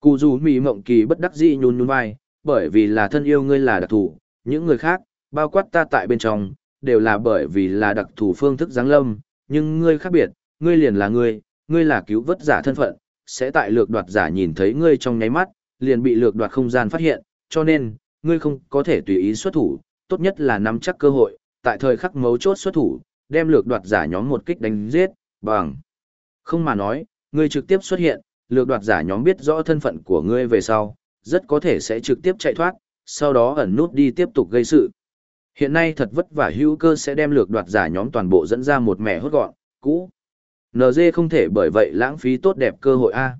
Cụ dù mì mộng kỳ bất đắc dĩ nhún nhún vai, bởi vì là thân yêu ngươi là đặc thù, những người khác, bao quát ta tại bên trong, đều là bởi vì là đặc thù phương thức giáng lâm, nhưng ngươi khác biệt, ngươi liền là ngươi, ngươi là cứu vớt giả thân phận, sẽ tại lược đoạt giả nhìn thấy ngươi trong nháy mắt, liền bị lược đoạt không gian phát hiện, cho nên, ngươi không có thể tùy ý xuất thủ, tốt nhất là nắm chắc cơ hội, tại thời khắc mấu chốt xuất thủ, đem lược đoạt giả nhóm một kích đánh giết, bằng. Không mà nói, ngươi trực tiếp xuất hiện, lược đoạt giả nhóm biết rõ thân phận của ngươi về sau, rất có thể sẽ trực tiếp chạy thoát, sau đó ẩn nút đi tiếp tục gây sự. Hiện nay thật vất vả hữu cơ sẽ đem lược đoạt giả nhóm toàn bộ dẫn ra một mẻ hốt gọn, cũ. NG không thể bởi vậy lãng phí tốt đẹp cơ hội A.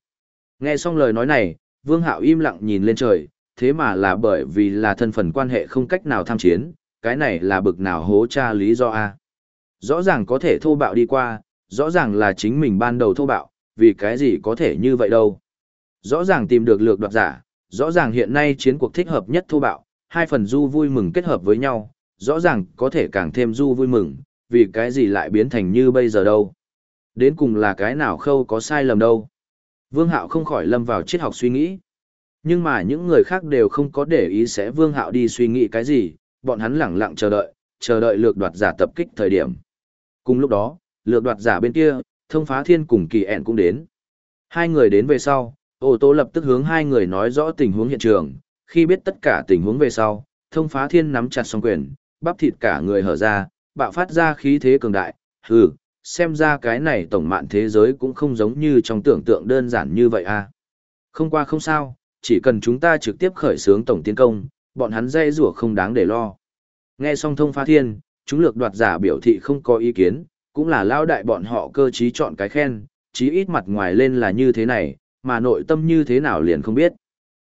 Nghe xong lời nói này, Vương Hạo im lặng nhìn lên trời, thế mà là bởi vì là thân phần quan hệ không cách nào tham chiến, cái này là bực nào hố cha lý do A. Rõ ràng có thể thô bạo đi qua, rõ ràng là chính mình ban đầu thô bạo, vì cái gì có thể như vậy đâu. Rõ ràng tìm được lược đoạt giả, rõ ràng hiện nay chiến cuộc thích hợp nhất thô bạo, hai phần du vui mừng kết hợp với nhau, rõ ràng có thể càng thêm du vui mừng, vì cái gì lại biến thành như bây giờ đâu. Đến cùng là cái nào khâu có sai lầm đâu. Vương Hạo không khỏi lâm vào triết học suy nghĩ. Nhưng mà những người khác đều không có để ý sẽ Vương Hạo đi suy nghĩ cái gì, bọn hắn lẳng lặng chờ đợi, chờ đợi lược đoạt giả tập kích thời điểm. Cùng lúc đó, lược đoạt giả bên kia, thông phá thiên cùng kỳ ẹn cũng đến. Hai người đến về sau, ô tô lập tức hướng hai người nói rõ tình huống hiện trường, khi biết tất cả tình huống về sau, thông phá thiên nắm chặt song quyền, bắp thịt cả người hở ra, bạo phát ra khí thế cường đại, hừ, xem ra cái này tổng mạn thế giới cũng không giống như trong tưởng tượng đơn giản như vậy à. Không qua không sao, chỉ cần chúng ta trực tiếp khởi xướng tổng tiến công, bọn hắn dây rủa không đáng để lo. Nghe xong thông phá thiên, chúng lược đoạt giả biểu thị không có ý kiến, cũng là lao đại bọn họ cơ trí chọn cái khen, chí ít mặt ngoài lên là như thế này, mà nội tâm như thế nào liền không biết.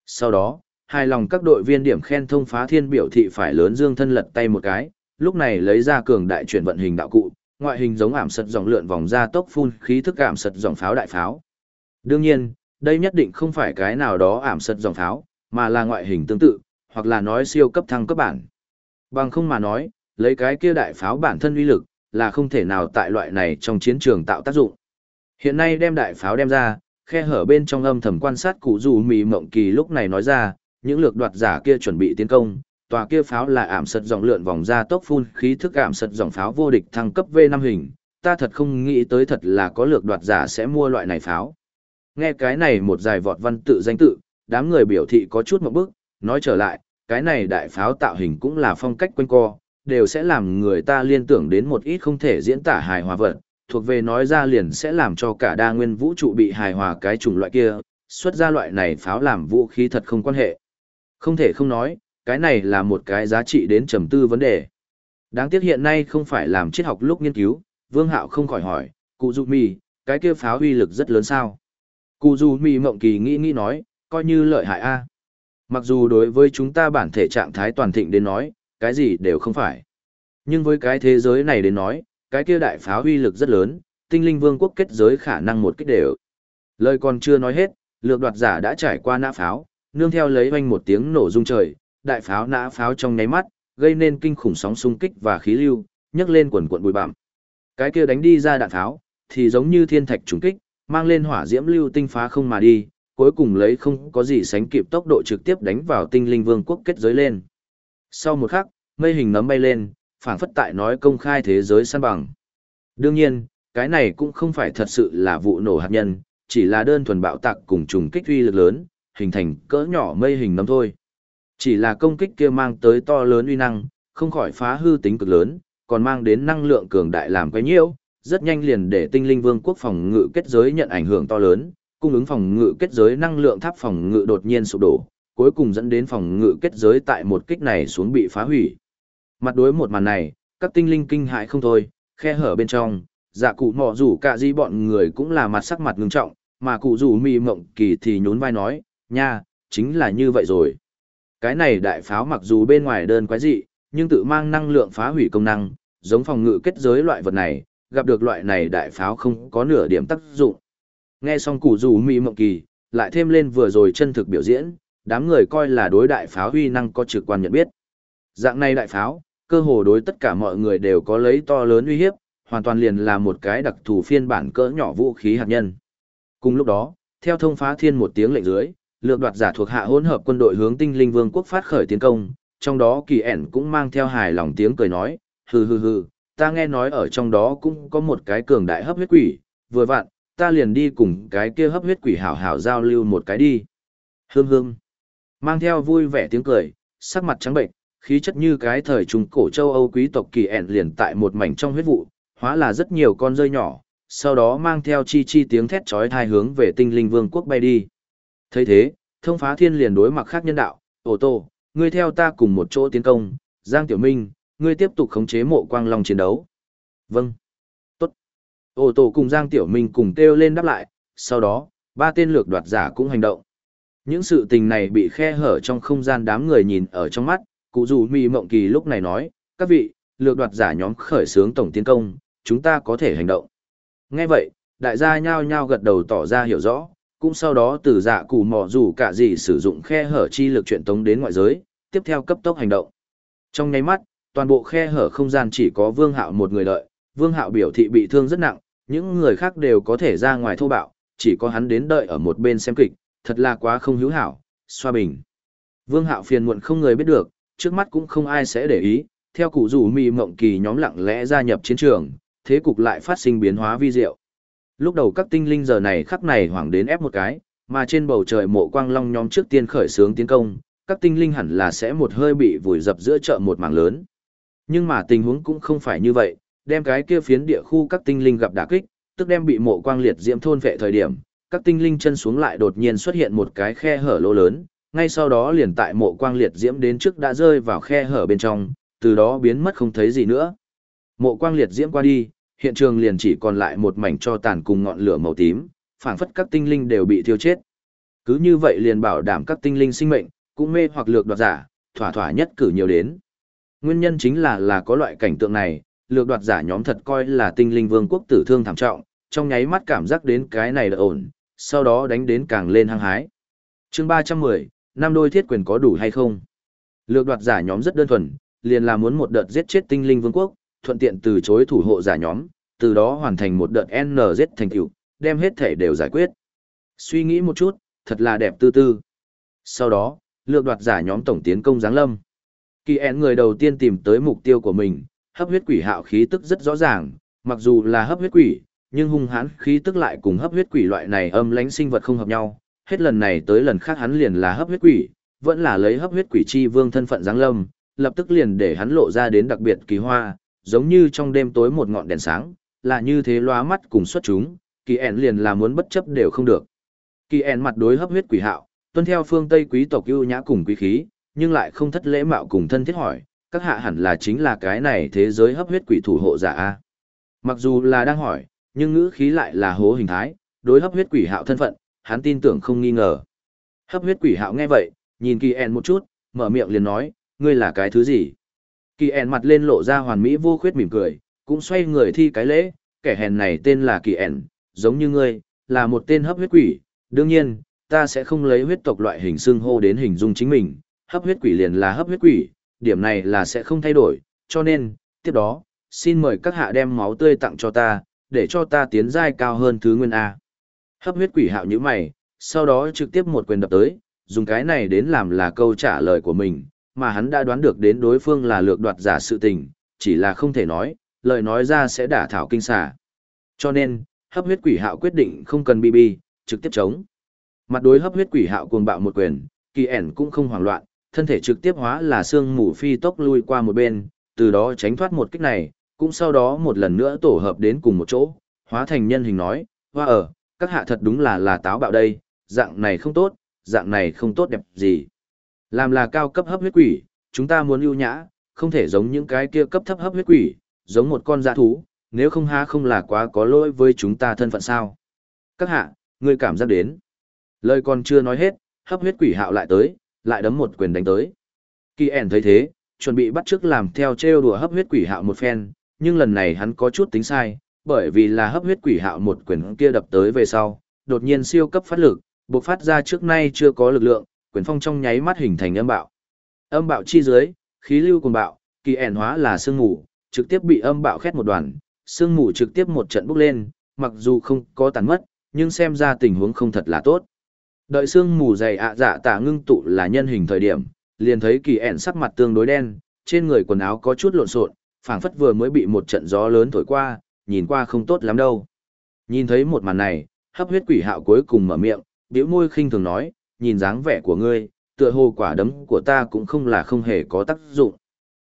Sau đó, hài lòng các đội viên điểm khen thông phá thiên biểu thị phải lớn dương thân lật tay một cái, lúc này lấy ra cường đại chuyển vận hình đạo cụ, ngoại hình giống ảm sật dòng lượn vòng ra tốc phun khí thức ảm sật dòng pháo đại pháo. Đương nhiên, đây nhất định không phải cái nào đó ảm sật dòng pháo, mà là ngoại hình tương tự, hoặc là nói siêu cấp thăng cấp bản. Bằng không mà nói, lấy cái kia đại pháo bản thân uy lực, là không thể nào tại loại này trong chiến trường tạo tác dụng. Hiện nay đem đại pháo đem ra, khe hở bên trong âm thầm quan sát cụ dù mì mộng kỳ lúc này nói ra, những lược đoạt giả kia chuẩn bị tiến công, tòa kia pháo là ảm sật dòng lượn vòng ra tốc phun khí thức ảm sật dòng pháo vô địch thăng cấp V5 hình, ta thật không nghĩ tới thật là có lược đoạt giả sẽ mua loại này pháo. Nghe cái này một dài vọt văn tự danh tự, đám người biểu thị có chút một bước, nói trở lại, cái này đại pháo tạo hình cũng là phong cách quanh co, đều sẽ làm người ta liên tưởng đến một ít không thể diễn tả hài hòa vật, thuộc về nói ra liền sẽ làm cho cả đa nguyên vũ trụ bị hài hòa cái chủng loại kia, xuất ra loại này pháo làm vũ khí thật không quan hệ. Không thể không nói, cái này là một cái giá trị đến trầm tư vấn đề. Đáng tiếc hiện nay không phải làm triết học lúc nghiên cứu, Vương Hạo không khỏi hỏi, cụ dụ mì, cái kia pháo uy lực rất lớn sao? Cụ dù mì mộng kỳ nghĩ nghĩ nói, coi như lợi hại a. Mặc dù đối với chúng ta bản thể trạng thái toàn thịnh đến nói, cái gì đều không phải. Nhưng với cái thế giới này đến nói, cái kia đại pháo uy lực rất lớn, tinh linh vương quốc kết giới khả năng một kích đều. Lời còn chưa nói hết, lược đoạt giả đã trải qua nã pháo, nương theo lấy oanh một tiếng nổ rung trời, đại pháo nã pháo trong nháy mắt, gây nên kinh khủng sóng xung kích và khí lưu, nhấc lên quần cuộn bụi bặm. Cái kia đánh đi ra đạn pháo, thì giống như thiên thạch trùng kích, mang lên hỏa diễm lưu tinh phá không mà đi, cuối cùng lấy không có gì sánh kịp tốc độ trực tiếp đánh vào tinh linh vương quốc kết giới lên. Sau một khắc, mây hình nấm bay lên, phảng phất tại nói công khai thế giới săn bằng. Đương nhiên, cái này cũng không phải thật sự là vụ nổ hạt nhân, chỉ là đơn thuần bạo tạc cùng trùng kích uy lực lớn, hình thành cỡ nhỏ mây hình nấm thôi. Chỉ là công kích kia mang tới to lớn uy năng, không khỏi phá hư tính cực lớn, còn mang đến năng lượng cường đại làm quấy nhiễu, rất nhanh liền để tinh linh vương quốc phòng ngự kết giới nhận ảnh hưởng to lớn, cung ứng phòng ngự kết giới năng lượng tháp phòng ngự đột nhiên sụp đổ, cuối cùng dẫn đến phòng ngự kết giới tại một kích này xuống bị phá hủy. Mặt đối một màn này, các tinh linh kinh hại không thôi, khe hở bên trong, dạ cụ mọ rủ cả di bọn người cũng là mặt sắc mặt ngưng trọng, mà cụ rủ mì mộng kỳ thì nhún vai nói, nha, chính là như vậy rồi. Cái này đại pháo mặc dù bên ngoài đơn quái dị, nhưng tự mang năng lượng phá hủy công năng, giống phòng ngự kết giới loại vật này, gặp được loại này đại pháo không có nửa điểm tác dụng. Nghe xong cụ rủ mì mộng kỳ, lại thêm lên vừa rồi chân thực biểu diễn, đám người coi là đối đại pháo huy năng có trực quan nhận biết. Dạng này đại pháo, cơ hồ đối tất cả mọi người đều có lấy to lớn uy hiếp, hoàn toàn liền là một cái đặc thù phiên bản cỡ nhỏ vũ khí hạt nhân. Cùng lúc đó, theo thông phá thiên một tiếng lệnh dưới, lượng đoạt giả thuộc hạ hỗn hợp quân đội hướng tinh linh vương quốc phát khởi tiến công, trong đó kỳ ẻn cũng mang theo hài lòng tiếng cười nói, hừ hừ hừ, ta nghe nói ở trong đó cũng có một cái cường đại hấp huyết quỷ, vừa vặn, ta liền đi cùng cái kia hấp huyết quỷ hảo hảo giao lưu một cái đi. Hương hương, mang theo vui vẻ tiếng cười, sắc mặt trắng bệnh, khí chất như cái thời trung cổ châu Âu quý tộc kỳ ẻn liền tại một mảnh trong huyết vụ, hóa là rất nhiều con rơi nhỏ, sau đó mang theo chi chi tiếng thét chói tai hướng về tinh linh vương quốc bay đi. thấy thế, thông phá thiên liền đối mặt khác nhân đạo, ô tô, ngươi theo ta cùng một chỗ tiến công, Giang Tiểu Minh, ngươi tiếp tục khống chế mộ quang long chiến đấu. Vâng. Tốt. Ô tô cùng Giang Tiểu Minh cùng kêu lên đáp lại, sau đó, ba tên lược đoạt giả cũng hành động. Những sự tình này bị khe hở trong không gian đám người nhìn ở trong mắt, cụ dù mì mộng kỳ lúc này nói, các vị, lược đoạt giả nhóm khởi xướng tổng tiến công, chúng ta có thể hành động. Nghe vậy, đại gia nhao nhao gật đầu tỏ ra hiểu rõ, cũng sau đó từ dạ cụ mò dù cả gì sử dụng khe hở chi lực truyền tống đến ngoại giới, tiếp theo cấp tốc hành động. Trong nháy mắt, toàn bộ khe hở không gian chỉ có Vương Hạo một người đợi, Vương Hạo biểu thị bị thương rất nặng, những người khác đều có thể ra ngoài thô bạo, chỉ có hắn đến đợi ở một bên xem kịch, thật là quá không hữu hảo, xoa bình. Vương Hạo phiền muộn không người biết được, trước mắt cũng không ai sẽ để ý, theo cụ rủ mì mộng kỳ nhóm lặng lẽ gia nhập chiến trường, thế cục lại phát sinh biến hóa vi diệu. Lúc đầu các tinh linh giờ này khắc này hoảng đến ép một cái, mà trên bầu trời mộ quang long nhóm trước tiên khởi xướng tiến công, các tinh linh hẳn là sẽ một hơi bị vùi dập giữa chợ một mảng lớn. Nhưng mà tình huống cũng không phải như vậy, đem cái kia phiến địa khu các tinh linh gặp đả kích, tức đem bị mộ quang liệt diễm thôn vệ thời điểm, các tinh linh chân xuống lại đột nhiên xuất hiện một cái khe hở lỗ lớn, ngay sau đó liền tại mộ quang liệt diễm đến trước đã rơi vào khe hở bên trong, từ đó biến mất không thấy gì nữa. Mộ quang liệt diễm qua đi, hiện trường liền chỉ còn lại một mảnh cho tàn cùng ngọn lửa màu tím, phảng phất các tinh linh đều bị thiêu chết. Cứ như vậy liền bảo đảm các tinh linh sinh mệnh, cũng mê hoặc lược đoạt giả, thỏa thỏa nhất cử nhiều đến. Nguyên nhân chính là là có loại cảnh tượng này, lược đoạt giả nhóm thật coi là tinh linh vương quốc tử thương thảm trọng, trong nháy mắt cảm giác đến cái này là ổn, sau đó đánh đến càng lên hăng hái. chương 310, năm đôi thiết quyền có đủ hay không? Lược đoạt giả nhóm rất đơn thuần, liền là muốn một đợt giết chết tinh linh vương quốc, thuận tiện từ chối thủ hộ giả nhóm, từ đó hoàn thành một đợt NZ thành tựu, đem hết thể đều giải quyết. Suy nghĩ một chút, thật là đẹp tư tư. Sau đó, lược đoạt giả nhóm tổng tiến công giáng lâm. Kỳ én người đầu tiên tìm tới mục tiêu của mình, hấp huyết quỷ hạo khí tức rất rõ ràng, mặc dù là hấp huyết quỷ, nhưng hung hãn khí tức lại cùng hấp huyết quỷ loại này âm lãnh sinh vật không hợp nhau. Hết lần này tới lần khác hắn liền là hấp huyết quỷ, vẫn là lấy hấp huyết quỷ chi vương thân phận giáng lâm, lập tức liền để hắn lộ ra đến đặc biệt kỳ hoa, giống như trong đêm tối một ngọn đèn sáng, là như thế lóa mắt cùng xuất chúng, kỳ ẻn liền là muốn bất chấp đều không được. Kỳ ẻn mặt đối hấp huyết quỷ hạo, tuân theo phương Tây quý tộc ưu nhã cùng quý khí, nhưng lại không thất lễ mạo cùng thân thiết hỏi, các hạ hẳn là chính là cái này thế giới hấp huyết quỷ thủ hộ giả a. Mặc dù là đang hỏi, nhưng ngữ khí lại là hố hình thái, đối hấp huyết quỷ hạo thân phận, hắn tin tưởng không nghi ngờ. Hấp huyết quỷ hạo nghe vậy, nhìn kỳ en một chút, mở miệng liền nói, ngươi là cái thứ gì? Kỳ en mặt lên lộ ra hoàn mỹ vô khuyết mỉm cười, cũng xoay người thi cái lễ, kẻ hèn này tên là kỳ en, giống như ngươi, là một tên hấp huyết quỷ, đương nhiên, ta sẽ không lấy huyết tộc loại hình xương hô đến hình dung chính mình, hấp huyết quỷ liền là hấp huyết quỷ, điểm này là sẽ không thay đổi, cho nên, tiếp đó, xin mời các hạ đem máu tươi tặng cho ta, để cho ta tiến giai cao hơn thứ nguyên A. Hấp huyết quỷ hạo như mày, sau đó trực tiếp một quyền đập tới, dùng cái này đến làm là câu trả lời của mình, mà hắn đã đoán được đến đối phương là lược đoạt giả sự tình, chỉ là không thể nói, lời nói ra sẽ đả thảo kinh xà. Cho nên, hấp huyết quỷ hạo quyết định không cần BB, trực tiếp chống. Mặt đối hấp huyết quỷ hạo cuồng bạo một quyền, kỳ ẻn cũng không hoảng loạn, thân thể trực tiếp hóa là xương mù phi tốc lui qua một bên, từ đó tránh thoát một kích này, cũng sau đó một lần nữa tổ hợp đến cùng một chỗ, hóa thành nhân hình nói, hoa ở, các hạ thật đúng là là táo bạo đây, dạng này không tốt, dạng này không tốt đẹp gì. Làm là cao cấp hấp huyết quỷ, chúng ta muốn ưu nhã, không thể giống những cái kia cấp thấp hấp huyết quỷ, giống một con dã thú, nếu không ha không là quá có lỗi với chúng ta thân phận sao. Các hạ, ngươi cảm giác đến. Lời còn chưa nói hết, hấp huyết quỷ hạo lại tới, lại đấm một quyền đánh tới. Kỳ ẻn thấy thế, chuẩn bị bắt chước làm theo trêu đùa hấp huyết quỷ hạo một phen, nhưng lần này hắn có chút tính sai, bởi vì là hấp huyết quỷ hạo một quyền kia đập tới về sau, đột nhiên siêu cấp phát lực, bộc phát ra trước nay chưa có lực lượng, quyền phong trong nháy mắt hình thành âm bạo. Âm bạo chi dưới, khí lưu cùng bạo, kỳ ẻn hóa là sương mù, trực tiếp bị âm bạo khét một đoàn, sương mù trực tiếp một trận bốc lên, mặc dù không có tàn mất, nhưng xem ra tình huống không thật là tốt. Đợi xương mù dày ạ dạ tạ ngưng tụ là nhân hình thời điểm, liền thấy kỳ ẻn sắc mặt tương đối đen, trên người quần áo có chút lộn xộn, phảng phất vừa mới bị một trận gió lớn thổi qua, nhìn qua không tốt lắm đâu. Nhìn thấy một màn này, hấp huyết quỷ hạo cuối cùng mở miệng, biểu môi khinh thường nói, nhìn dáng vẻ của ngươi, tựa hồ quả đấm của ta cũng không là không hề có tác dụng.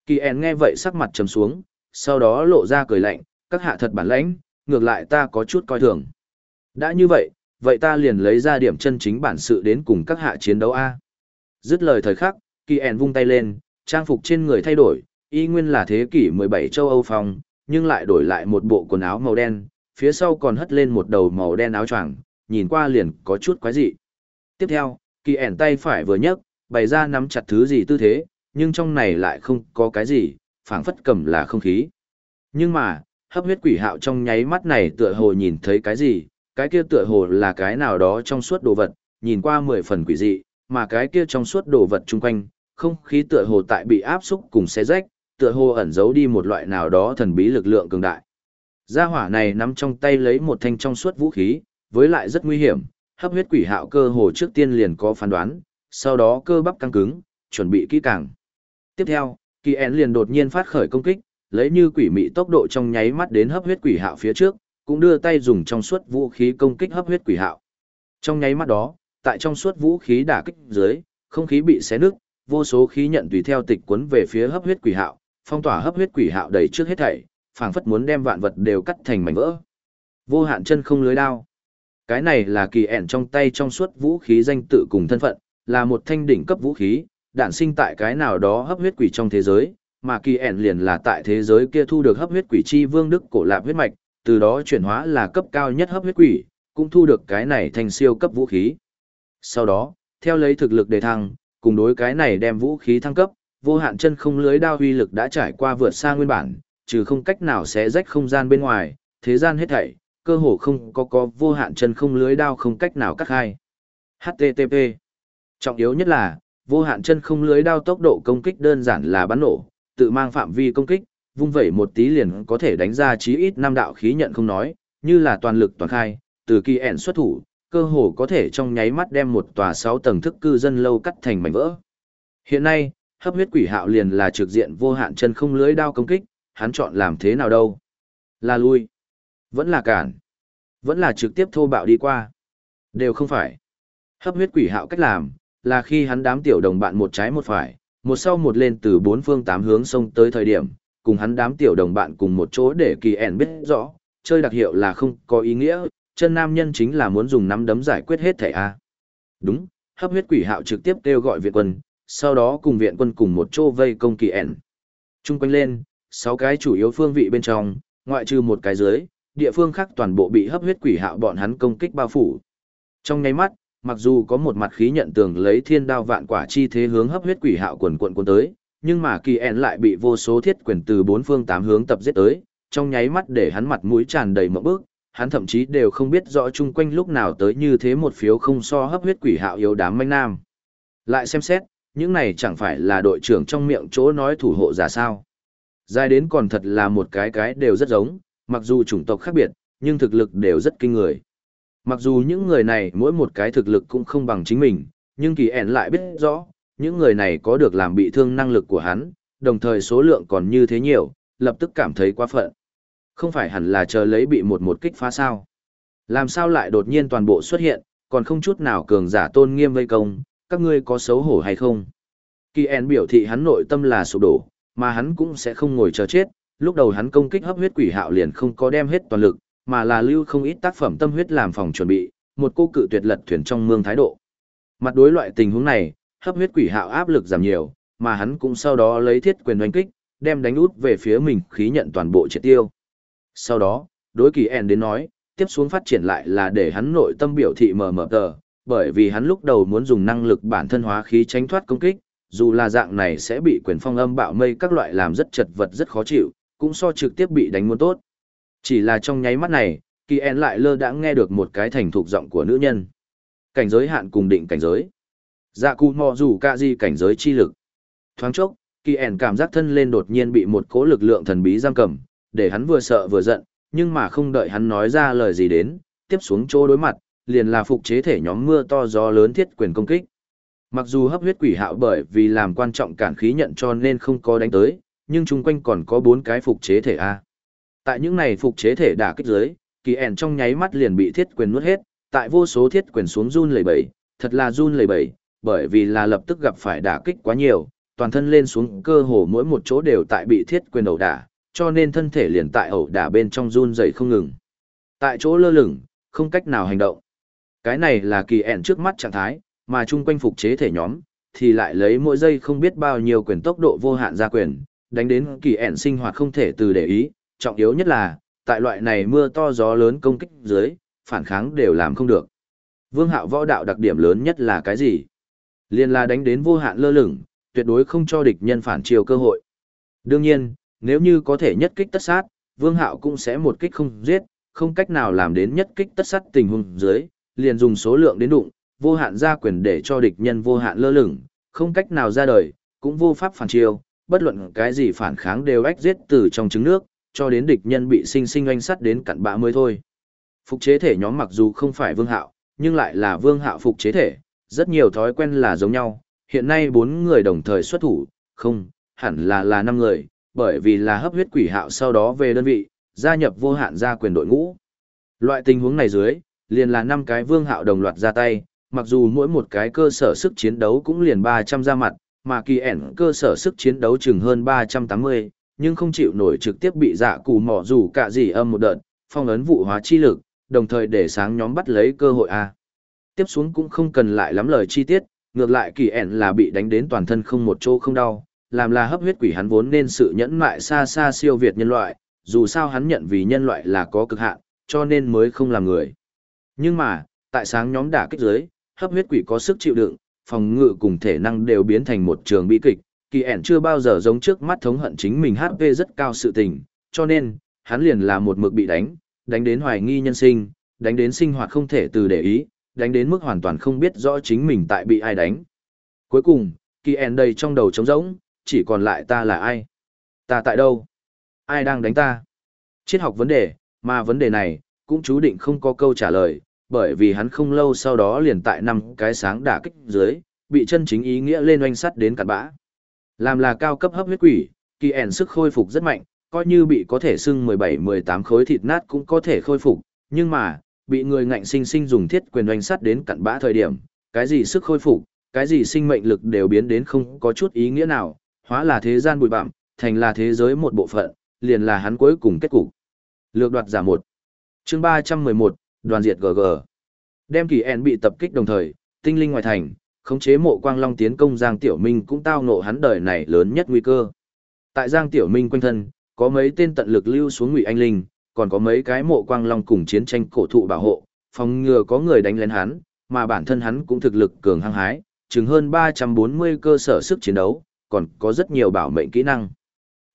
Kỳ ẻn nghe vậy sắc mặt trầm xuống, sau đó lộ ra cười lạnh, các hạ thật bản lãnh, ngược lại ta có chút coi thường. Đã như vậy, vậy ta liền lấy ra điểm chân chính bản sự đến cùng các hạ chiến đấu A. Dứt lời thời khắc, kỳ ẻn vung tay lên, trang phục trên người thay đổi, y nguyên là thế kỷ 17 châu Âu phong, nhưng lại đổi lại một bộ quần áo màu đen, phía sau còn hất lên một đầu màu đen áo choàng, nhìn qua liền có chút quái dị. Tiếp theo, kỳ ẻn tay phải vừa nhấc, bày ra nắm chặt thứ gì tư thế, nhưng trong này lại không có cái gì, phảng phất cầm là không khí. Nhưng mà, hấp huyết quỷ hạo trong nháy mắt này tựa hồ nhìn thấy cái gì, cái kia tựa hồ là cái nào đó trong suốt đồ vật, nhìn qua mười phần quỷ dị, mà cái kia trong suốt đồ vật chung quanh, không khí tựa hồ tại bị áp xúc cùng xé rách, tựa hồ ẩn giấu đi một loại nào đó thần bí lực lượng cường đại. Gia hỏa này nắm trong tay lấy một thanh trong suốt vũ khí, với lại rất nguy hiểm, hấp huyết quỷ hạo cơ hồ trước tiên liền có phán đoán, sau đó cơ bắp căng cứng, chuẩn bị kỹ càng. Tiếp theo, kỳ én liền đột nhiên phát khởi công kích, lấy như quỷ mị tốc độ trong nháy mắt đến hấp huyết quỷ hạo phía trước, cũng đưa tay dùng trong suốt vũ khí công kích hấp huyết quỷ hạo. Trong nháy mắt đó, tại trong suốt vũ khí đả kích dưới, không khí bị xé nứt, vô số khí nhận tùy theo tịch cuốn về phía hấp huyết quỷ hạo, phong tỏa hấp huyết quỷ hạo đầy trước hết thảy, phảng phất muốn đem vạn vật đều cắt thành mảnh vỡ. Vô hạn chân không lưới đao. Cái này là kỳ ẻn trong tay trong suốt vũ khí danh tự cùng thân phận, là một thanh đỉnh cấp vũ khí, đản sinh tại cái nào đó hấp huyết quỷ trong thế giới, mà kỳ ẻn liền là tại thế giới kia thu được hấp huyết quỷ chi vương đức cổ lạp huyết mạch, từ đó chuyển hóa là cấp cao nhất hấp huyết quỷ, cũng thu được cái này thành siêu cấp vũ khí. Sau đó, theo lấy thực lực đề thăng, cùng đối cái này đem vũ khí thăng cấp, vô hạn chân không lưới đao uy lực đã trải qua vượt xa nguyên bản, trừ không cách nào sẽ rách không gian bên ngoài, thế gian hết thảy, cơ hồ không có có vô hạn chân không lưới đao không cách nào cắt hai. HTTP Trọng yếu nhất là, vô hạn chân không lưới đao tốc độ công kích đơn giản là bắn nổ, tự mang phạm vi công kích, vung vẩy một tí liền có thể đánh ra chí ít năm đạo khí nhận không nói, như là toàn lực toàn khai, từ kỳ ẻn xuất thủ, cơ hồ có thể trong nháy mắt đem một tòa 6 tầng thức cư dân lâu cắt thành mảnh vỡ. Hiện nay, hấp huyết quỷ hạo liền là trực diện vô hạn chân không lưới đao công kích, hắn chọn làm thế nào đâu? Là lui, vẫn là cản, vẫn là trực tiếp thô bạo đi qua. Đều không phải. Hấp huyết quỷ hạo cách làm, là khi hắn đám tiểu đồng bạn một trái một phải, một sau một lên từ bốn phương tám hướng sông tới thời điểm, cùng hắn đám tiểu đồng bạn cùng một chỗ để kỳ ẻn biết rõ, chơi đặc hiệu là không có ý nghĩa, chân nam nhân chính là muốn dùng nắm đấm giải quyết hết thẻ A. Đúng, hấp huyết quỷ hạo trực tiếp kêu gọi viện quân, sau đó cùng viện quân cùng một chỗ vây công kỳ ẻn. Trung quanh lên, sáu cái chủ yếu phương vị bên trong, ngoại trừ một cái dưới, địa phương khác toàn bộ bị hấp huyết quỷ hạo bọn hắn công kích bao phủ. Trong nháy mắt, mặc dù có một mặt khí nhận tường lấy thiên đao vạn quả chi thế hướng hấp huyết quỷ hạo quần quần cuốn tới, nhưng mà kỳ ẻn lại bị vô số thiết quyền từ bốn phương tám hướng tập giết tới, trong nháy mắt để hắn mặt mũi tràn đầy mộng bước, hắn thậm chí đều không biết rõ chung quanh lúc nào tới như thế một phiếu không so hấp huyết quỷ hạo yếu đám manh nam. Lại xem xét, những này chẳng phải là đội trưởng trong miệng chỗ nói thủ hộ giả sao. Dài đến còn thật là một cái cái đều rất giống, mặc dù chủng tộc khác biệt, nhưng thực lực đều rất kinh người. Mặc dù những người này mỗi một cái thực lực cũng không bằng chính mình, nhưng kỳ ẻn lại biết rõ, những người này có được làm bị thương năng lực của hắn, đồng thời số lượng còn như thế nhiều, lập tức cảm thấy quá phận. Không phải hẳn là chờ lấy bị một một kích phá sao. Làm sao lại đột nhiên toàn bộ xuất hiện, còn không chút nào cường giả tôn nghiêm vây công, các ngươi có xấu hổ hay không? Kỳ En biểu thị hắn nội tâm là sụp đổ, mà hắn cũng sẽ không ngồi chờ chết, lúc đầu hắn công kích hấp huyết quỷ hạo liền không có đem hết toàn lực, mà là lưu không ít tác phẩm tâm huyết làm phòng chuẩn bị, một cô cự tuyệt lật thuyền trong mương thái độ. Mặt đối loại tình huống này, hấp huyết quỷ hạo áp lực giảm nhiều, mà hắn cũng sau đó lấy thiết quyền đánh kích, đem đánh út về phía mình khí nhận toàn bộ triệt tiêu. Sau đó, đối kỳ En đến nói, tiếp xuống phát triển lại là để hắn nội tâm biểu thị mờ mờ tờ, bởi vì hắn lúc đầu muốn dùng năng lực bản thân hóa khí tránh thoát công kích, dù là dạng này sẽ bị quyền phong âm bạo mây các loại làm rất chật vật rất khó chịu, cũng so trực tiếp bị đánh muốn tốt. Chỉ là trong nháy mắt này, kỳ en lại lơ đãng nghe được một cái thành thục giọng của nữ nhân. Cảnh giới hạn cùng định cảnh giới. Dạ cụ mò dù Cả di cảnh giới chi lực. Thoáng chốc, kỳ en cảm giác thân lên đột nhiên bị một cỗ lực lượng thần bí giam cầm, để hắn vừa sợ vừa giận, nhưng mà không đợi hắn nói ra lời gì đến, tiếp xuống chỗ đối mặt, liền là phục chế thể nhóm mưa to gió lớn thiết quyền công kích. Mặc dù hấp huyết quỷ hạo bởi vì làm quan trọng cản khí nhận cho nên không có đánh tới, nhưng chung quanh còn có bốn cái phục chế thể A. Tại những này phục chế thể đả kích dưới, kỳ ẻn trong nháy mắt liền bị thiết quyền nuốt hết, tại vô số thiết quyền xuống run lẩy bẩy, thật là run lẩy bẩy, bởi vì là lập tức gặp phải đả kích quá nhiều, toàn thân lên xuống cơ hồ mỗi một chỗ đều tại bị thiết quyền ẩu đả, cho nên thân thể liền tại ẩu đả bên trong run rẩy không ngừng. Tại chỗ lơ lửng, không cách nào hành động. Cái này là kỳ ẹn trước mắt trạng thái, mà chung quanh phục chế thể nhóm, thì lại lấy mỗi giây không biết bao nhiêu quyền tốc độ vô hạn ra quyền, đánh đến kỳ ẹn sinh hoạt không thể từ để ý, trọng yếu nhất là, tại loại này mưa to gió lớn công kích dưới, phản kháng đều làm không được. Vương hạo võ đạo đặc điểm lớn nhất là cái gì? Liên là đánh đến vô hạn lơ lửng, tuyệt đối không cho địch nhân phản chiều cơ hội. Đương nhiên, nếu như có thể nhất kích tất sát, Vương Hạo cũng sẽ một kích không giết, không cách nào làm đến nhất kích tất sát tình huống dưới, liền dùng số lượng đến đụng, vô hạn ra quyền để cho địch nhân vô hạn lơ lửng, không cách nào ra đời, cũng vô pháp phản chiêu, bất luận cái gì phản kháng đều ách giết từ trong trứng nước, cho đến địch nhân bị sinh sinh oanh sắt đến cặn bã mới thôi. Phục chế thể nhóm mặc dù không phải Vương Hạo, nhưng lại là Vương Hạo phục chế thể, rất nhiều thói quen là giống nhau, hiện nay bốn người đồng thời xuất thủ, không, hẳn là là năm người, bởi vì là hấp huyết quỷ hạo sau đó về đơn vị, gia nhập vô hạn gia quyền đội ngũ. Loại tình huống này dưới, liền là năm cái vương hạo đồng loạt ra tay, mặc dù mỗi một cái cơ sở sức chiến đấu cũng liền 300 ra mặt, mà kỳ ẻn cơ sở sức chiến đấu chừng hơn 380, nhưng không chịu nổi trực tiếp bị dạ cù mỏ dù cả gì âm một đợt, phong ấn vụ hóa chi lực, đồng thời để sáng nhóm bắt lấy cơ hội A. Tiếp xuống cũng không cần lại lắm lời chi tiết, ngược lại kỳ ẻn là bị đánh đến toàn thân không một chỗ không đau, làm là hấp huyết quỷ hắn vốn nên sự nhẫn mại xa xa siêu việt nhân loại, dù sao hắn nhận vì nhân loại là có cực hạn, cho nên mới không làm người. Nhưng mà, tại sáng nhóm đả kích dưới hấp huyết quỷ có sức chịu đựng, phòng ngự cùng thể năng đều biến thành một trường bi kịch, kỳ ẻn chưa bao giờ giống trước mắt thống hận chính mình HP rất cao sự tình, cho nên, hắn liền là một mực bị đánh, đánh đến hoài nghi nhân sinh, đánh đến sinh hoạt không thể từ để ý, đánh đến mức hoàn toàn không biết rõ chính mình tại bị ai đánh. Cuối cùng, kỳ ẻn đầy trong đầu trống rỗng, chỉ còn lại ta là ai? Ta tại đâu? Ai đang đánh ta? Triết học vấn đề, mà vấn đề này, cũng chú định không có câu trả lời, bởi vì hắn không lâu sau đó liền tại năm cái sáng đả kích dưới, bị chân chính ý nghĩa lên oanh sắt đến cặn bã. Làm là cao cấp hấp huyết quỷ, kỳ ẻn sức khôi phục rất mạnh, coi như bị có thể sưng 17-18 khối thịt nát cũng có thể khôi phục, nhưng mà, bị người ngạnh sinh sinh dùng thiết quyền oanh sắt đến cặn bã thời điểm, cái gì sức khôi phục, cái gì sinh mệnh lực đều biến đến không có chút ý nghĩa nào, hóa là thế gian bụi bặm, thành là thế giới một bộ phận, liền là hắn cuối cùng kết cục. Lược đoạt giả một chương 311, đoàn diệt GG. Đem kỳ en bị tập kích đồng thời, tinh linh ngoài thành, khống chế mộ quang long tiến công Giang Tiểu Minh cũng tao ngộ hắn đời này lớn nhất nguy cơ. Tại Giang Tiểu Minh quanh thân, có mấy tên tận lực lưu xuống ngụy anh linh, còn có mấy cái mộ quang long cùng chiến tranh cổ thụ bảo hộ, phòng ngừa có người đánh lén hắn, mà bản thân hắn cũng thực lực cường hăng hái, chừng hơn 340 cơ sở sức chiến đấu, còn có rất nhiều bảo mệnh kỹ năng.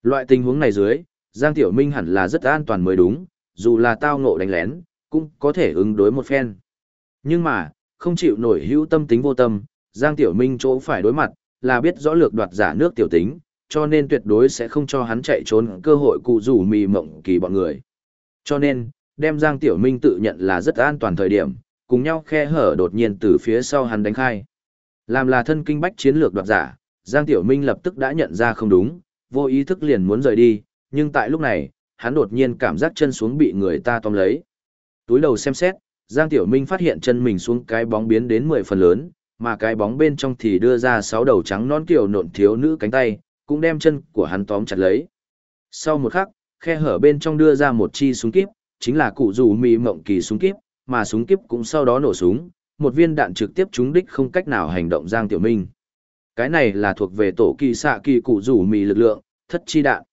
Loại tình huống này dưới, Giang Tiểu Minh hẳn là rất an toàn mới đúng, dù là tao ngộ đánh lén, cũng có thể ứng đối một phen. Nhưng mà, không chịu nổi hữu tâm tính vô tâm, Giang Tiểu Minh chỗ phải đối mặt, là biết rõ lược đoạt giả nước tiểu tính, cho nên tuyệt đối sẽ không cho hắn chạy trốn cơ hội cụ rủ mì mộng kỳ bọn người. Cho nên, đem Giang Tiểu Minh tự nhận là rất an toàn thời điểm, cùng nhau khe hở đột nhiên từ phía sau hắn đánh khai. Làm là thân kinh bách chiến lược đoạt giả, Giang Tiểu Minh lập tức đã nhận ra không đúng, vô ý thức liền muốn rời đi, nhưng tại lúc này, hắn đột nhiên cảm giác chân xuống bị người ta tóm lấy. Túi đầu xem xét, Giang Tiểu Minh phát hiện chân mình xuống cái bóng biến đến 10 phần lớn, mà cái bóng bên trong thì đưa ra sáu đầu trắng non kiểu nộn thiếu nữ cánh tay, cũng đem chân của hắn tóm chặt lấy. Sau một khắc, khe hở bên trong đưa ra một chi súng kíp, chính là cụ rủ mì mộng kỳ súng kíp, mà súng kíp cũng sau đó nổ súng, một viên đạn trực tiếp trúng đích không cách nào hành động Giang Tiểu Minh. Cái này là thuộc về tổ kỳ xạ kỳ cụ rủ mì lực lượng, thất chi đạn.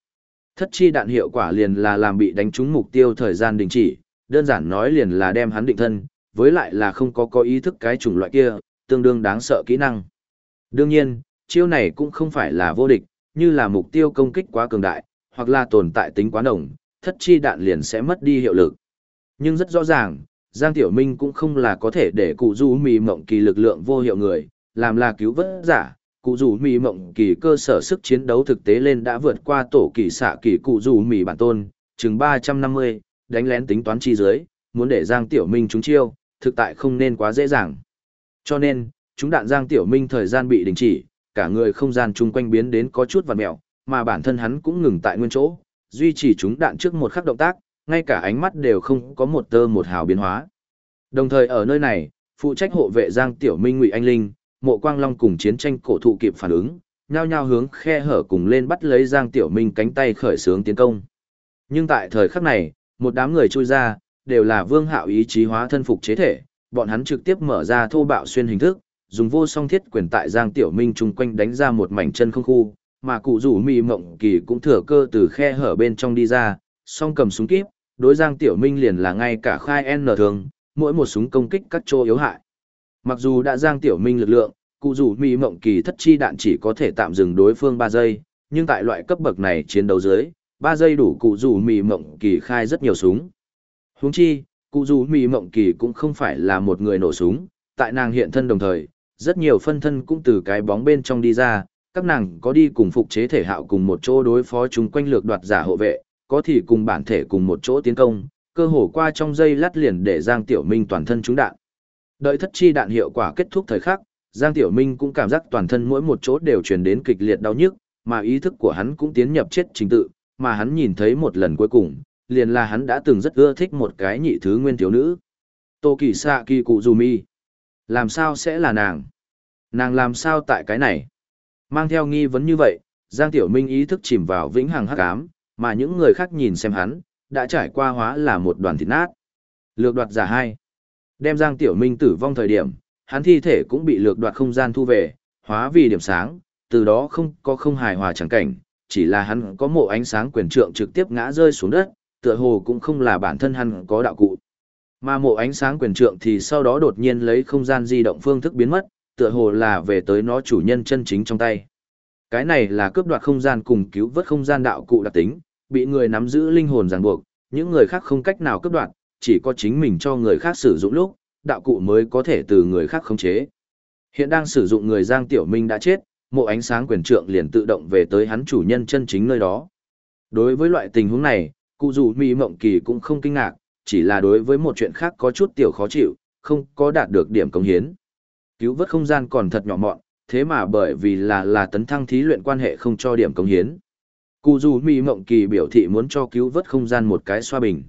Thất chi đạn hiệu quả liền là làm bị đánh trúng mục tiêu thời gian đình chỉ, đơn giản nói liền là đem hắn định thân, với lại là không có có ý thức cái chủng loại kia, tương đương đáng sợ kỹ năng. Đương nhiên, chiêu này cũng không phải là vô địch, như là mục tiêu công kích quá cường đại, hoặc là tồn tại tính quá nồng, thất chi đạn liền sẽ mất đi hiệu lực. Nhưng rất rõ ràng, Giang Tiểu Minh cũng không là có thể để cụ du mì mộng kỳ lực lượng vô hiệu người, làm là cứu vớt giả, cụ dù mì mộng kỳ cơ sở sức chiến đấu thực tế lên đã vượt qua tổ kỳ xạ kỳ cụ dù mì bản tôn, chừng 350, đánh lén tính toán chi dưới, muốn để Giang Tiểu Minh trúng chiêu, thực tại không nên quá dễ dàng. Cho nên, chúng đạn Giang Tiểu Minh thời gian bị đình chỉ, cả người không gian chung quanh biến đến có chút vằn mẹo, mà bản thân hắn cũng ngừng tại nguyên chỗ, duy trì chúng đạn trước một khắc động tác, ngay cả ánh mắt đều không có một tơ một hào biến hóa. Đồng thời ở nơi này, phụ trách hộ vệ Giang Tiểu Minh Ngụy Anh Linh, Mộ Quang Long cùng chiến tranh cổ thụ kịp phản ứng, nhao nhao hướng khe hở cùng lên bắt lấy Giang Tiểu Minh cánh tay khởi xướng tiến công. Nhưng tại thời khắc này, một đám người chui ra, đều là Vương Hạo ý chí hóa thân phục chế thể, bọn hắn trực tiếp mở ra thô bạo xuyên hình thức, dùng vô song thiết quyền tại Giang Tiểu Minh chung quanh đánh ra một mảnh chân không khu, mà cụ rủ mì mộng kỳ cũng thừa cơ từ khe hở bên trong đi ra, song cầm súng kíp, đối Giang Tiểu Minh liền là ngay cả khai N thường, mỗi một súng công kích các chỗ yếu hại. Mặc dù đã Giang Tiểu Minh lực lượng, cụ rủ mì mộng kỳ thất chi đạn chỉ có thể tạm dừng đối phương 3 giây, nhưng tại loại cấp bậc này chiến đấu dưới, Ba giây đủ cụ Dù mì mộng kỳ khai rất nhiều súng. Huống chi, cụ Dù mì mộng kỳ cũng không phải là một người nổ súng, tại nàng hiện thân đồng thời, rất nhiều phân thân cũng từ cái bóng bên trong đi ra, các nàng có đi cùng phục chế thể hạo cùng một chỗ đối phó chúng quanh lược đoạt giả hộ vệ, có thì cùng bản thể cùng một chỗ tiến công, cơ hồ qua trong dây lát liền để Giang Tiểu Minh toàn thân trúng đạn. Đợi thất chi đạn hiệu quả kết thúc thời khắc, Giang Tiểu Minh cũng cảm giác toàn thân mỗi một chỗ đều truyền đến kịch liệt đau nhức, mà ý thức của hắn cũng tiến nhập chết trình tự, mà hắn nhìn thấy một lần cuối cùng, liền là hắn đã từng rất ưa thích một cái nhị thứ nguyên thiếu nữ. Tô Kỳ Sạ Kỳ Cụ Dù Mi. Làm sao sẽ là nàng? Nàng làm sao tại cái này? Mang theo nghi vấn như vậy, Giang Tiểu Minh ý thức chìm vào vĩnh hằng hắc ám, mà những người khác nhìn xem hắn, đã trải qua hóa là một đoàn thịt nát. Lược đoạt giả hai Đem Giang Tiểu Minh tử vong thời điểm, hắn thi thể cũng bị lược đoạt không gian thu về, hóa vì điểm sáng, từ đó không có không hài hòa chẳng cảnh, chỉ là hắn có mộ ánh sáng quyền trượng trực tiếp ngã rơi xuống đất, tựa hồ cũng không là bản thân hắn có đạo cụ. Mà mộ ánh sáng quyền trượng thì sau đó đột nhiên lấy không gian di động phương thức biến mất, tựa hồ là về tới nó chủ nhân chân chính trong tay. Cái này là cướp đoạt không gian cùng cứu vớt không gian đạo cụ đặc tính, bị người nắm giữ linh hồn ràng buộc, những người khác không cách nào cướp đoạt, chỉ có chính mình cho người khác sử dụng lúc, đạo cụ mới có thể từ người khác khống chế. Hiện đang sử dụng người Giang Tiểu Minh đã chết, mộ ánh sáng quyền trượng liền tự động về tới hắn chủ nhân chân chính nơi đó. Đối với loại tình huống này, cụ dù mỹ mộng kỳ cũng không kinh ngạc, chỉ là đối với một chuyện khác có chút tiểu khó chịu, không có đạt được điểm công hiến. Cứu vớt không gian còn thật nhỏ mọn, thế mà bởi vì là là tấn thăng thí luyện quan hệ không cho điểm công hiến. Cụ dù mỹ mộng kỳ biểu thị muốn cho cứu vớt không gian một cái xoa bình.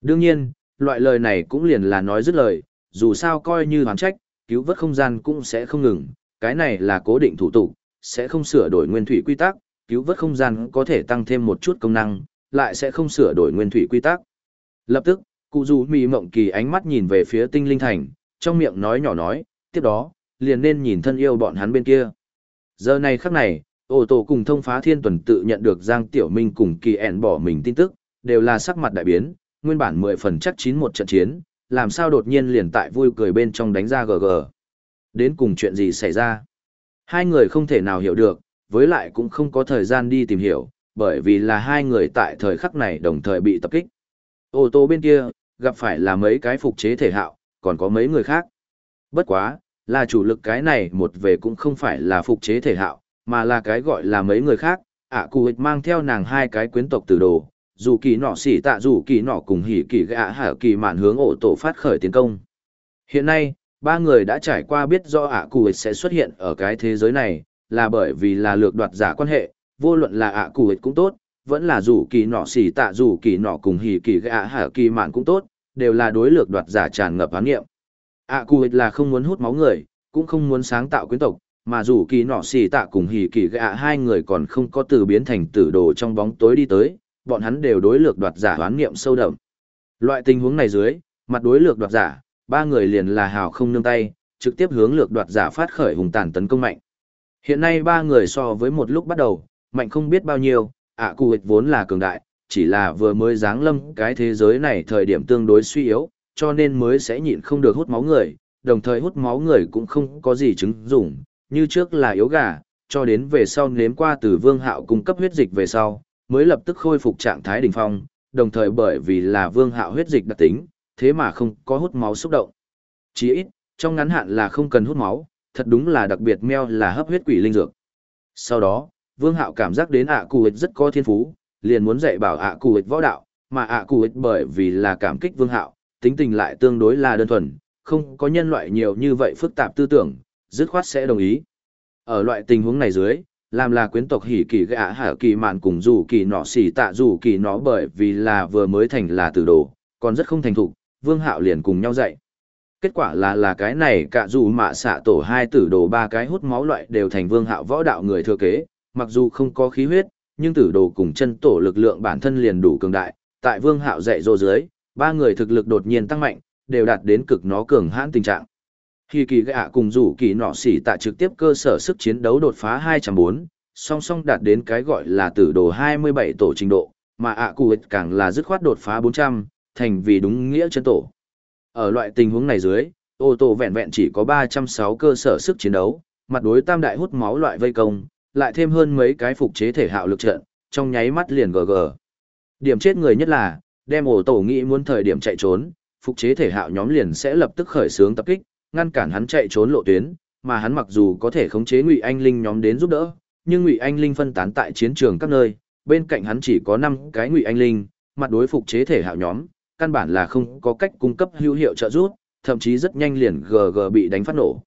Đương nhiên, loại lời này cũng liền là nói dứt lời, dù sao coi như hoán trách, cứu vớt không gian cũng sẽ không ngừng, cái này là cố định thủ tục, sẽ không sửa đổi nguyên thủy quy tắc, cứu vớt không gian có thể tăng thêm một chút công năng, lại sẽ không sửa đổi nguyên thủy quy tắc. Lập tức, cụ dù mì mộng kỳ ánh mắt nhìn về phía tinh linh thành, trong miệng nói nhỏ nói, tiếp đó, liền nên nhìn thân yêu bọn hắn bên kia. Giờ này khắc này, ô tô cùng thông phá thiên tuần tự nhận được Giang Tiểu Minh cùng kỳ ẻn bỏ mình tin tức, đều là sắc mặt đại biến, nguyên bản mười phần chắc chín một trận chiến, làm sao đột nhiên liền tại vui cười bên trong đánh ra GG. Đến cùng chuyện gì xảy ra? Hai người không thể nào hiểu được, với lại cũng không có thời gian đi tìm hiểu, bởi vì là hai người tại thời khắc này đồng thời bị tập kích. Ô tô bên kia, gặp phải là mấy cái phục chế thể hạo, còn có mấy người khác. Bất quá, là chủ lực cái này một về cũng không phải là phục chế thể hạo, mà là cái gọi là mấy người khác, ạ à, cụ mang theo nàng hai cái quyến tộc tử đồ, dù kỳ nọ xỉ tạ dù kỳ nọ cùng hỉ kỳ gạ hả kỳ mạn hướng ổ tổ phát khởi tiến công. Hiện nay, ba người đã trải qua biết do ạ cụ sẽ xuất hiện ở cái thế giới này, là bởi vì là lược đoạt giả quan hệ, vô luận là ạ cụ cũng tốt, vẫn là dù kỳ nọ xỉ tạ dù kỳ nọ cùng hỉ kỳ gạ hả kỳ mạn cũng tốt, đều là đối lược đoạt giả tràn ngập hán nghiệm. ạ cụ là không muốn hút máu người, cũng không muốn sáng tạo quyến tộc, mà dù kỳ nọ xỉ tạ cùng hỉ kỳ gạ hai người còn không có từ biến thành tử đồ trong bóng tối đi tới bọn hắn đều đối lược đoạt giả hoán niệm sâu đậm. Loại tình huống này dưới, mặt đối lược đoạt giả, ba người liền là hào không nương tay, trực tiếp hướng lược đoạt giả phát khởi hùng tàn tấn công mạnh. Hiện nay ba người so với một lúc bắt đầu, mạnh không biết bao nhiêu, ạ à, cụ vốn là cường đại, chỉ là vừa mới giáng lâm cái thế giới này thời điểm tương đối suy yếu, cho nên mới sẽ nhịn không được hút máu người, đồng thời hút máu người cũng không có gì chứng dụng, như trước là yếu gà, cho đến về sau nếm qua từ vương hạo cung cấp huyết dịch về sau, mới lập tức khôi phục trạng thái đỉnh phong, đồng thời bởi vì là vương hạo huyết dịch đặc tính, thế mà không có hút máu xúc động. Chỉ ít, trong ngắn hạn là không cần hút máu, thật đúng là đặc biệt meo là hấp huyết quỷ linh dược. Sau đó, vương hạo cảm giác đến ạ à cụ rất có thiên phú, liền muốn dạy bảo ạ à cụ võ đạo, mà ạ à cụ bởi vì là cảm kích vương hạo, tính tình lại tương đối là đơn thuần, không có nhân loại nhiều như vậy phức tạp tư tưởng, dứt khoát sẽ đồng ý. Ở loại tình huống này dưới, làm là quyến tộc hỉ kỳ gã hạ kỳ mạn cùng dù kỳ nọ xỉ tạ dù kỳ nó bởi vì là vừa mới thành là tử đồ, còn rất không thành thục, vương hạo liền cùng nhau dạy. Kết quả là là cái này cả dù mạ xạ tổ hai tử đồ ba cái hút máu loại đều thành vương hạo võ đạo người thừa kế, mặc dù không có khí huyết, nhưng tử đồ cùng chân tổ lực lượng bản thân liền đủ cường đại, tại vương hạo dạy dỗ dưới, ba người thực lực đột nhiên tăng mạnh, đều đạt đến cực nó cường hãn tình trạng. Khi kỳ gạ cùng rủ kỳ nọ xỉ tạ trực tiếp cơ sở sức chiến đấu đột phá 204, song song đạt đến cái gọi là tử đồ 27 tổ trình độ, mà ạ cụ càng là dứt khoát đột phá 400, thành vì đúng nghĩa chân tổ. Ở loại tình huống này dưới, ô tô vẹn vẹn chỉ có 306 cơ sở sức chiến đấu, mặt đối tam đại hút máu loại vây công, lại thêm hơn mấy cái phục chế thể hạo lực trận, trong nháy mắt liền gờ gờ Điểm chết người nhất là, đem ổ tổ nghĩ muốn thời điểm chạy trốn, phục chế thể hạo nhóm liền sẽ lập tức khởi xướng tập kích, ngăn cản hắn chạy trốn lộ tuyến, mà hắn mặc dù có thể khống chế Ngụy Anh Linh nhóm đến giúp đỡ, nhưng Ngụy Anh Linh phân tán tại chiến trường các nơi, bên cạnh hắn chỉ có 5 cái Ngụy Anh Linh, mặt đối phục chế thể hạo nhóm, căn bản là không có cách cung cấp hữu hiệu trợ giúp, thậm chí rất nhanh liền GG bị đánh phát nổ.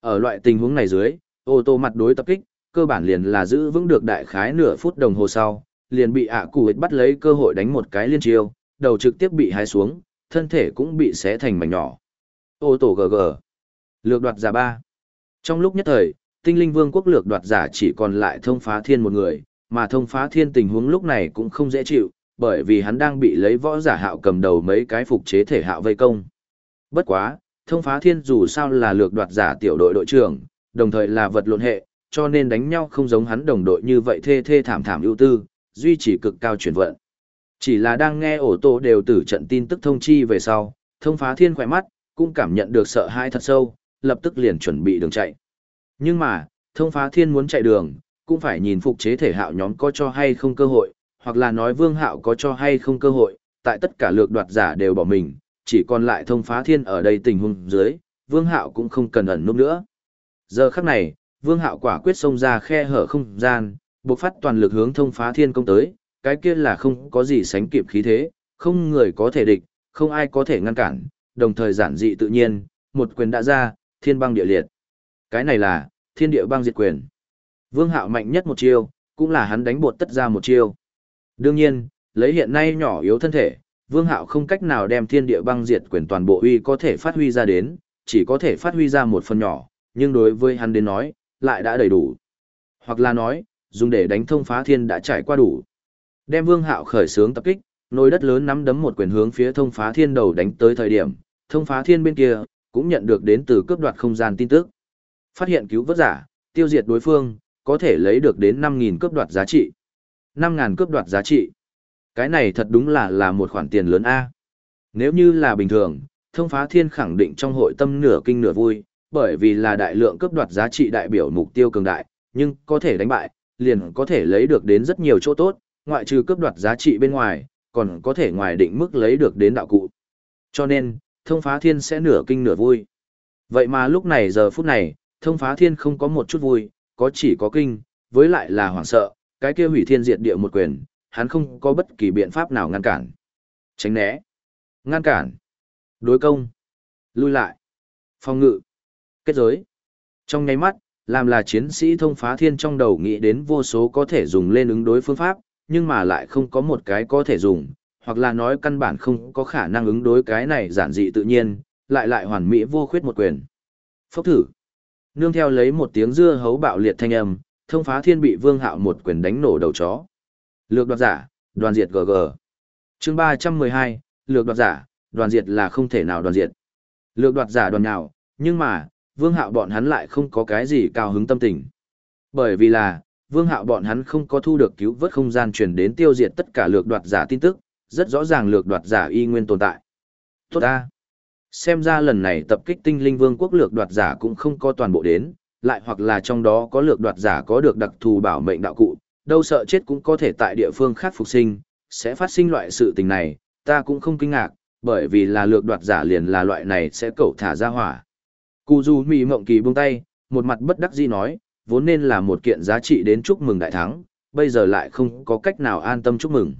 Ở loại tình huống này dưới, ô tô mặt đối tập kích, cơ bản liền là giữ vững được đại khái nửa phút đồng hồ sau, liền bị ạ cụ bắt lấy cơ hội đánh một cái liên chiêu, đầu trực tiếp bị hái xuống, thân thể cũng bị xé thành mảnh nhỏ. Ô tổ GG. Lược đoạt giả ba. Trong lúc nhất thời, tinh linh vương quốc lược đoạt giả chỉ còn lại thông phá thiên một người, mà thông phá thiên tình huống lúc này cũng không dễ chịu, bởi vì hắn đang bị lấy võ giả hạo cầm đầu mấy cái phục chế thể hạo vây công. Bất quá, thông phá thiên dù sao là lược đoạt giả tiểu đội đội trưởng, đồng thời là vật lộn hệ, cho nên đánh nhau không giống hắn đồng đội như vậy thê thê thảm thảm ưu tư, duy trì cực cao chuyển vận. Chỉ là đang nghe ổ tổ đều tử trận tin tức thông chi về sau, thông phá thiên khỏe mắt, cũng cảm nhận được sợ hãi thật sâu, lập tức liền chuẩn bị đường chạy. Nhưng mà, thông phá thiên muốn chạy đường, cũng phải nhìn phục chế thể hạo nhóm có cho hay không cơ hội, hoặc là nói vương hạo có cho hay không cơ hội, tại tất cả lược đoạt giả đều bỏ mình, chỉ còn lại thông phá thiên ở đây tình huống dưới, vương hạo cũng không cần ẩn núp nữa. Giờ khắc này, vương hạo quả quyết xông ra khe hở không gian, bộc phát toàn lực hướng thông phá thiên công tới, cái kia là không có gì sánh kịp khí thế, không người có thể địch, không ai có thể ngăn cản, đồng thời giản dị tự nhiên, một quyền đã ra, thiên băng địa liệt. Cái này là, thiên địa băng diệt quyền. Vương hạo mạnh nhất một chiêu, cũng là hắn đánh bột tất ra một chiêu. Đương nhiên, lấy hiện nay nhỏ yếu thân thể, Vương Hạo không cách nào đem thiên địa băng diệt quyền toàn bộ uy có thể phát huy ra đến, chỉ có thể phát huy ra một phần nhỏ, nhưng đối với hắn đến nói, lại đã đầy đủ. Hoặc là nói, dùng để đánh thông phá thiên đã trải qua đủ. Đem Vương Hạo khởi sướng tập kích, nồi đất lớn nắm đấm một quyền hướng phía thông phá thiên đầu đánh tới thời điểm, thông phá thiên bên kia cũng nhận được đến từ cướp đoạt không gian tin tức. Phát hiện cứu vớt giả, tiêu diệt đối phương, có thể lấy được đến 5000 cướp đoạt giá trị. 5000 cướp đoạt giá trị. Cái này thật đúng là là một khoản tiền lớn a. Nếu như là bình thường, thông phá thiên khẳng định trong hội tâm nửa kinh nửa vui, bởi vì là đại lượng cướp đoạt giá trị đại biểu mục tiêu cường đại, nhưng có thể đánh bại, liền có thể lấy được đến rất nhiều chỗ tốt, ngoại trừ cướp đoạt giá trị bên ngoài, còn có thể ngoài định mức lấy được đến đạo cụ. Cho nên, thông phá thiên sẽ nửa kinh nửa vui. Vậy mà lúc này giờ phút này, thông phá thiên không có một chút vui, có chỉ có kinh, với lại là hoảng sợ, cái kia hủy thiên diệt địa một quyền, hắn không có bất kỳ biện pháp nào ngăn cản. Tránh né, ngăn cản, đối công, lui lại, phòng ngự, kết giới. Trong nháy mắt, làm là chiến sĩ thông phá thiên trong đầu nghĩ đến vô số có thể dùng lên ứng đối phương pháp, nhưng mà lại không có một cái có thể dùng, hoặc là nói căn bản không có khả năng ứng đối cái này giản dị tự nhiên, lại lại hoàn mỹ vô khuyết một quyền. Phốc thử. Nương theo lấy một tiếng dưa hấu bạo liệt thanh âm, thông phá thiên bị vương hạo một quyền đánh nổ đầu chó. Lược đoạt giả, đoàn diệt GG. chương 312, lược đoạt giả, đoàn diệt là không thể nào đoàn diệt. Lược đoạt giả đoàn nào, nhưng mà, vương hạo bọn hắn lại không có cái gì cao hứng tâm tình. Bởi vì là, vương hạo bọn hắn không có thu được cứu vớt không gian truyền đến tiêu diệt tất cả lược đoạt giả tin tức, rất rõ ràng lược đoạt giả y nguyên tồn tại. Tốt ta! Xem ra lần này tập kích tinh linh vương quốc lược đoạt giả cũng không có toàn bộ đến, lại hoặc là trong đó có lược đoạt giả có được đặc thù bảo mệnh đạo cụ, đâu sợ chết cũng có thể tại địa phương khác phục sinh, sẽ phát sinh loại sự tình này, ta cũng không kinh ngạc, bởi vì là lược đoạt giả liền là loại này sẽ cẩu thả ra hỏa. Cù Du Mị mộng kỳ buông tay, một mặt bất đắc dĩ nói, vốn nên là một kiện giá trị đến chúc mừng đại thắng, bây giờ lại không có cách nào an tâm chúc mừng.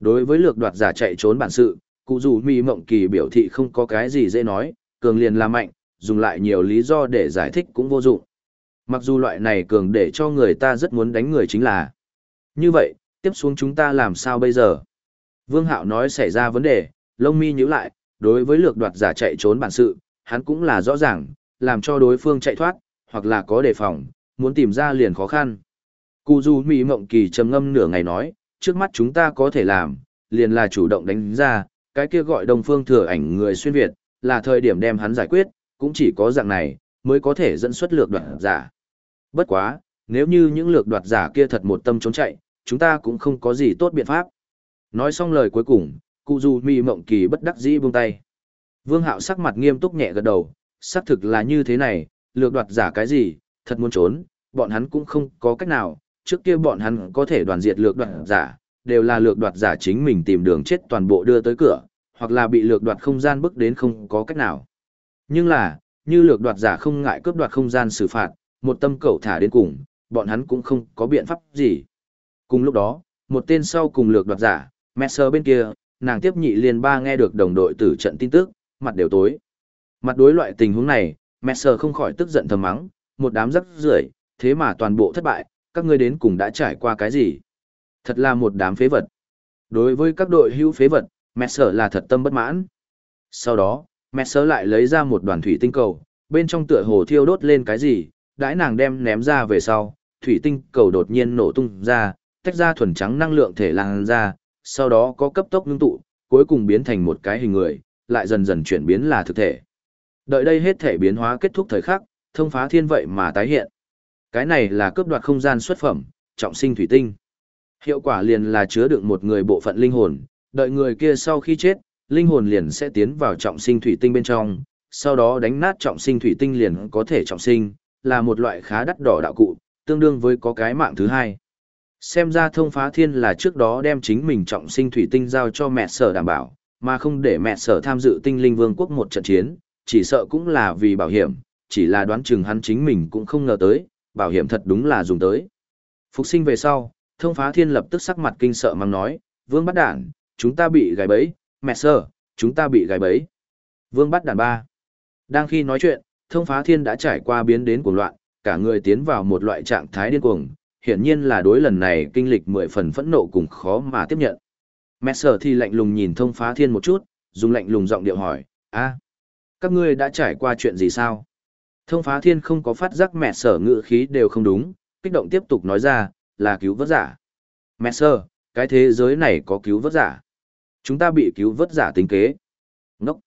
Đối với lược đoạt giả chạy trốn bản sự, cụ Du Mị mộng kỳ biểu thị không có cái gì dễ nói, cường liền là mạnh, dùng lại nhiều lý do để giải thích cũng vô dụng. Mặc dù loại này cường để cho người ta rất muốn đánh người chính là. Như vậy, tiếp xuống chúng ta làm sao bây giờ? Vương Hạo nói xảy ra vấn đề, lông mi nhíu lại, đối với lược đoạt giả chạy trốn bản sự, hắn cũng là rõ ràng, làm cho đối phương chạy thoát, hoặc là có đề phòng, muốn tìm ra liền khó khăn. Cụ Du Mỹ Mộng Kỳ trầm ngâm nửa ngày nói, trước mắt chúng ta có thể làm, liền là chủ động đánh ra, cái kia gọi đồng Phương Thừa ảnh người xuyên Việt, là thời điểm đem hắn giải quyết, cũng chỉ có dạng này mới có thể dẫn xuất lược đoạt giả. Bất quá, nếu như những lược đoạt giả kia thật một tâm trốn chạy, chúng ta cũng không có gì tốt biện pháp. Nói xong lời cuối cùng, cụ Du mì Mộng Kỳ bất đắc dĩ buông tay. Vương Hạo sắc mặt nghiêm túc nhẹ gật đầu, xác thực là như thế này, lược đoạt giả cái gì, thật muốn trốn, bọn hắn cũng không có cách nào, trước kia bọn hắn có thể đoàn diệt lược đoạt giả, đều là lược đoạt giả chính mình tìm đường chết toàn bộ đưa tới cửa, hoặc là bị lược đoạt không gian bức đến không có cách nào. Nhưng là, như lược đoạt giả không ngại cướp đoạt không gian xử phạt, một tâm cầu thả đến cùng, bọn hắn cũng không có biện pháp gì. Cùng lúc đó, một tên sau cùng lược đoạt giả, Messer bên kia, nàng tiếp nhị liên ba nghe được đồng đội tử trận tin tức, mặt đều tối. Mặt đối loại tình huống này, Messer không khỏi tức giận thầm mắng, một đám rắc rưởi, thế mà toàn bộ thất bại, các ngươi đến cùng đã trải qua cái gì? Thật là một đám phế vật. Đối với các đội hữu phế vật, Messer là thật tâm bất mãn. Sau đó, Mẹ sớ lại lấy ra một đoàn thủy tinh cầu, bên trong tựa hồ thiêu đốt lên cái gì, đãi nàng đem ném ra về sau, thủy tinh cầu đột nhiên nổ tung ra, tách ra thuần trắng năng lượng thể lan ra, sau đó có cấp tốc ngưng tụ, cuối cùng biến thành một cái hình người, lại dần dần chuyển biến là thực thể. Đợi đây hết thể biến hóa kết thúc thời khắc, thông phá thiên vậy mà tái hiện. Cái này là cướp đoạt không gian xuất phẩm, trọng sinh thủy tinh. Hiệu quả liền là chứa đựng một người bộ phận linh hồn, đợi người kia sau khi chết, linh hồn liền sẽ tiến vào trọng sinh thủy tinh bên trong, sau đó đánh nát trọng sinh thủy tinh liền có thể trọng sinh, là một loại khá đắt đỏ đạo cụ, tương đương với có cái mạng thứ hai. Xem ra thông phá thiên là trước đó đem chính mình trọng sinh thủy tinh giao cho mẹ sở đảm bảo, mà không để mẹ sở tham dự tinh linh vương quốc một trận chiến, chỉ sợ cũng là vì bảo hiểm, chỉ là đoán chừng hắn chính mình cũng không ngờ tới, bảo hiểm thật đúng là dùng tới. Phục sinh về sau, thông phá thiên lập tức sắc mặt kinh sợ mang nói, vương bắt đản, chúng ta bị gài bẫy, mẹ sở, chúng ta bị gài bẫy. Vương bắt đản ba. Đang khi nói chuyện, thông phá thiên đã trải qua biến đến cuồng loạn, cả người tiến vào một loại trạng thái điên cuồng, hiển nhiên là đối lần này kinh lịch mười phần phẫn nộ cùng khó mà tiếp nhận. Mẹ sở thì lạnh lùng nhìn thông phá thiên một chút, dùng lạnh lùng giọng điệu hỏi, a, các ngươi đã trải qua chuyện gì sao? Thông phá thiên không có phát giác mẹ sở ngự khí đều không đúng, kích động tiếp tục nói ra, là cứu vớt giả. Mẹ sở, cái thế giới này có cứu vớt giả. Chúng ta bị cứu vớt giả tính kế. Ngốc.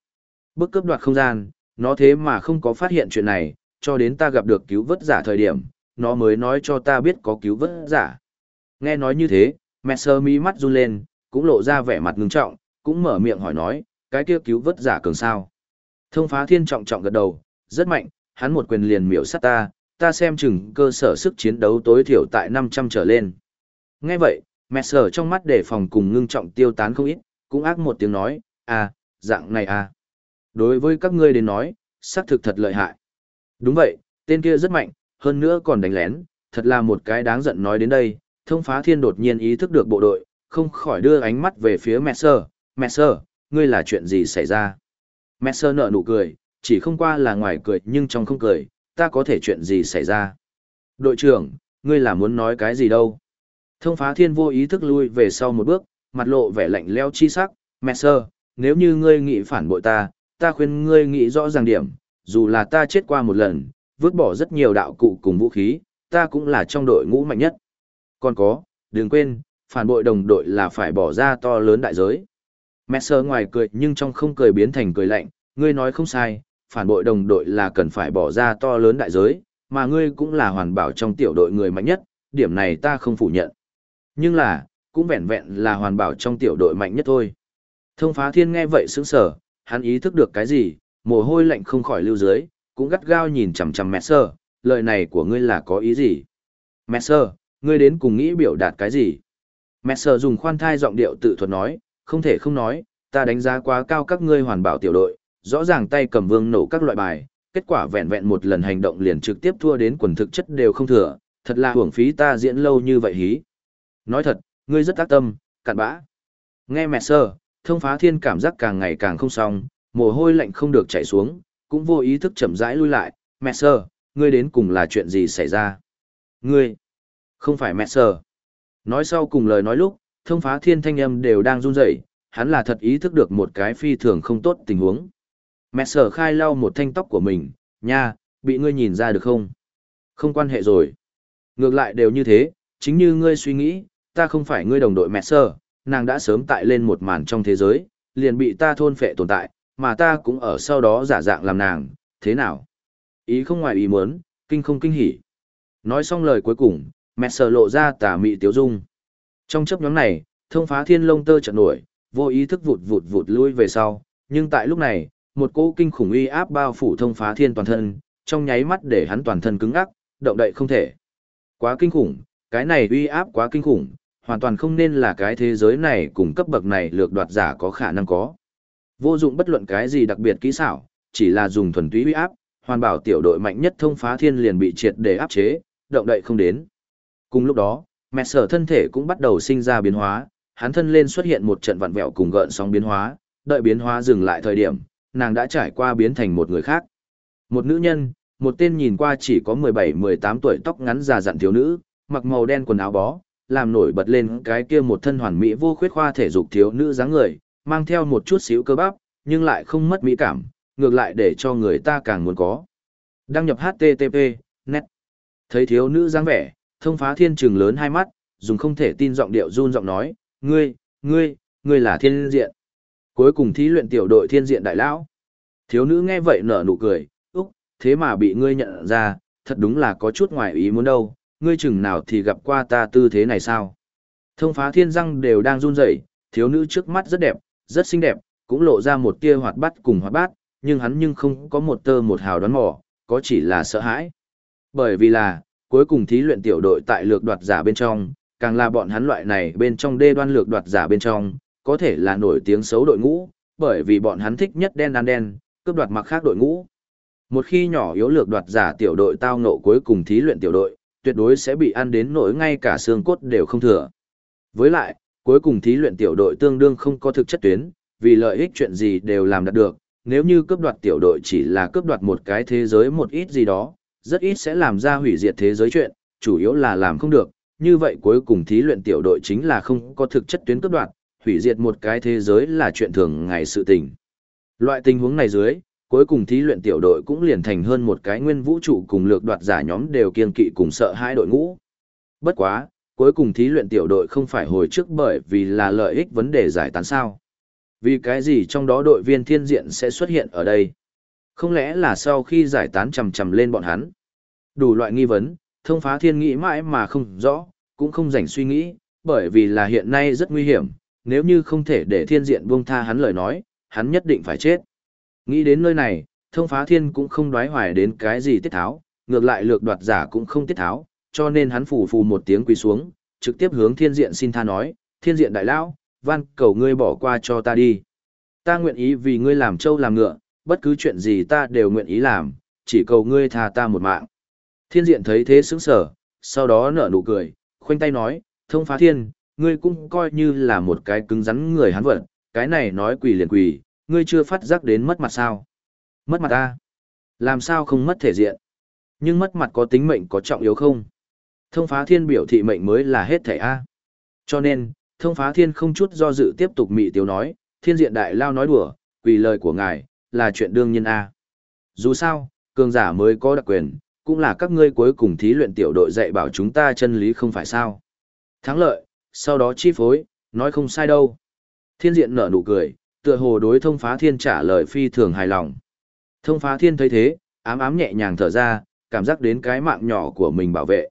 Bước cướp đoạt không gian, nó thế mà không có phát hiện chuyện này, cho đến ta gặp được cứu vớt giả thời điểm, nó mới nói cho ta biết có cứu vớt giả. Nghe nói như thế, mẹ sơ mi mắt run lên, cũng lộ ra vẻ mặt ngưng trọng, cũng mở miệng hỏi nói, cái kia cứu vớt giả cường sao. Thông phá thiên trọng trọng gật đầu, rất mạnh, hắn một quyền liền miểu sát ta, ta xem chừng cơ sở sức chiến đấu tối thiểu tại 500 trở lên. Nghe vậy, mẹ sở trong mắt để phòng cùng ngưng trọng tiêu tán không ít, cũng ác một tiếng nói, à, dạng này à. Đối với các ngươi đến nói, xác thực thật lợi hại. Đúng vậy, tên kia rất mạnh, hơn nữa còn đánh lén, thật là một cái đáng giận nói đến đây, thông phá thiên đột nhiên ý thức được bộ đội, không khỏi đưa ánh mắt về phía mẹ sơ, mẹ sơ, ngươi là chuyện gì xảy ra? Mẹ sơ nở nụ cười, chỉ không qua là ngoài cười nhưng trong không cười, ta có thể chuyện gì xảy ra? Đội trưởng, ngươi là muốn nói cái gì đâu? Thông phá thiên vô ý thức lui về sau một bước, mặt lộ vẻ lạnh leo chi sắc, mẹ sơ, nếu như ngươi nghĩ phản bội ta, ta khuyên ngươi nghĩ rõ ràng điểm, dù là ta chết qua một lần, vứt bỏ rất nhiều đạo cụ cùng vũ khí, ta cũng là trong đội ngũ mạnh nhất. Còn có, đừng quên, phản bội đồng đội là phải bỏ ra to lớn đại giới. Messer ngoài cười nhưng trong không cười biến thành cười lạnh, ngươi nói không sai, phản bội đồng đội là cần phải bỏ ra to lớn đại giới, mà ngươi cũng là hoàn bảo trong tiểu đội người mạnh nhất, điểm này ta không phủ nhận. Nhưng là, cũng vẹn vẹn là hoàn bảo trong tiểu đội mạnh nhất thôi. Thông phá thiên nghe vậy sững sở, hắn ý thức được cái gì, mồ hôi lạnh không khỏi lưu dưới, cũng gắt gao nhìn chằm chằm mẹ sơ, lời này của ngươi là có ý gì? Mẹ sơ, ngươi đến cùng nghĩ biểu đạt cái gì? Mẹ sơ dùng khoan thai giọng điệu tự thuật nói, không thể không nói, ta đánh giá quá cao các ngươi hoàn bảo tiểu đội, rõ ràng tay cầm vương nổ các loại bài, kết quả vẹn vẹn một lần hành động liền trực tiếp thua đến quần thực chất đều không thừa, thật là hưởng phí ta diễn lâu như vậy hí. Nói thật, ngươi rất tác tâm, cặn bã. Nghe mẹ sơ, thông phá thiên cảm giác càng ngày càng không xong, mồ hôi lạnh không được chảy xuống, cũng vô ý thức chậm rãi lui lại, mẹ sơ, ngươi đến cùng là chuyện gì xảy ra? Ngươi, không phải mẹ sơ. Nói sau cùng lời nói lúc, thông phá thiên thanh âm đều đang run rẩy, hắn là thật ý thức được một cái phi thường không tốt tình huống. Mẹ sở khai lau một thanh tóc của mình, nha, bị ngươi nhìn ra được không? Không quan hệ rồi. Ngược lại đều như thế, chính như ngươi suy nghĩ, ta không phải ngươi đồng đội mẹ Sơ, nàng đã sớm tại lên một màn trong thế giới, liền bị ta thôn phệ tồn tại, mà ta cũng ở sau đó giả dạng làm nàng, thế nào? Ý không ngoài ý muốn, kinh không kinh hỉ. Nói xong lời cuối cùng, mẹ Sơ lộ ra tà mị tiếu dung. Trong chấp nhóm này, thông phá thiên lông tơ trận nổi, vô ý thức vụt vụt vụt lui về sau, nhưng tại lúc này, một cỗ kinh khủng uy áp bao phủ thông phá thiên toàn thân, trong nháy mắt để hắn toàn thân cứng ngắc, động đậy không thể. Quá kinh khủng, cái này uy áp quá kinh khủng, hoàn toàn không nên là cái thế giới này cùng cấp bậc này lược đoạt giả có khả năng có. Vô dụng bất luận cái gì đặc biệt kỹ xảo, chỉ là dùng thuần túy uy áp, hoàn bảo tiểu đội mạnh nhất thông phá thiên liền bị triệt để áp chế, động đậy không đến. Cùng lúc đó, mẹ sở thân thể cũng bắt đầu sinh ra biến hóa, hắn thân lên xuất hiện một trận vặn vẹo cùng gợn sóng biến hóa, đợi biến hóa dừng lại thời điểm, nàng đã trải qua biến thành một người khác. Một nữ nhân, một tên nhìn qua chỉ có 17-18 tuổi tóc ngắn già dặn thiếu nữ, mặc màu đen quần áo bó, làm nổi bật lên cái kia một thân hoàn mỹ vô khuyết khoa thể dục thiếu nữ dáng người, mang theo một chút xíu cơ bắp, nhưng lại không mất mỹ cảm, ngược lại để cho người ta càng muốn có. Đăng nhập HTTP, net. Thấy thiếu nữ dáng vẻ, thông phá thiên trường lớn hai mắt, dùng không thể tin giọng điệu run giọng nói, ngươi, ngươi, ngươi là thiên diện. Cuối cùng thí luyện tiểu đội thiên diện đại lão. Thiếu nữ nghe vậy nở nụ cười, úc, thế mà bị ngươi nhận ra, thật đúng là có chút ngoài ý muốn đâu, ngươi chừng nào thì gặp qua ta tư thế này sao. Thông phá thiên răng đều đang run rẩy, thiếu nữ trước mắt rất đẹp, rất xinh đẹp, cũng lộ ra một tia hoạt bát cùng hoạt bát, nhưng hắn nhưng không có một tơ một hào đoán mò, có chỉ là sợ hãi. Bởi vì là, cuối cùng thí luyện tiểu đội tại lược đoạt giả bên trong, càng là bọn hắn loại này bên trong đê đoan lược đoạt giả bên trong, có thể là nổi tiếng xấu đội ngũ, bởi vì bọn hắn thích nhất đen ăn đen, cướp đoạt mặc khác đội ngũ. Một khi nhỏ yếu lược đoạt giả tiểu đội tao ngộ cuối cùng thí luyện tiểu đội, tuyệt đối sẽ bị ăn đến nỗi ngay cả xương cốt đều không thừa. Với lại, cuối cùng thí luyện tiểu đội tương đương không có thực chất tuyến, vì lợi ích chuyện gì đều làm đạt được, nếu như cướp đoạt tiểu đội chỉ là cướp đoạt một cái thế giới một ít gì đó, rất ít sẽ làm ra hủy diệt thế giới chuyện, chủ yếu là làm không được, như vậy cuối cùng thí luyện tiểu đội chính là không có thực chất tuyến cướp đoạt, hủy diệt một cái thế giới là chuyện thường ngày sự tình. Loại tình huống này dưới, cuối cùng thí luyện tiểu đội cũng liền thành hơn một cái nguyên vũ trụ cùng lược đoạt giả nhóm đều kiên kỵ cùng sợ hai đội ngũ. Bất quá, cuối cùng thí luyện tiểu đội không phải hồi trước bởi vì là lợi ích vấn đề giải tán sao. Vì cái gì trong đó đội viên thiên diện sẽ xuất hiện ở đây? Không lẽ là sau khi giải tán chầm chầm lên bọn hắn? Đủ loại nghi vấn, thông phá thiên nghĩ mãi mà không rõ, cũng không rảnh suy nghĩ, bởi vì là hiện nay rất nguy hiểm, nếu như không thể để thiên diện buông tha hắn lời nói, hắn nhất định phải chết. Nghĩ đến nơi này, thông phá thiên cũng không đoái hoài đến cái gì tiết tháo, ngược lại lược đoạt giả cũng không tiết tháo, cho nên hắn phủ phù một tiếng quỳ xuống, trực tiếp hướng thiên diện xin tha nói, thiên diện đại lão, van cầu ngươi bỏ qua cho ta đi. Ta nguyện ý vì ngươi làm trâu làm ngựa, bất cứ chuyện gì ta đều nguyện ý làm, chỉ cầu ngươi tha ta một mạng. Thiên diện thấy thế sững sở, sau đó nở nụ cười, khoanh tay nói, thông phá thiên, ngươi cũng coi như là một cái cứng rắn người hắn vật, cái này nói quỳ liền quỳ, ngươi chưa phát giác đến mất mặt sao. Mất mặt ta. Làm sao không mất thể diện. Nhưng mất mặt có tính mệnh có trọng yếu không? Thông phá thiên biểu thị mệnh mới là hết thể A. Cho nên, thông phá thiên không chút do dự tiếp tục mị tiếu nói, thiên diện đại lao nói đùa, vì lời của ngài, là chuyện đương nhiên A. Dù sao, cường giả mới có đặc quyền, cũng là các ngươi cuối cùng thí luyện tiểu đội dạy bảo chúng ta chân lý không phải sao. Thắng lợi, sau đó chi phối, nói không sai đâu. Thiên diện nở nụ cười, tựa hồ đối thông phá thiên trả lời phi thường hài lòng. Thông phá thiên thấy thế, ám ám nhẹ nhàng thở ra, cảm giác đến cái mạng nhỏ của mình bảo vệ.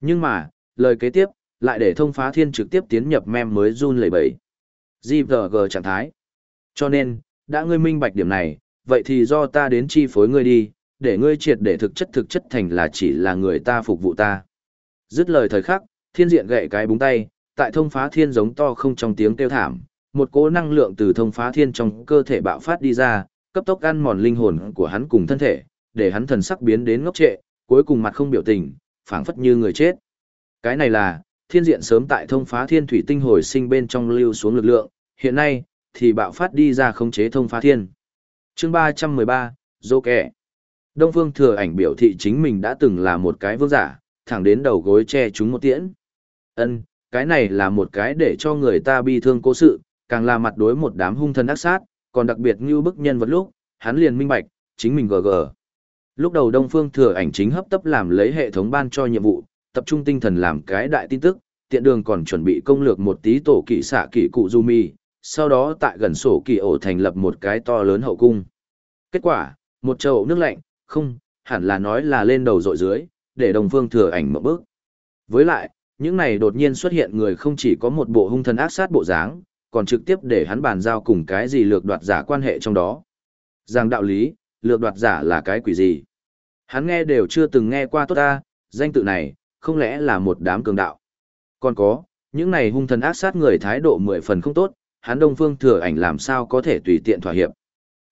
Nhưng mà, lời kế tiếp, lại để thông phá thiên trực tiếp tiến nhập mem mới run lẩy bẩy. GVG trạng thái. Cho nên, đã ngươi minh bạch điểm này, vậy thì do ta đến chi phối ngươi đi, để ngươi triệt để thực chất thực chất thành là chỉ là người ta phục vụ ta. Dứt lời thời khắc, thiên diện gậy cái búng tay, tại thông phá thiên giống to không trong tiếng kêu thảm, một cỗ năng lượng từ thông phá thiên trong cơ thể bạo phát đi ra, cấp tốc ăn mòn linh hồn của hắn cùng thân thể, để hắn thần sắc biến đến ngốc trệ, cuối cùng mặt không biểu tình, phảng phất như người chết. Cái này là, thiên diện sớm tại thông phá thiên thủy tinh hồi sinh bên trong lưu xuống lực lượng, hiện nay, thì bạo phát đi ra khống chế thông phá thiên. Chương 313, dô Kẻ Đông Phương Thừa Ảnh biểu thị chính mình đã từng là một cái vương giả, thẳng đến đầu gối che chúng một tiễn. Ân, cái này là một cái để cho người ta bi thương cố sự, càng là mặt đối một đám hung thần ác sát, còn đặc biệt như bức nhân vật lúc, hắn liền minh bạch, chính mình gg. Lúc đầu Đông Phương Thừa Ảnh chính hấp tấp làm lấy hệ thống ban cho nhiệm vụ, tập trung tinh thần làm cái đại tin tức, tiện đường còn chuẩn bị công lược một tí tổ kỵ xạ kỵ cụ Jumi, sau đó tại gần sổ kỳ ổ thành lập một cái to lớn hậu cung. Kết quả, một chậu nước lạnh, không, hẳn là nói là lên đầu dội dưới, để Đông phương thừa ảnh một bước. Với lại, những này đột nhiên xuất hiện người không chỉ có một bộ hung thần ác sát bộ dáng, còn trực tiếp để hắn bàn giao cùng cái gì lược đoạt giả quan hệ trong đó. Rằng đạo lý, lược đoạt giả là cái quỷ gì? Hắn nghe đều chưa từng nghe qua tốt ta, danh tự này, không lẽ là một đám cường đạo. Còn có, những này hung thần ác sát người thái độ mười phần không tốt, hắn Đông Phương Thừa Ảnh làm sao có thể tùy tiện thỏa hiệp.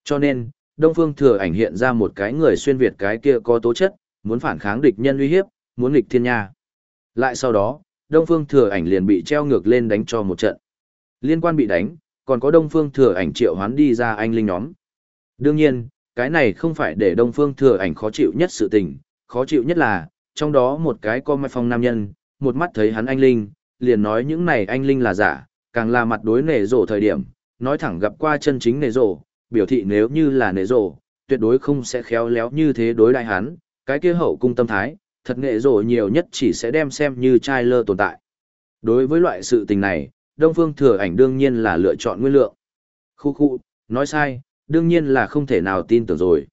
Cho nên, Đông Phương Thừa Ảnh hiện ra một cái người xuyên Việt cái kia có tố chất, muốn phản kháng địch nhân uy hiếp, muốn nghịch thiên nha. Lại sau đó, Đông Phương Thừa Ảnh liền bị treo ngược lên đánh cho một trận. Liên quan bị đánh, còn có Đông Phương Thừa Ảnh triệu hoán đi ra anh linh nhóm. Đương nhiên, cái này không phải để Đông Phương Thừa Ảnh khó chịu nhất sự tình, khó chịu nhất là, trong đó một cái co mai phong nam nhân, một mắt thấy hắn anh linh, liền nói những này anh linh là giả, càng là mặt đối nể rổ thời điểm, nói thẳng gặp qua chân chính nể rổ, biểu thị nếu như là nể rổ, tuyệt đối không sẽ khéo léo như thế đối đại hắn, cái kia hậu cung tâm thái, thật nghệ rổ nhiều nhất chỉ sẽ đem xem như trai lơ tồn tại. Đối với loại sự tình này, Đông Phương Thừa Ảnh đương nhiên là lựa chọn nguyên lượng. Khu khu, nói sai, đương nhiên là không thể nào tin tưởng rồi.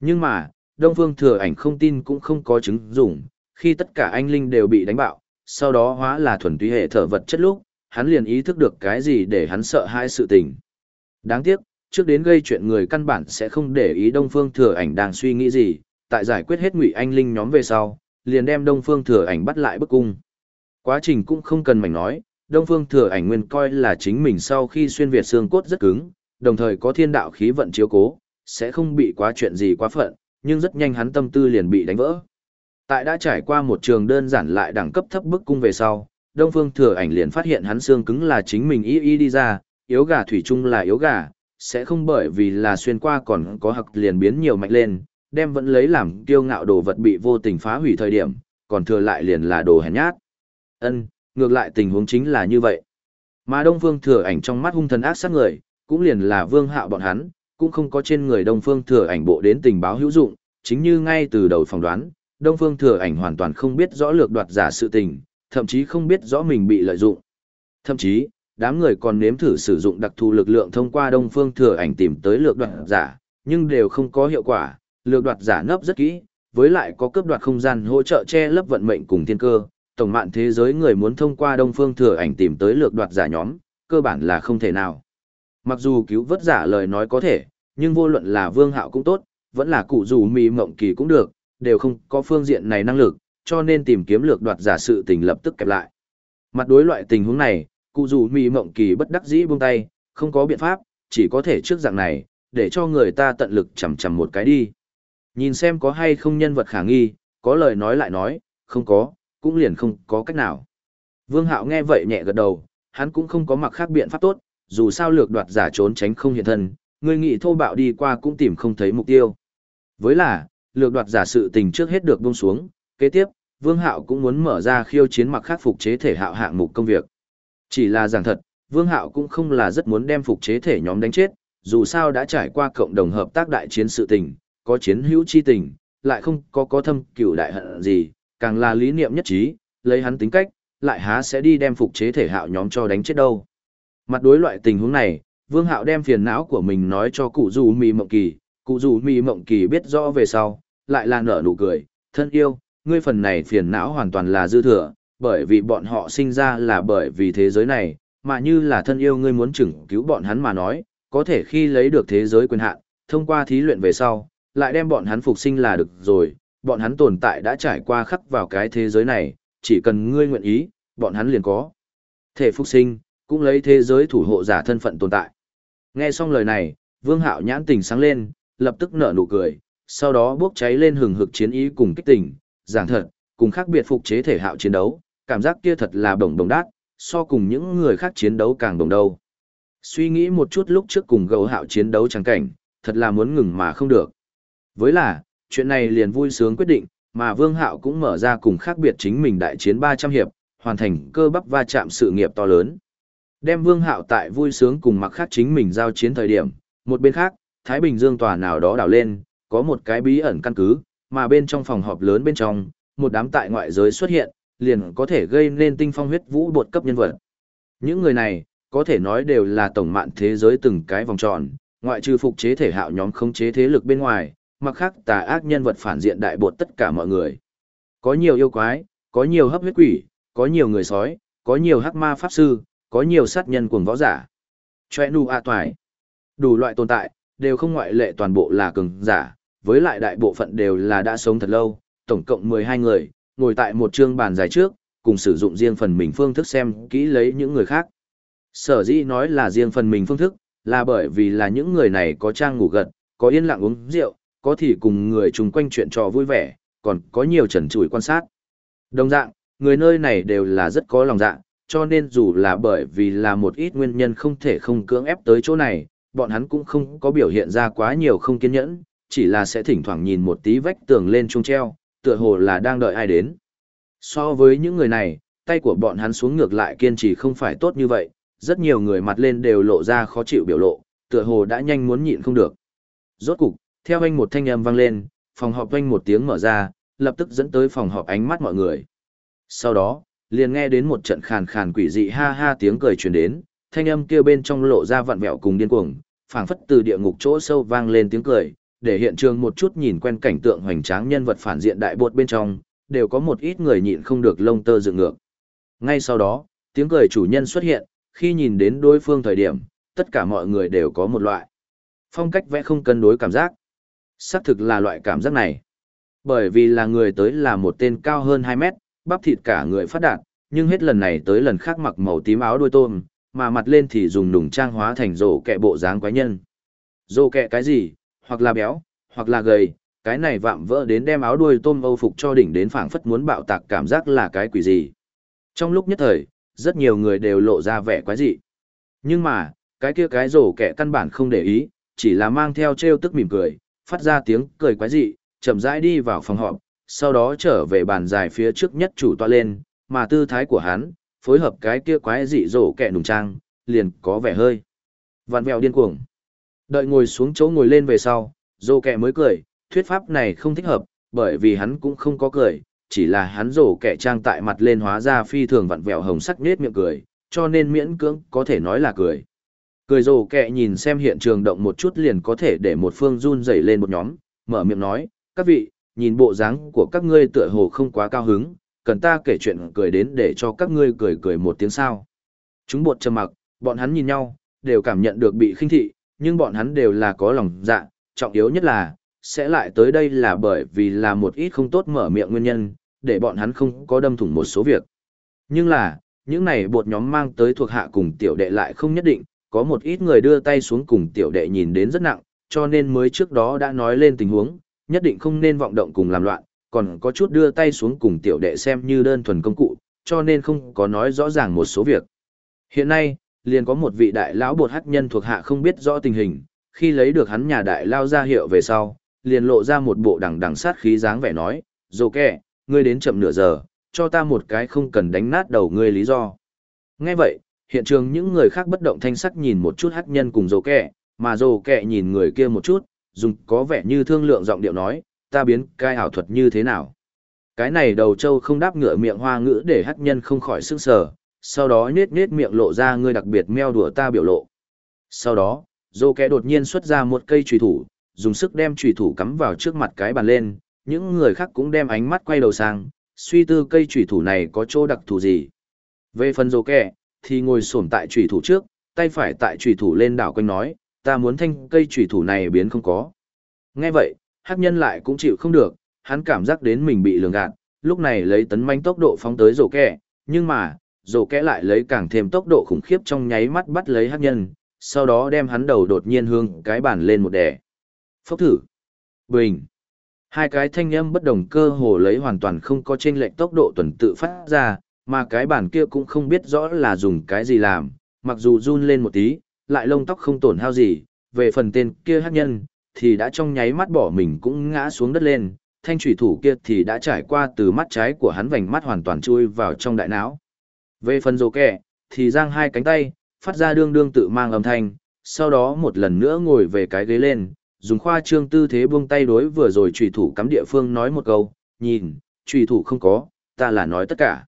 Nhưng mà, Đông Phương Thừa Ảnh không tin cũng không có chứng dụng, khi tất cả anh linh đều bị đánh bạo, sau đó hóa là thuần túy hệ thở vật chất lúc, hắn liền ý thức được cái gì để hắn sợ hai sự tình. Đáng tiếc, trước đến gây chuyện người căn bản sẽ không để ý Đông Phương Thừa Ảnh đang suy nghĩ gì, tại giải quyết hết Ngụy Anh Linh nhóm về sau, liền đem Đông Phương Thừa Ảnh bắt lại bức cung. Quá trình cũng không cần mảnh nói, Đông Phương Thừa Ảnh nguyên coi là chính mình sau khi xuyên việt xương cốt rất cứng, đồng thời có thiên đạo khí vận chiếu cố, sẽ không bị quá chuyện gì quá phận, nhưng rất nhanh hắn tâm tư liền bị đánh vỡ. Tại đã trải qua một trường đơn giản lại đẳng cấp thấp bức cung về sau, Đông Phương Thừa Ảnh liền phát hiện hắn xương cứng là chính mình y y đi ra, yếu gà thủy chung là yếu gà, sẽ không bởi vì là xuyên qua còn có hặc liền biến nhiều mạnh lên, đem vẫn lấy làm kiêu ngạo đồ vật bị vô tình phá hủy thời điểm, còn thừa lại liền là đồ hèn nhát. Ân, ngược lại tình huống chính là như vậy. Mà Đông Phương Thừa Ảnh trong mắt hung thần ác sát người, cũng liền là Vương Hạo bọn hắn, cũng không có trên người Đông Phương Thừa Ảnh bộ đến tình báo hữu dụng, chính như ngay từ đầu phỏng đoán, Đông Phương Thừa Ảnh hoàn toàn không biết rõ lược đoạt giả sự tình, thậm chí không biết rõ mình bị lợi dụng. Thậm chí, đám người còn nếm thử sử dụng đặc thù lực lượng thông qua Đông Phương Thừa Ảnh tìm tới lược đoạt giả, nhưng đều không có hiệu quả, lược đoạt giả nấp rất kỹ, với lại có cướp đoạt không gian hỗ trợ che lấp vận mệnh cùng thiên cơ, tổng mạng thế giới người muốn thông qua Đông Phương Thừa Ảnh tìm tới lược đoạt giả nhóm, cơ bản là không thể nào. Mặc dù cứu vớt giả lời nói có thể, nhưng vô luận là Vương Hạo cũng tốt, vẫn là cụ dù mì mộng kỳ cũng được, đều không có phương diện này năng lực, cho nên tìm kiếm lược đoạt giả sự tình lập tức kẹp lại. Mặt đối loại tình huống này, cụ dù mì mộng kỳ bất đắc dĩ buông tay, không có biện pháp, chỉ có thể trước dạng này, để cho người ta tận lực chầm chầm một cái đi. Nhìn xem có hay không nhân vật khả nghi, có lời nói lại nói, không có, cũng liền không có cách nào. Vương Hạo nghe vậy nhẹ gật đầu, hắn cũng không có mặc khác biện pháp tốt, dù sao lược đoạt giả trốn tránh không hiện thân, người nghị thô bạo đi qua cũng tìm không thấy mục tiêu. Với là, lược đoạt giả sự tình trước hết được buông xuống, kế tiếp, Vương Hạo cũng muốn mở ra khiêu chiến mặc khác phục chế thể hạo hạng mục công việc. Chỉ là giảng thật, Vương Hạo cũng không là rất muốn đem phục chế thể nhóm đánh chết, dù sao đã trải qua cộng đồng hợp tác đại chiến sự tình, có chiến hữu chi tình, lại không có có thâm cửu đại hận gì, càng là lý niệm nhất trí, lấy hắn tính cách, lại há sẽ đi đem phục chế thể hạo nhóm cho đánh chết đâu. Mặt đối loại tình huống này, Vương Hạo đem phiền não của mình nói cho cụ dù mì mộng kỳ, cụ dù mì mộng kỳ biết rõ về sau, lại là nở nụ cười, thân yêu, ngươi phần này phiền não hoàn toàn là dư thừa, bởi vì bọn họ sinh ra là bởi vì thế giới này, mà như là thân yêu ngươi muốn chừng cứu bọn hắn mà nói, có thể khi lấy được thế giới quyền hạn, thông qua thí luyện về sau, lại đem bọn hắn phục sinh là được rồi, bọn hắn tồn tại đã trải qua khắc vào cái thế giới này, chỉ cần ngươi nguyện ý, bọn hắn liền có. Thể phục sinh, cũng lấy thế giới thủ hộ giả thân phận tồn tại. Nghe xong lời này, Vương Hạo nhãn tình sáng lên, lập tức nở nụ cười, sau đó bốc cháy lên hừng hực chiến ý cùng kích tình, giảng thật, cùng khác biệt phục chế thể hạo chiến đấu, cảm giác kia thật là đồng đồng đát, so cùng những người khác chiến đấu càng đồng đâu. Suy nghĩ một chút lúc trước cùng gấu hạo chiến đấu chẳng cảnh, thật là muốn ngừng mà không được. Với là, chuyện này liền vui sướng quyết định, mà Vương Hạo cũng mở ra cùng khác biệt chính mình đại chiến 300 hiệp, hoàn thành cơ bắp va chạm sự nghiệp to lớn. Đem Vương Hạo tại vui sướng cùng mặc khác chính mình giao chiến thời điểm, một bên khác, Thái Bình Dương tòa nào đó đảo lên, có một cái bí ẩn căn cứ, mà bên trong phòng họp lớn bên trong, một đám tại ngoại giới xuất hiện, liền có thể gây nên tinh phong huyết vũ bột cấp nhân vật. Những người này, có thể nói đều là tổng mạn thế giới từng cái vòng tròn, ngoại trừ phục chế thể hạo nhóm không chế thế lực bên ngoài, mặc khác tà ác nhân vật phản diện đại bột tất cả mọi người. Có nhiều yêu quái, có nhiều hấp huyết quỷ, có nhiều người sói, có nhiều hắc ma pháp sư, có nhiều sát nhân cuồng võ giả. Chòe nu a toài. Đủ loại tồn tại, đều không ngoại lệ toàn bộ là cường giả, với lại đại bộ phận đều là đã sống thật lâu, tổng cộng 12 người, ngồi tại một chương bàn dài trước, cùng sử dụng riêng phần mình phương thức xem kỹ lấy những người khác. Sở dĩ nói là riêng phần mình phương thức, là bởi vì là những người này có trang ngủ gật, có yên lặng uống rượu, có thì cùng người chung quanh chuyện trò vui vẻ, còn có nhiều trần trụi quan sát. Đồng dạng, người nơi này đều là rất có lòng dạ, cho nên dù là bởi vì là một ít nguyên nhân không thể không cưỡng ép tới chỗ này, bọn hắn cũng không có biểu hiện ra quá nhiều không kiên nhẫn, chỉ là sẽ thỉnh thoảng nhìn một tí vách tường lên trung treo, tựa hồ là đang đợi ai đến. So với những người này, tay của bọn hắn xuống ngược lại kiên trì không phải tốt như vậy, rất nhiều người mặt lên đều lộ ra khó chịu biểu lộ, tựa hồ đã nhanh muốn nhịn không được. Rốt cục, theo anh một thanh âm vang lên, phòng họp anh một tiếng mở ra, lập tức dẫn tới phòng họp ánh mắt mọi người. Sau đó, liền nghe đến một trận khàn khàn quỷ dị ha ha tiếng cười truyền đến, thanh âm kia bên trong lộ ra vặn vẹo cùng điên cuồng, phảng phất từ địa ngục chỗ sâu vang lên tiếng cười, để hiện trường một chút nhìn quen cảnh tượng hoành tráng nhân vật phản diện đại bột bên trong, đều có một ít người nhịn không được lông tơ dựng ngược. Ngay sau đó, tiếng cười chủ nhân xuất hiện, khi nhìn đến đối phương thời điểm, tất cả mọi người đều có một loại phong cách vẽ không cân đối cảm giác. Xác thực là loại cảm giác này. Bởi vì là người tới là một tên cao hơn 2 mét, bắp thịt cả người phát đạt, nhưng hết lần này tới lần khác mặc màu tím áo đuôi tôm, mà mặt lên thì dùng nùng trang hóa thành rổ kẹ bộ dáng quái nhân. Rổ kẹ cái gì, hoặc là béo, hoặc là gầy, cái này vạm vỡ đến đem áo đuôi tôm âu phục cho đỉnh đến phảng phất muốn bạo tạc cảm giác là cái quỷ gì. Trong lúc nhất thời, rất nhiều người đều lộ ra vẻ quái dị. Nhưng mà, cái kia cái rổ kẹ căn bản không để ý, chỉ là mang theo treo tức mỉm cười, phát ra tiếng cười quái dị, chậm rãi đi vào phòng họp, sau đó trở về bàn dài phía trước nhất chủ tọa lên, mà tư thái của hắn, phối hợp cái kia quái dị rổ kẹ nùng trang, liền có vẻ hơi vặn vẹo điên cuồng. Đợi ngồi xuống chỗ ngồi lên về sau, rổ kẹ mới cười, thuyết pháp này không thích hợp, bởi vì hắn cũng không có cười, chỉ là hắn rổ kẹ trang tại mặt lên hóa ra phi thường vặn vẹo hồng sắc nết miệng cười, cho nên miễn cưỡng có thể nói là cười. Cười rồ kẹ nhìn xem hiện trường động một chút liền có thể để một phương run rẩy lên một nhóm, mở miệng nói, các vị, nhìn bộ dáng của các ngươi tựa hồ không quá cao hứng, cần ta kể chuyện cười đến để cho các ngươi cười cười một tiếng sao. Chúng bột trầm mặc, bọn hắn nhìn nhau, đều cảm nhận được bị khinh thị, nhưng bọn hắn đều là có lòng dạ, trọng yếu nhất là, sẽ lại tới đây là bởi vì là một ít không tốt mở miệng nguyên nhân, để bọn hắn không có đâm thủng một số việc. Nhưng là, những này bột nhóm mang tới thuộc hạ cùng tiểu đệ lại không nhất định, có một ít người đưa tay xuống cùng tiểu đệ nhìn đến rất nặng, cho nên mới trước đó đã nói lên tình huống, nhất định không nên vọng động cùng làm loạn, còn có chút đưa tay xuống cùng tiểu đệ xem như đơn thuần công cụ, cho nên không có nói rõ ràng một số việc. Hiện nay, liền có một vị đại lão bột hắc nhân thuộc hạ không biết rõ tình hình, khi lấy được hắn nhà đại lao ra hiệu về sau, liền lộ ra một bộ đằng đằng sát khí dáng vẻ nói, dồ kẹ, ngươi đến chậm nửa giờ, cho ta một cái không cần đánh nát đầu ngươi lý do. Nghe vậy, hiện trường những người khác bất động thanh sắc nhìn một chút hắc nhân cùng dồ kẹ, mà dồ kẹ nhìn người kia một chút, dùng có vẻ như thương lượng giọng điệu nói, ta biến cai ảo thuật như thế nào. Cái này đầu trâu không đáp ngựa miệng hoa ngữ để hắc nhân không khỏi sức sờ, sau đó nết nết miệng lộ ra ngươi đặc biệt meo đùa ta biểu lộ. Sau đó, dồ kẹ đột nhiên xuất ra một cây trùy thủ, dùng sức đem trùy thủ cắm vào trước mặt cái bàn lên, những người khác cũng đem ánh mắt quay đầu sang, suy tư cây trùy thủ này có chỗ đặc thù gì. Về phần dồ kẹ, thì ngồi xổm tại trùy thủ trước, tay phải tại trùy thủ lên đảo quanh nói, ta muốn thanh cây trùy thủ này biến không có. Nghe vậy, hắc nhân lại cũng chịu không được, hắn cảm giác đến mình bị lường gạt, lúc này lấy tấn manh tốc độ phóng tới rổ kẹ, nhưng mà, rổ kẹ lại lấy càng thêm tốc độ khủng khiếp trong nháy mắt bắt lấy hắc nhân, sau đó đem hắn đầu đột nhiên hương cái bàn lên một đẻ. Phốc thử. Bình. Hai cái thanh âm bất đồng cơ hồ lấy hoàn toàn không có chênh lệch tốc độ tuần tự phát ra, mà cái bàn kia cũng không biết rõ là dùng cái gì làm, mặc dù run lên một tí, lại lông tóc không tổn hao gì, về phần tên kia hắc nhân, thì đã trong nháy mắt bỏ mình cũng ngã xuống đất lên, thanh thủy thủ kia thì đã trải qua từ mắt trái của hắn vành mắt hoàn toàn chui vào trong đại não. Về phần rồ kẹ, thì giang hai cánh tay, phát ra đương đương tự mang âm thanh, sau đó một lần nữa ngồi về cái ghế lên, dùng khoa trương tư thế buông tay đối vừa rồi trùy thủ cắm địa phương nói một câu, nhìn, trùy thủ không có, ta là nói tất cả.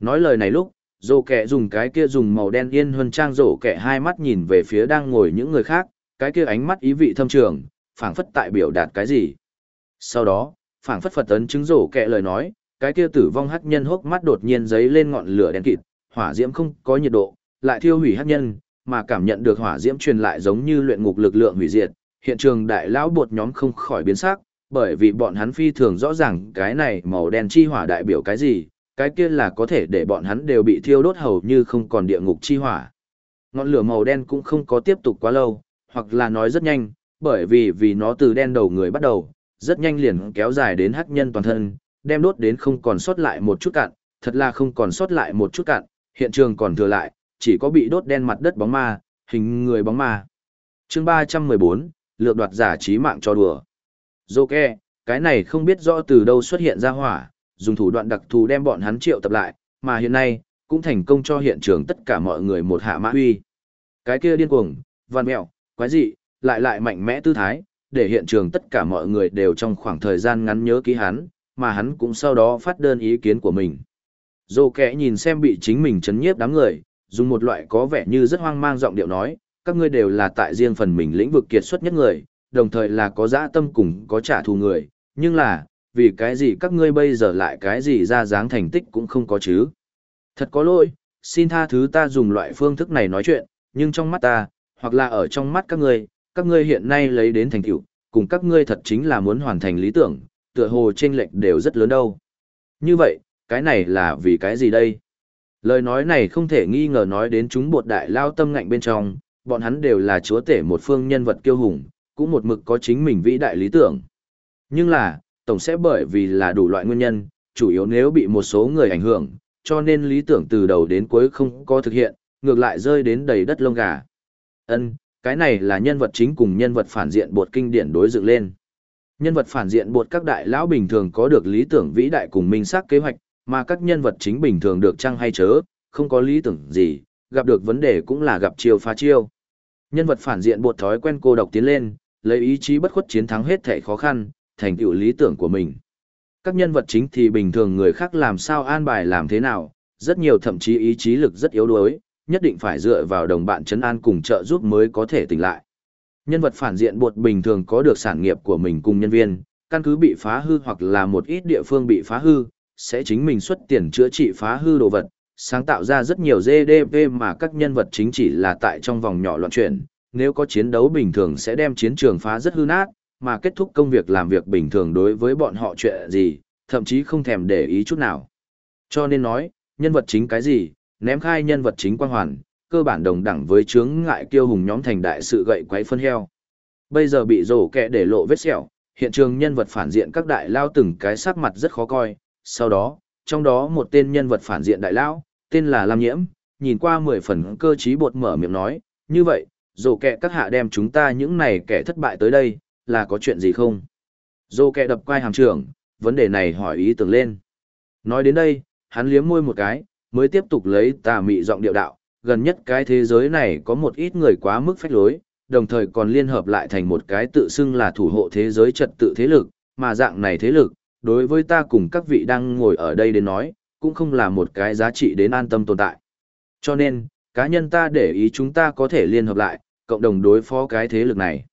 Nói lời này lúc, rổ kẹ dùng cái kia dùng màu đen yên hơn trang rổ kẹ hai mắt nhìn về phía đang ngồi những người khác, cái kia ánh mắt ý vị thâm trường, phảng phất tại biểu đạt cái gì. Sau đó, phảng phất phật tấn chứng rổ kẹ lời nói, cái kia tử vong hắc nhân hốc mắt đột nhiên giấy lên ngọn lửa đen kịt, hỏa diễm không có nhiệt độ, lại thiêu hủy hắc nhân, mà cảm nhận được hỏa diễm truyền lại giống như luyện ngục lực lượng hủy diệt, hiện trường đại lão bột nhóm không khỏi biến sắc, bởi vì bọn hắn phi thường rõ ràng cái này màu đen chi hỏa đại biểu cái gì, cái kia là có thể để bọn hắn đều bị thiêu đốt hầu như không còn địa ngục chi hỏa. Ngọn lửa màu đen cũng không có tiếp tục quá lâu, hoặc là nói rất nhanh, bởi vì vì nó từ đen đầu người bắt đầu, rất nhanh liền kéo dài đến hắc nhân toàn thân, đem đốt đến không còn sót lại một chút cạn, thật là không còn sót lại một chút cạn, hiện trường còn thừa lại, chỉ có bị đốt đen mặt đất bóng ma, hình người bóng ma. chương 314, lược đoạt giả trí mạng cho đùa. Dô cái này không biết rõ từ đâu xuất hiện ra hỏa, dùng thủ đoạn đặc thù đem bọn hắn triệu tập lại, mà hiện nay, cũng thành công cho hiện trường tất cả mọi người một hạ mã huy. Cái kia điên cuồng, văn mẹo, quái dị, lại lại mạnh mẽ tư thái, để hiện trường tất cả mọi người đều trong khoảng thời gian ngắn nhớ ký hắn, mà hắn cũng sau đó phát đơn ý kiến của mình. Dô kẽ nhìn xem bị chính mình chấn nhiếp đám người, dùng một loại có vẻ như rất hoang mang giọng điệu nói, các ngươi đều là tại riêng phần mình lĩnh vực kiệt xuất nhất người, đồng thời là có dã tâm cùng có trả thù người, nhưng là, vì cái gì các ngươi bây giờ lại cái gì ra dáng thành tích cũng không có chứ. Thật có lỗi, xin tha thứ ta dùng loại phương thức này nói chuyện, nhưng trong mắt ta, hoặc là ở trong mắt các ngươi, các ngươi hiện nay lấy đến thành tựu, cùng các ngươi thật chính là muốn hoàn thành lý tưởng, tựa hồ chênh lệch đều rất lớn đâu. Như vậy, cái này là vì cái gì đây? Lời nói này không thể nghi ngờ nói đến chúng bột đại lao tâm ngạnh bên trong, bọn hắn đều là chúa tể một phương nhân vật kiêu hùng, cũng một mực có chính mình vĩ đại lý tưởng. Nhưng là, tổng sẽ bởi vì là đủ loại nguyên nhân, chủ yếu nếu bị một số người ảnh hưởng, cho nên lý tưởng từ đầu đến cuối không có thực hiện, ngược lại rơi đến đầy đất lông gà. Ân, cái này là nhân vật chính cùng nhân vật phản diện bột kinh điển đối dựng lên. Nhân vật phản diện bột các đại lão bình thường có được lý tưởng vĩ đại cùng minh xác kế hoạch, mà các nhân vật chính bình thường được chăng hay chớ, không có lý tưởng gì, gặp được vấn đề cũng là gặp chiêu phá chiêu. Nhân vật phản diện bột thói quen cô độc tiến lên, lấy ý chí bất khuất chiến thắng hết thể khó khăn, thành tựu lý tưởng của mình. Các nhân vật chính thì bình thường người khác làm sao an bài làm thế nào, rất nhiều thậm chí ý chí lực rất yếu đuối, nhất định phải dựa vào đồng bạn chấn an cùng trợ giúp mới có thể tỉnh lại. Nhân vật phản diện buộc bình thường có được sản nghiệp của mình cùng nhân viên, căn cứ bị phá hư hoặc là một ít địa phương bị phá hư, sẽ chính mình xuất tiền chữa trị phá hư đồ vật, sáng tạo ra rất nhiều GDP mà các nhân vật chính chỉ là tại trong vòng nhỏ loạn chuyển, nếu có chiến đấu bình thường sẽ đem chiến trường phá rất hư nát, mà kết thúc công việc làm việc bình thường đối với bọn họ chuyện gì, thậm chí không thèm để ý chút nào. Cho nên nói, nhân vật chính cái gì, ném khai nhân vật chính quan hoàn, cơ bản đồng đẳng với chướng ngại kiêu hùng nhóm thành đại sự gậy quấy phân heo. Bây giờ bị rổ kẹ để lộ vết sẹo, hiện trường nhân vật phản diện các đại lao từng cái sắc mặt rất khó coi, sau đó, trong đó một tên nhân vật phản diện đại lao, tên là Lam Nhiễm, nhìn qua mười phần cơ trí bột mở miệng nói, như vậy, rổ kẹ các hạ đem chúng ta những này kẻ thất bại tới đây, là có chuyện gì không? Dô kẹ đập quai hàm trưởng, vấn đề này hỏi ý tưởng lên. Nói đến đây, hắn liếm môi một cái, mới tiếp tục lấy tà mị giọng điệu đạo, gần nhất cái thế giới này có một ít người quá mức phách lối, đồng thời còn liên hợp lại thành một cái tự xưng là thủ hộ thế giới trật tự thế lực, mà dạng này thế lực, đối với ta cùng các vị đang ngồi ở đây đến nói, cũng không là một cái giá trị đến an tâm tồn tại. Cho nên, cá nhân ta để ý chúng ta có thể liên hợp lại, cộng đồng đối phó cái thế lực này.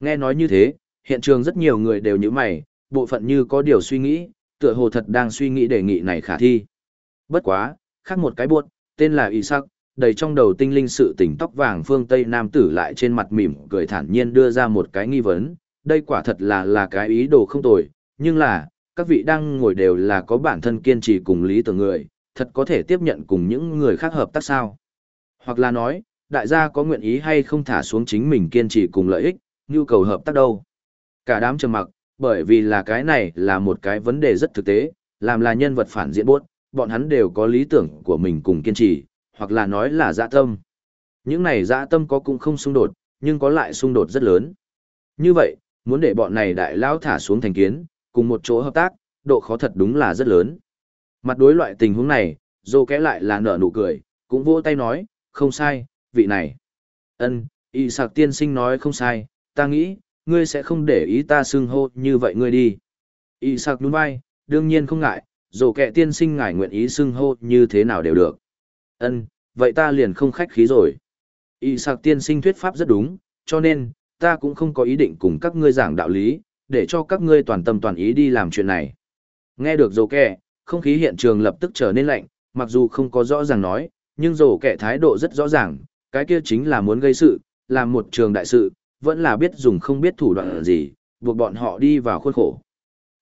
Nghe nói như thế, hiện trường rất nhiều người đều như mày, bộ phận như có điều suy nghĩ, tựa hồ thật đang suy nghĩ đề nghị này khả thi. Bất quá, khác một cái buốt, tên là Y Sắc, đầy trong đầu tinh linh sự tỉnh tóc vàng phương Tây Nam tử lại trên mặt mỉm cười thản nhiên đưa ra một cái nghi vấn, đây quả thật là là cái ý đồ không tồi, nhưng là, các vị đang ngồi đều là có bản thân kiên trì cùng lý tưởng người, thật có thể tiếp nhận cùng những người khác hợp tác sao? Hoặc là nói, đại gia có nguyện ý hay không thả xuống chính mình kiên trì cùng lợi ích, nhu cầu hợp tác đâu? Cả đám trầm mặc, bởi vì là cái này là một cái vấn đề rất thực tế, làm là nhân vật phản diện buốt, bọn hắn đều có lý tưởng của mình cùng kiên trì, hoặc là nói là dạ tâm. Những này dạ tâm có cũng không xung đột, nhưng có lại xung đột rất lớn. Như vậy, muốn để bọn này đại lão thả xuống thành kiến, cùng một chỗ hợp tác, độ khó thật đúng là rất lớn. Mặt đối loại tình huống này, dô kẽ lại là nở nụ cười, cũng vỗ tay nói, không sai, vị này. ân y sạc tiên sinh nói không sai, ta nghĩ, ngươi sẽ không để ý ta xưng hô như vậy ngươi đi. Y sạc đúng vai, đương nhiên không ngại, dồ kẹ tiên sinh ngài nguyện ý xưng hô như thế nào đều được. ân vậy ta liền không khách khí rồi. Y sạc tiên sinh thuyết pháp rất đúng, cho nên, ta cũng không có ý định cùng các ngươi giảng đạo lý, để cho các ngươi toàn tâm toàn ý đi làm chuyện này. Nghe được dồ kẹ, không khí hiện trường lập tức trở nên lạnh, mặc dù không có rõ ràng nói, nhưng dồ kẹ thái độ rất rõ ràng, cái kia chính là muốn gây sự, làm một trường đại sự, vẫn là biết dùng không biết thủ đoạn gì, buộc bọn họ đi vào khuôn khổ.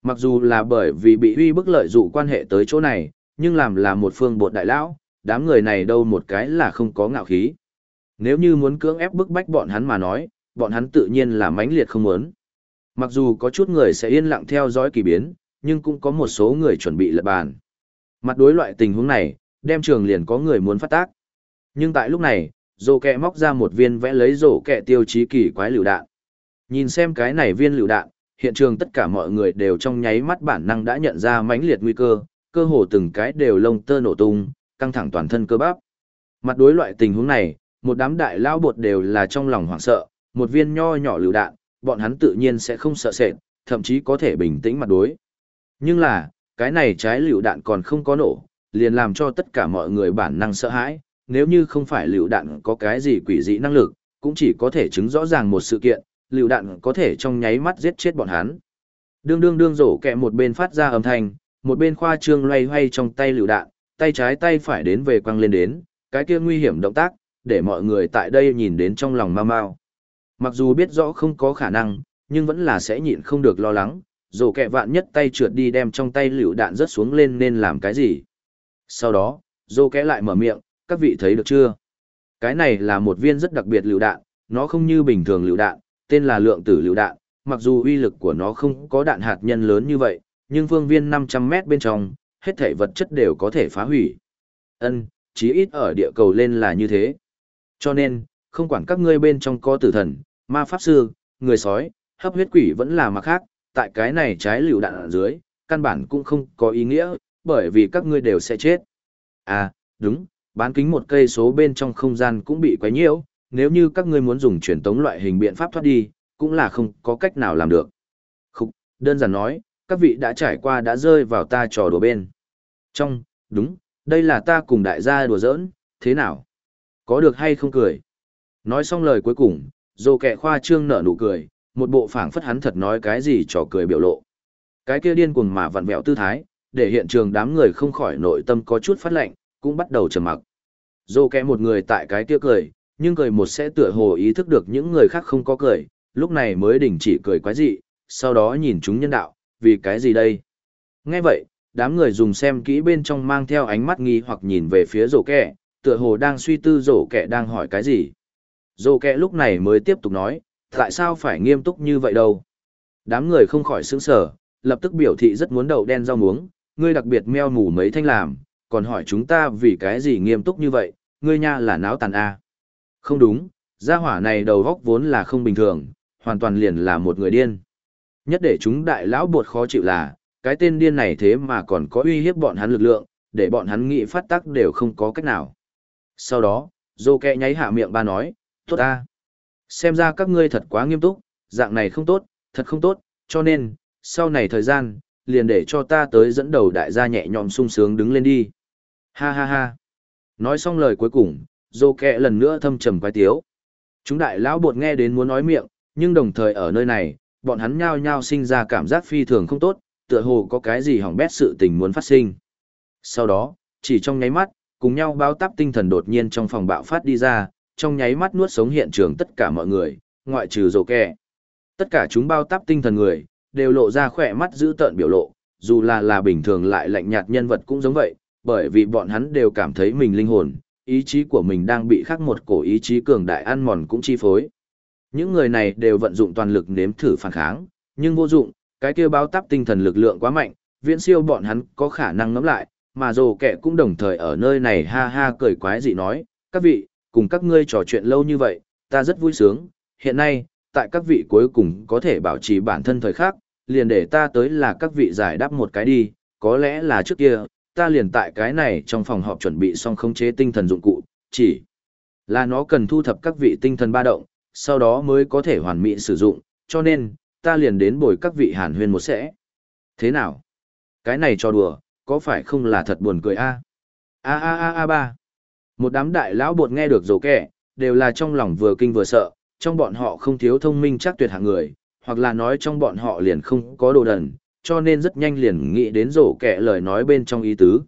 Mặc dù là bởi vì bị uy bức lợi dụ quan hệ tới chỗ này, nhưng làm là một phương bột đại lão, đám người này đâu một cái là không có ngạo khí. Nếu như muốn cưỡng ép bức bách bọn hắn mà nói, bọn hắn tự nhiên là mãnh liệt không muốn. Mặc dù có chút người sẽ yên lặng theo dõi kỳ biến, nhưng cũng có một số người chuẩn bị lật bàn. Mặt đối loại tình huống này, đem trường liền có người muốn phát tác. Nhưng tại lúc này, rổ kẹ móc ra một viên vẽ lấy rổ kẹ tiêu chí kỳ quái lựu đạn. Nhìn xem cái này viên lựu đạn, hiện trường tất cả mọi người đều trong nháy mắt bản năng đã nhận ra mãnh liệt nguy cơ, cơ hồ từng cái đều lông tơ nổ tung, căng thẳng toàn thân cơ bắp. Mặt đối loại tình huống này, một đám đại lao bột đều là trong lòng hoảng sợ, một viên nho nhỏ lựu đạn, bọn hắn tự nhiên sẽ không sợ sệt, thậm chí có thể bình tĩnh mặt đối. Nhưng là, cái này trái lựu đạn còn không có nổ, liền làm cho tất cả mọi người bản năng sợ hãi, nếu như không phải lựu đạn có cái gì quỷ dị năng lực, cũng chỉ có thể chứng rõ ràng một sự kiện, lựu đạn có thể trong nháy mắt giết chết bọn hắn. Đương đương đương rổ kẹ một bên phát ra âm thanh, một bên khoa trương loay hoay trong tay lựu đạn, tay trái tay phải đến về quăng lên đến, cái kia nguy hiểm động tác, để mọi người tại đây nhìn đến trong lòng mau mau. Mặc dù biết rõ không có khả năng, nhưng vẫn là sẽ nhịn không được lo lắng, rổ kẹ vạn nhất tay trượt đi đem trong tay lựu đạn rớt xuống lên nên làm cái gì. Sau đó, rổ kẹ lại mở miệng, các vị thấy được chưa? Cái này là một viên rất đặc biệt lựu đạn, nó không như bình thường lựu đạn, tên là lượng tử lựu đạn, mặc dù uy lực của nó không có đạn hạt nhân lớn như vậy, nhưng phương viên 500 mét bên trong, hết thể vật chất đều có thể phá hủy. Ân, chí ít ở địa cầu lên là như thế. Cho nên, không quản các ngươi bên trong có tử thần, ma pháp sư, người sói, hấp huyết quỷ vẫn là mặc khác, tại cái này trái lựu đạn ở dưới, căn bản cũng không có ý nghĩa, bởi vì các ngươi đều sẽ chết. À, đúng, bán kính một cây số bên trong không gian cũng bị quấy nhiễu, nếu như các ngươi muốn dùng truyền tống loại hình biện pháp thoát đi, cũng là không có cách nào làm được. Khúc, đơn giản nói, các vị đã trải qua đã rơi vào ta trò đùa bên. Trong, đúng, đây là ta cùng đại gia đùa giỡn, thế nào? Có được hay không cười? Nói xong lời cuối cùng, dồ kẹ khoa trương nở nụ cười, một bộ phảng phất hắn thật nói cái gì trò cười biểu lộ. Cái kia điên cuồng mà vặn vẹo tư thái, để hiện trường đám người không khỏi nội tâm có chút phát lạnh, cũng bắt đầu trầm mặc. Dô kẽ một người tại cái kia cười, nhưng cười một sẽ tựa hồ ý thức được những người khác không có cười, lúc này mới đình chỉ cười quái dị, sau đó nhìn chúng nhân đạo, vì cái gì đây? Nghe vậy, đám người dùng xem kỹ bên trong mang theo ánh mắt nghi hoặc nhìn về phía rổ kẹ, tựa hồ đang suy tư rổ kẹ đang hỏi cái gì. Rổ kẹ lúc này mới tiếp tục nói, tại sao phải nghiêm túc như vậy đâu? Đám người không khỏi sững sờ, lập tức biểu thị rất muốn đậu đen rau muống, ngươi đặc biệt meo mù mấy thanh làm, còn hỏi chúng ta vì cái gì nghiêm túc như vậy, ngươi nha là náo tàn A. Không đúng, gia hỏa này đầu góc vốn là không bình thường, hoàn toàn liền là một người điên. Nhất để chúng đại lão buộc khó chịu là, cái tên điên này thế mà còn có uy hiếp bọn hắn lực lượng, để bọn hắn nghĩ phát tác đều không có cách nào. Sau đó, dô kẹ nháy hạ miệng ba nói, tốt a Xem ra các ngươi thật quá nghiêm túc, dạng này không tốt, thật không tốt, cho nên, sau này thời gian, liền để cho ta tới dẫn đầu đại gia nhẹ nhõm sung sướng đứng lên đi. Ha ha ha. Nói xong lời cuối cùng, dô kẹ lần nữa thâm trầm quái tiếu. Chúng đại lão bột nghe đến muốn nói miệng, nhưng đồng thời ở nơi này, bọn hắn nhao nhao sinh ra cảm giác phi thường không tốt, tựa hồ có cái gì hỏng bét sự tình muốn phát sinh. Sau đó, chỉ trong nháy mắt, cùng nhau báo táp tinh thần đột nhiên trong phòng bạo phát đi ra, trong nháy mắt nuốt sống hiện trường tất cả mọi người, ngoại trừ dồ kẹ. Tất cả chúng bao táp tinh thần người, đều lộ ra khỏe mắt giữ tợn biểu lộ, dù là là bình thường lại lạnh nhạt nhân vật cũng giống vậy, bởi vì bọn hắn đều cảm thấy mình linh hồn, ý chí của mình đang bị khắc một cổ ý chí cường đại ăn mòn cũng chi phối. Những người này đều vận dụng toàn lực nếm thử phản kháng, nhưng vô dụng, cái kia báo táp tinh thần lực lượng quá mạnh, viễn siêu bọn hắn có khả năng ngắm lại, mà dù kẻ cũng đồng thời ở nơi này ha ha cười quái dị nói, các vị, cùng các ngươi trò chuyện lâu như vậy, ta rất vui sướng, hiện nay, tại các vị cuối cùng có thể bảo trì bản thân thời khắc, liền để ta tới là các vị giải đáp một cái đi, có lẽ là trước kia, ta liền tại cái này trong phòng họp chuẩn bị xong khống chế tinh thần dụng cụ, chỉ là nó cần thu thập các vị tinh thần ba động, sau đó mới có thể hoàn mỹ sử dụng, cho nên, ta liền đến bồi các vị hàn huyên một sẽ. Thế nào? Cái này cho đùa, có phải không là thật buồn cười a? A a a a ba. Một đám đại lão bột nghe được rồ kẻ, đều là trong lòng vừa kinh vừa sợ, trong bọn họ không thiếu thông minh chắc tuyệt hạng người, hoặc là nói trong bọn họ liền không có đồ đần, cho nên rất nhanh liền nghĩ đến rổ kẻ lời nói bên trong ý tứ.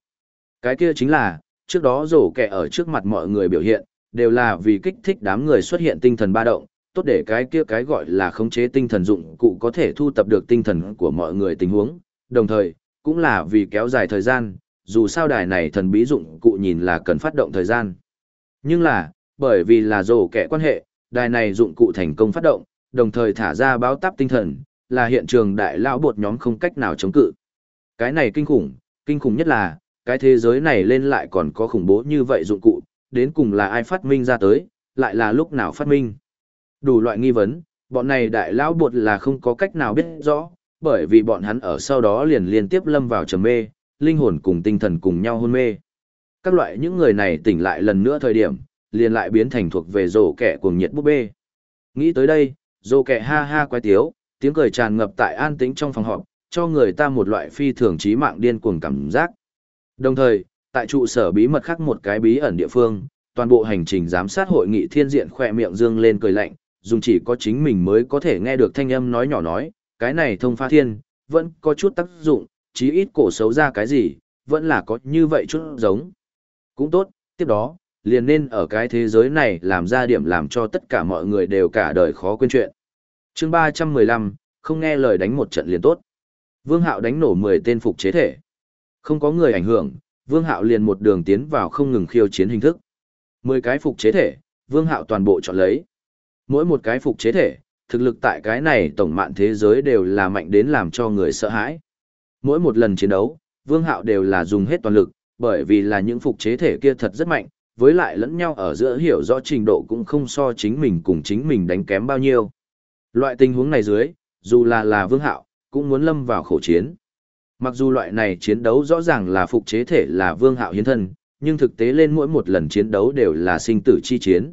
Cái kia chính là, trước đó rổ kẻ ở trước mặt mọi người biểu hiện, đều là vì kích thích đám người xuất hiện tinh thần ba động, tốt để cái kia cái gọi là khống chế tinh thần dụng cụ có thể thu tập được tinh thần của mọi người tình huống, đồng thời, cũng là vì kéo dài thời gian, dù sao đài này thần bí dụng cụ nhìn là cần phát động thời gian. Nhưng là, bởi vì là rổ kẻ quan hệ, đài này dụng cụ thành công phát động, đồng thời thả ra báo táp tinh thần, là hiện trường đại lão bột nhóm không cách nào chống cự. Cái này kinh khủng, kinh khủng nhất là, cái thế giới này lên lại còn có khủng bố như vậy dụng cụ, đến cùng là ai phát minh ra tới, lại là lúc nào phát minh. Đủ loại nghi vấn, bọn này đại lão bột là không có cách nào biết rõ, bởi vì bọn hắn ở sau đó liền liên tiếp lâm vào trầm mê, linh hồn cùng tinh thần cùng nhau hôn mê. Các loại những người này tỉnh lại lần nữa thời điểm, liền lại biến thành thuộc về rổ kẻ cuồng nhiệt búp bê. Nghĩ tới đây, rổ kẻ ha ha quái tiếu, tiếng cười tràn ngập tại an tĩnh trong phòng họp, cho người ta một loại phi thường trí mạng điên cuồng cảm giác. Đồng thời, tại trụ sở bí mật khác một cái bí ẩn địa phương, toàn bộ hành trình giám sát hội nghị thiên diện khỏe miệng dương lên cười lạnh, dùng chỉ có chính mình mới có thể nghe được thanh âm nói nhỏ nói, cái này thông pha thiên, vẫn có chút tác dụng, chí ít cổ xấu ra cái gì, vẫn là có như vậy chút giống. Cũng tốt, tiếp đó, liền nên ở cái thế giới này làm ra điểm làm cho tất cả mọi người đều cả đời khó quên chuyện chương 315, không nghe lời đánh một trận liền tốt. Vương Hạo đánh nổ 10 tên phục chế thể. Không có người ảnh hưởng, Vương Hạo liền một đường tiến vào không ngừng khiêu chiến hình thức. 10 cái phục chế thể, Vương Hạo toàn bộ chọn lấy. Mỗi một cái phục chế thể, thực lực tại cái này tổng mạng thế giới đều là mạnh đến làm cho người sợ hãi. Mỗi một lần chiến đấu, Vương Hạo đều là dùng hết toàn lực, bởi vì là những phục chế thể kia thật rất mạnh, với lại lẫn nhau ở giữa hiểu rõ trình độ cũng không so chính mình cùng chính mình đánh kém bao nhiêu. Loại tình huống này dưới, dù là là Vương Hạo, cũng muốn lâm vào khổ chiến. Mặc dù loại này chiến đấu rõ ràng là phục chế thể là Vương Hạo hiến thân, nhưng thực tế lên mỗi một lần chiến đấu đều là sinh tử chi chiến.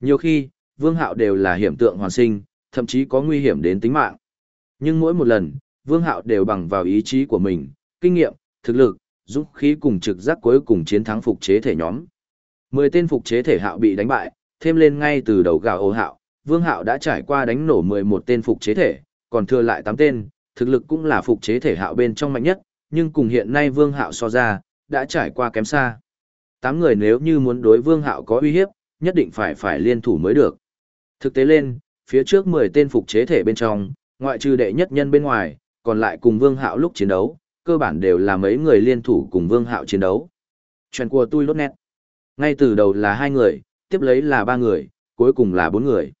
Nhiều khi, Vương Hạo đều là hiểm tượng hoàn sinh, thậm chí có nguy hiểm đến tính mạng. Nhưng mỗi một lần, Vương Hạo đều bằng vào ý chí của mình, kinh nghiệm, thực lực, dũng khí cùng trực giác cuối cùng chiến thắng phục chế thể nhóm. Mười tên phục chế thể hạo bị đánh bại, thêm lên ngay từ đầu gạo ô hạo, Vương Hạo đã trải qua đánh nổ 11 tên phục chế thể, còn thừa lại 8 tên, thực lực cũng là phục chế thể hạo bên trong mạnh nhất, nhưng cùng hiện nay Vương Hạo so ra, đã trải qua kém xa. 8 người nếu như muốn đối Vương Hạo có uy hiếp, nhất định phải phải liên thủ mới được. Thực tế lên, phía trước 10 tên phục chế thể bên trong, ngoại trừ đệ nhất nhân bên ngoài, còn lại cùng Vương Hạo lúc chiến đấu, cơ bản đều là mấy người liên thủ cùng Vương Hạo chiến đấu. Chuyện của tôi lốt nét. Ngay từ đầu là hai người, tiếp lấy là ba người, cuối cùng là bốn người.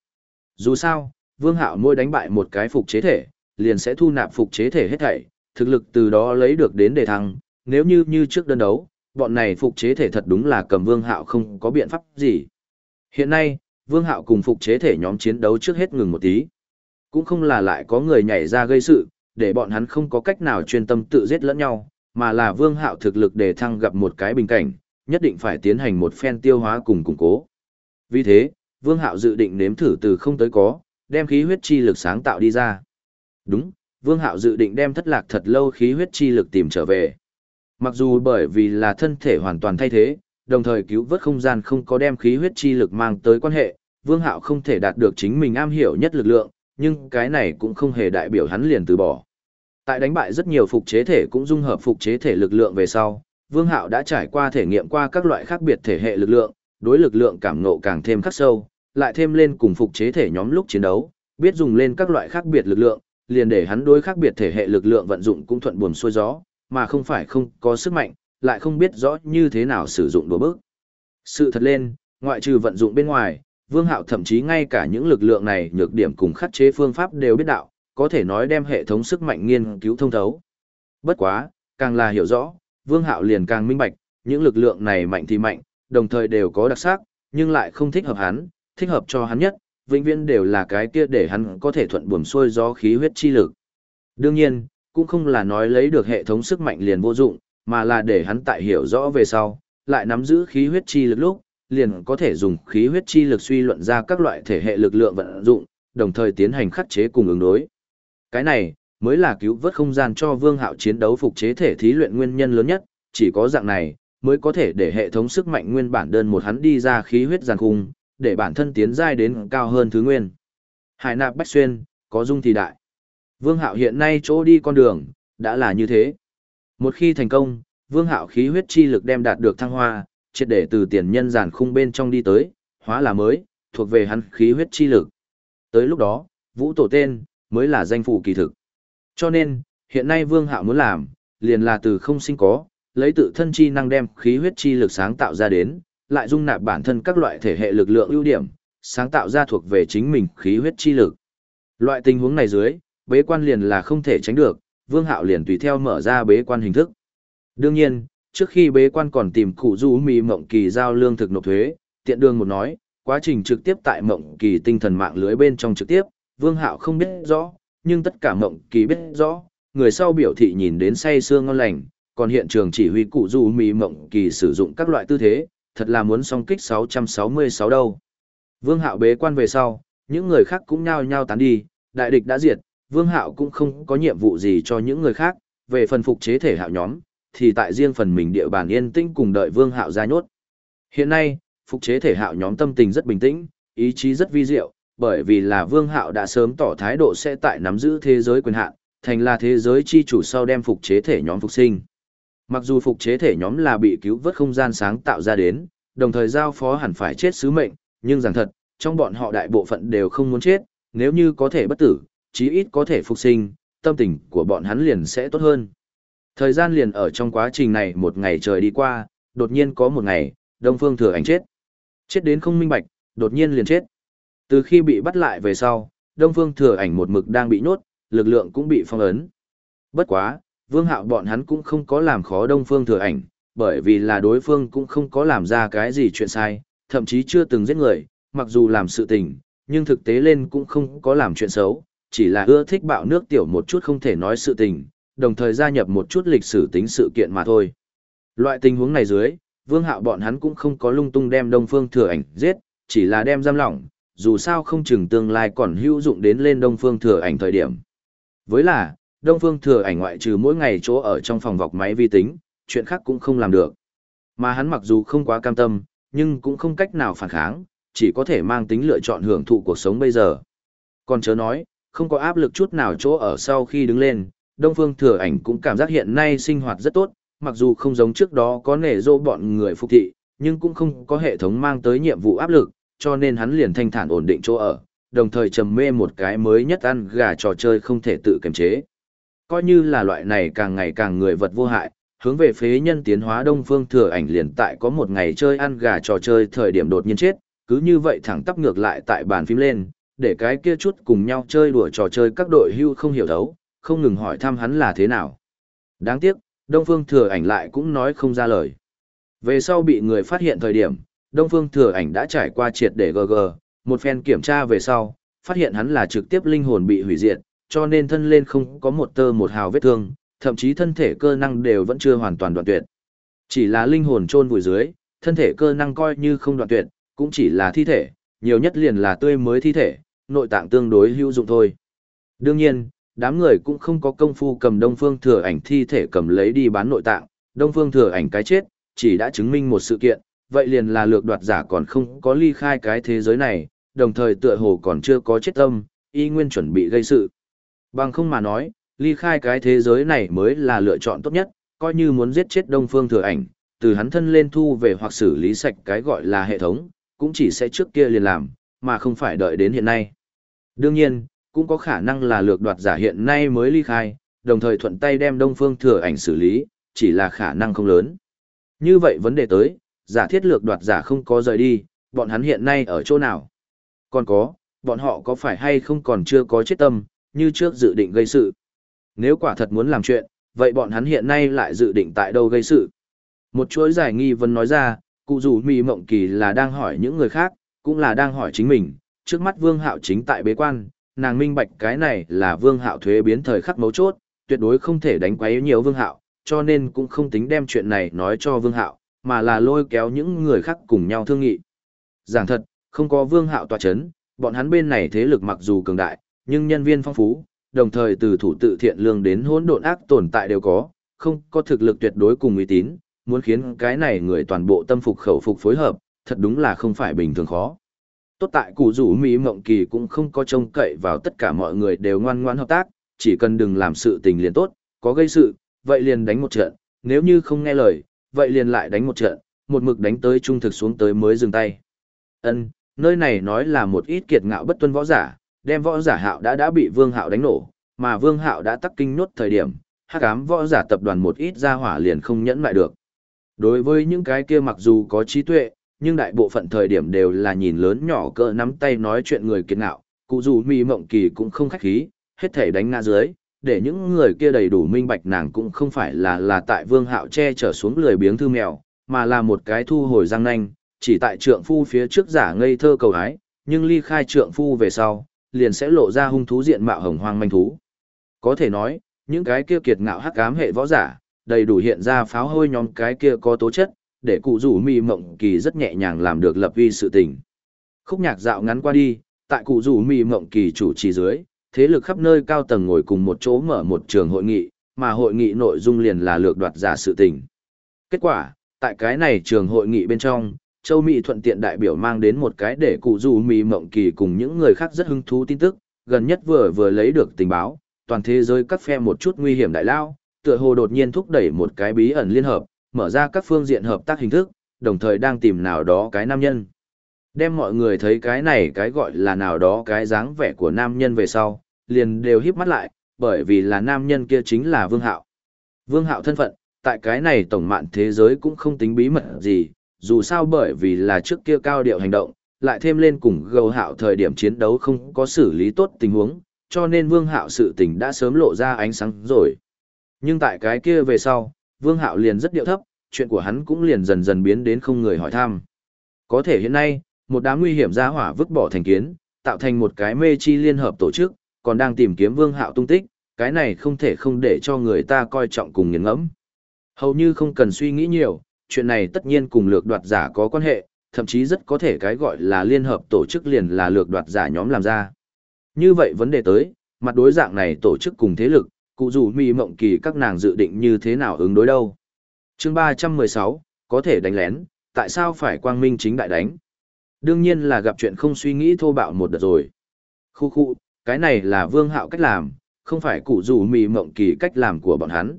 Dù sao, Vương Hạo mỗi đánh bại một cái phục chế thể, liền sẽ thu nạp phục chế thể hết thảy, thực lực từ đó lấy được đến đề thăng, nếu như như trước đơn đấu, bọn này phục chế thể thật đúng là cầm Vương Hạo không có biện pháp gì. Hiện nay, Vương Hạo cùng phục chế thể nhóm chiến đấu trước hết ngừng một tí. Cũng không là lại có người nhảy ra gây sự, để bọn hắn không có cách nào chuyên tâm tự giết lẫn nhau, mà là Vương Hạo thực lực đề thăng gặp một cái bình cảnh, nhất định phải tiến hành một phen tiêu hóa cùng củng cố. Vì thế, Vương Hạo dự định nếm thử từ không tới có, đem khí huyết chi lực sáng tạo đi ra. Đúng, Vương Hạo dự định đem thất lạc thật lâu khí huyết chi lực tìm trở về. Mặc dù bởi vì là thân thể hoàn toàn thay thế, đồng thời cứu vớt không gian không có đem khí huyết chi lực mang tới quan hệ, Vương Hạo không thể đạt được chính mình am hiểu nhất lực lượng, nhưng cái này cũng không hề đại biểu hắn liền từ bỏ. Tại đánh bại rất nhiều phục chế thể cũng dung hợp phục chế thể lực lượng về sau, Vương Hạo đã trải qua thể nghiệm qua các loại khác biệt thể hệ lực lượng, đối lực lượng cảm ngộ càng thêm khắc sâu, lại thêm lên cùng phục chế thể nhóm lúc chiến đấu, biết dùng lên các loại khác biệt lực lượng, liền để hắn đối khác biệt thể hệ lực lượng vận dụng cũng thuận buồm xuôi gió, mà không phải không có sức mạnh, lại không biết rõ như thế nào sử dụng đùa bức. Sự thật lên, ngoại trừ vận dụng bên ngoài, Vương Hạo thậm chí ngay cả những lực lượng này nhược điểm cùng khắc chế phương pháp đều biết đạo, có thể nói đem hệ thống sức mạnh nghiên cứu thông thấu. Bất quá, càng là hiểu rõ, Vương Hạo liền càng minh bạch, những lực lượng này mạnh thì mạnh, đồng thời đều có đặc sắc, nhưng lại không thích hợp hắn, thích hợp cho hắn nhất, vĩnh viễn đều là cái kia để hắn có thể thuận buồm xuôi gió khí huyết chi lực. Đương nhiên, cũng không là nói lấy được hệ thống sức mạnh liền vô dụng, mà là để hắn tại hiểu rõ về sau, lại nắm giữ khí huyết chi lực lúc, liền có thể dùng khí huyết chi lực suy luận ra các loại thể hệ lực lượng vận dụng, đồng thời tiến hành khắc chế cùng ứng đối. Cái này mới là cứu vớt không gian cho Vương Hạo chiến đấu phục chế thể thí luyện nguyên nhân lớn nhất, chỉ có dạng này mới có thể để hệ thống sức mạnh nguyên bản đơn một hắn đi ra khí huyết giàn khung, để bản thân tiến giai đến cao hơn thứ nguyên. Hải nạp bách xuyên, có dung thì đại. Vương Hạo hiện nay chỗ đi con đường, đã là như thế. Một khi thành công, Vương Hạo khí huyết chi lực đem đạt được thăng hoa, triệt để từ tiền nhân giản khung bên trong đi tới, hóa là mới, thuộc về hắn khí huyết chi lực. Tới lúc đó, Vũ Tổ tên, mới là danh phủ kỳ thực. Cho nên, hiện nay Vương Hạo muốn làm, liền là từ không sinh có, lấy tự thân chi năng đem khí huyết chi lực sáng tạo ra đến, lại dung nạp bản thân các loại thể hệ lực lượng ưu điểm, sáng tạo ra thuộc về chính mình khí huyết chi lực. Loại tình huống này dưới, bế quan liền là không thể tránh được, Vương Hạo liền tùy theo mở ra bế quan hình thức. Đương nhiên, trước khi bế quan còn tìm cụ du mì mộng kỳ giao lương thực nộp thuế, tiện đường một nói, quá trình trực tiếp tại mộng kỳ tinh thần mạng lưới bên trong trực tiếp, Vương Hạo không biết rõ, nhưng tất cả mộng kỳ biết rõ, người sau biểu thị nhìn đến say sương ngon lành, còn hiện trường chỉ huy cụ du mì mộng kỳ sử dụng các loại tư thế, thật là muốn song kích 666 đâu. Vương Hạo bế quan về sau, những người khác cũng nhao nhao tán đi, đại địch đã diệt, Vương Hạo cũng không có nhiệm vụ gì cho những người khác, về phần phục chế thể hạo nhóm, thì tại riêng phần mình địa bàn yên tĩnh cùng đợi Vương Hạo ra nhốt. Hiện nay, phục chế thể hạo nhóm tâm tình rất bình tĩnh, ý chí rất vi diệu, bởi vì là Vương Hạo đã sớm tỏ thái độ sẽ tại nắm giữ thế giới quyền hạn, thành là thế giới chi chủ sau đem phục chế thể nhóm phục sinh. Mặc dù phục chế thể nhóm là bị cứu vớt không gian sáng tạo ra đến, đồng thời giao phó hẳn phải chết sứ mệnh, nhưng rằng thật, trong bọn họ đại bộ phận đều không muốn chết, nếu như có thể bất tử, chí ít có thể phục sinh, tâm tình của bọn hắn liền sẽ tốt hơn. Thời gian liền ở trong quá trình này một ngày trời đi qua, đột nhiên có một ngày, Đông Phương Thừa Ảnh chết. Chết đến không minh bạch, đột nhiên liền chết. Từ khi bị bắt lại về sau, Đông Phương Thừa Ảnh một mực đang bị nhốt, lực lượng cũng bị phong ấn. Bất quá, Vương Hạo bọn hắn cũng không có làm khó Đông Phương Thừa Ảnh, bởi vì là đối phương cũng không có làm ra cái gì chuyện sai, thậm chí chưa từng giết người, mặc dù làm sự tình, nhưng thực tế lên cũng không có làm chuyện xấu, chỉ là ưa thích bạo nước tiểu một chút không thể nói sự tình, đồng thời gia nhập một chút lịch sử tính sự kiện mà thôi. Loại tình huống này dưới, Vương Hạo bọn hắn cũng không có lung tung đem Đông Phương Thừa Ảnh giết, chỉ là đem giam lỏng, dù sao không chừng tương lai còn hữu dụng đến lên Đông Phương Thừa Ảnh thời điểm. Với là, Đông Phương Thừa Ảnh ngoại trừ mỗi ngày chỗ ở trong phòng vọc máy vi tính, chuyện khác cũng không làm được. Mà hắn mặc dù không quá cam tâm, nhưng cũng không cách nào phản kháng, chỉ có thể mang tính lựa chọn hưởng thụ cuộc sống bây giờ. Còn chớ nói, không có áp lực chút nào chỗ ở sau khi đứng lên, Đông Phương Thừa Ảnh cũng cảm giác hiện nay sinh hoạt rất tốt, mặc dù không giống trước đó có nể dô bọn người phục thị, nhưng cũng không có hệ thống mang tới nhiệm vụ áp lực, cho nên hắn liền thanh thản ổn định chỗ ở, đồng thời trầm mê một cái mới nhất ăn gà trò chơi không thể tự kiềm chế. Coi như là loại này càng ngày càng người vật vô hại, hướng về phế nhân tiến hóa Đông Phương Thừa Ảnh liền tại có một ngày chơi ăn gà trò chơi thời điểm đột nhiên chết, cứ như vậy thẳng tắp ngược lại tại bàn phím lên, để cái kia chút cùng nhau chơi đùa trò chơi các đội hưu không hiểu thấu, không ngừng hỏi thăm hắn là thế nào. Đáng tiếc, Đông Phương Thừa Ảnh lại cũng nói không ra lời. Về sau bị người phát hiện thời điểm, Đông Phương Thừa Ảnh đã trải qua triệt để GG, một phen kiểm tra về sau, phát hiện hắn là trực tiếp linh hồn bị hủy diệt, cho nên thân lên không có một tơ một hào vết thương, thậm chí thân thể cơ năng đều vẫn chưa hoàn toàn đoạn tuyệt. Chỉ là linh hồn chôn vùi dưới, thân thể cơ năng coi như không đoạn tuyệt, cũng chỉ là thi thể, nhiều nhất liền là tươi mới thi thể, nội tạng tương đối hữu dụng thôi. Đương nhiên, đám người cũng không có công phu cầm Đông Phương Thừa Ảnh thi thể cầm lấy đi bán nội tạng, Đông Phương Thừa Ảnh cái chết, chỉ đã chứng minh một sự kiện, vậy liền là lược đoạt giả còn không có ly khai cái thế giới này, đồng thời tựa hồ còn chưa có chết tâm, y nguyên chuẩn bị gây sự. Bằng không mà nói, ly khai cái thế giới này mới là lựa chọn tốt nhất, coi như muốn giết chết Đông Phương Thừa Ảnh, từ hắn thân lên thu về hoặc xử lý sạch cái gọi là hệ thống, cũng chỉ sẽ trước kia liền làm, mà không phải đợi đến hiện nay. Đương nhiên, cũng có khả năng là lược đoạt giả hiện nay mới ly khai, đồng thời thuận tay đem Đông Phương Thừa Ảnh xử lý, chỉ là khả năng không lớn. Như vậy vấn đề tới, giả thiết lược đoạt giả không có rời đi, bọn hắn hiện nay ở chỗ nào? Còn có, bọn họ có phải hay không còn chưa có chết tâm, như trước dự định gây sự? Nếu quả thật muốn làm chuyện, vậy bọn hắn hiện nay lại dự định tại đâu gây sự? Một chuỗi giải nghi vấn nói ra, cụ dù mì mộng kỳ là đang hỏi những người khác, cũng là đang hỏi chính mình, trước mắt Vương Hạo chính tại bế quan, nàng minh bạch cái này là Vương Hạo thuế biến thời khắc mấu chốt, tuyệt đối không thể đánh quấy nhiều Vương Hạo, cho nên cũng không tính đem chuyện này nói cho Vương Hạo, mà là lôi kéo những người khác cùng nhau thương nghị. Giảng thật, không có Vương Hạo tòa chấn, bọn hắn bên này thế lực mặc dù cường đại, nhưng nhân viên phong phú, đồng thời từ thủ tự thiện lương đến hỗn độn ác tồn tại đều có, không có thực lực tuyệt đối cùng uy tín, muốn khiến cái này người toàn bộ tâm phục khẩu phục phối hợp, thật đúng là không phải bình thường khó. Tốt tại cụ rủ Mỹ Mộng Kỳ cũng không có trông cậy vào tất cả mọi người đều ngoan ngoãn hợp tác, chỉ cần đừng làm sự tình liền tốt, có gây sự, vậy liền đánh một trận, nếu như không nghe lời, vậy liền lại đánh một trận, một mực đánh tới trung thực xuống tới mới dừng tay. Ân, nơi này nói là một ít kiệt ngạo bất tuân võ giả, đem võ giả hạo đã đã bị vương hạo đánh nổ, mà vương hạo đã tắc kinh nốt thời điểm, hắc ám võ giả tập đoàn một ít ra hỏa liền không nhẫn lại được. Đối với những cái kia mặc dù có trí tuệ, nhưng đại bộ phận thời điểm đều là nhìn lớn nhỏ cỡ nắm tay nói chuyện người kiệt ngạo, cụ dù mì mộng kỳ cũng không khách khí, hết thể đánh ngã dưới, để những người kia đầy đủ minh bạch nàng cũng không phải là là tại vương hạo che trở xuống lười biếng thư mèo, mà là một cái thu hồi răng nanh, chỉ tại trượng phu phía trước giả ngây thơ cầu hái, nhưng ly khai trượng phu về sau, liền sẽ lộ ra hung thú diện mạo hồng hoang manh thú. Có thể nói, những cái kia kiệt ngạo hắc ám hệ võ giả, đầy đủ hiện ra pháo hôi nhóm cái kia có tố chất, để cụ rủ mì mộng kỳ rất nhẹ nhàng làm được lập vi sự tình. Khúc nhạc dạo ngắn qua đi, tại cụ rủ mì mộng kỳ chủ trì dưới, thế lực khắp nơi cao tầng ngồi cùng một chỗ mở một trường hội nghị, mà hội nghị nội dung liền là lược đoạt giả sự tình. Kết quả, tại cái này trường hội nghị bên trong, Châu Mỹ thuận tiện đại biểu mang đến một cái để cụ dù Mỹ mộng kỳ cùng những người khác rất hứng thú tin tức, gần nhất vừa vừa lấy được tình báo, toàn thế giới các phe một chút nguy hiểm đại lao, tựa hồ đột nhiên thúc đẩy một cái bí ẩn liên hợp, mở ra các phương diện hợp tác hình thức, đồng thời đang tìm nào đó cái nam nhân. Đem mọi người thấy cái này cái gọi là nào đó cái dáng vẻ của nam nhân về sau, liền đều híp mắt lại, bởi vì là nam nhân kia chính là Vương Hạo. Vương Hạo thân phận, tại cái này tổng mạn thế giới cũng không tính bí mật gì, dù sao bởi vì là trước kia cao điệu hành động, lại thêm lên cùng gầu hạo thời điểm chiến đấu không có xử lý tốt tình huống, cho nên Vương Hạo sự tình đã sớm lộ ra ánh sáng rồi. Nhưng tại cái kia về sau, Vương Hạo liền rất điệu thấp, chuyện của hắn cũng liền dần dần biến đến không người hỏi thăm. Có thể hiện nay, một đám nguy hiểm ra hỏa vứt bỏ thành kiến, tạo thành một cái mê chi liên hợp tổ chức, còn đang tìm kiếm Vương Hạo tung tích, cái này không thể không để cho người ta coi trọng cùng nghiền ngẫm. Hầu như không cần suy nghĩ nhiều, chuyện này tất nhiên cùng lược đoạt giả có quan hệ, thậm chí rất có thể cái gọi là liên hợp tổ chức liền là lược đoạt giả nhóm làm ra. Như vậy vấn đề tới, mặt đối dạng này tổ chức cùng thế lực, cụ dù mì mộng kỳ các nàng dự định như thế nào ứng đối đâu. chương ba trăm mười sáu có thể đánh lén, tại sao phải quang minh chính đại đánh? Đương nhiên là gặp chuyện không suy nghĩ thô bạo một đợt rồi. Khu khu, cái này là vương hạo cách làm, không phải cụ dù mì mộng kỳ cách làm của bọn hắn.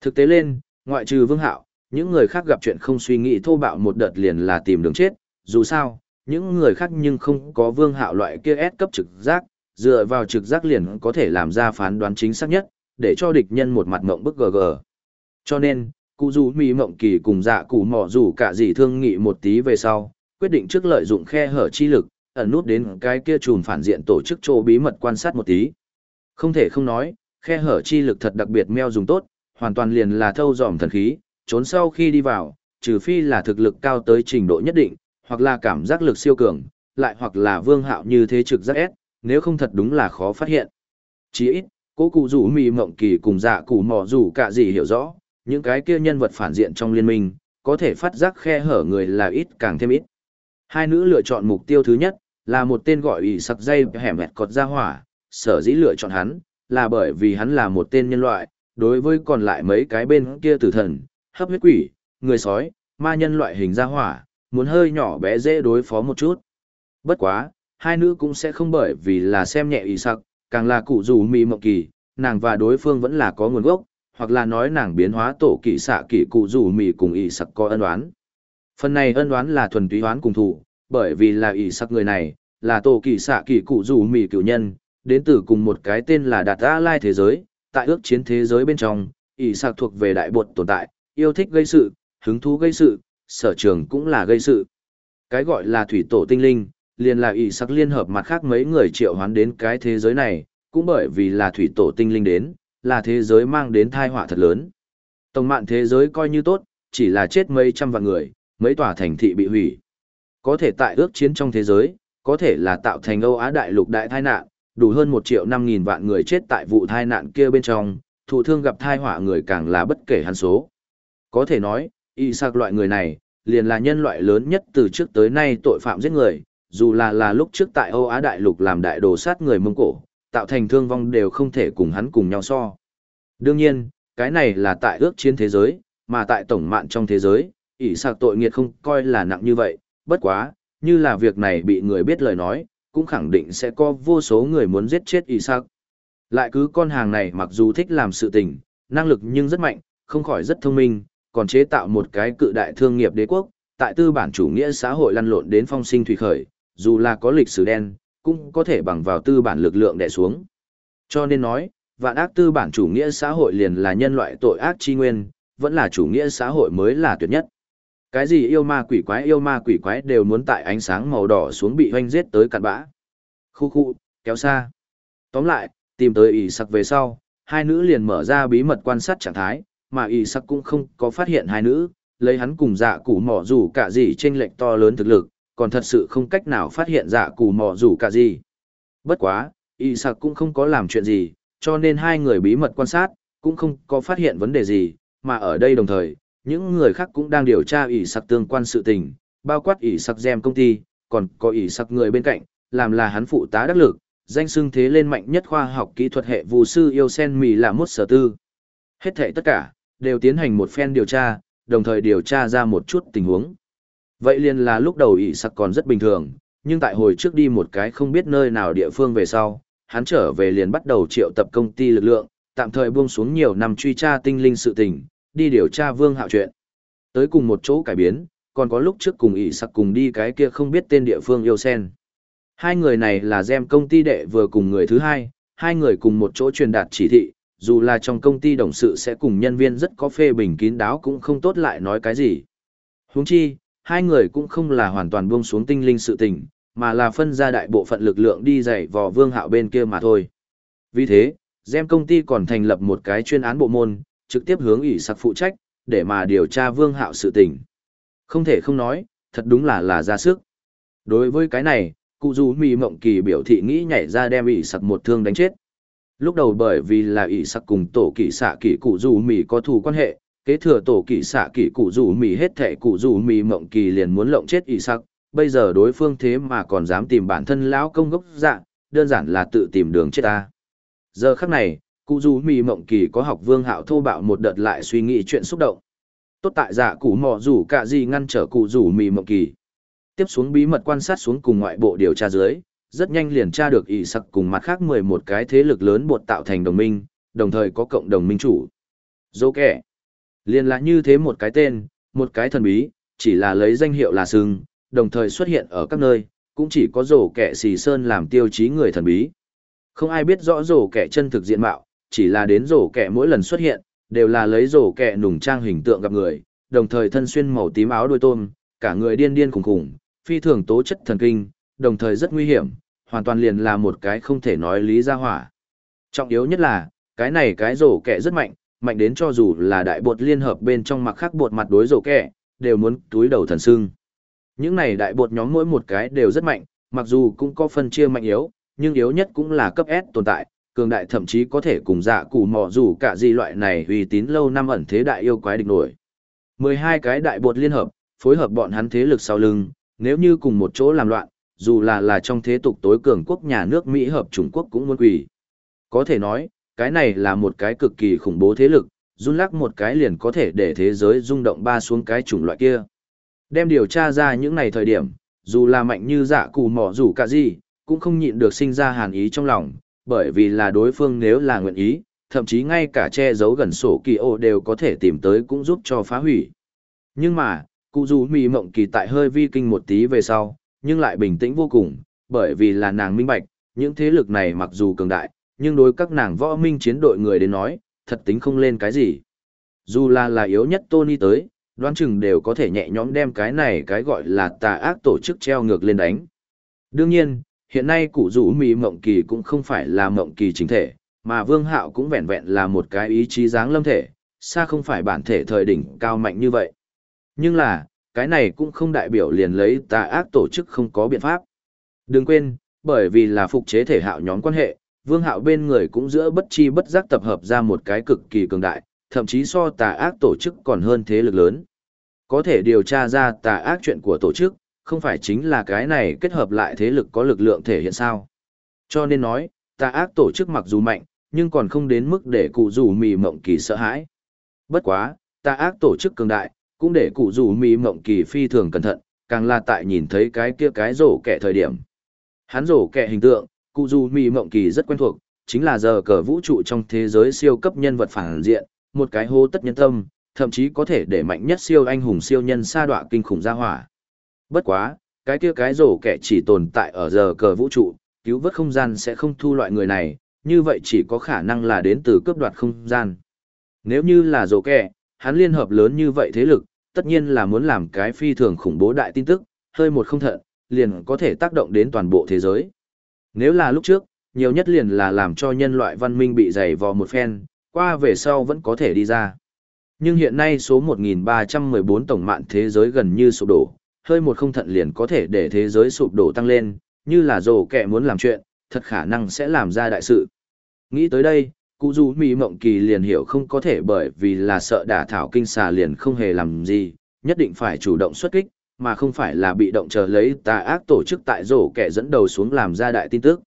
Thực tế lên, ngoại trừ vương hạo, những người khác gặp chuyện không suy nghĩ thô bạo một đợt liền là tìm đường chết, dù sao, những người khác nhưng không có vương hạo loại kia S cấp trực giác, dựa vào trực giác liền có thể làm ra phán đoán chính xác nhất, để cho địch nhân một mặt mộng bức gờ gờ. Cho nên, cụ dù mì mộng kỳ cùng dạ cụ mỏ dù cả gì thương nghị một tí về sau, quyết định trước lợi dụng khe hở chi lực, ẩn nút đến cái kia trùn phản diện tổ chức chỗ bí mật quan sát một tí. Không thể không nói, khe hở chi lực thật đặc biệt meo dùng tốt, hoàn toàn liền là thâu dòm thần khí, trốn sau khi đi vào, trừ phi là thực lực cao tới trình độ nhất định, hoặc là cảm giác lực siêu cường, lại hoặc là vương hạo như thế trực giác ép, nếu không thật đúng là khó phát hiện. Chỉ ít, cố cụ rủ mì mộng kỳ cùng dạ cụ mò rủ cả gì hiểu rõ, những cái kia nhân vật phản diện trong liên minh, có thể phát giác khe hở người là ít càng thêm ít. Hai nữ lựa chọn mục tiêu thứ nhất, là một tên gọi ủy sặc dây hẻm hẹt cọt ra hỏa, sở dĩ lựa chọn hắn, là bởi vì hắn là một tên nhân loại, đối với còn lại mấy cái bên kia tử thần, hấp huyết quỷ, người sói, ma nhân loại hình ra hỏa, muốn hơi nhỏ bé dễ đối phó một chút. Bất quá, hai nữ cũng sẽ không bởi vì là xem nhẹ ý sặc, càng là cụ dù mì mộng kỳ, nàng và đối phương vẫn là có nguồn gốc, hoặc là nói nàng biến hóa tổ kỳ xạ kỳ cụ dù mì cùng ý sặc có ân oán. Phần này ân oán là thuần túy oán cùng thủ, bởi vì là ý sặc người này, là tổ kỳ xạ kỳ cụ dù mì cựu nhân, đến từ cùng một cái tên là Đạt A Lai thế giới, tại ước chiến thế giới bên trong, ý sặc thuộc về đại bột tồn tại, yêu thích gây sự, hứng thú gây sự, sở trường cũng là gây sự. Cái gọi là thủy tổ tinh linh, liền là ý sắc liên hợp mặt khác mấy người triệu hoán đến cái thế giới này, cũng bởi vì là thủy tổ tinh linh đến, là thế giới mang đến thai họa thật lớn. Tổng mạng thế giới coi như tốt, chỉ là chết mấy trăm vạn người, mấy tòa thành thị bị hủy. Có thể tại ước chiến trong thế giới, có thể là tạo thành Âu Á đại lục đại tai nạn, đủ hơn 1 triệu 5 nghìn vạn người chết tại vụ tai nạn kia bên trong, thụ thương gặp tai họa người càng là bất kể hắn số. Có thể nói, Y Sạc loại người này, liền là nhân loại lớn nhất từ trước tới nay tội phạm giết người, dù là là lúc trước tại Âu Á đại lục làm đại đồ sát người Mông Cổ, tạo thành thương vong đều không thể cùng hắn cùng nhau so. Đương nhiên, cái này là tại ước chiến thế giới, mà tại tổng mạng trong thế giới, ỷ sạc tội nghiệt không coi là nặng như vậy, bất quá, như là việc này bị người biết lời nói, cũng khẳng định sẽ có vô số người muốn giết chết ỷ sạc. Lại cứ con hàng này mặc dù thích làm sự tình, năng lực nhưng rất mạnh, không khỏi rất thông minh, còn chế tạo một cái cự đại thương nghiệp đế quốc, tại tư bản chủ nghĩa xã hội lăn lộn đến phong sinh thủy khởi, dù là có lịch sử đen, cũng có thể bằng vào tư bản lực lượng đè xuống. Cho nên nói, vạn ác tư bản chủ nghĩa xã hội liền là nhân loại tội ác chi nguyên, vẫn là chủ nghĩa xã hội mới là tuyệt nhất. Cái gì yêu ma quỷ quái yêu ma quỷ quái đều muốn tại ánh sáng màu đỏ xuống bị hoanh giết tới cặn bã. Khu khu, kéo xa. Tóm lại, tìm tới ỉ sặc về sau, hai nữ liền mở ra bí mật quan sát trạng thái, mà y sắc cũng không có phát hiện hai nữ, lấy hắn cùng dạ củ mỏ rủ cả gì trên lệnh to lớn thực lực, còn thật sự không cách nào phát hiện dạ củ mỏ rủ cả gì. Bất quá, y sắc cũng không có làm chuyện gì, cho nên hai người bí mật quan sát, cũng không có phát hiện vấn đề gì, mà ở đây đồng thời, những người khác cũng đang điều tra ỷ sặc tương quan sự tình, bao quát ỷ sặc gem công ty, còn có ỷ sặc người bên cạnh, làm là hắn phụ tá đắc lực, danh xưng thế lên mạnh nhất khoa học kỹ thuật hệ vụ sư yêu sen mì là mốt sở tư. Hết thể tất cả, đều tiến hành một phen điều tra, đồng thời điều tra ra một chút tình huống. Vậy liền là lúc đầu ỷ sặc còn rất bình thường, nhưng tại hồi trước đi một cái không biết nơi nào địa phương về sau, hắn trở về liền bắt đầu triệu tập công ty lực lượng, tạm thời buông xuống nhiều năm truy tra tinh linh sự tình, đi điều tra vương hạo chuyện. Tới cùng một chỗ cải biến, còn có lúc trước cùng ỷ sặc cùng đi cái kia không biết tên địa phương yêu sen. Hai người này là gem công ty đệ vừa cùng người thứ hai, hai người cùng một chỗ truyền đạt chỉ thị, dù là trong công ty đồng sự sẽ cùng nhân viên rất có phê bình kín đáo cũng không tốt lại nói cái gì. Huống chi, hai người cũng không là hoàn toàn buông xuống tinh linh sự tình, mà là phân ra đại bộ phận lực lượng đi dạy vò vương hạo bên kia mà thôi. Vì thế, Gem công ty còn thành lập một cái chuyên án bộ môn, trực tiếp hướng ủy sặc phụ trách, để mà điều tra vương hạo sự tình. Không thể không nói, thật đúng là là ra sức. Đối với cái này, cụ dù mì mộng kỳ biểu thị nghĩ nhảy ra đem ủy sặc một thương đánh chết. Lúc đầu bởi vì là ủy sặc cùng tổ kỷ xạ kỷ cụ dù mì có thù quan hệ, kế thừa tổ kỷ xạ kỷ cụ dù mì hết thệ cụ dù mì mộng kỳ liền muốn lộng chết ủy sặc, bây giờ đối phương thế mà còn dám tìm bản thân lão công gốc dạ, đơn giản là tự tìm đường chết ta. Giờ khắc này, cụ dù mì mộng kỳ có học vương hạo thô bạo một đợt lại suy nghĩ chuyện xúc động. Tốt tại dạ cụ mò rủ cả gì ngăn trở cụ rủ mì mộng kỳ. Tiếp xuống bí mật quan sát xuống cùng ngoại bộ điều tra dưới, rất nhanh liền tra được ỷ sặc cùng mặt khác 11 cái thế lực lớn buộc tạo thành đồng minh, đồng thời có cộng đồng minh chủ. Dô kẻ. Liền là như thế một cái tên, một cái thần bí, chỉ là lấy danh hiệu là sừng, đồng thời xuất hiện ở các nơi, cũng chỉ có rổ kẻ xì sơn làm tiêu chí người thần bí. Không ai biết rõ rổ kẻ chân thực diện mạo, chỉ là đến rổ kẻ mỗi lần xuất hiện, đều là lấy rổ kẻ nùng trang hình tượng gặp người, đồng thời thân xuyên màu tím áo đôi tôm, cả người điên điên khủng khủng, phi thường tố chất thần kinh, đồng thời rất nguy hiểm, hoàn toàn liền là một cái không thể nói lý ra hỏa. Trọng yếu nhất là, cái này cái rổ kẻ rất mạnh, mạnh đến cho dù là đại bột liên hợp bên trong mặt khác bột mặt đối rổ kẻ, đều muốn túi đầu thần sưng. Những này đại bột nhóm mỗi một cái đều rất mạnh, mặc dù cũng có phân chia mạnh yếu, nhưng yếu nhất cũng là cấp S tồn tại, cường đại thậm chí có thể cùng dạ củ mò dù cả gì loại này uy tín lâu năm ẩn thế đại yêu quái địch nổi. 12 cái đại bột liên hợp, phối hợp bọn hắn thế lực sau lưng, nếu như cùng một chỗ làm loạn, dù là là trong thế tục tối cường quốc nhà nước Mỹ hợp Trung Quốc cũng muốn quỳ. Có thể nói, cái này là một cái cực kỳ khủng bố thế lực, run lắc một cái liền có thể để thế giới rung động ba xuống cái chủng loại kia. Đem điều tra ra những này thời điểm, dù là mạnh như dạ cụ mỏ rủ cả gì, cũng không nhịn được sinh ra hàn ý trong lòng, bởi vì là đối phương nếu là nguyện ý, thậm chí ngay cả che giấu gần sổ kỳ ô đều có thể tìm tới cũng giúp cho phá hủy. Nhưng mà, cụ dù mì mộng kỳ tại hơi vi kinh một tí về sau, nhưng lại bình tĩnh vô cùng, bởi vì là nàng minh bạch, những thế lực này mặc dù cường đại, nhưng đối các nàng võ minh chiến đội người đến nói, thật tính không lên cái gì. Dù là là yếu nhất Tony tới, đoán chừng đều có thể nhẹ nhõm đem cái này cái gọi là tà ác tổ chức treo ngược lên đánh. Đương nhiên, hiện nay cụ rủ mì mộng kỳ cũng không phải là mộng kỳ chính thể, mà vương hạo cũng vẹn vẹn là một cái ý chí dáng lâm thể, xa không phải bản thể thời đỉnh cao mạnh như vậy. Nhưng là, cái này cũng không đại biểu liền lấy tà ác tổ chức không có biện pháp. Đừng quên, bởi vì là phục chế thể hạo nhóm quan hệ, vương hạo bên người cũng giữa bất chi bất giác tập hợp ra một cái cực kỳ cường đại, thậm chí so tà ác tổ chức còn hơn thế lực lớn. Có thể điều tra ra tà ác chuyện của tổ chức, không phải chính là cái này kết hợp lại thế lực có lực lượng thể hiện sao. Cho nên nói, tà ác tổ chức mặc dù mạnh, nhưng còn không đến mức để cụ rủ mì mộng kỳ sợ hãi. Bất quá, tà ác tổ chức cường đại, cũng để cụ rủ mỹ mộng kỳ phi thường cẩn thận, càng là tại nhìn thấy cái kia cái rổ kẻ thời điểm. Hắn rổ kẻ hình tượng, cụ rủ mỹ mộng kỳ rất quen thuộc, chính là giờ cờ vũ trụ trong thế giới siêu cấp nhân vật phản diện, một cái hô tất nhân tâm, thậm chí có thể để mạnh nhất siêu anh hùng siêu nhân sa đọa kinh khủng ra hỏa. Bất quá, cái kia cái rổ kẻ chỉ tồn tại ở giờ cờ vũ trụ, cứu vớt không gian sẽ không thu loại người này, như vậy chỉ có khả năng là đến từ cướp đoạt không gian. Nếu như là rổ kẻ, hắn liên hợp lớn như vậy thế lực, tất nhiên là muốn làm cái phi thường khủng bố đại tin tức, hơi một không thận, liền có thể tác động đến toàn bộ thế giới. Nếu là lúc trước, nhiều nhất liền là làm cho nhân loại văn minh bị dày vò một phen, qua về sau vẫn có thể đi ra. Nhưng hiện nay số 1314 tổng mạng thế giới gần như sụp đổ, hơi một không thận liền có thể để thế giới sụp đổ tăng lên, như là dồ kẻ muốn làm chuyện, thật khả năng sẽ làm ra đại sự. Nghĩ tới đây, cụ dù mỹ mộng kỳ liền hiểu không có thể bởi vì là sợ đả thảo kinh xà liền không hề làm gì, nhất định phải chủ động xuất kích, mà không phải là bị động chờ lấy tà ác tổ chức tại rổ kẻ dẫn đầu xuống làm ra đại tin tức.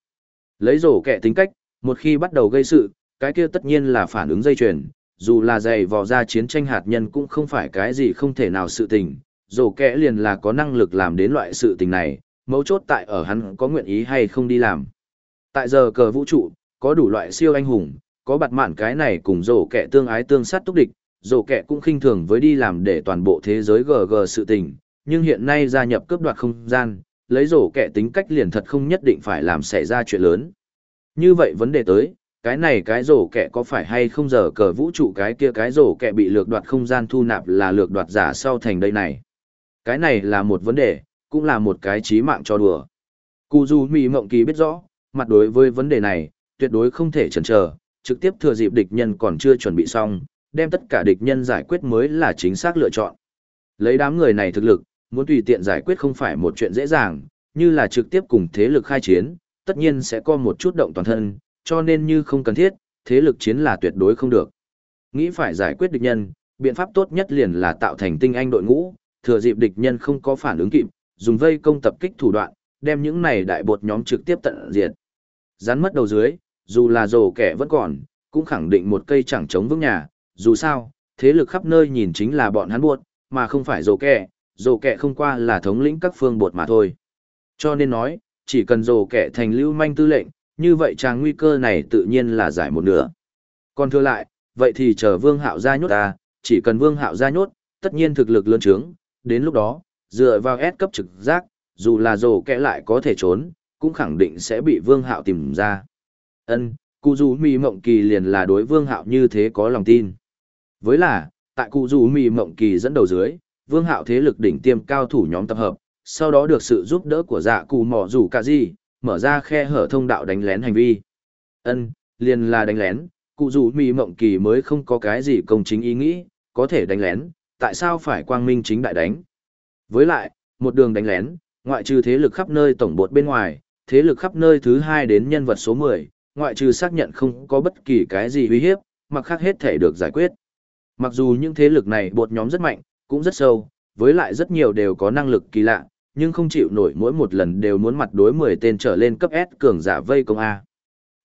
Lấy rổ kẻ tính cách, một khi bắt đầu gây sự, cái kia tất nhiên là phản ứng dây chuyền, dù là dày vò ra chiến tranh hạt nhân cũng không phải cái gì không thể nào sự tình, rổ kẻ liền là có năng lực làm đến loại sự tình này, mấu chốt tại ở hắn có nguyện ý hay không đi làm. Tại giờ cờ vũ trụ, có đủ loại siêu anh hùng, có bặt mạn cái này cùng rổ kẻ tương ái tương sát túc địch, rổ kẻ cũng khinh thường với đi làm để toàn bộ thế giới GG sự tình, nhưng hiện nay gia nhập cướp đoạt không gian, lấy rổ kẻ tính cách liền thật không nhất định phải làm xảy ra chuyện lớn. Như vậy vấn đề tới, cái này cái rổ kẻ có phải hay không giờ cờ vũ trụ cái kia cái rổ kẻ bị lược đoạt không gian thu nạp là lược đoạt giả sau thành đây này. Cái này là một vấn đề, cũng là một cái trí mạng cho đùa. Cù dù mì mộng kỳ biết rõ, mặt đối với vấn đề này, tuyệt đối không thể chần chờ, trực tiếp thừa dịp địch nhân còn chưa chuẩn bị xong, đem tất cả địch nhân giải quyết mới là chính xác lựa chọn. Lấy đám người này thực lực, muốn tùy tiện giải quyết không phải một chuyện dễ dàng, như là trực tiếp cùng thế lực khai chiến, tất nhiên sẽ có một chút động toàn thân, cho nên như không cần thiết, thế lực chiến là tuyệt đối không được. Nghĩ phải giải quyết địch nhân, biện pháp tốt nhất liền là tạo thành tinh anh đội ngũ, thừa dịp địch nhân không có phản ứng kịp, dùng vây công tập kích thủ đoạn, đem những này đại bột nhóm trực tiếp tận diệt. Rắn mất đầu dưới, dù là rồ kẻ vẫn còn, cũng khẳng định một cây chẳng chống vững nhà, dù sao, thế lực khắp nơi nhìn chính là bọn hắn buộc, mà không phải rồ kẻ, rồ kẻ không qua là thống lĩnh các phương bột mà thôi. Cho nên nói, chỉ cần rồ kẻ thành lưu manh tư lệnh, như vậy chàng nguy cơ này tự nhiên là giải một nửa. Còn thưa lại, vậy thì chờ vương hạo ra nhốt ta, chỉ cần vương hạo ra nhốt, tất nhiên thực lực lớn trướng, đến lúc đó, dựa vào S cấp trực giác, dù là rồ kẻ lại có thể trốn, cũng khẳng định sẽ bị vương hạo tìm ra ân cụ dù mì mộng kỳ liền là đối vương hạo như thế có lòng tin. Với là, tại cụ dù mì mộng kỳ dẫn đầu dưới, vương hạo thế lực đỉnh tiêm cao thủ nhóm tập hợp, sau đó được sự giúp đỡ của dạ cụ mỏ rủ cả gì, mở ra khe hở thông đạo đánh lén hành vi. Ân, liền là đánh lén, cụ dù mì mộng kỳ mới không có cái gì công chính ý nghĩ, có thể đánh lén, tại sao phải quang minh chính đại đánh. Với lại, một đường đánh lén, ngoại trừ thế lực khắp nơi tổng bột bên ngoài, thế lực khắp nơi thứ hai đến nhân vật số 10, ngoại trừ xác nhận không có bất kỳ cái gì uy hiếp, mặc khác hết thể được giải quyết. Mặc dù những thế lực này bột nhóm rất mạnh, cũng rất sâu, với lại rất nhiều đều có năng lực kỳ lạ, nhưng không chịu nổi mỗi một lần đều muốn mặt đối 10 tên trở lên cấp S cường giả vây công A.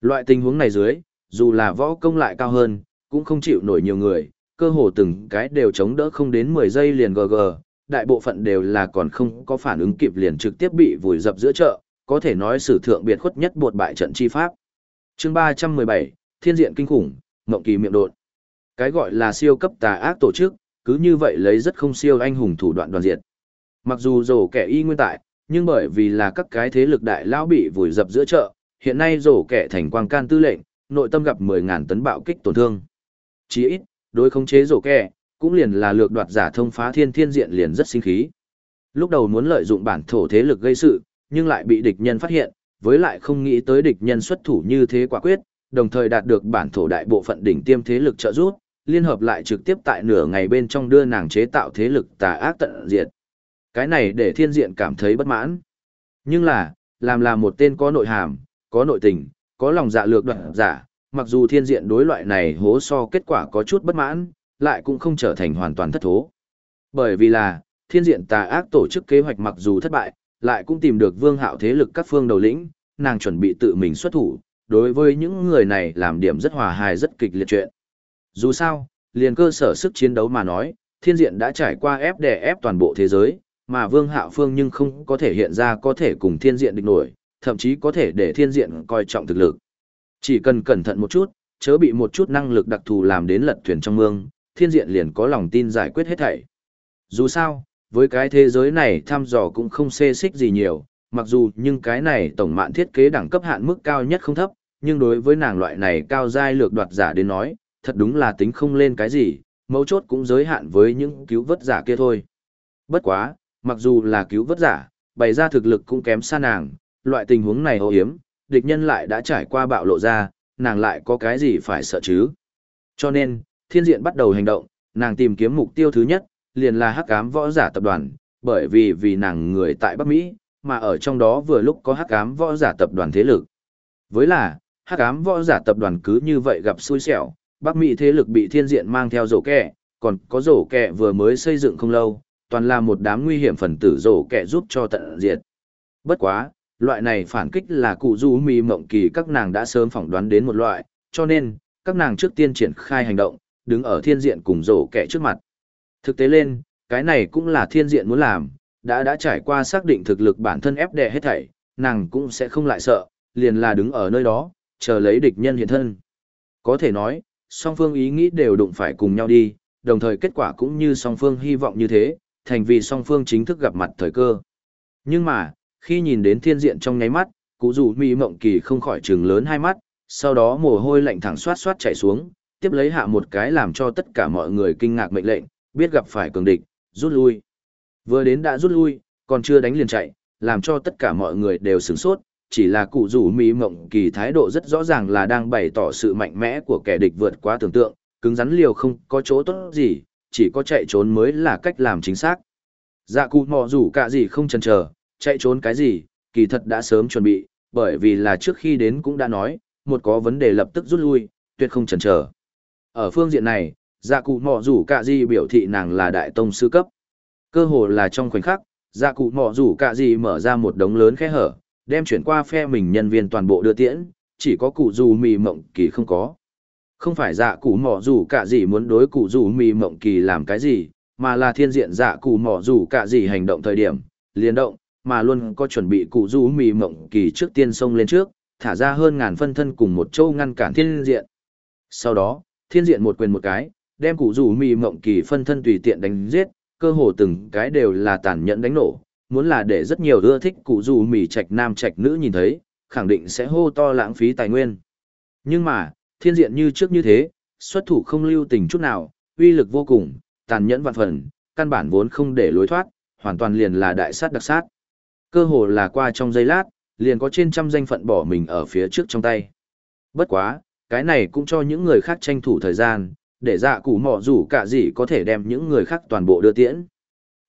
Loại tình huống này dưới, dù là võ công lại cao hơn, cũng không chịu nổi nhiều người, cơ hồ từng cái đều chống đỡ không đến 10 giây liền GG, đại bộ phận đều là còn không có phản ứng kịp liền trực tiếp bị vùi dập giữa chợ, có thể nói sử thượng biệt khuất nhất bột bại trận chi pháp chương 317, Thiên diện kinh khủng, Mộng kỳ miệng đột. Cái gọi là siêu cấp tà ác tổ chức, cứ như vậy lấy rất không siêu anh hùng thủ đoạn đoàn diệt. Mặc dù rổ kẻ y nguyên tại, nhưng bởi vì là các cái thế lực đại lão bị vùi dập giữa chợ, hiện nay rổ kẻ thành quang can tư lệnh, nội tâm gặp 10.000 tấn bạo kích tổn thương. Chỉ ít, đối khống chế rổ kẻ, cũng liền là lược đoạt giả thông phá thiên thiên diện liền rất sinh khí. Lúc đầu muốn lợi dụng bản thổ thế lực gây sự, nhưng lại bị địch nhân phát hiện, với lại không nghĩ tới địch nhân xuất thủ như thế quả quyết, đồng thời đạt được bản thổ đại bộ phận đỉnh tiêm thế lực trợ giúp, liên hợp lại trực tiếp tại nửa ngày bên trong đưa nàng chế tạo thế lực tà ác tận diệt. Cái này để thiên diện cảm thấy bất mãn. Nhưng là, làm là một tên có nội hàm, có nội tình, có lòng dạ lược đoạn giả, mặc dù thiên diện đối loại này hố so kết quả có chút bất mãn, lại cũng không trở thành hoàn toàn thất thố. Bởi vì là, thiên diện tà ác tổ chức kế hoạch mặc dù thất bại, lại cũng tìm được vương hạo thế lực các phương đầu lĩnh, nàng chuẩn bị tự mình xuất thủ, đối với những người này làm điểm rất hòa hài rất kịch liệt chuyện. Dù sao, liền cơ sở sức chiến đấu mà nói, thiên diện đã trải qua ép đè ép toàn bộ thế giới, mà vương hạo phương nhưng không có thể hiện ra có thể cùng thiên diện địch nổi, thậm chí có thể để thiên diện coi trọng thực lực. Chỉ cần cẩn thận một chút, chớ bị một chút năng lực đặc thù làm đến lật thuyền trong mương, thiên diện liền có lòng tin giải quyết hết thảy. Dù sao, với cái thế giới này thăm dò cũng không xê xích gì nhiều, mặc dù nhưng cái này tổng mạng thiết kế đẳng cấp hạn mức cao nhất không thấp, nhưng đối với nàng loại này cao giai lược đoạt giả đến nói, thật đúng là tính không lên cái gì, mấu chốt cũng giới hạn với những cứu vớt giả kia thôi. Bất quá, mặc dù là cứu vớt giả, bày ra thực lực cũng kém xa nàng, loại tình huống này ô hiếm, địch nhân lại đã trải qua bạo lộ ra, nàng lại có cái gì phải sợ chứ. Cho nên, thiên diện bắt đầu hành động, nàng tìm kiếm mục tiêu thứ nhất, liền là hắc ám võ giả tập đoàn, bởi vì vì nàng người tại Bắc Mỹ, mà ở trong đó vừa lúc có hắc ám võ giả tập đoàn thế lực. Với là, hắc ám võ giả tập đoàn cứ như vậy gặp xui xẻo, Bắc Mỹ thế lực bị thiên diện mang theo rổ kẹ, còn có rổ kẹ vừa mới xây dựng không lâu, toàn là một đám nguy hiểm phần tử rổ kẹ giúp cho tận diệt. Bất quá, loại này phản kích là cụ du mì mộng kỳ các nàng đã sớm phỏng đoán đến một loại, cho nên, các nàng trước tiên triển khai hành động, đứng ở thiên diện cùng rổ kẹ trước mặt. Thực tế lên, cái này cũng là thiên diện muốn làm, đã đã trải qua xác định thực lực bản thân ép đè hết thảy, nàng cũng sẽ không lại sợ, liền là đứng ở nơi đó, chờ lấy địch nhân hiện thân. Có thể nói, song phương ý nghĩ đều đụng phải cùng nhau đi, đồng thời kết quả cũng như song phương hy vọng như thế, thành vì song phương chính thức gặp mặt thời cơ. Nhưng mà, khi nhìn đến thiên diện trong nháy mắt, cụ dù mỹ mộng kỳ không khỏi trừng lớn hai mắt, sau đó mồ hôi lạnh thẳng xoát xoát chảy xuống, tiếp lấy hạ một cái làm cho tất cả mọi người kinh ngạc mệnh lệnh, biết gặp phải cường địch, rút lui. Vừa đến đã rút lui, còn chưa đánh liền chạy, làm cho tất cả mọi người đều sửng sốt, chỉ là cụ rủ mỹ mộng kỳ thái độ rất rõ ràng là đang bày tỏ sự mạnh mẽ của kẻ địch vượt quá tưởng tượng, cứng rắn liều không có chỗ tốt gì, chỉ có chạy trốn mới là cách làm chính xác. Dạ cụ mò rủ cả gì không chần chờ, chạy trốn cái gì, kỳ thật đã sớm chuẩn bị, bởi vì là trước khi đến cũng đã nói, một có vấn đề lập tức rút lui, tuyệt không chần chờ. Ở phương diện này, dạ cụ mỏ rủ cả gì biểu thị nàng là đại tông sư cấp. Cơ hồ là trong khoảnh khắc, dạ cụ mỏ rủ cả gì mở ra một đống lớn khe hở, đem chuyển qua phe mình nhân viên toàn bộ đưa tiễn, chỉ có cụ dù mì mộng kỳ không có. Không phải dạ cụ mỏ rủ cả gì muốn đối cụ dù mì mộng kỳ làm cái gì, mà là thiên diện dạ cụ mỏ rủ cả gì hành động thời điểm, liền động, mà luôn có chuẩn bị cụ dù mì mộng kỳ trước tiên xông lên trước, thả ra hơn ngàn phân thân cùng một châu ngăn cản thiên diện. Sau đó, thiên diện một quyền một cái, đem cụ rủ mì mộng kỳ phân thân tùy tiện đánh giết, cơ hồ từng cái đều là tàn nhẫn đánh nổ, muốn là để rất nhiều ưa thích cụ rủ mì trạch nam trạch nữ nhìn thấy, khẳng định sẽ hô to lãng phí tài nguyên. Nhưng mà, thiên diện như trước như thế, xuất thủ không lưu tình chút nào, uy lực vô cùng, tàn nhẫn vạn phần, căn bản vốn không để lối thoát, hoàn toàn liền là đại sát đặc sát. Cơ hồ là qua trong giây lát, liền có trên trăm danh phận bỏ mình ở phía trước trong tay. Bất quá, cái này cũng cho những người khác tranh thủ thời gian, để dạ cụ mỏ rủ cả gì có thể đem những người khác toàn bộ đưa tiễn.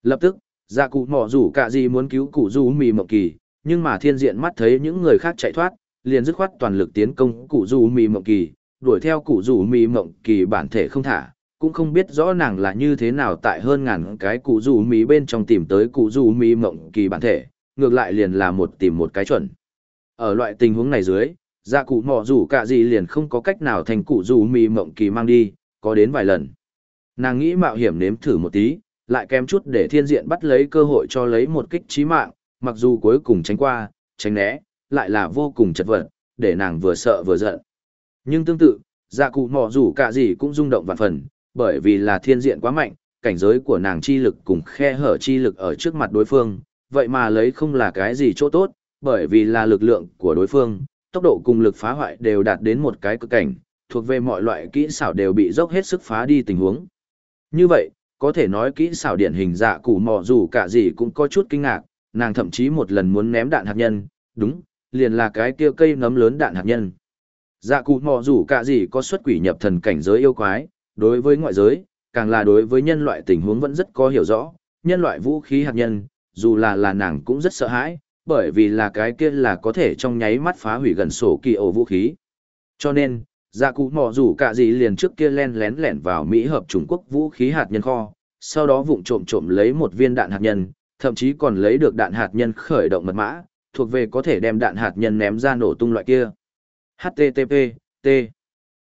Lập tức, dạ cụ mỏ rủ cả gì muốn cứu cụ du mì mộng kỳ, nhưng mà thiên diện mắt thấy những người khác chạy thoát, liền dứt khoát toàn lực tiến công cụ du mì mộng kỳ, đuổi theo cụ du mì mộng kỳ bản thể không thả. Cũng không biết rõ nàng là như thế nào tại hơn ngàn cái cụ du mì bên trong tìm tới cụ du mì mộng kỳ bản thể, ngược lại liền là một tìm một cái chuẩn. Ở loại tình huống này dưới, dạ cụ mỏ rủ cả gì liền không có cách nào thành cụ du mì mộng kỳ mang đi, có đến vài lần. Nàng nghĩ mạo hiểm nếm thử một tí, lại kém chút để thiên diện bắt lấy cơ hội cho lấy một kích trí mạng, mặc dù cuối cùng tránh qua, tránh né, lại là vô cùng chật vật, để nàng vừa sợ vừa giận. Nhưng tương tự, dạ cụ mò rủ cả gì cũng rung động vạn phần, bởi vì là thiên diện quá mạnh, cảnh giới của nàng chi lực cùng khe hở chi lực ở trước mặt đối phương, vậy mà lấy không là cái gì chỗ tốt, bởi vì là lực lượng của đối phương, tốc độ cùng lực phá hoại đều đạt đến một cái cực cảnh, thuộc về mọi loại kỹ xảo đều bị dốc hết sức phá đi tình huống. Như vậy, có thể nói kỹ xảo điển hình dạ cụ mò dù cả gì cũng có chút kinh ngạc, nàng thậm chí một lần muốn ném đạn hạt nhân, đúng, liền là cái kia cây nấm lớn đạn hạt nhân. Dạ cụ mò dù cả gì có xuất quỷ nhập thần cảnh giới yêu quái, đối với ngoại giới, càng là đối với nhân loại tình huống vẫn rất có hiểu rõ, nhân loại vũ khí hạt nhân, dù là là nàng cũng rất sợ hãi, bởi vì là cái kia là có thể trong nháy mắt phá hủy gần sổ kỳ ổ vũ khí. Cho nên, dạ cụ mỏ rủ cả gì liền trước kia len lén lẻn vào Mỹ hợp Trung Quốc vũ khí hạt nhân kho, sau đó vụng trộm trộm lấy một viên đạn hạt nhân, thậm chí còn lấy được đạn hạt nhân khởi động mật mã, thuộc về có thể đem đạn hạt nhân ném ra nổ tung loại kia. HTTP, T.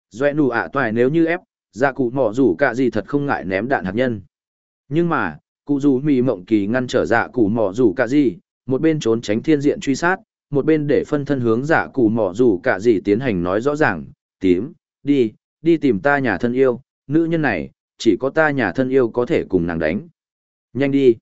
Doe nụ ạ toài nếu như ép, dạ cụ mỏ rủ cả gì thật không ngại ném đạn hạt nhân. Nhưng mà, cụ dù mì mộng kỳ ngăn trở dạ cụ mỏ rủ cả gì, một bên trốn tránh thiên diện truy sát, một bên để phân thân hướng dạ cụ mỏ rủ cả gì tiến hành nói rõ ràng, tím, đi, đi tìm ta nhà thân yêu, nữ nhân này, chỉ có ta nhà thân yêu có thể cùng nàng đánh. Nhanh đi.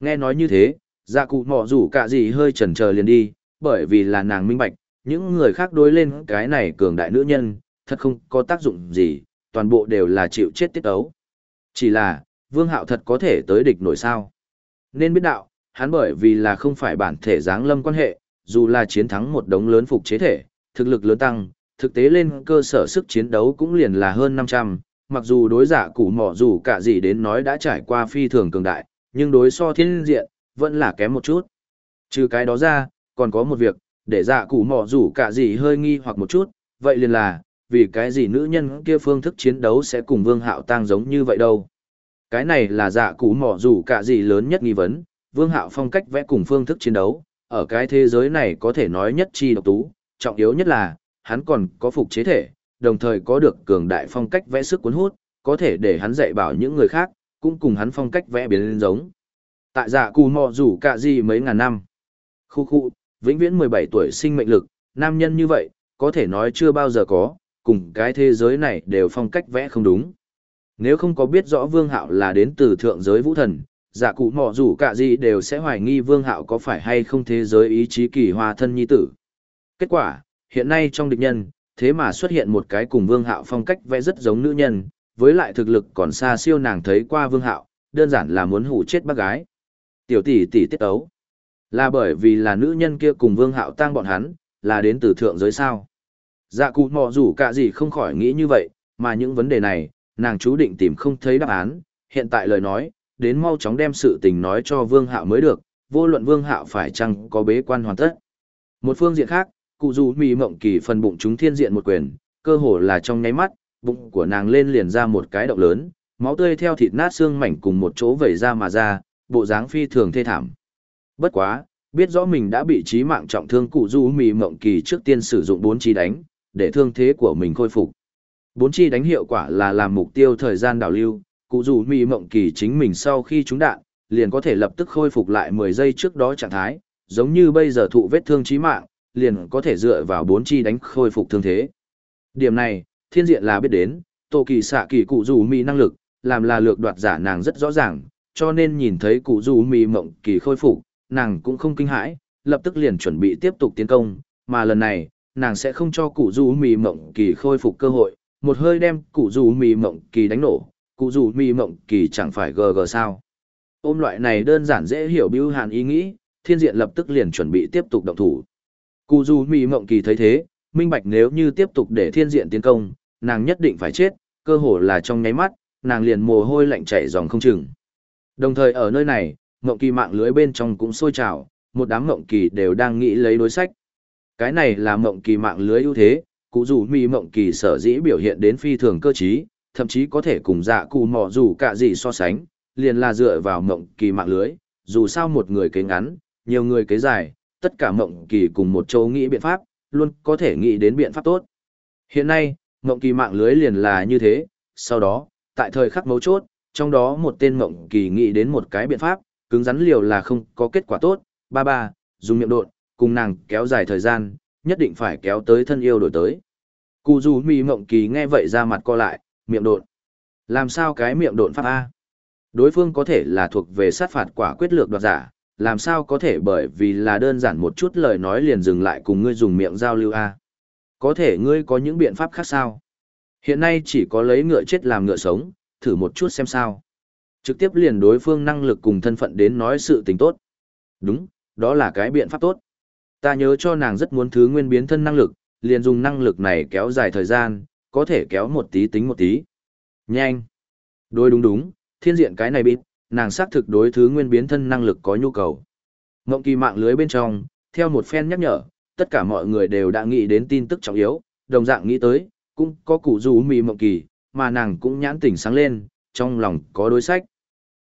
Nghe nói như thế, dạ cụ mỏ rủ cả gì hơi chần chờ liền đi, bởi vì là nàng minh bạch, những người khác đối lên cái này cường đại nữ nhân, thật không có tác dụng gì, toàn bộ đều là chịu chết tiết ấu. Chỉ là, vương hạo thật có thể tới địch nổi sao. Nên biết đạo, hắn bởi vì là không phải bản thể dáng lâm quan hệ, dù là chiến thắng một đống lớn phục chế thể, thực lực lớn tăng, thực tế lên cơ sở sức chiến đấu cũng liền là hơn 500, mặc dù đối giả củ mỏ dù cả gì đến nói đã trải qua phi thường cường đại, nhưng đối so thiên diện, vẫn là kém một chút. Trừ cái đó ra, còn có một việc, để giả củ mỏ dù cả gì hơi nghi hoặc một chút, vậy liền là, vì cái gì nữ nhân kia phương thức chiến đấu sẽ cùng vương hạo tăng giống như vậy đâu. Cái này là giả củ mỏ dù cả gì lớn nhất nghi vấn, vương hạo phong cách vẽ cùng phương thức chiến đấu, ở cái thế giới này có thể nói nhất chi độc tú, trọng yếu nhất là, hắn còn có phục chế thể, đồng thời có được cường đại phong cách vẽ sức cuốn hút, có thể để hắn dạy bảo những người khác, cũng cùng hắn phong cách vẽ biến lên giống. Tại dạ cù mò rủ cả gì mấy ngàn năm. Khu khu, vĩnh viễn 17 tuổi sinh mệnh lực, nam nhân như vậy, có thể nói chưa bao giờ có, cùng cái thế giới này đều phong cách vẽ không đúng. Nếu không có biết rõ Vương Hạo là đến từ thượng giới vũ thần, giả cụ mò rủ cả gì đều sẽ hoài nghi Vương Hạo có phải hay không thế giới ý chí kỳ hoa thân nhi tử. Kết quả, hiện nay trong địch nhân, thế mà xuất hiện một cái cùng Vương Hạo phong cách vẽ rất giống nữ nhân, với lại thực lực còn xa siêu nàng thấy qua Vương Hạo, đơn giản là muốn hủ chết bác gái. Tiểu tỷ tỷ tiết ấu. Là bởi vì là nữ nhân kia cùng Vương Hạo tang bọn hắn, là đến từ thượng giới sao. Dạ cụ mò rủ cả gì không khỏi nghĩ như vậy, mà những vấn đề này, nàng chú định tìm không thấy đáp án, hiện tại lời nói, đến mau chóng đem sự tình nói cho Vương Hạo mới được, vô luận Vương Hạo phải chăng có bế quan hoàn tất. Một phương diện khác, cụ dù mì mộng kỳ phần bụng chúng thiên diện một quyền, cơ hồ là trong nháy mắt, bụng của nàng lên liền ra một cái động lớn, máu tươi theo thịt nát xương mảnh cùng một chỗ vẩy ra mà ra, bộ dáng phi thường thê thảm. Bất quá, biết rõ mình đã bị trí mạng trọng thương cụ du mì mộng kỳ trước tiên sử dụng bốn chi đánh, để thương thế của mình khôi phục. Bốn chi đánh hiệu quả là làm mục tiêu thời gian đảo lưu, cụ du mì mộng kỳ chính mình sau khi trúng đạn, liền có thể lập tức khôi phục lại 10 giây trước đó trạng thái, giống như bây giờ thụ vết thương chí mạng, liền có thể dựa vào bốn chi đánh khôi phục thương thế. Điểm này, thiên diện là biết đến, tổ kỳ xạ kỳ cụ dù mì năng lực, làm là lược đoạt giả nàng rất rõ ràng, cho nên nhìn thấy cụ dù mì mộng kỳ khôi phục, nàng cũng không kinh hãi, lập tức liền chuẩn bị tiếp tục tiến công, mà lần này, nàng sẽ không cho cụ dù mì mộng kỳ khôi phục cơ hội, một hơi đem cụ dù mì mộng kỳ đánh nổ, cụ dù mì mộng kỳ chẳng phải gờ gờ sao. Ôm loại này đơn giản dễ hiểu bưu hàn ý nghĩ, thiên diện lập tức liền chuẩn bị tiếp tục động thủ. Cụ dù mì mộng kỳ thấy thế, minh bạch nếu như tiếp tục để thiên diện tiến công, nàng nhất định phải chết, cơ hồ là trong nháy mắt, nàng liền mồ hôi lạnh chảy dòng không chừng. Đồng thời ở nơi này, mộng kỳ mạng lưới bên trong cũng sôi trào, một đám mộng kỳ đều đang nghĩ lấy đối sách. Cái này là mộng kỳ mạng lưới ưu thế, cụ dù mì mộng kỳ sở dĩ biểu hiện đến phi thường cơ trí, thậm chí có thể cùng dạ cụ mò dù cả gì so sánh, liền là dựa vào mộng kỳ mạng lưới, dù sao một người kế ngắn, nhiều người kế dài, tất cả mộng kỳ cùng một chỗ nghĩ biện pháp, luôn có thể nghĩ đến biện pháp tốt. Hiện nay, mộng kỳ mạng lưới liền là như thế, sau đó, tại thời khắc mấu chốt, trong đó một tên mộng kỳ nghĩ đến một cái biện pháp, cứng rắn liều là không có kết quả tốt, ba ba, dùng miệng đột cùng nàng kéo dài thời gian, nhất định phải kéo tới thân yêu đổi tới. Cụ dù mì mộng kỳ nghe vậy ra mặt co lại, miệng đột Làm sao cái miệng đột pháp A? Đối phương có thể là thuộc về sát phạt quả quyết lược đoạt giả, làm sao có thể bởi vì là đơn giản một chút lời nói liền dừng lại cùng ngươi dùng miệng giao lưu A? Có thể ngươi có những biện pháp khác sao? Hiện nay chỉ có lấy ngựa chết làm ngựa sống, thử một chút xem sao. Trực tiếp liền đối phương năng lực cùng thân phận đến nói sự tình tốt. Đúng, đó là cái biện pháp tốt. Ta nhớ cho nàng rất muốn thứ nguyên biến thân năng lực, liền dùng năng lực này kéo dài thời gian, có thể kéo một tí tính một tí. Nhanh. đôi đúng đúng, thiên diện cái này bịt, nàng xác thực đối thứ nguyên biến thân năng lực có nhu cầu. Ngộng kỳ mạng lưới bên trong, theo một phen nhắc nhở, tất cả mọi người đều đã nghĩ đến tin tức trọng yếu, đồng dạng nghĩ tới, cũng có cụ rủ mì mộng kỳ, mà nàng cũng nhãn tỉnh sáng lên, trong lòng có đối sách.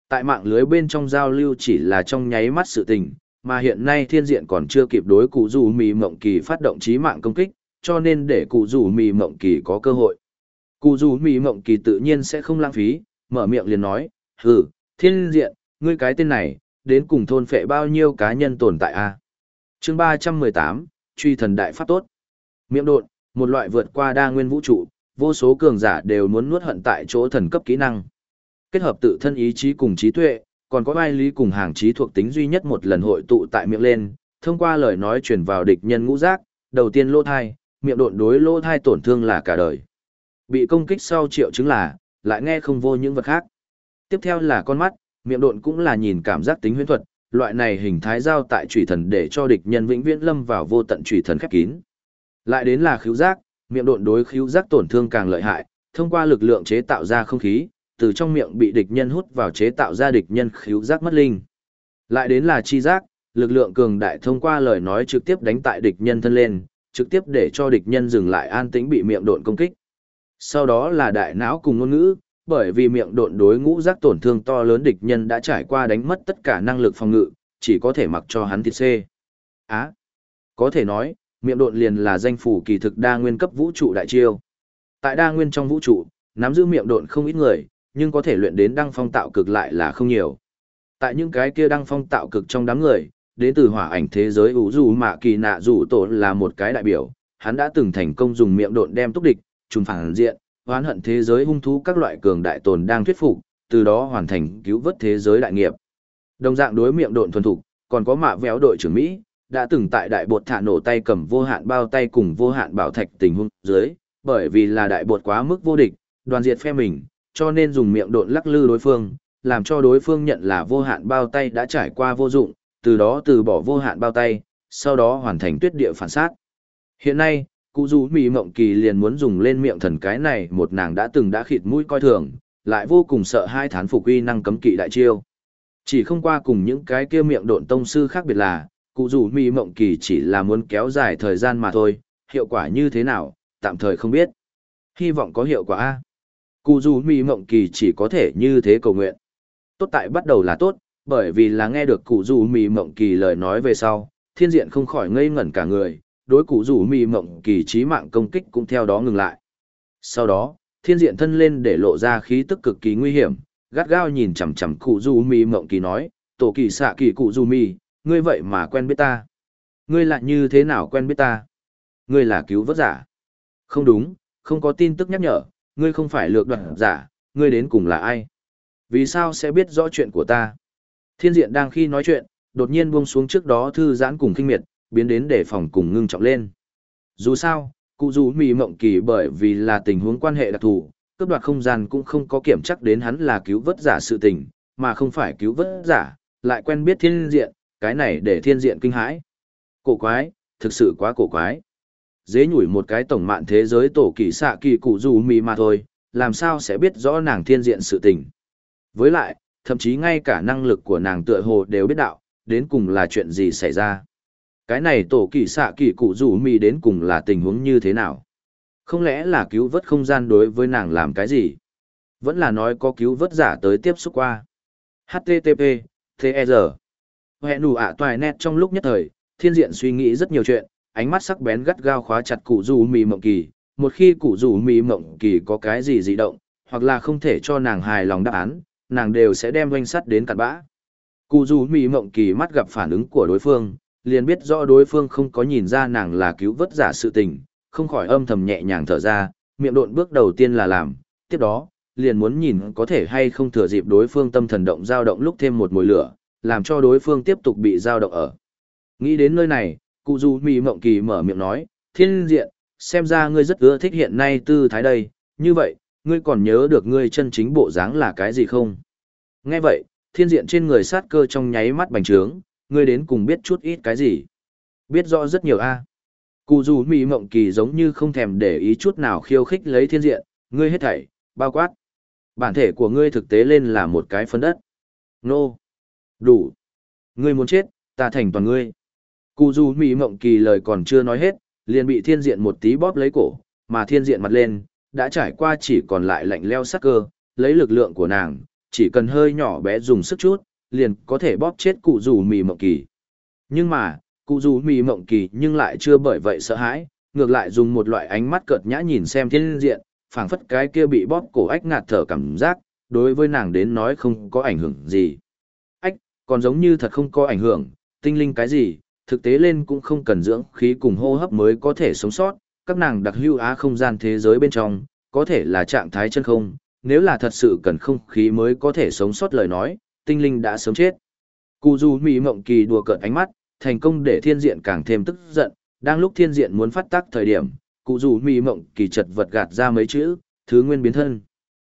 Tại mạng lưới bên trong giao lưu chỉ là trong nháy mắt sự tình, mà hiện nay thiên diện còn chưa kịp đối cụ rủ mì mộng kỳ phát động trí mạng công kích, cho nên để cụ rủ mì mộng kỳ có cơ hội. Cụ rủ mì mộng kỳ tự nhiên sẽ không lãng phí, mở miệng liền nói, hừ, thiên diện, ngươi cái tên này, đến cùng thôn phệ bao nhiêu cá nhân tồn tại a? Chương ba trăm mười tám truy thần đại pháp tốt. Miệng đột, một loại vượt qua đa nguyên vũ trụ vô số cường giả đều muốn nuốt hận tại chỗ thần cấp kỹ năng. Kết hợp tự thân ý chí cùng trí tuệ còn có vai lý cùng hàng trí thuộc tính duy nhất một lần hội tụ tại miệng lên thông qua lời nói truyền vào địch nhân ngũ giác đầu tiên lỗ thai miệng đột đối lỗ thai tổn thương là cả đời. Bị công kích sau triệu chứng là lại nghe không vô những vật khác tiếp theo là con mắt miệng độn cũng là nhìn cảm giác tính huyễn thuật, loại này hình thái giao tại chủy thần để cho địch nhân vĩnh viễn lâm vào vô tận chủy thần khép kín. Lại đến là khứu giác, miệng độn đối khứu giác tổn thương càng lợi hại, thông qua lực lượng chế tạo ra không khí, từ trong miệng bị địch nhân hút vào chế tạo ra địch nhân khứu giác mất linh. Lại đến là chi giác, lực lượng cường đại thông qua lời nói trực tiếp đánh tại địch nhân thân lên, trực tiếp để cho địch nhân dừng lại an tĩnh bị miệng độn công kích. Sau đó là đại não cùng ngôn ngữ, bởi vì miệng độn đối ngũ giác tổn thương to lớn địch nhân đã trải qua đánh mất tất cả năng lực phòng ngự, chỉ có thể mặc cho hắn thịt xê. Á, có thể nói, miệng độn liền là danh phủ kỳ thực đa nguyên cấp vũ trụ đại chiêu. Tại đa nguyên trong vũ trụ, nắm giữ miệng độn không ít người, nhưng có thể luyện đến đăng phong tạo cực lại là không nhiều. Tại những cái kia đăng phong tạo cực trong đám người, đến từ hỏa ảnh thế giới ủ dù mạ kỳ nạ dù tổ là một cái đại biểu, hắn đã từng thành công dùng miệng độn đem túc địch, trùng phản diện, hoán hận thế giới hung thú các loại cường đại tồn đang thuyết phục, từ đó hoàn thành cứu vớt thế giới đại nghiệp. Đồng dạng đối miệng độn thuần thục, còn có mạ véo đội trưởng Mỹ, đã từng tại đại bột thả nổ tay cầm vô hạn bao tay cùng vô hạn bảo thạch tình huống dưới, bởi vì là đại bột quá mức vô địch, đoàn diệt phe mình, cho nên dùng miệng độn lắc lư đối phương, làm cho đối phương nhận là vô hạn bao tay đã trải qua vô dụng, từ đó từ bỏ vô hạn bao tay, sau đó hoàn thành tuyết địa phản sát. Hiện nay, cụ dù mỹ mộng kỳ liền muốn dùng lên miệng thần cái này, một nàng đã từng đã khịt mũi coi thường, lại vô cùng sợ hai thán phục uy năng cấm kỵ đại chiêu. Chỉ không qua cùng những cái kia miệng độn tông sư khác biệt là, cụ dù mỹ mộng kỳ chỉ là muốn kéo dài thời gian mà thôi, hiệu quả như thế nào, tạm thời không biết. Hy vọng có hiệu quả a. Cụ dù mỹ mộng kỳ chỉ có thể như thế cầu nguyện. Tốt tại bắt đầu là tốt, bởi vì là nghe được cụ dù mỹ mộng kỳ lời nói về sau, thiên diện không khỏi ngây ngẩn cả người đối cụ rủ mì mộng kỳ trí mạng công kích cũng theo đó ngừng lại. Sau đó, thiên diện thân lên để lộ ra khí tức cực kỳ nguy hiểm, gắt gao nhìn chằm chằm cụ rủ mì mộng kỳ nói, tổ kỳ xạ kỳ cụ rủ mì, ngươi vậy mà quen biết ta. Ngươi lại như thế nào quen biết ta? Ngươi là cứu vớt giả. Không đúng, không có tin tức nhắc nhở, ngươi không phải lược đoạt giả, ngươi đến cùng là ai? Vì sao sẽ biết rõ chuyện của ta? Thiên diện đang khi nói chuyện, đột nhiên buông xuống trước đó thư giãn cùng kinh miệt, biến đến để phòng cùng ngưng trọng lên. Dù sao, cụ dù mì mộng kỳ bởi vì là tình huống quan hệ đặc thù, cướp đoạt không gian cũng không có kiểm chắc đến hắn là cứu vớt giả sự tình, mà không phải cứu vớt giả, lại quen biết thiên diện, cái này để thiên diện kinh hãi. Cổ quái, thực sự quá cổ quái. Dế nhủi một cái tổng mạn thế giới tổ kỳ xạ kỳ cụ dù mì mà thôi, làm sao sẽ biết rõ nàng thiên diện sự tình. Với lại, thậm chí ngay cả năng lực của nàng tựa hồ đều biết đạo, đến cùng là chuyện gì xảy ra. Cái này tổ kỳ xạ kỳ cụ rủ mì đến cùng là tình huống như thế nào? Không lẽ là cứu vớt không gian đối với nàng làm cái gì? Vẫn là nói có cứu vớt giả tới tiếp xúc qua. HTTP, TR. Hẹn đủ ạ toài nét trong lúc nhất thời, thiên diện suy nghĩ rất nhiều chuyện, ánh mắt sắc bén gắt gao khóa chặt cụ rủ mì mộng kỳ. Một khi cụ rủ mì mộng kỳ có cái gì dị động, hoặc là không thể cho nàng hài lòng đáp án, nàng đều sẽ đem doanh sắt đến cặn bã. Cụ rủ mì mộng kỳ mắt gặp phản ứng của đối phương, liền biết rõ đối phương không có nhìn ra nàng là cứu vớt giả sự tình, không khỏi âm thầm nhẹ nhàng thở ra, miệng độn bước đầu tiên là làm, tiếp đó, liền muốn nhìn có thể hay không thừa dịp đối phương tâm thần động dao động lúc thêm một mùi lửa, làm cho đối phương tiếp tục bị dao động ở. Nghĩ đến nơi này, cụ du mì mộng kỳ mở miệng nói, thiên diện, xem ra ngươi rất ưa thích hiện nay tư thái đây, như vậy, ngươi còn nhớ được ngươi chân chính bộ dáng là cái gì không? Nghe vậy, thiên diện trên người sát cơ trong nháy mắt bành trướng, ngươi đến cùng biết chút ít cái gì. Biết rõ rất nhiều a. Cụ dù mỹ mộng kỳ giống như không thèm để ý chút nào khiêu khích lấy thiên diện, ngươi hết thảy, bao quát. Bản thể của ngươi thực tế lên là một cái phân đất. Nô. Đủ. Ngươi muốn chết, ta thành toàn ngươi. Cụ dù mị mộng kỳ lời còn chưa nói hết, liền bị thiên diện một tí bóp lấy cổ, mà thiên diện mặt lên, đã trải qua chỉ còn lại lạnh leo sắc cơ, lấy lực lượng của nàng, chỉ cần hơi nhỏ bé dùng sức chút, liền có thể bóp chết cụ dù mì mộng kỳ. Nhưng mà, cụ dù mì mộng kỳ nhưng lại chưa bởi vậy sợ hãi, ngược lại dùng một loại ánh mắt cợt nhã nhìn xem thiên diện, phảng phất cái kia bị bóp cổ ách ngạt thở cảm giác, đối với nàng đến nói không có ảnh hưởng gì. Ách, còn giống như thật không có ảnh hưởng, tinh linh cái gì, thực tế lên cũng không cần dưỡng khí cùng hô hấp mới có thể sống sót, các nàng đặc hưu á không gian thế giới bên trong, có thể là trạng thái chân không, nếu là thật sự cần không khí mới có thể sống sót lời nói, tinh linh đã sớm chết. Cụ dù Mị Mộng Kỳ đùa cợt ánh mắt, thành công để thiên diện càng thêm tức giận, đang lúc thiên diện muốn phát tác thời điểm, cụ dù Mị Mộng Kỳ chật vật gạt ra mấy chữ, thứ nguyên biến thân.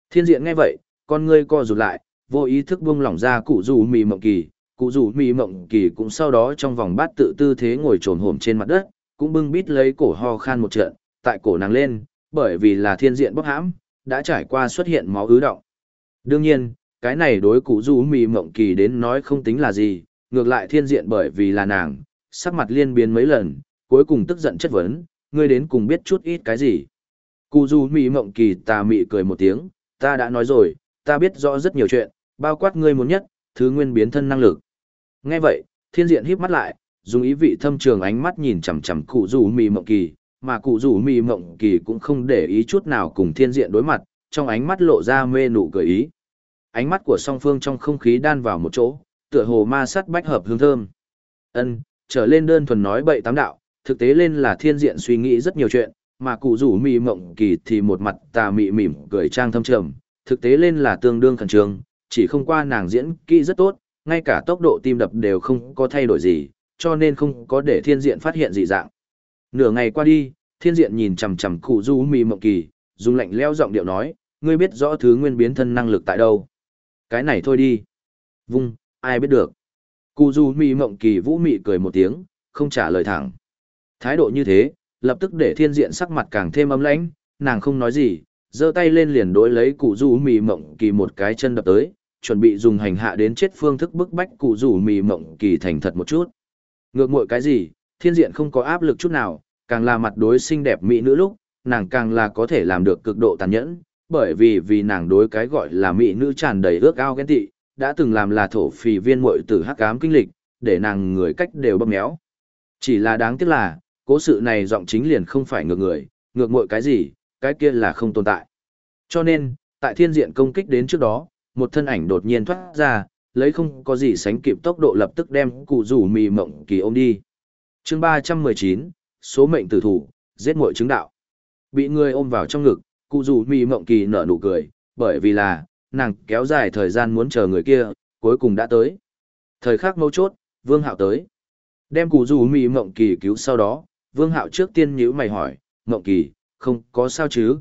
Thiên diện nghe vậy, con ngươi co rụt lại, vô ý thức buông lỏng ra cụ dù Mị Mộng Kỳ, cụ dù Mị Mộng Kỳ cũng sau đó trong vòng bát tự tư thế ngồi trồn hổm trên mặt đất, cũng bưng bít lấy cổ ho khan một trận, tại cổ nàng lên, bởi vì là thiên diện bóc hãm, đã trải qua xuất hiện máu ứ động. Đương nhiên, cái này đối cụ du mì mộng kỳ đến nói không tính là gì, ngược lại thiên diện bởi vì là nàng, sắc mặt liên biến mấy lần, cuối cùng tức giận chất vấn, ngươi đến cùng biết chút ít cái gì. Cụ du mì mộng kỳ tà mị cười một tiếng, ta đã nói rồi, ta biết rõ rất nhiều chuyện, bao quát ngươi muốn nhất, thứ nguyên biến thân năng lực. Nghe vậy, thiên diện híp mắt lại, dùng ý vị thâm trường ánh mắt nhìn chằm chằm cụ du mì mộng kỳ, mà cụ rủ mì mộng kỳ cũng không để ý chút nào cùng thiên diện đối mặt, trong ánh mắt lộ ra mê nụ cười ý. Ánh mắt của song phương trong không khí đan vào một chỗ, tựa hồ ma sắt bách hợp hương thơm. Ân, trở lên đơn thuần nói bậy tám đạo, thực tế lên là thiên diện suy nghĩ rất nhiều chuyện, mà cụ rủ mị mộng kỳ thì một mặt tà mị mỉm cười trang thâm trầm, thực tế lên là tương đương khẩn trương, chỉ không qua nàng diễn kỹ rất tốt, ngay cả tốc độ tim đập đều không có thay đổi gì, cho nên không có để thiên diện phát hiện dị dạng. Nửa ngày qua đi, thiên diện nhìn chằm chằm cụ rủ mị mộng kỳ, dùng lạnh leo giọng điệu nói, ngươi biết rõ thứ nguyên biến thân năng lực tại đâu. Cái này thôi đi. Vung, ai biết được. Cụ du mị mộng kỳ vũ mị cười một tiếng, không trả lời thẳng. Thái độ như thế, lập tức để thiên diện sắc mặt càng thêm ấm lãnh, nàng không nói gì, giơ tay lên liền đối lấy cụ du mị mộng kỳ một cái chân đập tới, chuẩn bị dùng hành hạ đến chết phương thức bức bách cụ du mị mộng kỳ thành thật một chút. Ngược muội cái gì, thiên diện không có áp lực chút nào, càng là mặt đối xinh đẹp mỹ nữ lúc, nàng càng là có thể làm được cực độ tàn nhẫn, bởi vì vì nàng đối cái gọi là mỹ nữ tràn đầy ước ao ghen tị, đã từng làm là thổ phì viên muội tử hắc ám kinh lịch, để nàng người cách đều bóp méo. Chỉ là đáng tiếc là, cố sự này giọng chính liền không phải ngược người, ngược muội cái gì, cái kia là không tồn tại. Cho nên, tại thiên diện công kích đến trước đó, một thân ảnh đột nhiên thoát ra, lấy không có gì sánh kịp tốc độ lập tức đem cụ rủ mì mộng kỳ ôm đi. chương 319, số mệnh tử thủ, giết muội chứng đạo. Bị người ôm vào trong ngực, cụ dù mì mộng kỳ nở nụ cười, bởi vì là, nàng kéo dài thời gian muốn chờ người kia, cuối cùng đã tới. Thời khắc mấu chốt, vương hạo tới. Đem cụ dù mì mộng kỳ cứu sau đó, vương hạo trước tiên nhíu mày hỏi, mộng kỳ, không có sao chứ.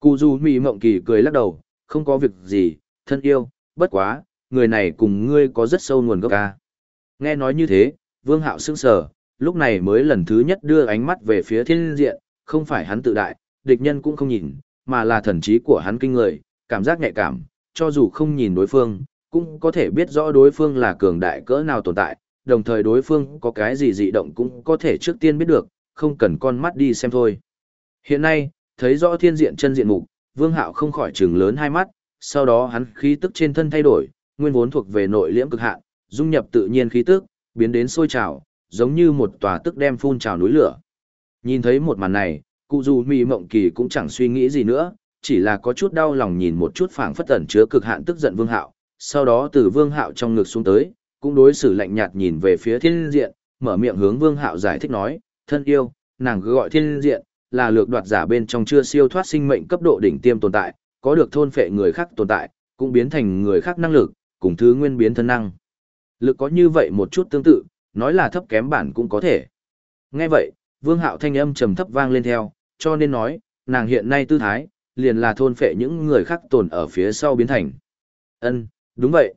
Cụ dù mì mộng kỳ cười lắc đầu, không có việc gì, thân yêu, bất quá, người này cùng ngươi có rất sâu nguồn gốc ca. Nghe nói như thế, vương hạo sững sờ, lúc này mới lần thứ nhất đưa ánh mắt về phía thiên diện, không phải hắn tự đại, địch nhân cũng không nhìn, mà là thần trí của hắn kinh người, cảm giác nhạy cảm, cho dù không nhìn đối phương, cũng có thể biết rõ đối phương là cường đại cỡ nào tồn tại, đồng thời đối phương có cái gì dị động cũng có thể trước tiên biết được, không cần con mắt đi xem thôi. Hiện nay, thấy rõ thiên diện chân diện mục, Vương Hạo không khỏi trừng lớn hai mắt, sau đó hắn khí tức trên thân thay đổi, nguyên vốn thuộc về nội liễm cực hạn, dung nhập tự nhiên khí tức, biến đến sôi trào, giống như một tòa tức đem phun trào núi lửa. Nhìn thấy một màn này, cụ dù mì mộng kỳ cũng chẳng suy nghĩ gì nữa, chỉ là có chút đau lòng nhìn một chút phảng phất tẩn chứa cực hạn tức giận vương hạo, sau đó từ vương hạo trong ngực xuống tới, cũng đối xử lạnh nhạt nhìn về phía thiên diện, mở miệng hướng vương hạo giải thích nói, thân yêu, nàng gọi thiên diện, là lược đoạt giả bên trong chưa siêu thoát sinh mệnh cấp độ đỉnh tiêm tồn tại, có được thôn phệ người khác tồn tại, cũng biến thành người khác năng lực, cùng thứ nguyên biến thân năng. Lực có như vậy một chút tương tự, nói là thấp kém bản cũng có thể. Nghe vậy, vương hạo thanh âm trầm thấp vang lên theo, cho nên nói, nàng hiện nay tư thái, liền là thôn phệ những người khác tồn ở phía sau biến thành. Ân, đúng vậy.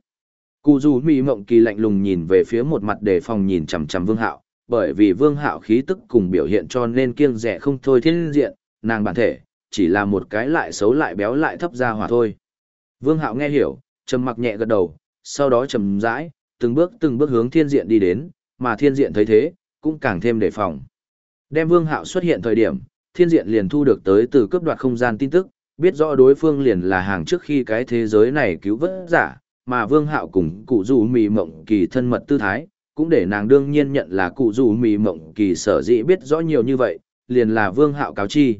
Cụ dù mì mộng kỳ lạnh lùng nhìn về phía một mặt đề phòng nhìn chằm chằm vương hạo, bởi vì vương hạo khí tức cùng biểu hiện cho nên kiêng rẻ không thôi thiên diện, nàng bản thể, chỉ là một cái lại xấu lại béo lại thấp ra hỏa thôi. Vương hạo nghe hiểu, trầm mặc nhẹ gật đầu, sau đó trầm rãi, từng bước từng bước hướng thiên diện đi đến, mà thiên diện thấy thế, cũng càng thêm đề phòng. Đem vương hạo xuất hiện thời điểm, thiên diện liền thu được tới từ cướp đoạt không gian tin tức, biết rõ đối phương liền là hàng trước khi cái thế giới này cứu vớt giả, mà vương hạo cùng cụ dù mì mộng kỳ thân mật tư thái, cũng để nàng đương nhiên nhận là cụ dù mì mộng kỳ sở dĩ biết rõ nhiều như vậy, liền là vương hạo cáo chi.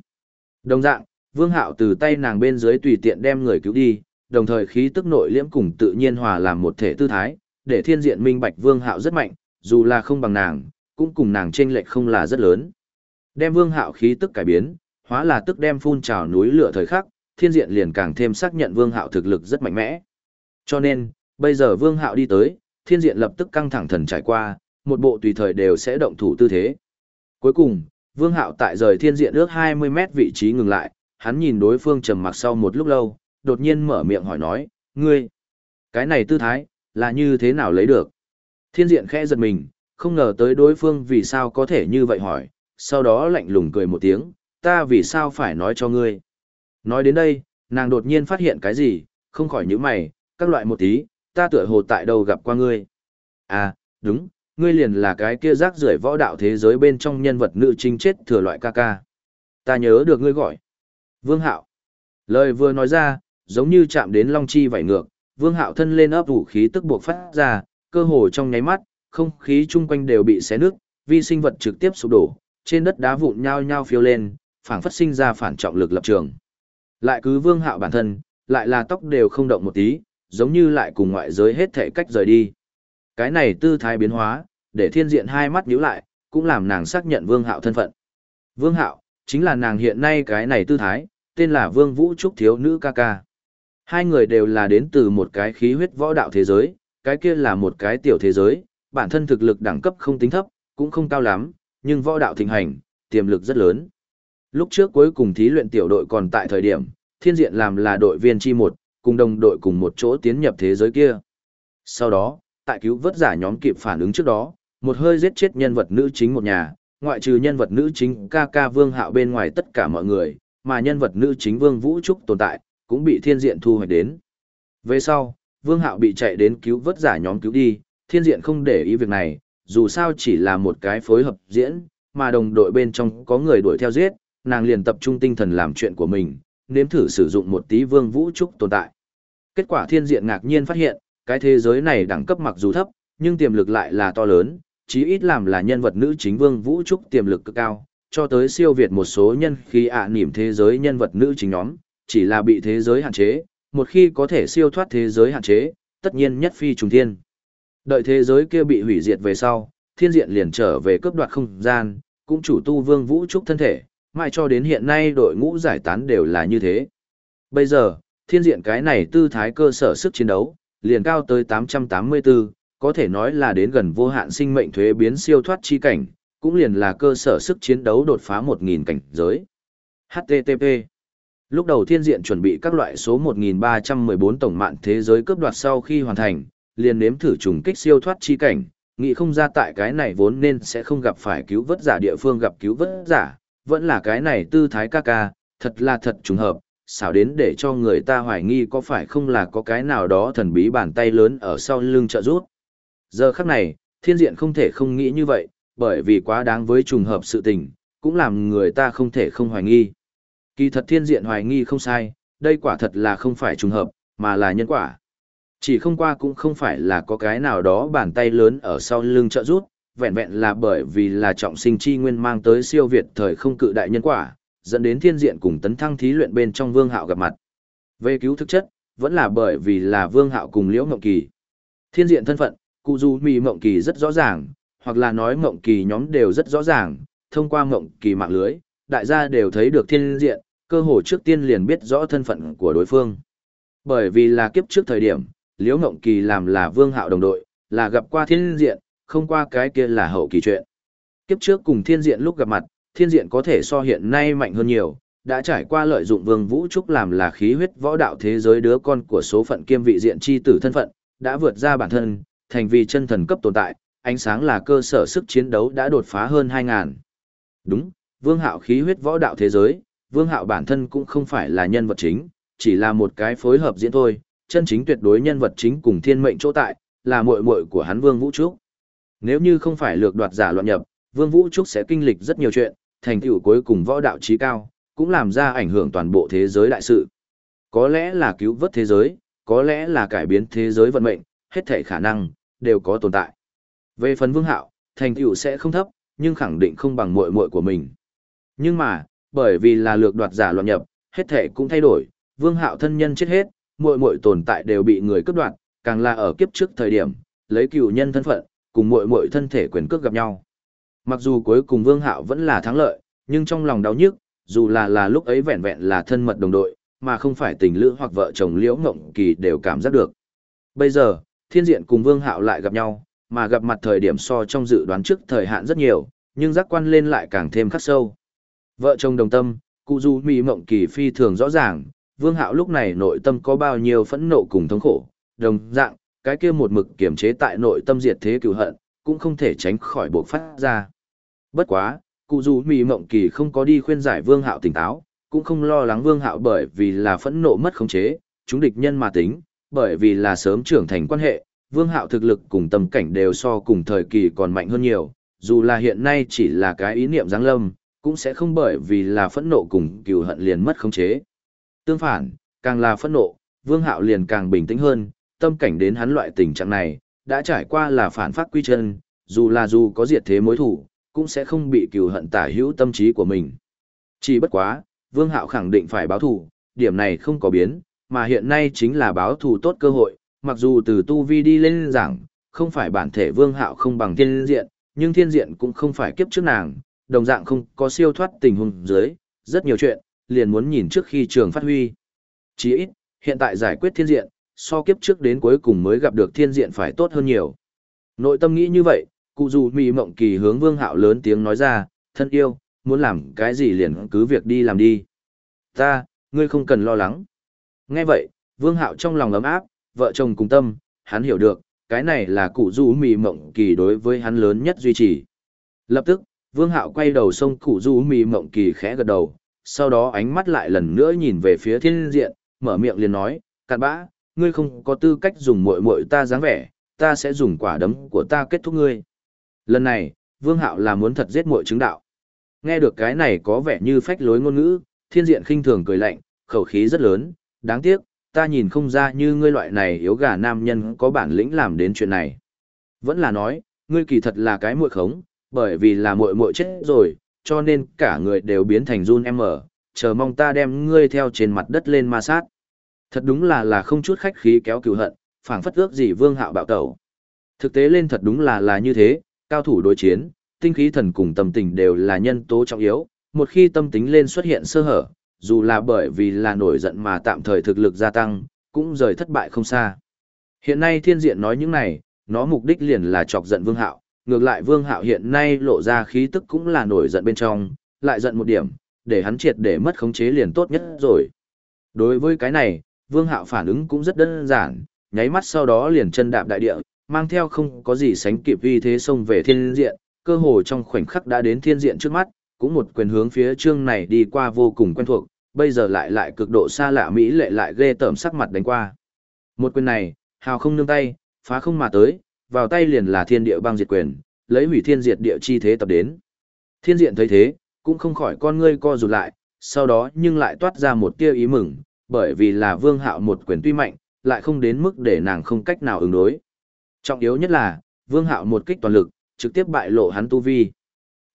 Đồng dạng, vương hạo từ tay nàng bên dưới tùy tiện đem người cứu đi, đồng thời khí tức nội liễm cùng tự nhiên hòa làm một thể tư thái, để thiên diện minh bạch vương hạo rất mạnh, dù là không bằng nàng, cũng cùng nàng chênh lệch không là rất lớn. Đem vương hạo khí tức cải biến, hóa là tức đem phun trào núi lửa thời khắc, thiên diện liền càng thêm xác nhận vương hạo thực lực rất mạnh mẽ. Cho nên, bây giờ vương hạo đi tới, thiên diện lập tức căng thẳng thần trải qua, một bộ tùy thời đều sẽ động thủ tư thế. Cuối cùng, vương hạo tại rời thiên diện ước 20 mét vị trí ngừng lại, hắn nhìn đối phương trầm mặc sau một lúc lâu, đột nhiên mở miệng hỏi nói, ngươi, cái này tư thái, là như thế nào lấy được? Thiên diện khẽ giật mình, không ngờ tới đối phương vì sao có thể như vậy hỏi, sau đó lạnh lùng cười một tiếng, ta vì sao phải nói cho ngươi. Nói đến đây, nàng đột nhiên phát hiện cái gì, không khỏi những mày, các loại một tí, ta tựa hồ tại đâu gặp qua ngươi. À, đúng, ngươi liền là cái kia rác rưởi võ đạo thế giới bên trong nhân vật nữ chính chết thừa loại ca ca. Ta nhớ được ngươi gọi. Vương Hạo. Lời vừa nói ra, giống như chạm đến Long Chi vảy ngược, Vương Hạo thân lên ấp vũ khí tức buộc phát ra, cơ hồ trong nháy mắt, không khí chung quanh đều bị xé nước, vi sinh vật trực tiếp sụp đổ, trên đất đá vụn nhao nhao phiêu lên, phảng phất sinh ra phản trọng lực lập trường. Lại cứ Vương Hạo bản thân, lại là tóc đều không động một tí, giống như lại cùng ngoại giới hết thể cách rời đi. Cái này tư thái biến hóa, để thiên diện hai mắt nhíu lại, cũng làm nàng xác nhận Vương Hạo thân phận. Vương Hạo, chính là nàng hiện nay cái này tư thái, tên là Vương Vũ Trúc thiếu nữ ca ca. Hai người đều là đến từ một cái khí huyết võ đạo thế giới, cái kia là một cái tiểu thế giới, bản thân thực lực đẳng cấp không tính thấp, cũng không cao lắm, nhưng võ đạo thịnh hành, tiềm lực rất lớn. Lúc trước cuối cùng thí luyện tiểu đội còn tại thời điểm, thiên diện làm là đội viên chi một, cùng đồng đội cùng một chỗ tiến nhập thế giới kia. Sau đó, tại cứu vớt giả nhóm kịp phản ứng trước đó, một hơi giết chết nhân vật nữ chính một nhà, ngoại trừ nhân vật nữ chính ca ca vương hạo bên ngoài tất cả mọi người, mà nhân vật nữ chính vương vũ trúc tồn tại, cũng bị thiên diện thu hoạch đến. Về sau, vương hạo bị chạy đến cứu vớt giả nhóm cứu đi, thiên diện không để ý việc này, dù sao chỉ là một cái phối hợp diễn, mà đồng đội bên trong có người đuổi theo giết, nàng liền tập trung tinh thần làm chuyện của mình, nếm thử sử dụng một tí vương vũ trúc tồn tại. Kết quả thiên diện ngạc nhiên phát hiện, cái thế giới này đẳng cấp mặc dù thấp, nhưng tiềm lực lại là to lớn, chí ít làm là nhân vật nữ chính vương vũ trúc tiềm lực cực cao, cho tới siêu việt một số nhân khi ạ à niệm thế giới nhân vật nữ chính nhóm, chỉ là bị thế giới hạn chế, một khi có thể siêu thoát thế giới hạn chế, tất nhiên nhất phi trùng thiên. Đợi thế giới kia bị hủy diệt về sau, thiên diện liền trở về cướp đoạt không gian, cũng chủ tu vương vũ trúc thân thể, mãi cho đến hiện nay đội ngũ giải tán đều là như thế. Bây giờ, thiên diện cái này tư thái cơ sở sức chiến đấu, liền cao tới 884, có thể nói là đến gần vô hạn sinh mệnh thuế biến siêu thoát chi cảnh, cũng liền là cơ sở sức chiến đấu đột phá 1.000 cảnh giới. HTTP Lúc đầu thiên diện chuẩn bị các loại số 1314 tổng mạng thế giới cướp đoạt sau khi hoàn thành, liền nếm thử trùng kích siêu thoát chi cảnh, nghĩ không ra tại cái này vốn nên sẽ không gặp phải cứu vớt giả địa phương gặp cứu vớt giả, vẫn là cái này tư thái ca ca, thật là thật trùng hợp, xảo đến để cho người ta hoài nghi có phải không là có cái nào đó thần bí bàn tay lớn ở sau lưng trợ rút. Giờ khắc này, thiên diện không thể không nghĩ như vậy, bởi vì quá đáng với trùng hợp sự tình, cũng làm người ta không thể không hoài nghi. Kỳ thật thiên diện hoài nghi không sai, đây quả thật là không phải trùng hợp, mà là nhân quả. Chỉ không qua cũng không phải là có cái nào đó bàn tay lớn ở sau lưng trợ rút, vẹn vẹn là bởi vì là trọng sinh chi nguyên mang tới siêu việt thời không cự đại nhân quả, dẫn đến thiên diện cùng tấn thăng thí luyện bên trong vương hạo gặp mặt. Về cứu thực chất, vẫn là bởi vì là vương hạo cùng liễu mộng kỳ. Thiên diện thân phận, cụ du mì mộng kỳ rất rõ ràng, hoặc là nói mộng kỳ nhóm đều rất rõ ràng, thông qua mộng kỳ mạng lưới, đại gia đều thấy được thiên diện, cơ hồ trước tiên liền biết rõ thân phận của đối phương. Bởi vì là kiếp trước thời điểm, liễu ngộng kỳ làm là vương hạo đồng đội, là gặp qua thiên diện, không qua cái kia là hậu kỳ chuyện. Kiếp trước cùng thiên diện lúc gặp mặt, thiên diện có thể so hiện nay mạnh hơn nhiều, đã trải qua lợi dụng vương vũ trúc làm là khí huyết võ đạo thế giới đứa con của số phận kiêm vị diện chi tử thân phận, đã vượt ra bản thân, thành vì chân thần cấp tồn tại, ánh sáng là cơ sở sức chiến đấu đã đột phá hơn 2.000. Đúng, vương hạo khí huyết võ đạo thế giới, vương hạo bản thân cũng không phải là nhân vật chính, chỉ là một cái phối hợp diễn thôi, chân chính tuyệt đối nhân vật chính cùng thiên mệnh chỗ tại, là muội muội của hắn vương vũ trúc. Nếu như không phải lược đoạt giả loạn nhập, Vương Vũ Trúc sẽ kinh lịch rất nhiều chuyện, thành tựu cuối cùng võ đạo trí cao, cũng làm ra ảnh hưởng toàn bộ thế giới đại sự. Có lẽ là cứu vớt thế giới, có lẽ là cải biến thế giới vận mệnh, hết thảy khả năng đều có tồn tại. Về phần Vương Hạo, thành tựu sẽ không thấp, nhưng khẳng định không bằng muội muội của mình. Nhưng mà, bởi vì là lược đoạt giả loạn nhập, hết thảy cũng thay đổi, Vương Hạo thân nhân chết hết, muội muội tồn tại đều bị người cướp đoạt, càng là ở kiếp trước thời điểm, lấy cựu nhân thân phận, cùng muội muội thân thể quyền cước gặp nhau. Mặc dù cuối cùng Vương Hạo vẫn là thắng lợi, nhưng trong lòng đau nhức, dù là là lúc ấy vẹn vẹn là thân mật đồng đội, mà không phải tình lữ hoặc vợ chồng Liễu Ngộng Kỳ đều cảm giác được. Bây giờ, Thiên Diện cùng Vương Hạo lại gặp nhau, mà gặp mặt thời điểm so trong dự đoán trước thời hạn rất nhiều, nhưng giác quan lên lại càng thêm khắc sâu. Vợ chồng đồng tâm, cụ du mỹ mộng kỳ phi thường rõ ràng, Vương Hạo lúc này nội tâm có bao nhiêu phẫn nộ cùng thống khổ, đồng dạng, cái kia một mực kiềm chế tại nội tâm diệt thế cửu hận, cũng không thể tránh khỏi buộc phát ra. Bất quá, cụ dù mì mộng kỳ không có đi khuyên giải vương hạo tỉnh táo, cũng không lo lắng vương hạo bởi vì là phẫn nộ mất khống chế, chúng địch nhân mà tính, bởi vì là sớm trưởng thành quan hệ, vương hạo thực lực cùng tâm cảnh đều so cùng thời kỳ còn mạnh hơn nhiều, dù là hiện nay chỉ là cái ý niệm giáng lâm, cũng sẽ không bởi vì là phẫn nộ cùng cừu hận liền mất khống chế. Tương phản, càng là phẫn nộ, vương hạo liền càng bình tĩnh hơn, tâm cảnh đến hắn loại tình trạng này, đã trải qua là phản phát quy chân, dù là dù có diệt thế mối thủ, cũng sẽ không bị cừu hận tả hữu tâm trí của mình. Chỉ bất quá, Vương Hạo khẳng định phải báo thù, điểm này không có biến, mà hiện nay chính là báo thù tốt cơ hội, mặc dù từ tu vi đi lên giảng, không phải bản thể Vương Hạo không bằng thiên diện, nhưng thiên diện cũng không phải kiếp trước nàng, đồng dạng không có siêu thoát tình huống dưới, rất nhiều chuyện, liền muốn nhìn trước khi trường phát huy. Chỉ ít, hiện tại giải quyết thiên diện, so kiếp trước đến cuối cùng mới gặp được thiên diện phải tốt hơn nhiều. Nội tâm nghĩ như vậy, cụ dù mì mộng kỳ hướng vương hạo lớn tiếng nói ra, thân yêu, muốn làm cái gì liền cứ việc đi làm đi. Ta, ngươi không cần lo lắng. Nghe vậy, vương hạo trong lòng ấm áp, vợ chồng cùng tâm, hắn hiểu được, cái này là cụ dù mì mộng kỳ đối với hắn lớn nhất duy trì. Lập tức, vương hạo quay đầu sông cụ dù mì mộng kỳ khẽ gật đầu, sau đó ánh mắt lại lần nữa nhìn về phía thiên diện, mở miệng liền nói, cạn bã, ngươi không có tư cách dùng muội muội ta dáng vẻ, ta sẽ dùng quả đấm của ta kết thúc ngươi. Lần này, Vương Hạo là muốn thật giết muội chứng đạo. Nghe được cái này có vẻ như phách lối ngôn ngữ, thiên diện khinh thường cười lạnh, khẩu khí rất lớn, đáng tiếc, ta nhìn không ra như ngươi loại này yếu gà nam nhân có bản lĩnh làm đến chuyện này. Vẫn là nói, ngươi kỳ thật là cái muội khống, bởi vì là muội muội chết rồi, cho nên cả người đều biến thành run em ở, chờ mong ta đem ngươi theo trên mặt đất lên ma sát. Thật đúng là là không chút khách khí kéo cừu hận, phảng phất ước gì vương hạo bạo tẩu. Thực tế lên thật đúng là là như thế, cao thủ đối chiến, tinh khí thần cùng tâm tình đều là nhân tố trọng yếu, một khi tâm tính lên xuất hiện sơ hở, dù là bởi vì là nổi giận mà tạm thời thực lực gia tăng, cũng rời thất bại không xa. Hiện nay thiên diện nói những này, nó mục đích liền là chọc giận vương hạo, ngược lại vương hạo hiện nay lộ ra khí tức cũng là nổi giận bên trong, lại giận một điểm, để hắn triệt để mất khống chế liền tốt nhất rồi. Đối với cái này, vương hạo phản ứng cũng rất đơn giản, nháy mắt sau đó liền chân đạp đại địa, mang theo không có gì sánh kịp uy thế xông về thiên diện, cơ hồ trong khoảnh khắc đã đến thiên diện trước mắt, cũng một quyền hướng phía trương này đi qua vô cùng quen thuộc, bây giờ lại lại cực độ xa lạ mỹ lệ lại ghê tởm sắc mặt đánh qua. Một quyền này, hào không nương tay, phá không mà tới, vào tay liền là thiên địa băng diệt quyền, lấy hủy thiên diệt địa chi thế tập đến. Thiên diện thấy thế, cũng không khỏi con ngươi co rụt lại, sau đó nhưng lại toát ra một tia ý mừng, bởi vì là vương hạo một quyền tuy mạnh, lại không đến mức để nàng không cách nào ứng đối. Trọng yếu nhất là, vương hạo một kích toàn lực, trực tiếp bại lộ hắn tu vi.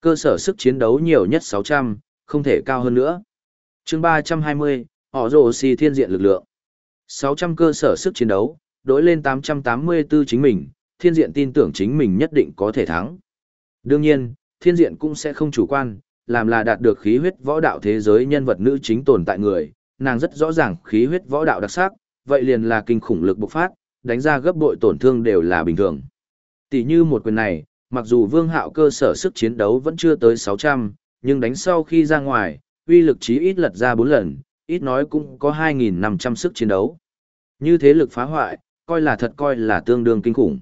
Cơ sở sức chiến đấu nhiều nhất 600, không thể cao hơn nữa. chương 320, họ rồ si thiên diện lực lượng. 600 cơ sở sức chiến đấu, đối lên 884 chính mình, thiên diện tin tưởng chính mình nhất định có thể thắng. Đương nhiên, thiên diện cũng sẽ không chủ quan, làm là đạt được khí huyết võ đạo thế giới nhân vật nữ chính tồn tại người, nàng rất rõ ràng khí huyết võ đạo đặc sắc, vậy liền là kinh khủng lực bộc phát, đánh ra gấp bội tổn thương đều là bình thường. Tỷ như một quyền này, mặc dù vương hạo cơ sở sức chiến đấu vẫn chưa tới 600, nhưng đánh sau khi ra ngoài, uy lực chí ít lật ra 4 lần, ít nói cũng có 2.500 sức chiến đấu. Như thế lực phá hoại, coi là thật coi là tương đương kinh khủng.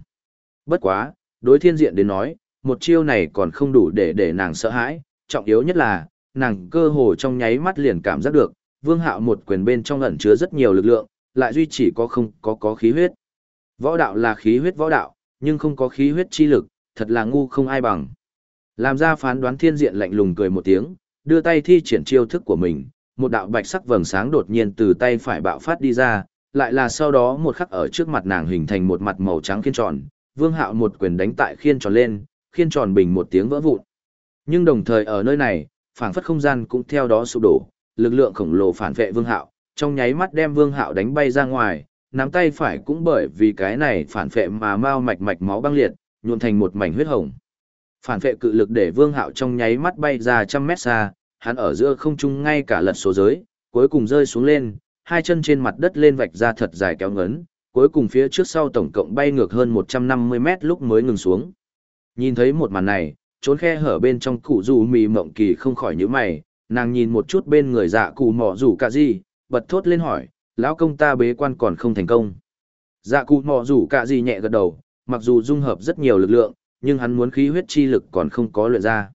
Bất quá, đối thiên diện đến nói, một chiêu này còn không đủ để để nàng sợ hãi, trọng yếu nhất là, nàng cơ hồ trong nháy mắt liền cảm giác được, vương hạo một quyền bên trong ẩn chứa rất nhiều lực lượng, lại duy chỉ có không có có khí huyết. Võ đạo là khí huyết võ đạo, nhưng không có khí huyết chi lực, thật là ngu không ai bằng. Làm ra phán đoán thiên diện lạnh lùng cười một tiếng, đưa tay thi triển chiêu thức của mình, một đạo bạch sắc vầng sáng đột nhiên từ tay phải bạo phát đi ra, lại là sau đó một khắc ở trước mặt nàng hình thành một mặt màu trắng kiên tròn, Vương Hạo một quyền đánh tại khiên tròn lên, khiên tròn bình một tiếng vỡ vụn. Nhưng đồng thời ở nơi này, phảng phất không gian cũng theo đó sụp đổ, lực lượng khổng lồ phản vệ Vương Hạo, trong nháy mắt đem Vương Hạo đánh bay ra ngoài, nắm tay phải cũng bởi vì cái này phản vệ mà mau mạch mạch máu băng liệt, nhuộn thành một mảnh huyết hồng. Phản vệ cự lực để Vương Hạo trong nháy mắt bay ra trăm mét xa, hắn ở giữa không trung ngay cả lật số giới, cuối cùng rơi xuống lên, hai chân trên mặt đất lên vạch ra thật dài kéo ngấn, cuối cùng phía trước sau tổng cộng bay ngược hơn 150 mét lúc mới ngừng xuống. Nhìn thấy một màn này, trốn khe hở bên trong cụ dù mì mộng kỳ không khỏi nhíu mày, nàng nhìn một chút bên người dạ cụ mỏ rủ cả gì, bật thốt lên hỏi, lão công ta bế quan còn không thành công. Dạ cụ mỏ rủ cả gì nhẹ gật đầu, mặc dù dung hợp rất nhiều lực lượng, nhưng hắn muốn khí huyết chi lực còn không có luyện ra.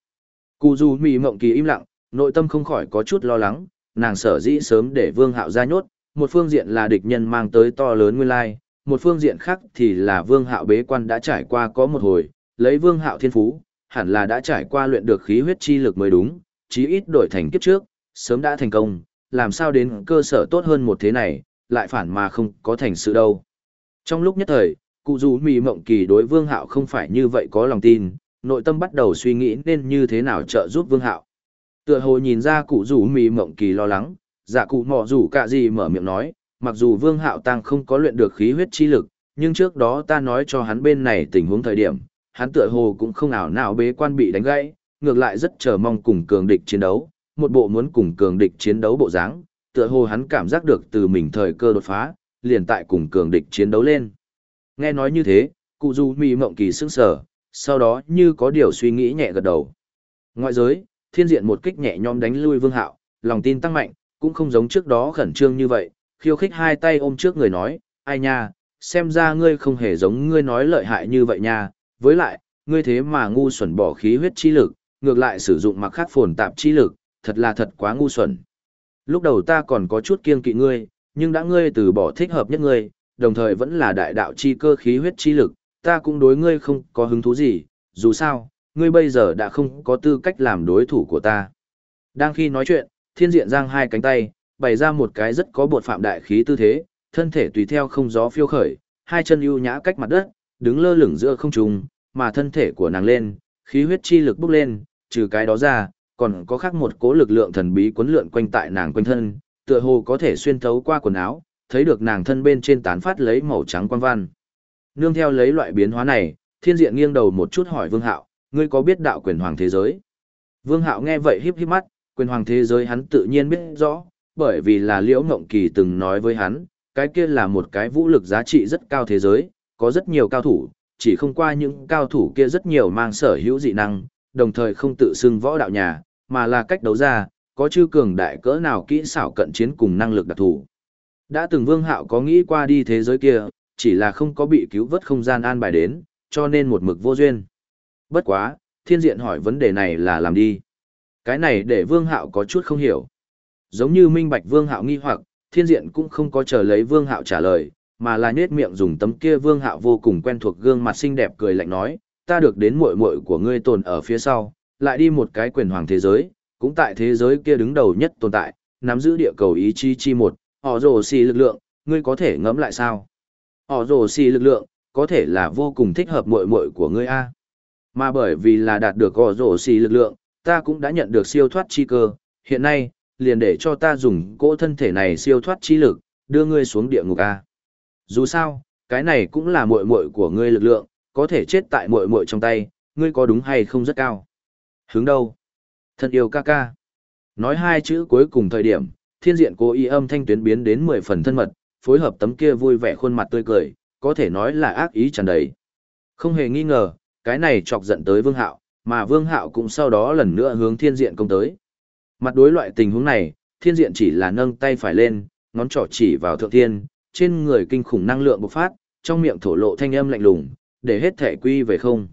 Cụ dù mì mộng kỳ im lặng, nội tâm không khỏi có chút lo lắng, nàng sở dĩ sớm để vương hạo ra nhốt, một phương diện là địch nhân mang tới to lớn nguyên lai, một phương diện khác thì là vương hạo bế quan đã trải qua có một hồi, lấy vương hạo thiên phú, hẳn là đã trải qua luyện được khí huyết chi lực mới đúng, chí ít đổi thành kiếp trước, sớm đã thành công, làm sao đến cơ sở tốt hơn một thế này, lại phản mà không có thành sự đâu. Trong lúc nhất thời, cụ dù mì mộng kỳ đối vương hạo không phải như vậy có lòng tin, nội tâm bắt đầu suy nghĩ nên như thế nào trợ giúp vương hạo. Tựa hồ nhìn ra cụ rủ mì mộng kỳ lo lắng, dạ cụ mò rủ cả gì mở miệng nói, mặc dù vương hạo tăng không có luyện được khí huyết chi lực, nhưng trước đó ta nói cho hắn bên này tình huống thời điểm, hắn tựa hồ cũng không ảo nào bế quan bị đánh gãy, ngược lại rất chờ mong cùng cường địch chiến đấu, một bộ muốn cùng cường địch chiến đấu bộ dáng, tựa hồ hắn cảm giác được từ mình thời cơ đột phá, liền tại cùng cường địch chiến đấu lên. Nghe nói như thế, cụ du mì mộng kỳ sững sờ, sau đó như có điều suy nghĩ nhẹ gật đầu. Ngoại giới, thiên diện một kích nhẹ nhõm đánh lui vương hạo, lòng tin tăng mạnh, cũng không giống trước đó khẩn trương như vậy, khiêu khích hai tay ôm trước người nói, ai nha, xem ra ngươi không hề giống ngươi nói lợi hại như vậy nha, với lại, ngươi thế mà ngu xuẩn bỏ khí huyết chi lực, ngược lại sử dụng mặc khắc phồn tạp chi lực, thật là thật quá ngu xuẩn. Lúc đầu ta còn có chút kiên kỵ ngươi, nhưng đã ngươi từ bỏ thích hợp nhất ngươi, đồng thời vẫn là đại đạo chi cơ khí huyết chi lực, ta cũng đối ngươi không có hứng thú gì, dù sao, ngươi bây giờ đã không có tư cách làm đối thủ của ta. Đang khi nói chuyện, thiên diện giang hai cánh tay, bày ra một cái rất có bột phạm đại khí tư thế, thân thể tùy theo không gió phiêu khởi, hai chân ưu nhã cách mặt đất, đứng lơ lửng giữa không trung, mà thân thể của nàng lên, khí huyết chi lực bốc lên, trừ cái đó ra, còn có khác một cố lực lượng thần bí cuốn lượn quanh tại nàng quanh thân, tựa hồ có thể xuyên thấu qua quần áo, thấy được nàng thân bên trên tán phát lấy màu trắng quan văn. Nương theo lấy loại biến hóa này, thiên diện nghiêng đầu một chút hỏi Vương Hạo, ngươi có biết đạo quyền hoàng thế giới? Vương Hạo nghe vậy híp híp mắt, quyền hoàng thế giới hắn tự nhiên biết rõ, bởi vì là Liễu Ngộng Kỳ từng nói với hắn, cái kia là một cái vũ lực giá trị rất cao thế giới, có rất nhiều cao thủ, chỉ không qua những cao thủ kia rất nhiều mang sở hữu dị năng, đồng thời không tự xưng võ đạo nhà, mà là cách đấu ra, có chư cường đại cỡ nào kỹ xảo cận chiến cùng năng lực đặc thù. Đã từng Vương Hạo có nghĩ qua đi thế giới kia, chỉ là không có bị cứu vớt không gian an bài đến, cho nên một mực vô duyên. Bất quá, thiên diện hỏi vấn đề này là làm đi. Cái này để Vương Hạo có chút không hiểu. Giống như minh bạch Vương Hạo nghi hoặc, thiên diện cũng không có chờ lấy Vương Hạo trả lời, mà là nết miệng dùng tấm kia Vương Hạo vô cùng quen thuộc gương mặt xinh đẹp cười lạnh nói, ta được đến muội muội của ngươi tồn ở phía sau, lại đi một cái quyền hoàng thế giới, cũng tại thế giới kia đứng đầu nhất tồn tại, nắm giữ địa cầu ý chí chi một, họ rồ xì lực lượng, ngươi có thể ngẫm lại sao? Họ rồ xì lực lượng, có thể là vô cùng thích hợp muội muội của ngươi a. Mà bởi vì là đạt được họ rồ xì lực lượng, ta cũng đã nhận được siêu thoát chi cơ, hiện nay, liền để cho ta dùng cỗ thân thể này siêu thoát chi lực, đưa ngươi xuống địa ngục a. Dù sao, cái này cũng là muội muội của ngươi lực lượng, có thể chết tại muội muội trong tay, ngươi có đúng hay không rất cao. Hướng đâu? Thân yêu ca ca. Nói hai chữ cuối cùng thời điểm, thiên diện cố ý âm thanh tuyến biến đến mười phần thân mật, phối hợp tấm kia vui vẻ khuôn mặt tươi cười, có thể nói là ác ý tràn đầy. Không hề nghi ngờ, cái này chọc giận tới Vương Hạo, mà Vương Hạo cũng sau đó lần nữa hướng thiên diện công tới. Mặt đối loại tình huống này, thiên diện chỉ là nâng tay phải lên, ngón trỏ chỉ vào thượng thiên, trên người kinh khủng năng lượng bộc phát, trong miệng thổ lộ thanh âm lạnh lùng, để hết thể quy về không.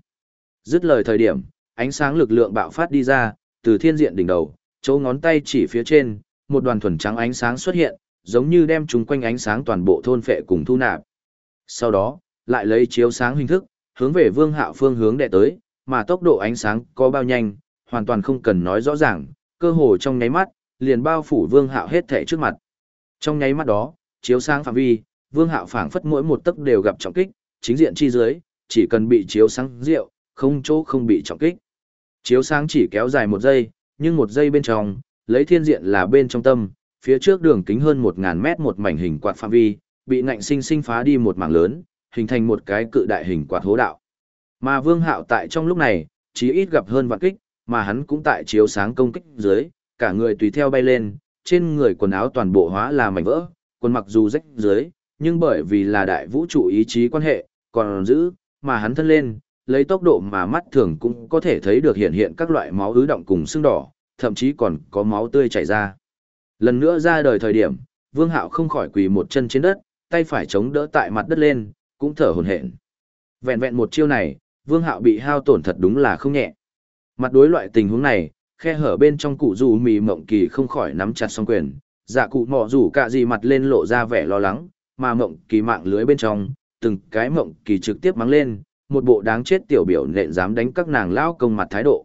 Dứt lời thời điểm, ánh sáng lực lượng bạo phát đi ra, từ thiên diện đỉnh đầu, chỗ ngón tay chỉ phía trên, một đoàn thuần trắng ánh sáng xuất hiện, giống như đem chúng quanh ánh sáng toàn bộ thôn phệ cùng thu nạp. Sau đó, lại lấy chiếu sáng hình thức, hướng về Vương Hạo phương hướng đệ tới, mà tốc độ ánh sáng có bao nhanh, hoàn toàn không cần nói rõ ràng, cơ hồ trong nháy mắt, liền bao phủ Vương Hạo hết thảy trước mặt. Trong nháy mắt đó, chiếu sáng phạm vi, Vương Hạo phảng phất mỗi một tấc đều gặp trọng kích, chính diện chi dưới, chỉ cần bị chiếu sáng rượu, không chỗ không bị trọng kích. Chiếu sáng chỉ kéo dài một giây, nhưng một giây bên trong, lấy thiên diện là bên trong tâm, phía trước đường kính hơn 1000 mét một mảnh hình quạt phạm vi, bị ngạnh sinh sinh phá đi một mảng lớn, hình thành một cái cự đại hình quạt hố đạo. Mà Vương Hạo tại trong lúc này, chỉ ít gặp hơn vạn kích, mà hắn cũng tại chiếu sáng công kích dưới, cả người tùy theo bay lên, trên người quần áo toàn bộ hóa là mảnh vỡ, quần mặc dù rách dưới, nhưng bởi vì là đại vũ trụ ý chí quan hệ, còn giữ, mà hắn thân lên, lấy tốc độ mà mắt thường cũng có thể thấy được hiện hiện các loại máu ứ động cùng xương đỏ, thậm chí còn có máu tươi chảy ra. Lần nữa ra đời thời điểm, Vương Hạo không khỏi quỳ một chân trên đất, tay phải chống đỡ tại mặt đất lên, cũng thở hổn hển. Vẹn vẹn một chiêu này, Vương Hạo bị hao tổn thật đúng là không nhẹ. Mặt đối loại tình huống này, khe hở bên trong cụ dù mì mộng kỳ không khỏi nắm chặt song quyền, dạ cụ mọ rủ cả gì mặt lên lộ ra vẻ lo lắng, mà mộng kỳ mạng lưới bên trong, từng cái mộng kỳ trực tiếp mắng lên, một bộ đáng chết tiểu biểu nện dám đánh các nàng lão công mặt thái độ.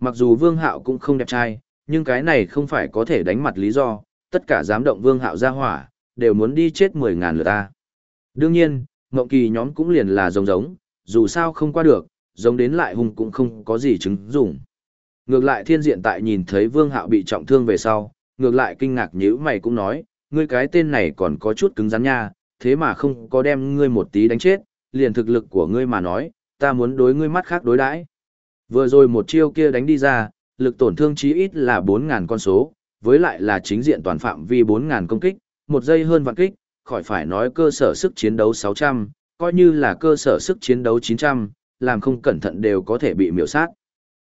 Mặc dù Vương Hạo cũng không đẹp trai, nhưng cái này không phải có thể đánh mặt lý do, tất cả dám động Vương Hạo ra hỏa, đều muốn đi chết mười ngàn lượt ta. Đương nhiên, mộng Kỳ nhóm cũng liền là giống giống, dù sao không qua được, giống đến lại hung cũng không có gì chứng dụng. Ngược lại thiên diện tại nhìn thấy Vương Hạo bị trọng thương về sau, ngược lại kinh ngạc như mày cũng nói, ngươi cái tên này còn có chút cứng rắn nha, thế mà không có đem ngươi một tí đánh chết, liền thực lực của ngươi mà nói, ta muốn đối ngươi mắt khác đối đãi. Vừa rồi một chiêu kia đánh đi ra, lực tổn thương chí ít là 4.000 con số, với lại là chính diện toàn phạm vi 4.000 công kích, một giây hơn vạn kích, khỏi phải nói cơ sở sức chiến đấu 600, coi như là cơ sở sức chiến đấu 900, làm không cẩn thận đều có thể bị miểu sát.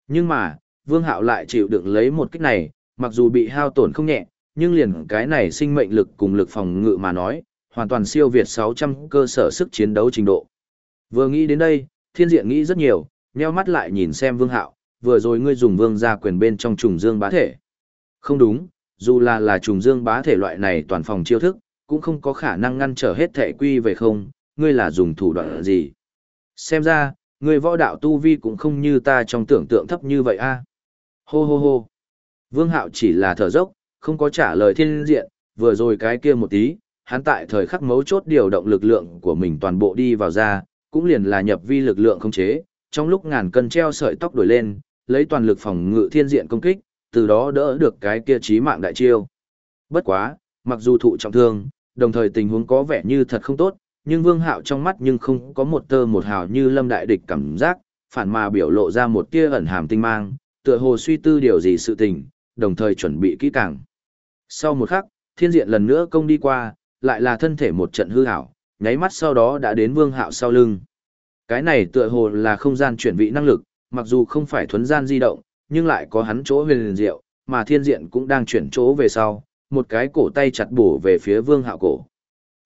Nhưng mà, Vương Hạo lại chịu đựng lấy một kích này, mặc dù bị hao tổn không nhẹ, nhưng liền cái này sinh mệnh lực cùng lực phòng ngự mà nói, hoàn toàn siêu việt 600 cơ sở sức chiến đấu trình độ. Vừa nghĩ đến đây, thiên diện nghĩ rất nhiều, nheo mắt lại nhìn xem Vương Hạo, vừa rồi ngươi dùng vương gia quyền bên trong trùng dương bá thể. Không đúng, dù là là trùng dương bá thể loại này toàn phòng chiêu thức, cũng không có khả năng ngăn trở hết thể quy về không, ngươi là dùng thủ đoạn gì. Xem ra, ngươi võ đạo tu vi cũng không như ta trong tưởng tượng thấp như vậy a. Hô hô hô. Vương Hạo chỉ là thở dốc, không có trả lời thiên diện, vừa rồi cái kia một tí, hắn tại thời khắc mấu chốt điều động lực lượng của mình toàn bộ đi vào ra, cũng liền là nhập vi lực lượng không chế, trong lúc ngàn cân treo sợi tóc đổi lên, lấy toàn lực phòng ngự thiên diện công kích, từ đó đỡ được cái kia chí mạng đại chiêu. Bất quá, mặc dù thụ trọng thương, đồng thời tình huống có vẻ như thật không tốt, nhưng Vương Hạo trong mắt nhưng không có một tơ một hào như lâm đại địch cảm giác, phản mà biểu lộ ra một tia ẩn hàm tinh mang, tựa hồ suy tư điều gì sự tình, đồng thời chuẩn bị kỹ càng. Sau một khắc, thiên diện lần nữa công đi qua, lại là thân thể một trận hư hảo, nháy mắt sau đó đã đến Vương Hạo sau lưng. Cái này tựa hồ là không gian chuyển vị năng lực, mặc dù không phải thuấn gian di động, nhưng lại có hắn chỗ huyền liền diệu, mà thiên diện cũng đang chuyển chỗ về sau, một cái cổ tay chặt bổ về phía vương hạo cổ.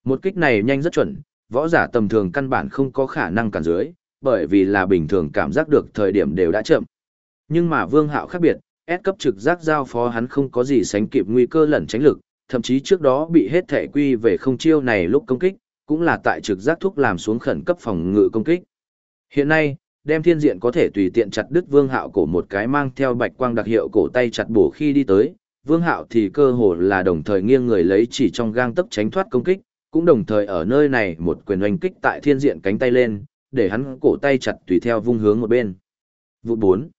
Một kích này nhanh rất chuẩn, võ giả tầm thường căn bản không có khả năng cản dưới, bởi vì là bình thường cảm giác được thời điểm đều đã chậm. Nhưng mà vương hạo khác biệt, S cấp trực giác giao phó hắn không có gì sánh kịp nguy cơ lẩn tránh lực, thậm chí trước đó bị hết thể quy về không chiêu này lúc công kích, cũng là tại trực giác thúc làm xuống khẩn cấp phòng ngự công kích. Hiện nay, đem thiên diện có thể tùy tiện chặt đứt vương hạo cổ một cái mang theo bạch quang đặc hiệu cổ tay chặt bổ khi đi tới, vương hạo thì cơ hồ là đồng thời nghiêng người lấy chỉ trong gang tấc tránh thoát công kích, cũng đồng thời ở nơi này một quyền oanh kích tại thiên diện cánh tay lên, để hắn cổ tay chặt tùy theo vung hướng một bên. Vụ 4.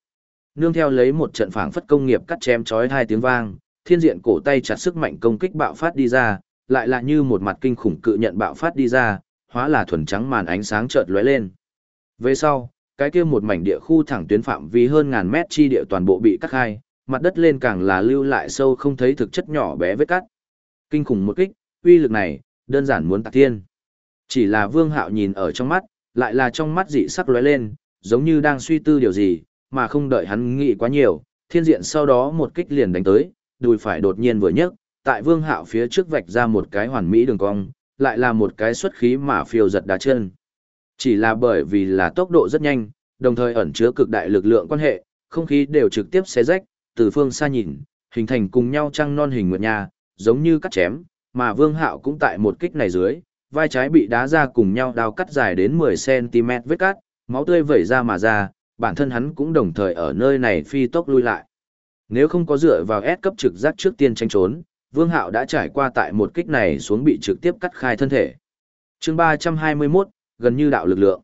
Nương theo lấy một trận phảng phất công nghiệp cắt chém chói hai tiếng vang, thiên diện cổ tay chặt sức mạnh công kích bạo phát đi ra, lại là như một mặt kinh khủng cự nhận bạo phát đi ra, hóa là thuần trắng màn ánh sáng chợt lóe lên. Về sau, cái kia một mảnh địa khu thẳng tuyến phạm vi hơn ngàn mét chi địa toàn bộ bị cắt hai mặt đất lên càng là lưu lại sâu không thấy thực chất nhỏ bé vết cắt. Kinh khủng một kích, uy lực này, đơn giản muốn tạc thiên. Chỉ là Vương Hạo nhìn ở trong mắt, lại là trong mắt dị sắc lóe lên, giống như đang suy tư điều gì, mà không đợi hắn nghĩ quá nhiều, thiên diện sau đó một kích liền đánh tới, đùi phải đột nhiên vừa nhấc, tại Vương Hạo phía trước vạch ra một cái hoàn mỹ đường cong, lại là một cái xuất khí mà phiêu giật đá chân. Chỉ là bởi vì là tốc độ rất nhanh, đồng thời ẩn chứa cực đại lực lượng quan hệ, không khí đều trực tiếp xé rách, từ phương xa nhìn, hình thành cùng nhau trăng non hình nguyệt nha, giống như cắt chém, mà Vương Hạo cũng tại một kích này dưới, vai trái bị đá ra cùng nhau đao cắt dài đến 10cm vết cắt, Máu tươi vẩy ra mà ra, bản thân hắn cũng đồng thời ở nơi này phi tốc lui lại. Nếu không có dựa vào S cấp trực giác trước tiên tranh trốn, Vương Hạo đã trải qua tại một kích này xuống bị trực tiếp cắt khai thân thể. Chương 321, gần như đạo lực lượng.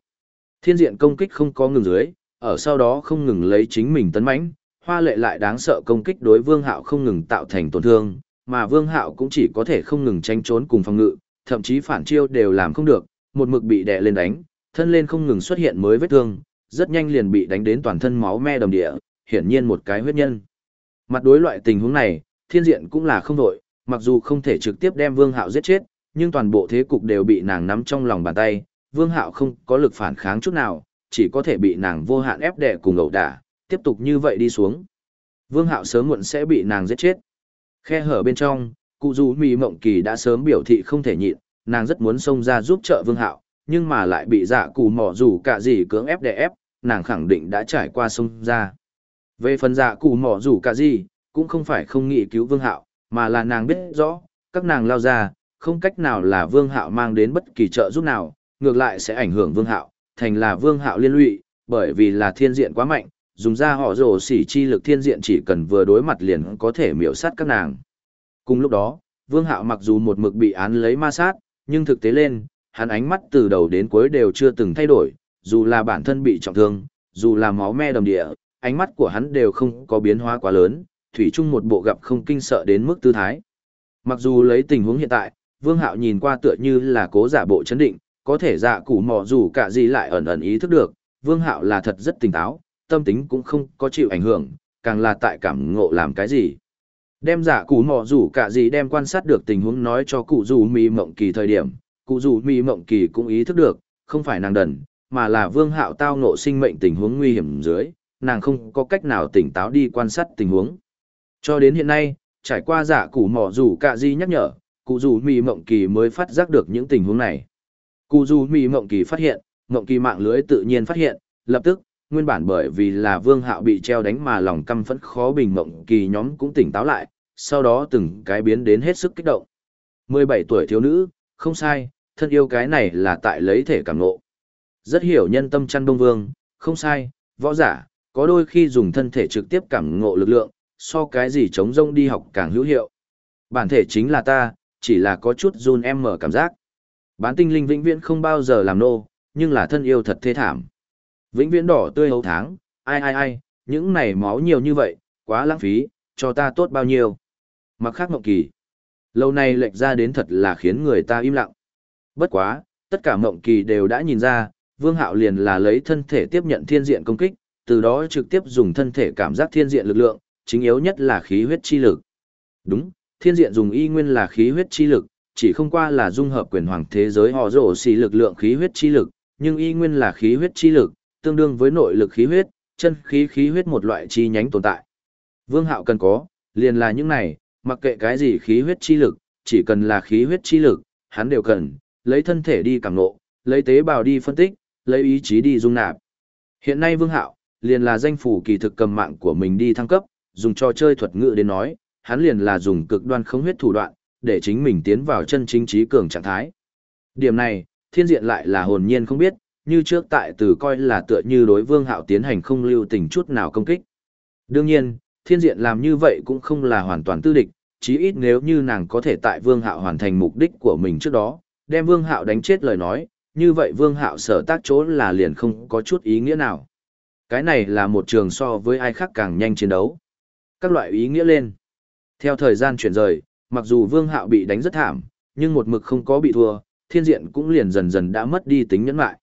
Thiên diện công kích không có ngừng dưới, ở sau đó không ngừng lấy chính mình tấn mãnh, hoa lệ lại đáng sợ công kích đối Vương Hạo không ngừng tạo thành tổn thương, mà Vương Hạo cũng chỉ có thể không ngừng tranh trốn cùng phòng ngự, thậm chí phản chiêu đều làm không được, một mực bị đè lên đánh, thân lên không ngừng xuất hiện mới vết thương, rất nhanh liền bị đánh đến toàn thân máu me đầm địa, hiển nhiên một cái huyết nhân. Mặt đối loại tình huống này, thiên diện cũng là không đổi, mặc dù không thể trực tiếp đem Vương Hạo giết chết, nhưng toàn bộ thế cục đều bị nàng nắm trong lòng bàn tay, Vương Hạo không có lực phản kháng chút nào, chỉ có thể bị nàng vô hạn ép đè cùng ẩu đả, tiếp tục như vậy đi xuống. Vương Hạo sớm muộn sẽ bị nàng giết chết. Khe hở bên trong, cụ dù mì mộng kỳ đã sớm biểu thị không thể nhịn, nàng rất muốn xông ra giúp trợ Vương Hạo, nhưng mà lại bị dạ cụ mỏ dù cả gì cưỡng ép đè ép, nàng khẳng định đã trải qua sông ra. Về phần dạ cụ mỏ dù cả gì, cũng không phải không nghĩ cứu Vương Hạo, mà là nàng biết rõ, các nàng lao ra, không cách nào là Vương Hạo mang đến bất kỳ trợ giúp nào, ngược lại sẽ ảnh hưởng Vương Hạo, thành là Vương Hạo liên lụy, bởi vì là thiên diện quá mạnh, dùng ra họ rồ xỉ chi lực thiên diện chỉ cần vừa đối mặt liền có thể miểu sát các nàng. Cùng lúc đó, Vương Hạo mặc dù một mực bị án lấy ma sát, nhưng thực tế lên, hắn ánh mắt từ đầu đến cuối đều chưa từng thay đổi, dù là bản thân bị trọng thương, dù là máu me đầm địa, ánh mắt của hắn đều không có biến hóa quá lớn, thủy chung một bộ gặp không kinh sợ đến mức tư thái. Mặc dù lấy tình huống hiện tại, Vương Hạo nhìn qua tựa như là cố giả bộ chấn định, có thể dạ củ mò dù cả gì lại ẩn ẩn ý thức được, Vương Hạo là thật rất tỉnh táo, tâm tính cũng không có chịu ảnh hưởng, càng là tại cảm ngộ làm cái gì. Đem giả cụ mò rủ cả gì đem quan sát được tình huống nói cho cụ rủ mì mộng kỳ thời điểm, cụ rủ mì mộng kỳ cũng ý thức được, không phải nàng đần, mà là vương hạo tao ngộ sinh mệnh tình huống nguy hiểm dưới, nàng không có cách nào tỉnh táo đi quan sát tình huống. Cho đến hiện nay, trải qua giả cụ mò rủ cả gì nhắc nhở, cụ rủ mì mộng kỳ mới phát giác được những tình huống này. Cụ rủ mì mộng kỳ phát hiện, mộng kỳ mạng lưới tự nhiên phát hiện, lập tức, nguyên bản bởi vì là vương hạo bị treo đánh mà lòng căm phẫn khó bình mộng kỳ nhóm cũng tỉnh táo lại, sau đó từng cái biến đến hết sức kích động. 17 tuổi thiếu nữ, không sai, thân yêu cái này là tại lấy thể cảm ngộ. Rất hiểu nhân tâm chăn đông vương, không sai, võ giả, có đôi khi dùng thân thể trực tiếp cảm ngộ lực lượng, so cái gì chống rông đi học càng hữu hiệu. Bản thể chính là ta, chỉ là có chút run em mở cảm giác. Bán tinh linh vĩnh viễn không bao giờ làm nô, nhưng là thân yêu thật thê thảm. Vĩnh viễn đỏ tươi hấu tháng, ai ai ai, những này máu nhiều như vậy, quá lãng phí, cho ta tốt bao nhiêu. Mặc khác mộng kỳ. Lâu nay lệch ra đến thật là khiến người ta im lặng. Bất quá, tất cả mộng kỳ đều đã nhìn ra, Vương Hạo liền là lấy thân thể tiếp nhận thiên diện công kích, từ đó trực tiếp dùng thân thể cảm giác thiên diện lực lượng, chính yếu nhất là khí huyết chi lực. Đúng, thiên diện dùng y nguyên là khí huyết chi lực, chỉ không qua là dung hợp quyền hoàng thế giới họ rổ xì lực lượng khí huyết chi lực, nhưng y nguyên là khí huyết chi lực, tương đương với nội lực khí huyết, chân khí khí huyết một loại chi nhánh tồn tại. Vương Hạo cần có, liền là những này, mặc kệ cái gì khí huyết chi lực, chỉ cần là khí huyết chi lực, hắn đều cần, lấy thân thể đi cảm ngộ, lấy tế bào đi phân tích, lấy ý chí đi dung nạp. Hiện nay Vương Hạo, liền là danh phủ kỳ thực cầm mạng của mình đi thăng cấp, dùng trò chơi thuật ngữ đến nói, hắn liền là dùng cực đoan không huyết thủ đoạn, để chính mình tiến vào chân chính trí cường trạng thái. Điểm này, thiên diện lại là hồn nhiên không biết, như trước tại từ coi là tựa như đối vương hạo tiến hành không lưu tình chút nào công kích. Đương nhiên, thiên diện làm như vậy cũng không là hoàn toàn tư địch, chí ít nếu như nàng có thể tại vương hạo hoàn thành mục đích của mình trước đó, đem vương hạo đánh chết lời nói, như vậy vương hạo sở tác chỗ là liền không có chút ý nghĩa nào. Cái này là một trường so với ai khác càng nhanh chiến đấu. Các loại ý nghĩa lên. Theo thời gian chuyển rời, mặc dù vương hạo bị đánh rất thảm, nhưng một mực không có bị thua, thiên diện cũng liền dần dần đã mất đi tính nhẫn lại.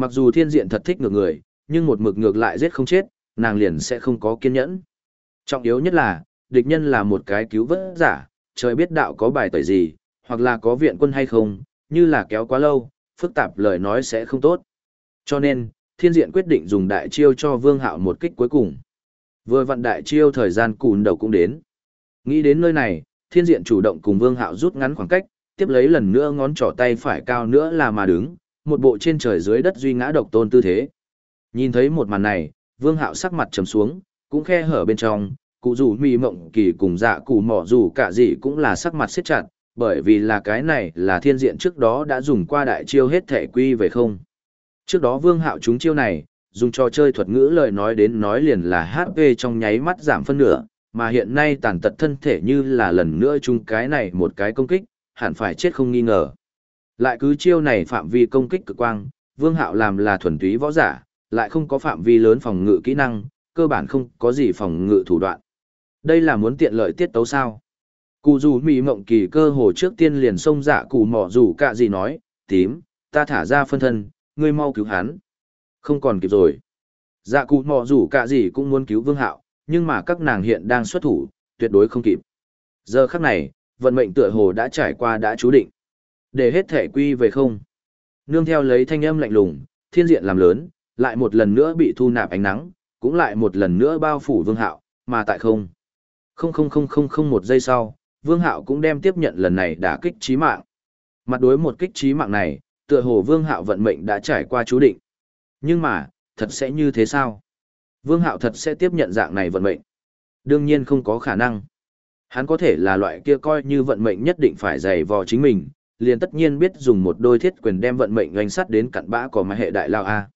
Mặc dù thiên diện thật thích ngược người, nhưng một mực ngược lại giết không chết, nàng liền sẽ không có kiên nhẫn. Trọng yếu nhất là, địch nhân là một cái cứu vớt giả, trời biết đạo có bài tẩy gì, hoặc là có viện quân hay không, như là kéo quá lâu, phức tạp lời nói sẽ không tốt. Cho nên, thiên diện quyết định dùng đại chiêu cho vương hạo một kích cuối cùng. Vừa vặn đại chiêu thời gian cùn đầu cũng đến. Nghĩ đến nơi này, thiên diện chủ động cùng vương hạo rút ngắn khoảng cách, tiếp lấy lần nữa ngón trỏ tay phải cao nữa là mà đứng, một bộ trên trời dưới đất duy ngã độc tôn tư thế. Nhìn thấy một màn này, Vương Hạo sắc mặt trầm xuống, cũng khe hở bên trong, cụ dù mì mộng kỳ cùng dạ cụ mỏ dù cả gì cũng là sắc mặt siết chặt, bởi vì là cái này là thiên diện trước đó đã dùng qua đại chiêu hết thể quy về không. Trước đó Vương Hạo chúng chiêu này, dùng trò chơi thuật ngữ lời nói đến nói liền là HP trong nháy mắt giảm phân nửa, mà hiện nay tàn tật thân thể như là lần nữa chung cái này một cái công kích, hẳn phải chết không nghi ngờ. Lại cứ chiêu này phạm vi công kích cực quang, Vương Hạo làm là thuần túy võ giả, lại không có phạm vi lớn phòng ngự kỹ năng, cơ bản không có gì phòng ngự thủ đoạn. Đây là muốn tiện lợi tiết tấu sao? Cụ dù mỹ mộng kỳ cơ hồ trước tiên liền xông dạ cụ mỏ dù cả gì nói, tím, ta thả ra phân thân, ngươi mau cứu hắn. Không còn kịp rồi. Dạ cụ mỏ dù cả gì cũng muốn cứu vương hạo, nhưng mà các nàng hiện đang xuất thủ, tuyệt đối không kịp. Giờ khắc này, vận mệnh tựa hồ đã trải qua đã chú định. Để hết thể quy về không. Nương theo lấy thanh âm lạnh lùng, thiên diện làm lớn, lại một lần nữa bị thu nạp ánh nắng, cũng lại một lần nữa bao phủ vương hạo, mà tại không. Không không không không không một giây sau, vương hạo cũng đem tiếp nhận lần này đả kích trí mạng. Mặt đối một kích trí mạng này, tựa hồ vương hạo vận mệnh đã trải qua chú định. Nhưng mà, thật sẽ như thế sao? Vương hạo thật sẽ tiếp nhận dạng này vận mệnh. Đương nhiên không có khả năng. Hắn có thể là loại kia coi như vận mệnh nhất định phải dày vò chính mình, liền tất nhiên biết dùng một đôi thiết quyền đem vận mệnh doanh sắt đến cặn bã của mai hệ đại lao A.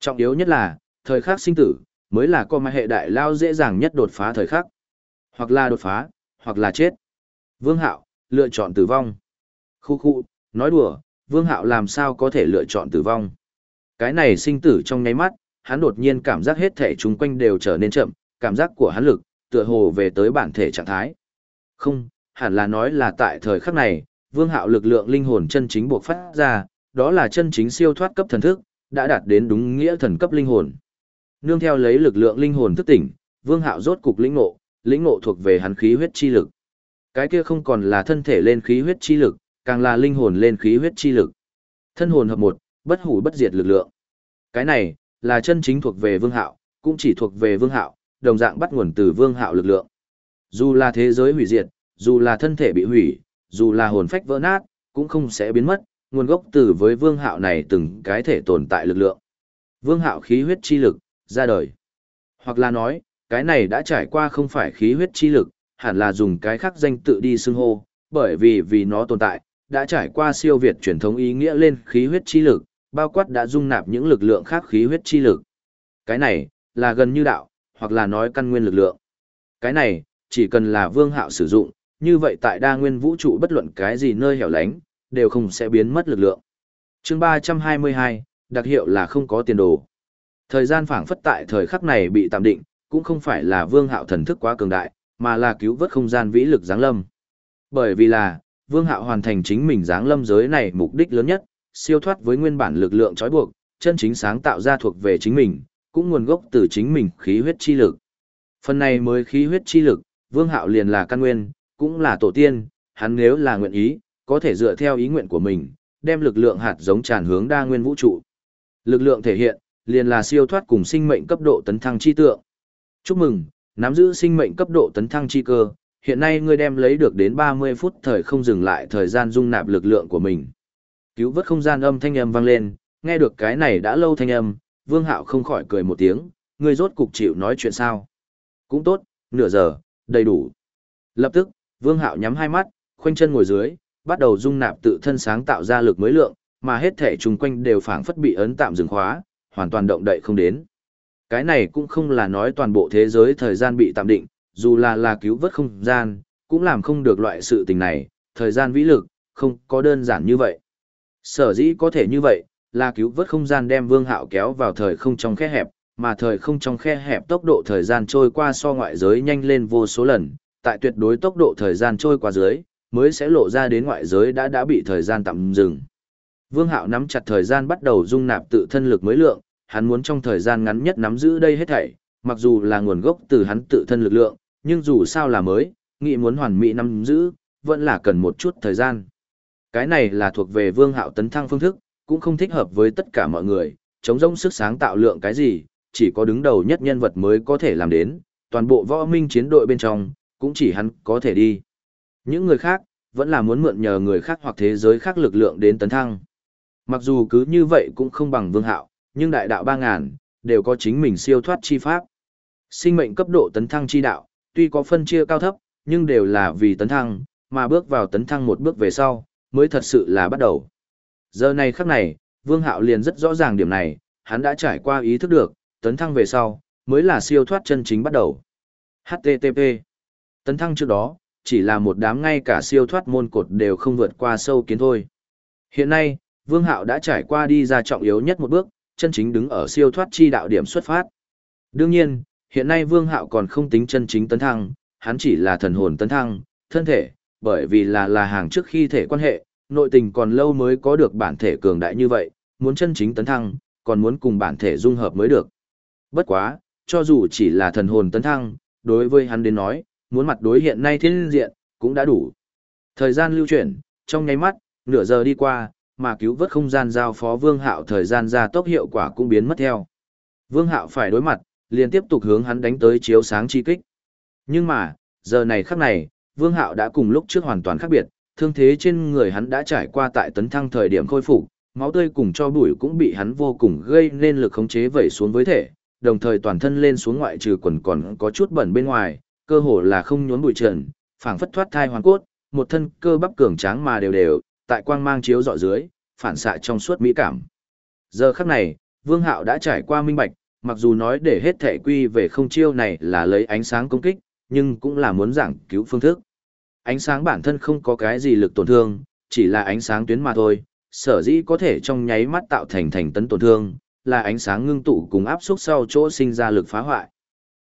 Trọng yếu nhất là, thời khắc sinh tử, mới là con mai hệ đại lao dễ dàng nhất đột phá thời khắc. Hoặc là đột phá, hoặc là chết. Vương Hạo, lựa chọn tử vong. Khu khu, nói đùa, Vương Hạo làm sao có thể lựa chọn tử vong. Cái này sinh tử trong nháy mắt, hắn đột nhiên cảm giác hết thể chung quanh đều trở nên chậm, cảm giác của hắn lực, tựa hồ về tới bản thể trạng thái. Không, hẳn là nói là tại thời khắc này, Vương Hạo lực lượng linh hồn chân chính buộc phát ra, đó là chân chính siêu thoát cấp thần thức, đã đạt đến đúng nghĩa thần cấp linh hồn. Nương theo lấy lực lượng linh hồn thức tỉnh, Vương Hạo rốt cục lĩnh ngộ, lĩnh ngộ thuộc về hắn khí huyết chi lực. Cái kia không còn là thân thể lên khí huyết chi lực, càng là linh hồn lên khí huyết chi lực. Thân hồn hợp một, bất hủ bất diệt lực lượng. Cái này là chân chính thuộc về Vương Hạo, cũng chỉ thuộc về Vương Hạo, đồng dạng bắt nguồn từ Vương Hạo lực lượng. Dù là thế giới hủy diệt, dù là thân thể bị hủy, dù là hồn phách vỡ nát, cũng không sẽ biến mất, nguồn gốc từ với Vương Hạo này từng cái thể tồn tại lực lượng. Vương Hạo khí huyết chi lực, ra đời. Hoặc là nói, cái này đã trải qua không phải khí huyết chi lực, hẳn là dùng cái khác danh tự đi xưng hô, bởi vì vì nó tồn tại, đã trải qua siêu việt truyền thống ý nghĩa lên khí huyết chi lực, bao quát đã dung nạp những lực lượng khác khí huyết chi lực. Cái này, là gần như đạo, hoặc là nói căn nguyên lực lượng. Cái này, chỉ cần là vương hạo sử dụng, như vậy tại đa nguyên vũ trụ bất luận cái gì nơi hẻo lánh, đều không sẽ biến mất lực lượng. chương 322, đặc hiệu là không có tiền đồ. Thời gian phảng phất tại thời khắc này bị tạm định, cũng không phải là vương hạo thần thức quá cường đại, mà là cứu vớt không gian vĩ lực giáng lâm. Bởi vì là, vương hạo hoàn thành chính mình giáng lâm giới này mục đích lớn nhất, siêu thoát với nguyên bản lực lượng trói buộc, chân chính sáng tạo ra thuộc về chính mình, cũng nguồn gốc từ chính mình khí huyết chi lực. Phần này mới khí huyết chi lực, vương hạo liền là căn nguyên, cũng là tổ tiên, hắn nếu là nguyện ý, có thể dựa theo ý nguyện của mình, đem lực lượng hạt giống tràn hướng đa nguyên vũ trụ. Lực lượng thể hiện, liền là siêu thoát cùng sinh mệnh cấp độ tấn thăng chi tượng. Chúc mừng, nắm giữ sinh mệnh cấp độ tấn thăng chi cơ, hiện nay ngươi đem lấy được đến 30 phút thời không dừng lại thời gian dung nạp lực lượng của mình. Cứu vớt không gian âm thanh âm vang lên, nghe được cái này đã lâu thanh âm, Vương Hạo không khỏi cười một tiếng, ngươi rốt cục chịu nói chuyện sao? Cũng tốt, nửa giờ, đầy đủ. Lập tức, Vương Hạo nhắm hai mắt, khoanh chân ngồi dưới, bắt đầu dung nạp tự thân sáng tạo ra lực mới lượng, mà hết thể chung quanh đều phảng phất bị ấn tạm dừng khóa, hoàn toàn động đậy không đến. Cái này cũng không là nói toàn bộ thế giới thời gian bị tạm định, dù là là cứu vớt không gian, cũng làm không được loại sự tình này, thời gian vĩ lực, không có đơn giản như vậy. Sở dĩ có thể như vậy, là cứu vớt không gian đem vương hạo kéo vào thời không trong khe hẹp, mà thời không trong khe hẹp tốc độ thời gian trôi qua so ngoại giới nhanh lên vô số lần, tại tuyệt đối tốc độ thời gian trôi qua dưới, mới sẽ lộ ra đến ngoại giới đã đã bị thời gian tạm dừng. Vương Hạo nắm chặt thời gian bắt đầu dung nạp tự thân lực mới lượng, hắn muốn trong thời gian ngắn nhất nắm giữ đây hết thảy, mặc dù là nguồn gốc từ hắn tự thân lực lượng, nhưng dù sao là mới, nghĩ muốn hoàn mỹ nắm giữ, vẫn là cần một chút thời gian. Cái này là thuộc về Vương Hạo tấn thăng phương thức, cũng không thích hợp với tất cả mọi người, chống rỗng sức sáng tạo lượng cái gì, chỉ có đứng đầu nhất nhân vật mới có thể làm đến, toàn bộ võ minh chiến đội bên trong, cũng chỉ hắn có thể đi. Những người khác, vẫn là muốn mượn nhờ người khác hoặc thế giới khác lực lượng đến tấn thăng. Mặc dù cứ như vậy cũng không bằng vương hạo, nhưng đại đạo 3.000, đều có chính mình siêu thoát chi pháp. Sinh mệnh cấp độ tấn thăng chi đạo, tuy có phân chia cao thấp, nhưng đều là vì tấn thăng, mà bước vào tấn thăng một bước về sau, mới thật sự là bắt đầu. Giờ này khắc này, Vương Hạo liền rất rõ ràng điểm này, hắn đã trải qua ý thức được, tấn thăng về sau, mới là siêu thoát chân chính bắt đầu. HTTP Tấn thăng trước đó, chỉ là một đám ngay cả siêu thoát môn cột đều không vượt qua sâu kiến thôi. Hiện nay, Vương Hạo đã trải qua đi ra trọng yếu nhất một bước, chân chính đứng ở siêu thoát chi đạo điểm xuất phát. Đương nhiên, hiện nay Vương Hạo còn không tính chân chính tấn thăng, hắn chỉ là thần hồn tấn thăng, thân thể, bởi vì là là hàng trước khi thể quan hệ, nội tình còn lâu mới có được bản thể cường đại như vậy, muốn chân chính tấn thăng, còn muốn cùng bản thể dung hợp mới được. Bất quá, cho dù chỉ là thần hồn tấn thăng, đối với hắn đến nói, muốn mặt đối hiện nay thiên diện, cũng đã đủ. Thời gian lưu chuyển, trong nháy mắt, nửa giờ đi qua, mà cứu vớt không gian giao phó Vương Hạo thời gian ra tốc hiệu quả cũng biến mất theo. Vương Hạo phải đối mặt, liền tiếp tục hướng hắn đánh tới chiếu sáng chi kích. Nhưng mà, giờ này khắc này, Vương Hạo đã cùng lúc trước hoàn toàn khác biệt, thương thế trên người hắn đã trải qua tại tấn thăng thời điểm khôi phục, máu tươi cùng cho bụi cũng bị hắn vô cùng gây nên lực khống chế vẩy xuống với thể, đồng thời toàn thân lên xuống ngoại trừ quần còn có chút bẩn bên ngoài, cơ hồ là không nhốn bụi trần, phảng phất thoát thai hoàn cốt, một thân cơ bắp cường tráng mà đều đều, tại quang mang chiếu rọi dưới, phản xạ trong suốt mỹ cảm. Giờ khắc này, Vương Hạo đã trải qua minh bạch, mặc dù nói để hết thể quy về không chiêu này là lấy ánh sáng công kích, nhưng cũng là muốn giảng cứu phương thức. Ánh sáng bản thân không có cái gì lực tổn thương, chỉ là ánh sáng tuyến mà thôi, sở dĩ có thể trong nháy mắt tạo thành thành tấn tổn thương, là ánh sáng ngưng tụ cùng áp suất sau chỗ sinh ra lực phá hoại.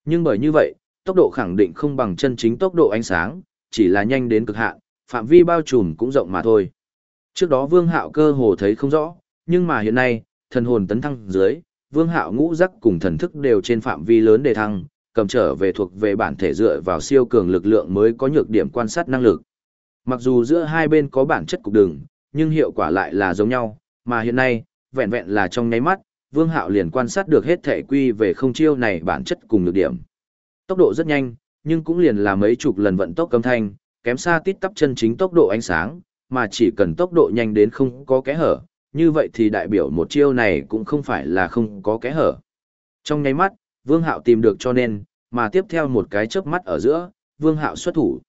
Nhưng bởi như vậy, tốc độ khẳng định không bằng chân chính tốc độ ánh sáng, chỉ là nhanh đến cực hạn, phạm vi bao trùm cũng rộng mà thôi. Trước đó Vương Hạo cơ hồ thấy không rõ, nhưng mà hiện nay, thần hồn tấn thăng dưới, Vương Hạo ngũ giác cùng thần thức đều trên phạm vi lớn để thăng, cầm trở về thuộc về bản thể dựa vào siêu cường lực lượng mới có nhược điểm quan sát năng lực. Mặc dù giữa hai bên có bản chất cục đường, nhưng hiệu quả lại là giống nhau, mà hiện nay, vẹn vẹn là trong nháy mắt, Vương Hạo liền quan sát được hết thể quy về không chiêu này bản chất cùng nhược điểm. Tốc độ rất nhanh, nhưng cũng liền là mấy chục lần vận tốc cấm thanh, kém xa tít tắp chân chính tốc độ ánh sáng, mà chỉ cần tốc độ nhanh đến không có kẽ hở, như vậy thì đại biểu một chiêu này cũng không phải là không có kẽ hở. Trong nháy mắt, Vương Hạo tìm được cho nên, mà tiếp theo một cái chớp mắt ở giữa, Vương Hạo xuất thủ.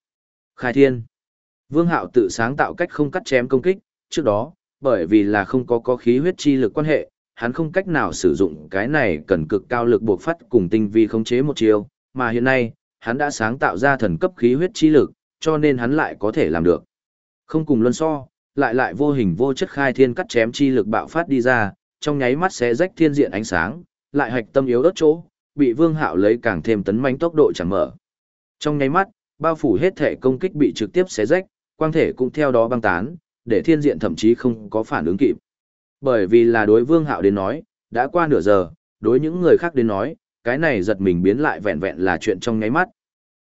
Khai thiên. Vương Hạo tự sáng tạo cách không cắt chém công kích, trước đó, bởi vì là không có có khí huyết chi lực quan hệ, hắn không cách nào sử dụng cái này cần cực cao lực buộc phát cùng tinh vi khống chế một chiêu, mà hiện nay, hắn đã sáng tạo ra thần cấp khí huyết chi lực, cho nên hắn lại có thể làm được. Không cùng luân so, lại lại vô hình vô chất khai thiên cắt chém chi lực bạo phát đi ra, trong nháy mắt sẽ rách thiên diện ánh sáng, lại hạch tâm yếu ớt chỗ, bị Vương Hạo lấy càng thêm tấn mãnh tốc độ chẳng mở. Trong nháy mắt, bao phủ hết thể công kích bị trực tiếp xé rách, quang thể cũng theo đó băng tán, để thiên diện thậm chí không có phản ứng kịp. Bởi vì là đối Vương Hạo đến nói, đã qua nửa giờ, đối những người khác đến nói, cái này giật mình biến lại vẹn vẹn là chuyện trong nháy mắt.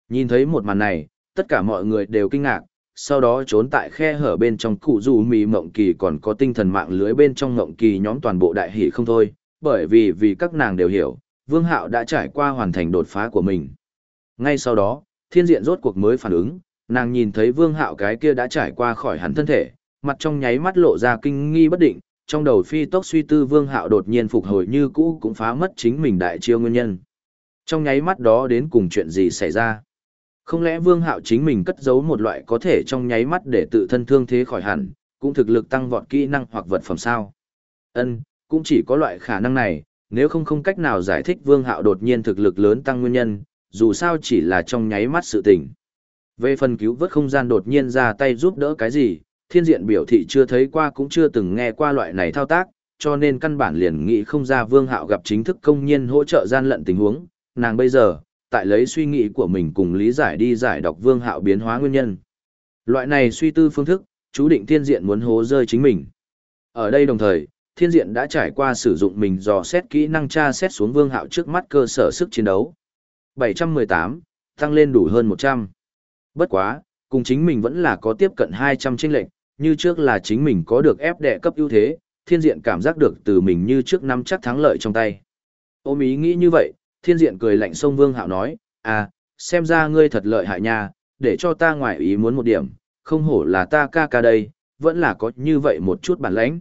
Nhìn thấy một màn này, tất cả mọi người đều kinh ngạc, sau đó trốn tại khe hở bên trong cụ dù mì mộng kỳ còn có tinh thần mạng lưới bên trong mộng kỳ nhóm toàn bộ đại hỷ không thôi, bởi vì vì các nàng đều hiểu, Vương Hạo đã trải qua hoàn thành đột phá của mình. Ngay sau đó, thiên diện rốt cuộc mới phản ứng, nàng nhìn thấy Vương Hạo cái kia đã trải qua khỏi hẳn thân thể, mặt trong nháy mắt lộ ra kinh nghi bất định, trong đầu phi tốc suy tư Vương Hạo đột nhiên phục hồi như cũ cũng phá mất chính mình đại chiêu nguyên nhân. Trong nháy mắt đó đến cùng chuyện gì xảy ra? Không lẽ Vương Hạo chính mình cất giấu một loại có thể trong nháy mắt để tự thân thương thế khỏi hẳn, cũng thực lực tăng vọt kỹ năng hoặc vật phẩm sao? Ân, cũng chỉ có loại khả năng này, nếu không không cách nào giải thích Vương Hạo đột nhiên thực lực lớn tăng nguyên nhân, dù sao chỉ là trong nháy mắt sự tình. Về phần cứu vớt không gian đột nhiên ra tay giúp đỡ cái gì, thiên diện biểu thị chưa thấy qua cũng chưa từng nghe qua loại này thao tác, cho nên căn bản liền nghĩ không ra Vương Hạo gặp chính thức công nhân hỗ trợ gian lận tình huống, nàng bây giờ, tại lấy suy nghĩ của mình cùng lý giải đi giải đọc Vương Hạo biến hóa nguyên nhân. Loại này suy tư phương thức, chú định thiên diện muốn hố rơi chính mình. Ở đây đồng thời, thiên diện đã trải qua sử dụng mình dò xét kỹ năng tra xét xuống Vương Hạo trước mắt cơ sở sức chiến đấu. 718, tăng lên đủ hơn 100. Bất quá, cùng chính mình vẫn là có tiếp cận 200 chênh lệnh, như trước là chính mình có được ép đệ cấp ưu thế, thiên diện cảm giác được từ mình như trước năm chắc thắng lợi trong tay. Ôm ý nghĩ như vậy, thiên diện cười lạnh sông Vương Hạo nói, à, xem ra ngươi thật lợi hại nha, để cho ta ngoài ý muốn một điểm, không hổ là ta ca ca đây, vẫn là có như vậy một chút bản lãnh.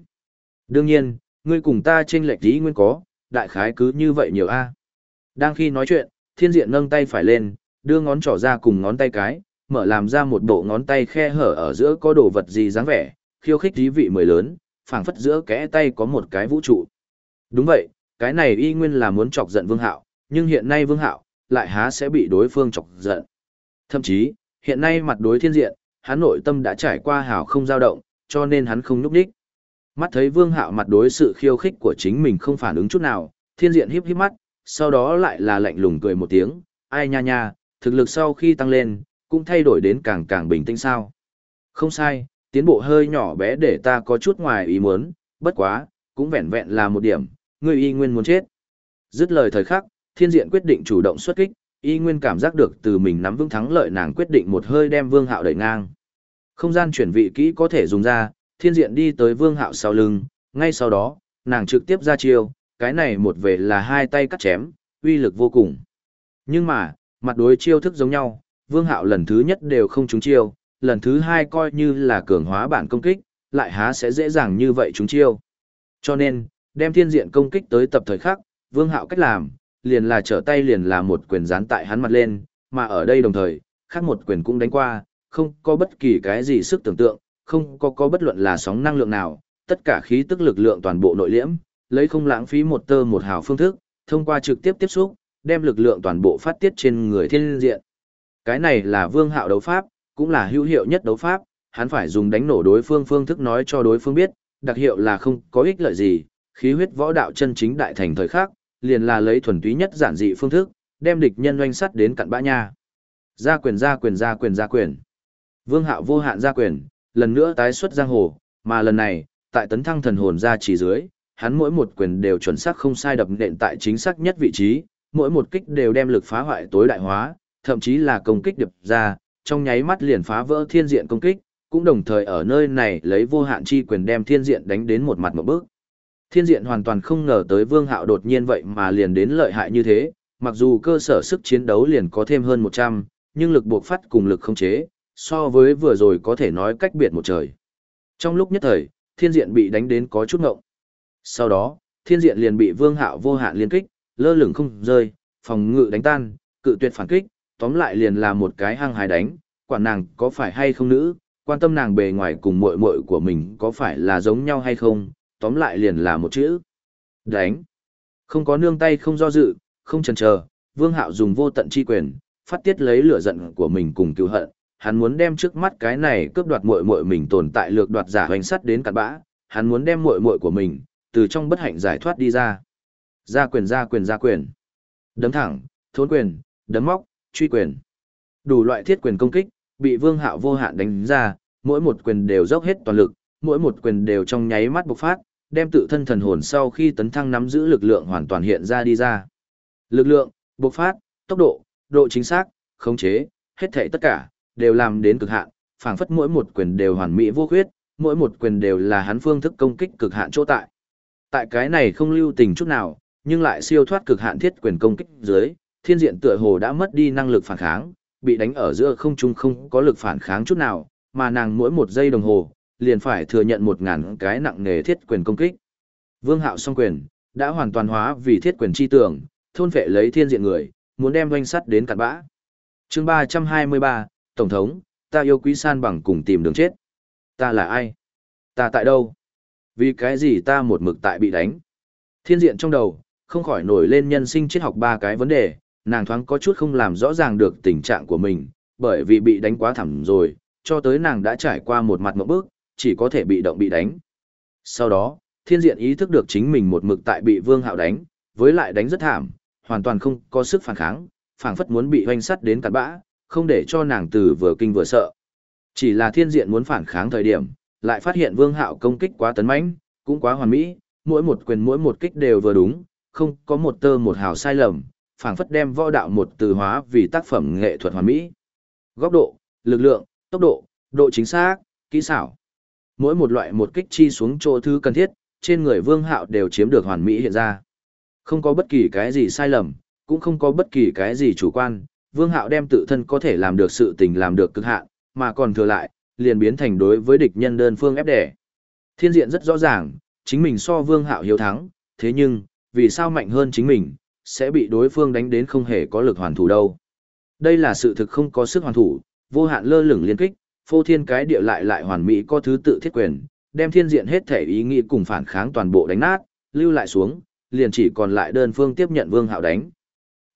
Đương nhiên, ngươi cùng ta chênh lệch ý nguyên có, đại khái cứ như vậy nhiều a. Đang khi nói chuyện, thiên diện nâng tay phải lên, đưa ngón trỏ ra cùng ngón tay cái, mở làm ra một bộ ngón tay khe hở ở giữa có đồ vật gì dáng vẻ, khiêu khích thí vị mười lớn, phảng phất giữa kẽ tay có một cái vũ trụ. Đúng vậy, cái này y nguyên là muốn chọc giận Vương Hạo, nhưng hiện nay Vương Hạo lại há sẽ bị đối phương chọc giận. Thậm chí, hiện nay mặt đối thiên diện, hắn nội tâm đã trải qua hào không dao động, cho nên hắn không núp đích. Mắt thấy Vương Hạo mặt đối sự khiêu khích của chính mình không phản ứng chút nào, thiên diện híp híp mắt, sau đó lại là lạnh lùng cười một tiếng, ai nha nha, thực lực sau khi tăng lên, cũng thay đổi đến càng càng bình tĩnh sao. Không sai, tiến bộ hơi nhỏ bé để ta có chút ngoài ý muốn, bất quá, cũng vẹn vẹn là một điểm, người y nguyên muốn chết. Dứt lời thời khắc, thiên diện quyết định chủ động xuất kích, y nguyên cảm giác được từ mình nắm vững thắng lợi nàng quyết định một hơi đem vương hạo đẩy ngang. Không gian chuyển vị kỹ có thể dùng ra, thiên diện đi tới vương hạo sau lưng, ngay sau đó, nàng trực tiếp ra chiêu, cái này một về là hai tay cắt chém, uy lực vô cùng. Nhưng mà, mặt đối chiêu thức giống nhau, vương hạo lần thứ nhất đều không trúng chiêu, lần thứ hai coi như là cường hóa bản công kích, lại há sẽ dễ dàng như vậy trúng chiêu. Cho nên, đem thiên diện công kích tới tập thời khắc, vương hạo cách làm, liền là trở tay liền là một quyền dán tại hắn mặt lên, mà ở đây đồng thời, khác một quyền cũng đánh qua, không có bất kỳ cái gì sức tưởng tượng, không có có bất luận là sóng năng lượng nào, tất cả khí tức lực lượng toàn bộ nội liễm, lấy không lãng phí một tơ một hào phương thức, thông qua trực tiếp tiếp xúc, đem lực lượng toàn bộ phát tiết trên người thiên diện. Cái này là vương hạo đấu pháp, cũng là hữu hiệu nhất đấu pháp, hắn phải dùng đánh nổ đối phương phương thức nói cho đối phương biết, đặc hiệu là không có ích lợi gì, khí huyết võ đạo chân chính đại thành thời khắc, liền là lấy thuần túy nhất giản dị phương thức, đem địch nhân oanh sắt đến cặn bã nha. Gia quyền gia quyền gia quyền gia quyền. Vương Hạo vô hạn gia quyền, lần nữa tái xuất giang hồ, mà lần này, tại tấn thăng thần hồn gia chỉ dưới, hắn mỗi một quyền đều chuẩn xác không sai đập nện tại chính xác nhất vị trí, mỗi một kích đều đem lực phá hoại tối đại hóa, thậm chí là công kích điệp ra, trong nháy mắt liền phá vỡ thiên diện công kích, cũng đồng thời ở nơi này lấy vô hạn chi quyền đem thiên diện đánh đến một mặt một bước. Thiên diện hoàn toàn không ngờ tới vương hạo đột nhiên vậy mà liền đến lợi hại như thế, mặc dù cơ sở sức chiến đấu liền có thêm hơn 100, nhưng lực buộc phát cùng lực không chế, so với vừa rồi có thể nói cách biệt một trời. Trong lúc nhất thời, thiên diện bị đánh đến có chút ngộng. Sau đó, thiên diện liền bị vương hạo vô hạn liên kích, lơ lửng không rơi, phòng ngự đánh tan, cự tuyệt phản kích, tóm lại liền là một cái hăng hái đánh, quản nàng có phải hay không nữ, quan tâm nàng bề ngoài cùng muội muội của mình có phải là giống nhau hay không, tóm lại liền là một chữ. Đánh. Không có nương tay không do dự, không chần chờ, Vương Hạo dùng vô tận chi quyền, phát tiết lấy lửa giận của mình cùng cứu hận, hắn muốn đem trước mắt cái này cướp đoạt muội muội mình tồn tại lược đoạt giả hoành sắt đến cặn bã, hắn muốn đem muội muội của mình từ trong bất hạnh giải thoát đi ra. Ra quyền ra quyền ra quyền. Đấm thẳng, thốn quyền, đấm móc, truy quyền. Đủ loại thiết quyền công kích, bị Vương Hạo vô hạn đánh ra, mỗi một quyền đều dốc hết toàn lực, mỗi một quyền đều trong nháy mắt bộc phát, đem tự thân thần hồn sau khi tấn thăng nắm giữ lực lượng hoàn toàn hiện ra đi ra. Lực lượng, bộc phát, tốc độ, độ chính xác, khống chế, hết thảy tất cả đều làm đến cực hạn, phảng phất mỗi một quyền đều hoàn mỹ vô khuyết, mỗi một quyền đều là hắn phương thức công kích cực hạn chỗ tại. Tại cái này không lưu tình chút nào, nhưng lại siêu thoát cực hạn thiết quyền công kích dưới, thiên diện tựa hồ đã mất đi năng lực phản kháng, bị đánh ở giữa không trung không có lực phản kháng chút nào, mà nàng mỗi một giây đồng hồ, liền phải thừa nhận một ngàn cái nặng nề thiết quyền công kích. Vương hạo song quyền, đã hoàn toàn hóa vì thiết quyền chi tưởng, thôn vệ lấy thiên diện người, muốn đem doanh sắt đến cặn bã. chương 323, Tổng thống, ta yêu quý san bằng cùng tìm đường chết. Ta là ai? Ta tại đâu? Vì cái gì ta một mực tại bị đánh? Thiên diện trong đầu, không khỏi nổi lên nhân sinh triết học ba cái vấn đề, nàng thoáng có chút không làm rõ ràng được tình trạng của mình, bởi vì bị đánh quá thẳng rồi, cho tới nàng đã trải qua một mặt mộng bước, chỉ có thể bị động bị đánh. Sau đó, thiên diện ý thức được chính mình một mực tại bị vương hạo đánh, với lại đánh rất thảm, hoàn toàn không có sức phản kháng, phảng phất muốn bị hoanh sắt đến cặn bã, không để cho nàng từ vừa kinh vừa sợ. Chỉ là thiên diện muốn phản kháng thời điểm, lại phát hiện vương hạo công kích quá tấn mãnh, cũng quá hoàn mỹ, mỗi một quyền mỗi một kích đều vừa đúng, không có một tơ một hào sai lầm, phảng phất đem võ đạo một từ hóa vì tác phẩm nghệ thuật hoàn mỹ. Góc độ, lực lượng, tốc độ, độ chính xác, kỹ xảo. Mỗi một loại một kích chi xuống chỗ thứ cần thiết, trên người Vương Hạo đều chiếm được hoàn mỹ hiện ra. Không có bất kỳ cái gì sai lầm, cũng không có bất kỳ cái gì chủ quan, Vương Hạo đem tự thân có thể làm được sự tình làm được cực hạn, mà còn thừa lại, liền biến thành đối với địch nhân đơn phương ép đẻ. Thiên diện rất rõ ràng, chính mình so Vương Hạo hiếu thắng, thế nhưng, vì sao mạnh hơn chính mình, sẽ bị đối phương đánh đến không hề có lực hoàn thủ đâu. Đây là sự thực không có sức hoàn thủ, vô hạn lơ lửng liên kích, phô thiên cái địa lại lại hoàn mỹ có thứ tự thiết quyền, đem thiên diện hết thể ý nghĩ cùng phản kháng toàn bộ đánh nát, lưu lại xuống, liền chỉ còn lại đơn phương tiếp nhận Vương Hạo đánh.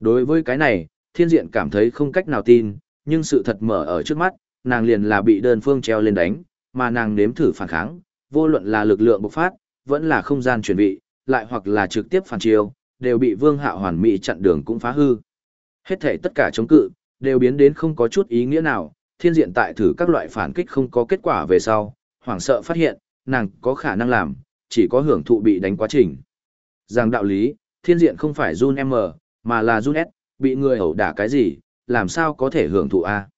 Đối với cái này, thiên diện cảm thấy không cách nào tin, nhưng sự thật mở ở trước mắt, nàng liền là bị đơn phương treo lên đánh, mà nàng nếm thử phản kháng, vô luận là lực lượng bộc phát, vẫn là không gian chuyển vị, lại hoặc là trực tiếp phản chiêu, đều bị Vương Hạo hoàn mỹ chặn đường cũng phá hư. Hết thể tất cả chống cự, đều biến đến không có chút ý nghĩa nào, thiên diện tại thử các loại phản kích không có kết quả về sau, hoảng sợ phát hiện, nàng có khả năng làm, chỉ có hưởng thụ bị đánh quá trình. Rằng đạo lý, thiên diện không phải Jun M, mà là Jun S, bị người ẩu đả cái gì, làm sao có thể hưởng thụ A.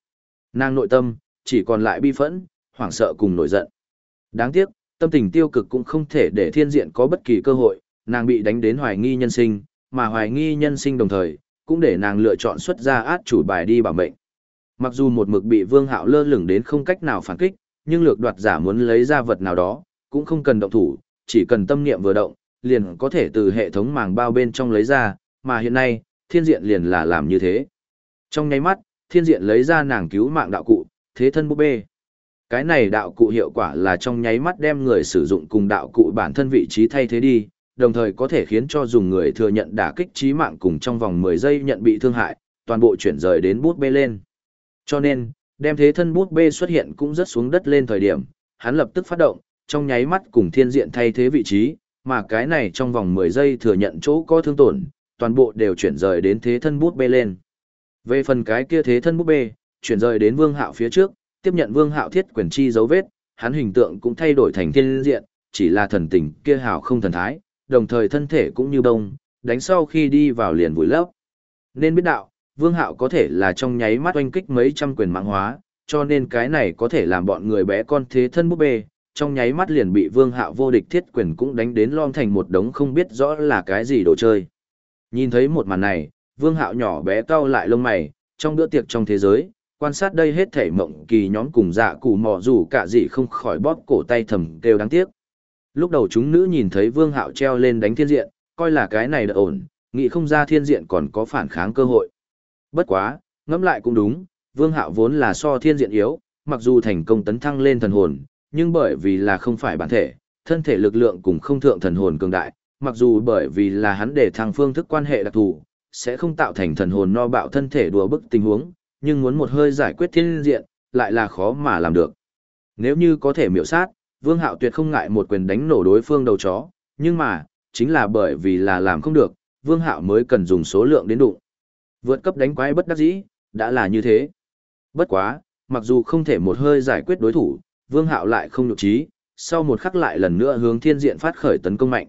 Nàng nội tâm, chỉ còn lại bi phẫn, hoảng sợ cùng nổi giận. Đáng tiếc, tâm tình tiêu cực cũng không thể để thiên diện có bất kỳ cơ hội, nàng bị đánh đến hoài nghi nhân sinh, mà hoài nghi nhân sinh đồng thời, cũng để nàng lựa chọn xuất ra át chủ bài đi bảo mệnh. Mặc dù một mực bị Vương Hạo lơ lửng đến không cách nào phản kích, nhưng lược đoạt giả muốn lấy ra vật nào đó, cũng không cần động thủ, chỉ cần tâm niệm vừa động, liền có thể từ hệ thống màng bao bên trong lấy ra, mà hiện nay, thiên diện liền là làm như thế. Trong nháy mắt, thiên diện lấy ra nàng cứu mạng đạo cụ, thế thân búp bê. Cái này đạo cụ hiệu quả là trong nháy mắt đem người sử dụng cùng đạo cụ bản thân vị trí thay thế đi, đồng thời có thể khiến cho dùng người thừa nhận đả kích trí mạng cùng trong vòng 10 giây nhận bị thương hại, toàn bộ chuyển rời đến bút bê lên. Cho nên, đem thế thân bút bê xuất hiện cũng rất xuống đất lên thời điểm, hắn lập tức phát động, trong nháy mắt cùng thiên diện thay thế vị trí, mà cái này trong vòng 10 giây thừa nhận chỗ có thương tổn, toàn bộ đều chuyển rời đến thế thân bút bê lên. Về phần cái kia thế thân bút bê, chuyển rời đến vương hạo phía trước, tiếp nhận vương hạo thiết quyền chi dấu vết, hắn hình tượng cũng thay đổi thành thiên diện, chỉ là thần tình kia hảo không thần thái, đồng thời thân thể cũng như bông, đánh sau khi đi vào liền vùi lấp. Nên biết đạo, vương hạo có thể là trong nháy mắt oanh kích mấy trăm quyền mạng hóa, cho nên cái này có thể làm bọn người bé con thế thân búp bê, trong nháy mắt liền bị vương hạo vô địch thiết quyền cũng đánh đến lom thành một đống không biết rõ là cái gì đồ chơi. Nhìn thấy một màn này, vương hạo nhỏ bé cau lại lông mày, trong bữa tiệc trong thế giới, quan sát đây hết thể mộng kỳ nhóm cùng dạ cụ mò dù cả gì không khỏi bóp cổ tay thầm kêu đáng tiếc. Lúc đầu chúng nữ nhìn thấy vương hạo treo lên đánh thiên diện, coi là cái này đã ổn, nghĩ không ra thiên diện còn có phản kháng cơ hội. Bất quá, ngẫm lại cũng đúng, vương hạo vốn là so thiên diện yếu, mặc dù thành công tấn thăng lên thần hồn, nhưng bởi vì là không phải bản thể, thân thể lực lượng cùng không thượng thần hồn cường đại, mặc dù bởi vì là hắn để thăng phương thức quan hệ đặc thù, sẽ không tạo thành thần hồn no bạo thân thể đùa bức tình huống, nhưng muốn một hơi giải quyết thiên diện, lại là khó mà làm được. Nếu như có thể miểu sát, Vương Hạo tuyệt không ngại một quyền đánh nổ đối phương đầu chó, nhưng mà, chính là bởi vì là làm không được, Vương Hạo mới cần dùng số lượng đến đụng. Vượt cấp đánh quái bất đắc dĩ, đã là như thế. Bất quá, mặc dù không thể một hơi giải quyết đối thủ, Vương Hạo lại không nhục trí, sau một khắc lại lần nữa hướng thiên diện phát khởi tấn công mạnh.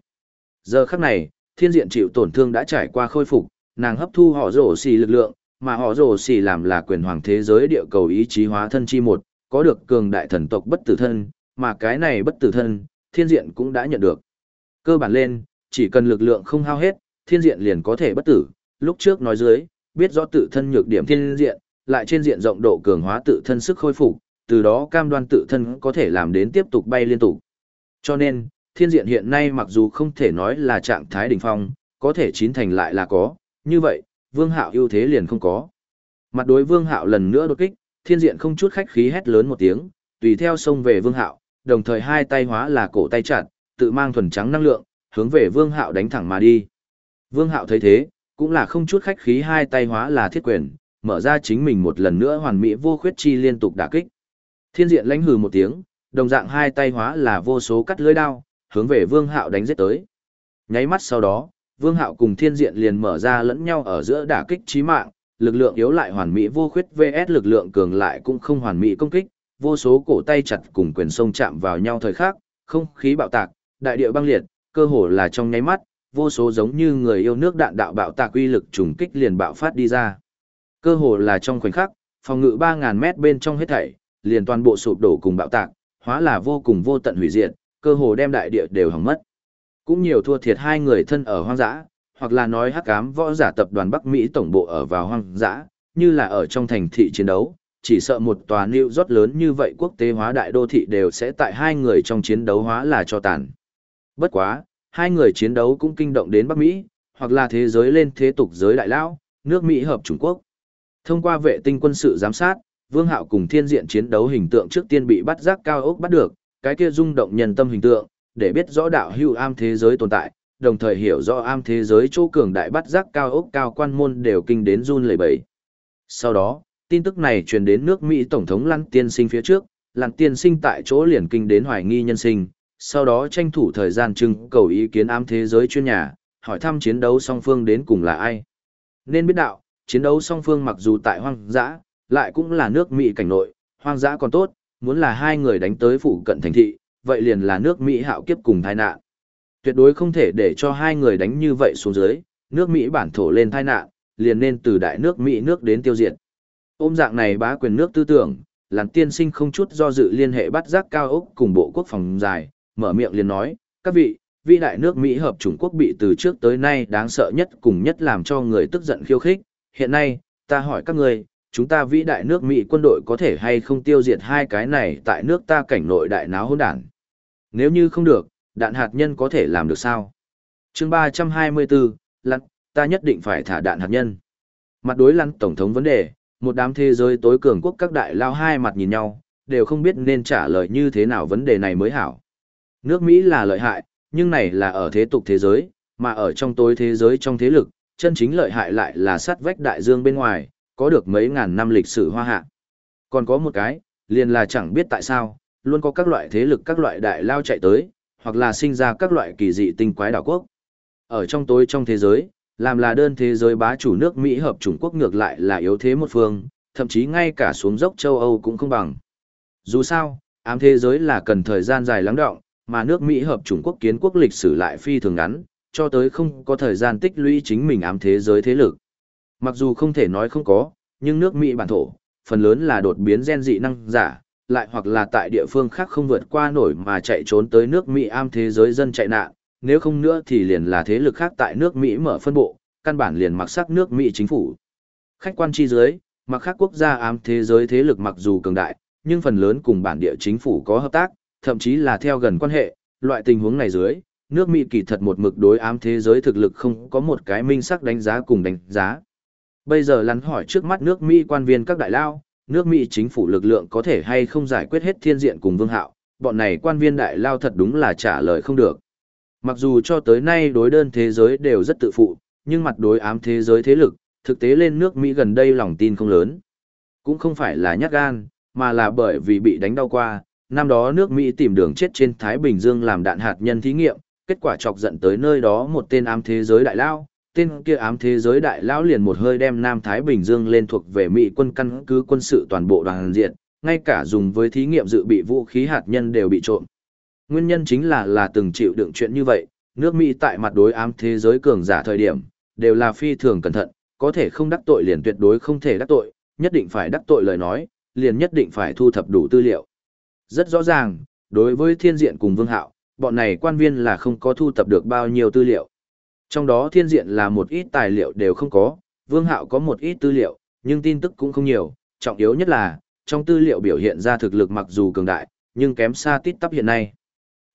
Giờ khắc này, thiên diện chịu tổn thương đã trải qua khôi phục, nàng hấp thu họ rổ xì lực lượng, mà họ rổ xì làm là quyền hoàng thế giới địa cầu ý chí hóa thân chi một, có được cường đại thần tộc bất tử thân, mà cái này bất tử thân, thiên diện cũng đã nhận được. Cơ bản lên, chỉ cần lực lượng không hao hết, thiên diện liền có thể bất tử, lúc trước nói dưới, biết rõ tự thân nhược điểm thiên diện, lại trên diện rộng độ cường hóa tự thân sức khôi phục, từ đó cam đoan tự thân có thể làm đến tiếp tục bay liên tục. Cho nên, thiên diện hiện nay mặc dù không thể nói là trạng thái đỉnh phong, có thể chín thành lại là có, như vậy, vương hạo ưu thế liền không có. Mặt đối vương hạo lần nữa đột kích, thiên diện không chút khách khí hét lớn một tiếng, tùy theo xông về vương hạo, đồng thời hai tay hóa là cổ tay chặt, tự mang thuần trắng năng lượng, hướng về vương hạo đánh thẳng mà đi. Vương hạo thấy thế, cũng là không chút khách khí hai tay hóa là thiết quyền, mở ra chính mình một lần nữa hoàn mỹ vô khuyết chi liên tục đả kích. Thiên diện lãnh hừ một tiếng, đồng dạng hai tay hóa là vô số cắt lưỡi đao, hướng về Vương Hạo đánh giết tới. Nháy mắt sau đó, Vương Hạo cùng Thiên diện liền mở ra lẫn nhau ở giữa đả kích chí mạng, lực lượng yếu lại hoàn mỹ vô khuyết VS lực lượng cường lại cũng không hoàn mỹ công kích, vô số cổ tay chặt cùng quyền sông chạm vào nhau thời khắc, không khí bạo tạc, đại địa băng liệt, cơ hồ là trong nháy mắt, vô số giống như người yêu nước đạn đạo bạo tạc uy lực trùng kích liền bạo phát đi ra. Cơ hồ là trong khoảnh khắc, phòng ngự 3000 mét bên trong hết thảy, liền toàn bộ sụp đổ cùng bạo tạc, hóa là vô cùng vô tận hủy diệt, cơ hồ đem đại địa đều hỏng mất. Cũng nhiều thua thiệt hai người thân ở hoang dã, hoặc là nói hắc ám võ giả tập đoàn Bắc Mỹ tổng bộ ở vào hoang dã, như là ở trong thành thị chiến đấu, chỉ sợ một tòa New York lớn như vậy quốc tế hóa đại đô thị đều sẽ tại hai người trong chiến đấu hóa là cho tàn. Bất quá, hai người chiến đấu cũng kinh động đến Bắc Mỹ, hoặc là thế giới lên thế tục giới đại lão, nước Mỹ hợp Trung Quốc. Thông qua vệ tinh quân sự giám sát, Vương Hạo cùng thiên diện chiến đấu hình tượng trước tiên bị bắt giác cao ốc bắt được, cái kia rung động nhân tâm hình tượng, để biết rõ đạo hưu am thế giới tồn tại, đồng thời hiểu rõ am thế giới chỗ cường đại bắt giác cao ốc cao quan môn đều kinh đến run lẩy bẩy. Sau đó, tin tức này truyền đến nước Mỹ Tổng thống Lăng Tiên Sinh phía trước, Lăng Tiên Sinh tại chỗ liền kinh đến hoài nghi nhân sinh, sau đó tranh thủ thời gian trưng cầu ý kiến am thế giới chuyên nhà, hỏi thăm chiến đấu song phương đến cùng là ai. Nên biết đạo, chiến đấu song phương mặc dù tại hoang dã, lại cũng là nước Mỹ cảnh nội, hoang dã còn tốt, muốn là hai người đánh tới phụ cận thành thị, vậy liền là nước Mỹ hạo kiếp cùng tai nạn. Tuyệt đối không thể để cho hai người đánh như vậy xuống dưới, nước Mỹ bản thổ lên tai nạn, liền nên từ đại nước Mỹ nước đến tiêu diệt. Ôm dạng này bá quyền nước tư tưởng, làn tiên sinh không chút do dự liên hệ bắt giác cao ốc cùng bộ quốc phòng dài, mở miệng liền nói, các vị, vĩ đại nước Mỹ hợp Trung quốc bị từ trước tới nay đáng sợ nhất cùng nhất làm cho người tức giận khiêu khích. Hiện nay, ta hỏi các người, chúng ta vĩ đại nước Mỹ quân đội có thể hay không tiêu diệt hai cái này tại nước ta cảnh nội đại náo hỗn đản. Nếu như không được, đạn hạt nhân có thể làm được sao? chương 324, lặn, ta nhất định phải thả đạn hạt nhân. Mặt đối lăn tổng thống vấn đề, một đám thế giới tối cường quốc các đại lao hai mặt nhìn nhau, đều không biết nên trả lời như thế nào vấn đề này mới hảo. Nước Mỹ là lợi hại, nhưng này là ở thế tục thế giới, mà ở trong tối thế giới trong thế lực, chân chính lợi hại lại là sát vách đại dương bên ngoài, có được mấy ngàn năm lịch sử hoa hạ. Còn có một cái, liền là chẳng biết tại sao, luôn có các loại thế lực các loại đại lao chạy tới, hoặc là sinh ra các loại kỳ dị tinh quái đảo quốc. Ở trong tối trong thế giới, làm là đơn thế giới bá chủ nước Mỹ hợp chủng quốc ngược lại là yếu thế một phương, thậm chí ngay cả xuống dốc châu Âu cũng không bằng. Dù sao, ám thế giới là cần thời gian dài lắng đọng, mà nước Mỹ hợp chủng quốc kiến quốc lịch sử lại phi thường ngắn, cho tới không có thời gian tích lũy chính mình ám thế giới thế lực. Mặc dù không thể nói không có, nhưng nước Mỹ bản thổ, phần lớn là đột biến gen dị năng giả, lại hoặc là tại địa phương khác không vượt qua nổi mà chạy trốn tới nước Mỹ am thế giới dân chạy nạn, nếu không nữa thì liền là thế lực khác tại nước Mỹ mở phân bộ, căn bản liền mặc sắc nước Mỹ chính phủ. Khách quan chi dưới, mặc khác quốc gia ám thế giới thế lực mặc dù cường đại, nhưng phần lớn cùng bản địa chính phủ có hợp tác, thậm chí là theo gần quan hệ, loại tình huống này dưới, nước Mỹ kỳ thật một mực đối ám thế giới thực lực không có một cái minh sắc đánh giá cùng đánh giá. Bây giờ lắn hỏi trước mắt nước Mỹ quan viên các đại lao, nước Mỹ chính phủ lực lượng có thể hay không giải quyết hết thiên diện cùng vương hạo, bọn này quan viên đại lao thật đúng là trả lời không được. Mặc dù cho tới nay đối đơn thế giới đều rất tự phụ, nhưng mặt đối ám thế giới thế lực, thực tế lên nước Mỹ gần đây lòng tin không lớn. Cũng không phải là nhát gan, mà là bởi vì bị đánh đau qua, năm đó nước Mỹ tìm đường chết trên Thái Bình Dương làm đạn hạt nhân thí nghiệm, kết quả chọc giận tới nơi đó một tên ám thế giới đại lao, tên kia ám thế giới đại lão liền một hơi đem Nam Thái Bình Dương lên thuộc về Mỹ quân căn cứ quân sự toàn bộ đoàn diện, ngay cả dùng với thí nghiệm dự bị vũ khí hạt nhân đều bị trộm. Nguyên nhân chính là là từng chịu đựng chuyện như vậy, nước Mỹ tại mặt đối ám thế giới cường giả thời điểm, đều là phi thường cẩn thận, có thể không đắc tội liền tuyệt đối không thể đắc tội, nhất định phải đắc tội lời nói, liền nhất định phải thu thập đủ tư liệu. Rất rõ ràng, đối với thiên diện cùng vương hạo, bọn này quan viên là không có thu thập được bao nhiêu tư liệu. Trong đó thiên diện là một ít tài liệu đều không có, vương hạo có một ít tư liệu, nhưng tin tức cũng không nhiều, trọng yếu nhất là, trong tư liệu biểu hiện ra thực lực mặc dù cường đại, nhưng kém xa tít tắp hiện nay.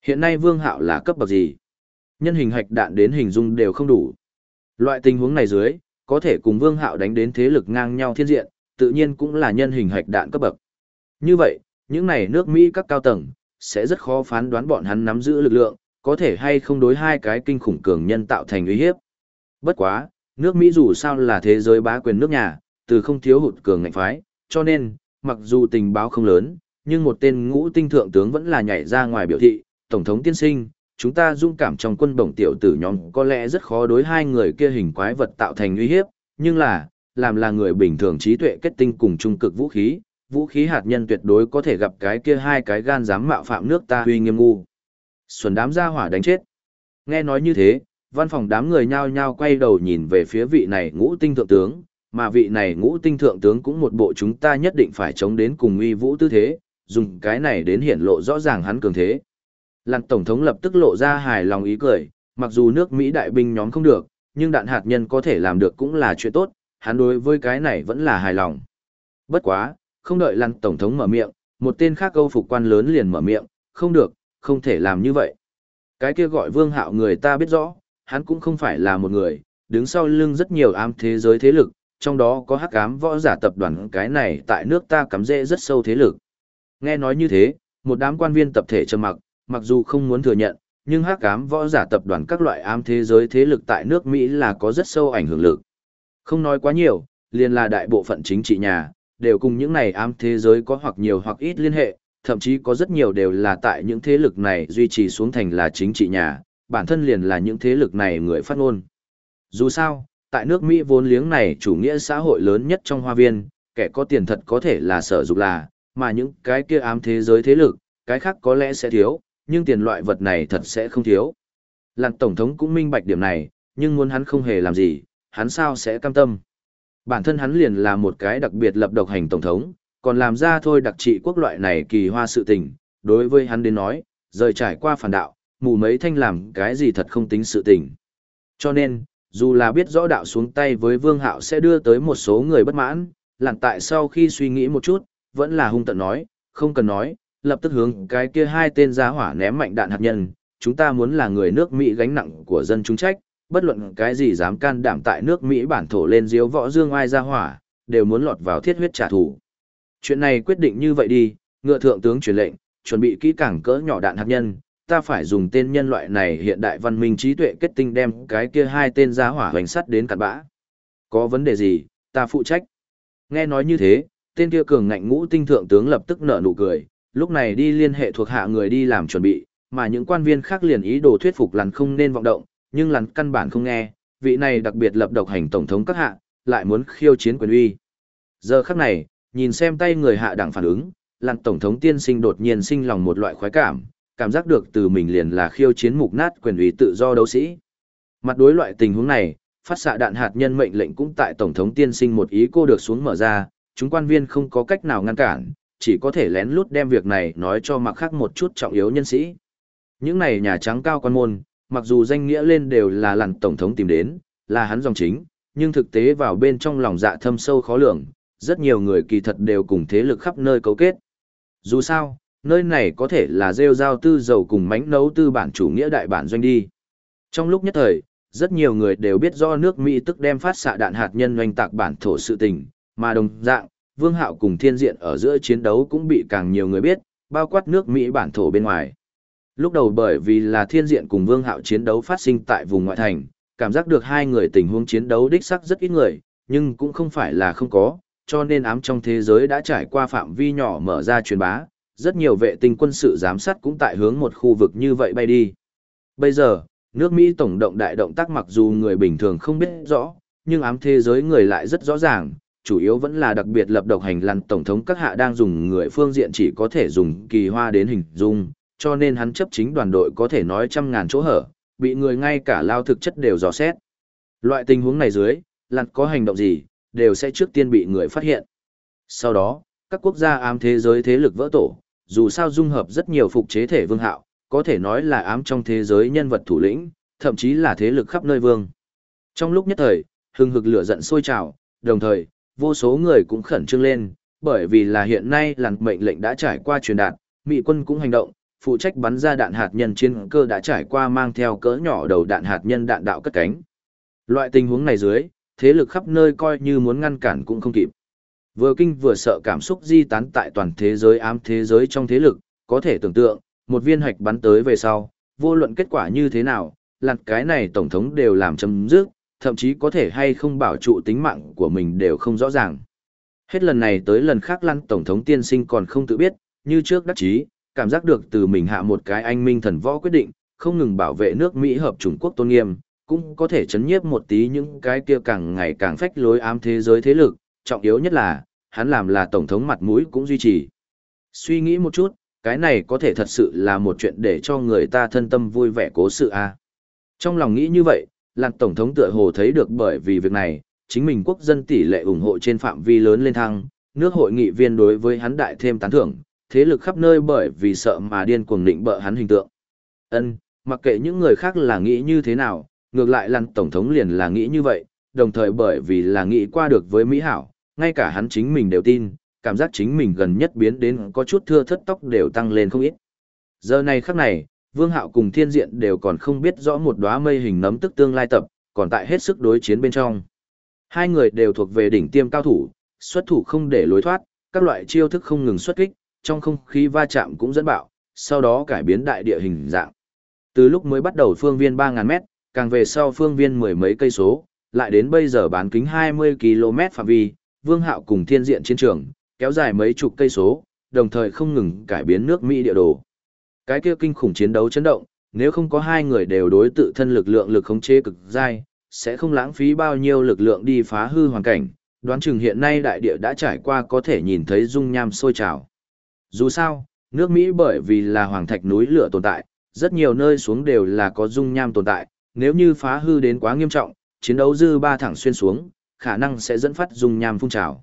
Hiện nay vương hạo là cấp bậc gì? Nhân hình hạch đạn đến hình dung đều không đủ. Loại tình huống này dưới, có thể cùng vương hạo đánh đến thế lực ngang nhau thiên diện, tự nhiên cũng là nhân hình hạch đạn cấp bậc. Như vậy, những này nước Mỹ các cao tầng, sẽ rất khó phán đoán bọn hắn nắm giữ lực lượng, có thể hay không đối hai cái kinh khủng cường nhân tạo thành uy hiếp. Bất quá, nước Mỹ dù sao là thế giới bá quyền nước nhà, từ không thiếu hụt cường ngạnh phái, cho nên, mặc dù tình báo không lớn, nhưng một tên ngũ tinh thượng tướng vẫn là nhảy ra ngoài biểu thị, Tổng thống tiên sinh, chúng ta dung cảm trong quân bổng tiểu tử nhóm có lẽ rất khó đối hai người kia hình quái vật tạo thành uy hiếp, nhưng là, làm là người bình thường trí tuệ kết tinh cùng trung cực vũ khí, vũ khí hạt nhân tuyệt đối có thể gặp cái kia hai cái gan dám mạo phạm nước ta uy nghiêm ngu. Xuân đám ra hỏa đánh chết. Nghe nói như thế, văn phòng đám người nhao nhao quay đầu nhìn về phía vị này ngũ tinh thượng tướng, mà vị này ngũ tinh thượng tướng cũng một bộ chúng ta nhất định phải chống đến cùng uy vũ tư thế, dùng cái này đến hiển lộ rõ ràng hắn cường thế. Lặn Tổng thống lập tức lộ ra hài lòng ý cười, mặc dù nước Mỹ đại binh nhóm không được, nhưng đạn hạt nhân có thể làm được cũng là chuyện tốt, hắn đối với cái này vẫn là hài lòng. Bất quá, không đợi Lặn Tổng thống mở miệng, một tên khác câu phục quan lớn liền mở miệng, không được, không thể làm như vậy. Cái kia gọi vương hạo người ta biết rõ, hắn cũng không phải là một người, đứng sau lưng rất nhiều ám thế giới thế lực, trong đó có hắc ám võ giả tập đoàn cái này tại nước ta cắm rễ rất sâu thế lực. Nghe nói như thế, một đám quan viên tập thể trầm mặc, mặc dù không muốn thừa nhận, nhưng hắc ám võ giả tập đoàn các loại ám thế giới thế lực tại nước Mỹ là có rất sâu ảnh hưởng lực. Không nói quá nhiều, liền là đại bộ phận chính trị nhà, đều cùng những này ám thế giới có hoặc nhiều hoặc ít liên hệ, thậm chí có rất nhiều đều là tại những thế lực này duy trì xuống thành là chính trị nhà, bản thân liền là những thế lực này người phát ngôn. Dù sao, tại nước Mỹ vốn liếng này chủ nghĩa xã hội lớn nhất trong hoa viên, kẻ có tiền thật có thể là sở dục là, mà những cái kia ám thế giới thế lực, cái khác có lẽ sẽ thiếu, nhưng tiền loại vật này thật sẽ không thiếu. Lặn Tổng thống cũng minh bạch điểm này, nhưng muốn hắn không hề làm gì, hắn sao sẽ cam tâm. Bản thân hắn liền là một cái đặc biệt lập độc hành Tổng thống, còn làm ra thôi đặc trị quốc loại này kỳ hoa sự tình, đối với hắn đến nói, rời trải qua phản đạo, mù mấy thanh làm cái gì thật không tính sự tình. Cho nên, dù là biết rõ đạo xuống tay với Vương Hạo sẽ đưa tới một số người bất mãn, lặn tại sau khi suy nghĩ một chút, vẫn là hung tận nói, không cần nói, lập tức hướng cái kia hai tên giá hỏa ném mạnh đạn hạt nhân, chúng ta muốn là người nước Mỹ gánh nặng của dân chúng trách, bất luận cái gì dám can đảm tại nước Mỹ bản thổ lên diếu võ dương ai ra hỏa, đều muốn lọt vào thiết huyết trả thù. Chuyện này quyết định như vậy đi, ngựa thượng tướng truyền lệnh, chuẩn bị kỹ càng cỡ nhỏ đạn hạt nhân, ta phải dùng tên nhân loại này hiện đại văn minh trí tuệ kết tinh đem cái kia hai tên giá hỏa hoành sắt đến cặn bã. Có vấn đề gì, ta phụ trách. Nghe nói như thế, tên kia cường ngạnh ngũ tinh thượng tướng lập tức nở nụ cười, lúc này đi liên hệ thuộc hạ người đi làm chuẩn bị, mà những quan viên khác liền ý đồ thuyết phục lằn không nên vọng động, nhưng lằn căn bản không nghe, vị này đặc biệt lập độc hành tổng thống các hạ, lại muốn khiêu chiến quyền uy. Giờ khắc này, nhìn xem tay người hạ đảng phản ứng, lằn tổng thống tiên sinh đột nhiên sinh lòng một loại khoái cảm, cảm giác được từ mình liền là khiêu chiến mục nát quyền uy tự do đấu sĩ. Mặt đối loại tình huống này, phát xạ đạn hạt nhân mệnh lệnh cũng tại tổng thống tiên sinh một ý cô được xuống mở ra, chúng quan viên không có cách nào ngăn cản, chỉ có thể lén lút đem việc này nói cho mặc khác một chút trọng yếu nhân sĩ. Những này nhà trắng cao quan môn, mặc dù danh nghĩa lên đều là lằn tổng thống tìm đến, là hắn dòng chính, nhưng thực tế vào bên trong lòng dạ thâm sâu khó lường, rất nhiều người kỳ thật đều cùng thế lực khắp nơi cấu kết. Dù sao, nơi này có thể là rêu giao tư dầu cùng mánh nấu tư bản chủ nghĩa đại bản doanh đi. Trong lúc nhất thời, rất nhiều người đều biết do nước Mỹ tức đem phát xạ đạn hạt nhân doanh tạc bản thổ sự tình, mà đồng dạng, Vương Hạo cùng thiên diện ở giữa chiến đấu cũng bị càng nhiều người biết, bao quát nước Mỹ bản thổ bên ngoài. Lúc đầu bởi vì là thiên diện cùng Vương Hạo chiến đấu phát sinh tại vùng ngoại thành, cảm giác được hai người tình huống chiến đấu đích sắc rất ít người, nhưng cũng không phải là không có, cho nên ám trong thế giới đã trải qua phạm vi nhỏ mở ra truyền bá, rất nhiều vệ tinh quân sự giám sát cũng tại hướng một khu vực như vậy bay đi. Bây giờ, nước Mỹ tổng động đại động tác mặc dù người bình thường không biết rõ, nhưng ám thế giới người lại rất rõ ràng, chủ yếu vẫn là đặc biệt lập độc hành lăn tổng thống các hạ đang dùng người phương diện chỉ có thể dùng kỳ hoa đến hình dung, cho nên hắn chấp chính đoàn đội có thể nói trăm ngàn chỗ hở, bị người ngay cả lao thực chất đều dò xét. Loại tình huống này dưới, lăn có hành động gì, đều sẽ trước tiên bị người phát hiện. Sau đó, các quốc gia ám thế giới thế lực vỡ tổ, dù sao dung hợp rất nhiều phục chế thể vương hạo, có thể nói là ám trong thế giới nhân vật thủ lĩnh, thậm chí là thế lực khắp nơi vương. Trong lúc nhất thời, hừng hực lửa giận sôi trào, đồng thời, vô số người cũng khẩn trương lên, bởi vì là hiện nay làn mệnh lệnh đã trải qua truyền đạt, Mỹ quân cũng hành động, phụ trách bắn ra đạn hạt nhân trên cơ đã trải qua mang theo cỡ nhỏ đầu đạn hạt nhân đạn đạo cất cánh. Loại tình huống này dưới, thế lực khắp nơi coi như muốn ngăn cản cũng không kịp. Vừa kinh vừa sợ cảm xúc di tán tại toàn thế giới ám thế giới trong thế lực, có thể tưởng tượng, một viên hạch bắn tới về sau, vô luận kết quả như thế nào, lặn cái này tổng thống đều làm chấm dứt, thậm chí có thể hay không bảo trụ tính mạng của mình đều không rõ ràng. Hết lần này tới lần khác lăn tổng thống tiên sinh còn không tự biết, như trước đắc chí, cảm giác được từ mình hạ một cái anh minh thần võ quyết định, không ngừng bảo vệ nước Mỹ hợp Trung Quốc tôn nghiêm, cũng có thể chấn nhiếp một tí những cái kia càng ngày càng phách lối ám thế giới thế lực, trọng yếu nhất là, hắn làm là tổng thống mặt mũi cũng duy trì. Suy nghĩ một chút, cái này có thể thật sự là một chuyện để cho người ta thân tâm vui vẻ cố sự a. À. Trong lòng nghĩ như vậy, Lạc Tổng thống tựa hồ thấy được bởi vì việc này, chính mình quốc dân tỷ lệ ủng hộ trên phạm vi lớn lên thăng, nước hội nghị viên đối với hắn đại thêm tán thưởng, thế lực khắp nơi bởi vì sợ mà điên cuồng định bợ hắn hình tượng. Ân, mặc kệ những người khác là nghĩ như thế nào, ngược lại Lạc Tổng thống liền là nghĩ như vậy, đồng thời bởi vì là nghĩ qua được với Mỹ Hảo, ngay cả hắn chính mình đều tin, cảm giác chính mình gần nhất biến đến có chút thưa thất tóc đều tăng lên không ít. Giờ này khắc này, Vương Hạo cùng Thiên Diện đều còn không biết rõ một đóa mây hình nấm tức tương lai tập, còn tại hết sức đối chiến bên trong. Hai người đều thuộc về đỉnh tiêm cao thủ, xuất thủ không để lối thoát, các loại chiêu thức không ngừng xuất kích, trong không khí va chạm cũng dẫn bạo, sau đó cải biến đại địa hình dạng. Từ lúc mới bắt đầu phương viên ba ngàn mét, càng về sau phương viên mười mấy cây số, lại đến bây giờ bán kính 20 km phạm vi, Vương Hạo cùng thiên diện chiến trường, kéo dài mấy chục cây số, đồng thời không ngừng cải biến nước Mỹ địa đồ. Cái kia kinh khủng chiến đấu chấn động, nếu không có hai người đều đối tự thân lực lượng lực khống chế cực dai, sẽ không lãng phí bao nhiêu lực lượng đi phá hư hoàn cảnh, đoán chừng hiện nay đại địa đã trải qua có thể nhìn thấy dung nham sôi trào. Dù sao, nước Mỹ bởi vì là hoàng thạch núi lửa tồn tại, rất nhiều nơi xuống đều là có dung nham tồn tại, nếu như phá hư đến quá nghiêm trọng, chiến đấu dư ba thẳng xuyên xuống, khả năng sẽ dẫn phát dung nham phun trào.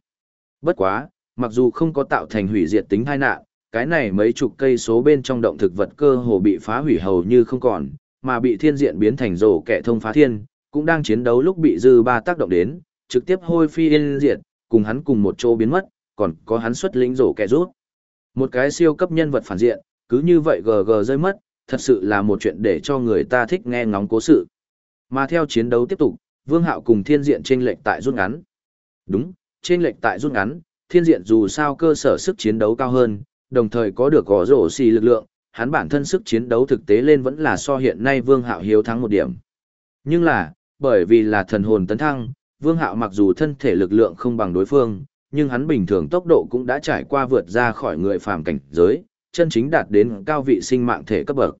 Bất quá, mặc dù không có tạo thành hủy diệt tính tai nạn, cái này mấy chục cây số bên trong động thực vật cơ hồ bị phá hủy hầu như không còn, mà bị thiên diện biến thành rổ kẻ thông phá thiên, cũng đang chiến đấu lúc bị dư ba tác động đến, trực tiếp hôi phi yên diệt, cùng hắn cùng một chỗ biến mất, còn có hắn xuất lĩnh rổ kẻ rút. Một cái siêu cấp nhân vật phản diện, cứ như vậy gờ gờ rơi mất, thật sự là một chuyện để cho người ta thích nghe ngóng cố sự. Mà theo chiến đấu tiếp tục, Vương Hạo cùng Thiên Diện trên lệch tại rút ngắn. Đúng, trên lệch tại rút ngắn, Thiên Diện dù sao cơ sở sức chiến đấu cao hơn, đồng thời có được gõ rổ xì lực lượng, hắn bản thân sức chiến đấu thực tế lên vẫn là so hiện nay Vương Hạo hiếu thắng một điểm. Nhưng là, bởi vì là thần hồn tấn thăng, Vương Hạo mặc dù thân thể lực lượng không bằng đối phương, nhưng hắn bình thường tốc độ cũng đã trải qua vượt ra khỏi người phàm cảnh giới, chân chính đạt đến cao vị sinh mạng thể cấp bậc.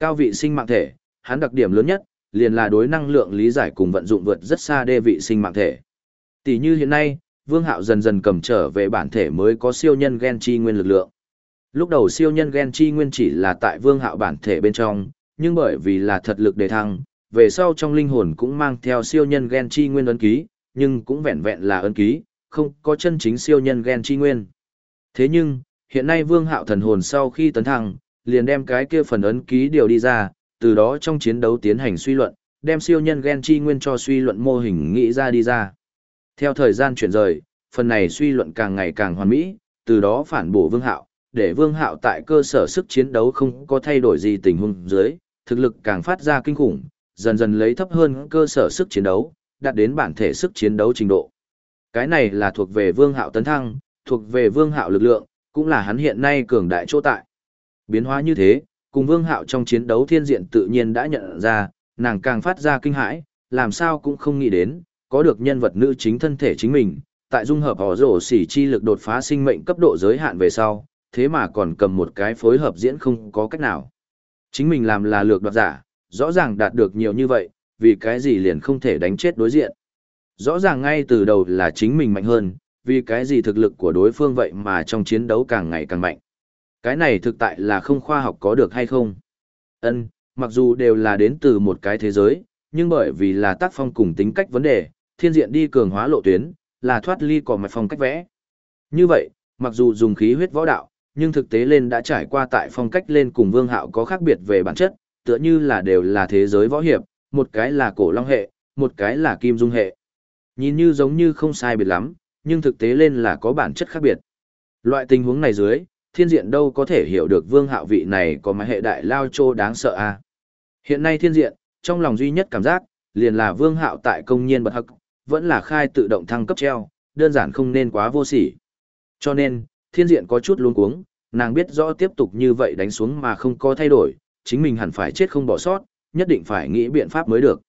Cao vị sinh mạng thể, hắn đặc điểm lớn nhất, liền là đối năng lượng lý giải cùng vận dụng vượt rất xa đê vị sinh mạng thể. Tỷ như hiện nay, Vương Hạo dần dần cầm trở về bản thể mới có siêu nhân gen chi nguyên lực lượng. Lúc đầu siêu nhân gen chi nguyên chỉ là tại Vương Hạo bản thể bên trong, nhưng bởi vì là thật lực đề thăng, về sau trong linh hồn cũng mang theo siêu nhân gen chi nguyên ấn ký, nhưng cũng vẹn vẹn là ấn ký, không có chân chính siêu nhân gen chi nguyên. Thế nhưng, hiện nay Vương Hạo thần hồn sau khi tấn thăng, liền đem cái kia phần ấn ký điều đi ra, từ đó trong chiến đấu tiến hành suy luận, đem siêu nhân gen chi nguyên cho suy luận mô hình nghĩ ra đi ra. Theo thời gian chuyển rời, phần này suy luận càng ngày càng hoàn mỹ, từ đó phản bổ Vương Hạo, để Vương Hạo tại cơ sở sức chiến đấu không có thay đổi gì tình huống dưới, thực lực càng phát ra kinh khủng, dần dần lấy thấp hơn cơ sở sức chiến đấu, đạt đến bản thể sức chiến đấu trình độ. Cái này là thuộc về Vương Hạo tấn thăng, thuộc về Vương Hạo lực lượng, cũng là hắn hiện nay cường đại chỗ tại. Biến hóa như thế, cùng Vương Hạo trong chiến đấu thiên diện tự nhiên đã nhận ra, nàng càng phát ra kinh hãi, làm sao cũng không nghĩ đến, có được nhân vật nữ chính thân thể chính mình, tại dung hợp họ rổ xỉ chi lực đột phá sinh mệnh cấp độ giới hạn về sau, thế mà còn cầm một cái phối hợp diễn không có cách nào. Chính mình làm là lược đoạt giả, rõ ràng đạt được nhiều như vậy, vì cái gì liền không thể đánh chết đối diện. Rõ ràng ngay từ đầu là chính mình mạnh hơn, vì cái gì thực lực của đối phương vậy mà trong chiến đấu càng ngày càng mạnh. Cái này thực tại là không khoa học có được hay không. Ân, mặc dù đều là đến từ một cái thế giới, nhưng bởi vì là tác phong cùng tính cách vấn đề, thiên diện đi cường hóa lộ tuyến, là thoát ly cỏ mặt phong cách vẽ. Như vậy, mặc dù dùng khí huyết võ đạo, nhưng thực tế lên đã trải qua tại phong cách lên cùng vương hạo có khác biệt về bản chất, tựa như là đều là thế giới võ hiệp, một cái là cổ long hệ, một cái là kim dung hệ. Nhìn như giống như không sai biệt lắm, nhưng thực tế lên là có bản chất khác biệt. Loại tình huống này dưới, thiên diện đâu có thể hiểu được vương hạo vị này có mái hệ đại lao trô đáng sợ a à. Hiện nay thiên diện, trong lòng duy nhất cảm giác, liền là vương hạo tại công nhiên bật hắc, vẫn là khai tự động thăng cấp treo, đơn giản không nên quá vô sỉ. Cho nên, thiên diện có chút luống cuống, nàng biết rõ tiếp tục như vậy đánh xuống mà không có thay đổi, chính mình hẳn phải chết không bỏ sót, nhất định phải nghĩ biện pháp mới được.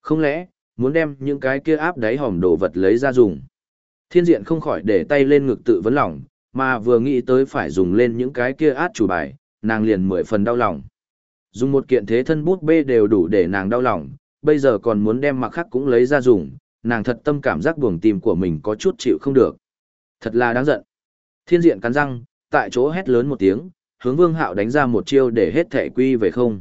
Không lẽ, muốn đem những cái kia áp đáy hòm đồ vật lấy ra dùng. Thiên diện không khỏi để tay lên ngực tự vấn lòng, mà vừa nghĩ tới phải dùng lên những cái kia át chủ bài, nàng liền mười phần đau lòng. Dùng một kiện thế thân bút bê đều đủ để nàng đau lòng, bây giờ còn muốn đem mặc khác cũng lấy ra dùng, nàng thật tâm cảm giác buồng tim của mình có chút chịu không được. Thật là đáng giận. Thiên diện cắn răng, tại chỗ hét lớn một tiếng, hướng vương hạo đánh ra một chiêu để hết thể quy về không.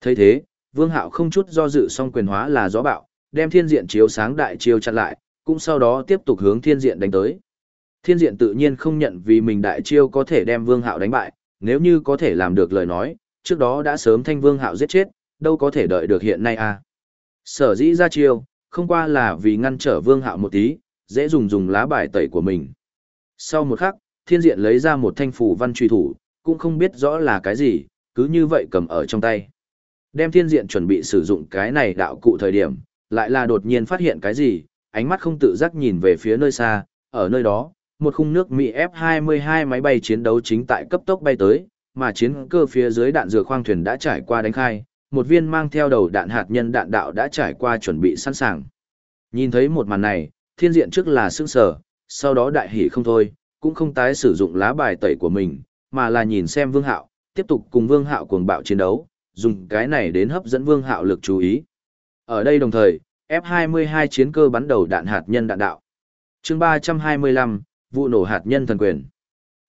thấy thế, vương hạo không chút do dự song quyền hóa là gió bạo, đem thiên diện chiếu sáng đại chiêu chặn lại, cũng sau đó tiếp tục hướng thiên diện đánh tới. Thiên diện tự nhiên không nhận vì mình đại chiêu có thể đem vương hạo đánh bại, nếu như có thể làm được lời nói, trước đó đã sớm thanh vương hạo giết chết, đâu có thể đợi được hiện nay à. Sở dĩ ra chiêu, không qua là vì ngăn trở vương hạo một tí, dễ dùng dùng lá bài tẩy của mình. Sau một khắc, thiên diện lấy ra một thanh phủ văn truy thủ, cũng không biết rõ là cái gì, cứ như vậy cầm ở trong tay. Đem thiên diện chuẩn bị sử dụng cái này đạo cụ thời điểm, lại là đột nhiên phát hiện cái gì, ánh mắt không tự giác nhìn về phía nơi xa, ở nơi đó, một khung nước Mỹ F-22 máy bay chiến đấu chính tại cấp tốc bay tới, mà chiến cơ phía dưới đạn dược khoang thuyền đã trải qua đánh khai, một viên mang theo đầu đạn hạt nhân đạn đạo đã trải qua chuẩn bị sẵn sàng. Nhìn thấy một màn này, thiên diện trước là sững sờ, sau đó đại hỉ không thôi, cũng không tái sử dụng lá bài tẩy của mình, mà là nhìn xem Vương Hạo, tiếp tục cùng Vương Hạo cuồng bạo chiến đấu, dùng cái này đến hấp dẫn Vương Hạo lực chú ý. Ở đây đồng thời, F-22 chiến cơ bắn đầu đạn hạt nhân đạn đạo. chương 325, vụ nổ hạt nhân thần quyền.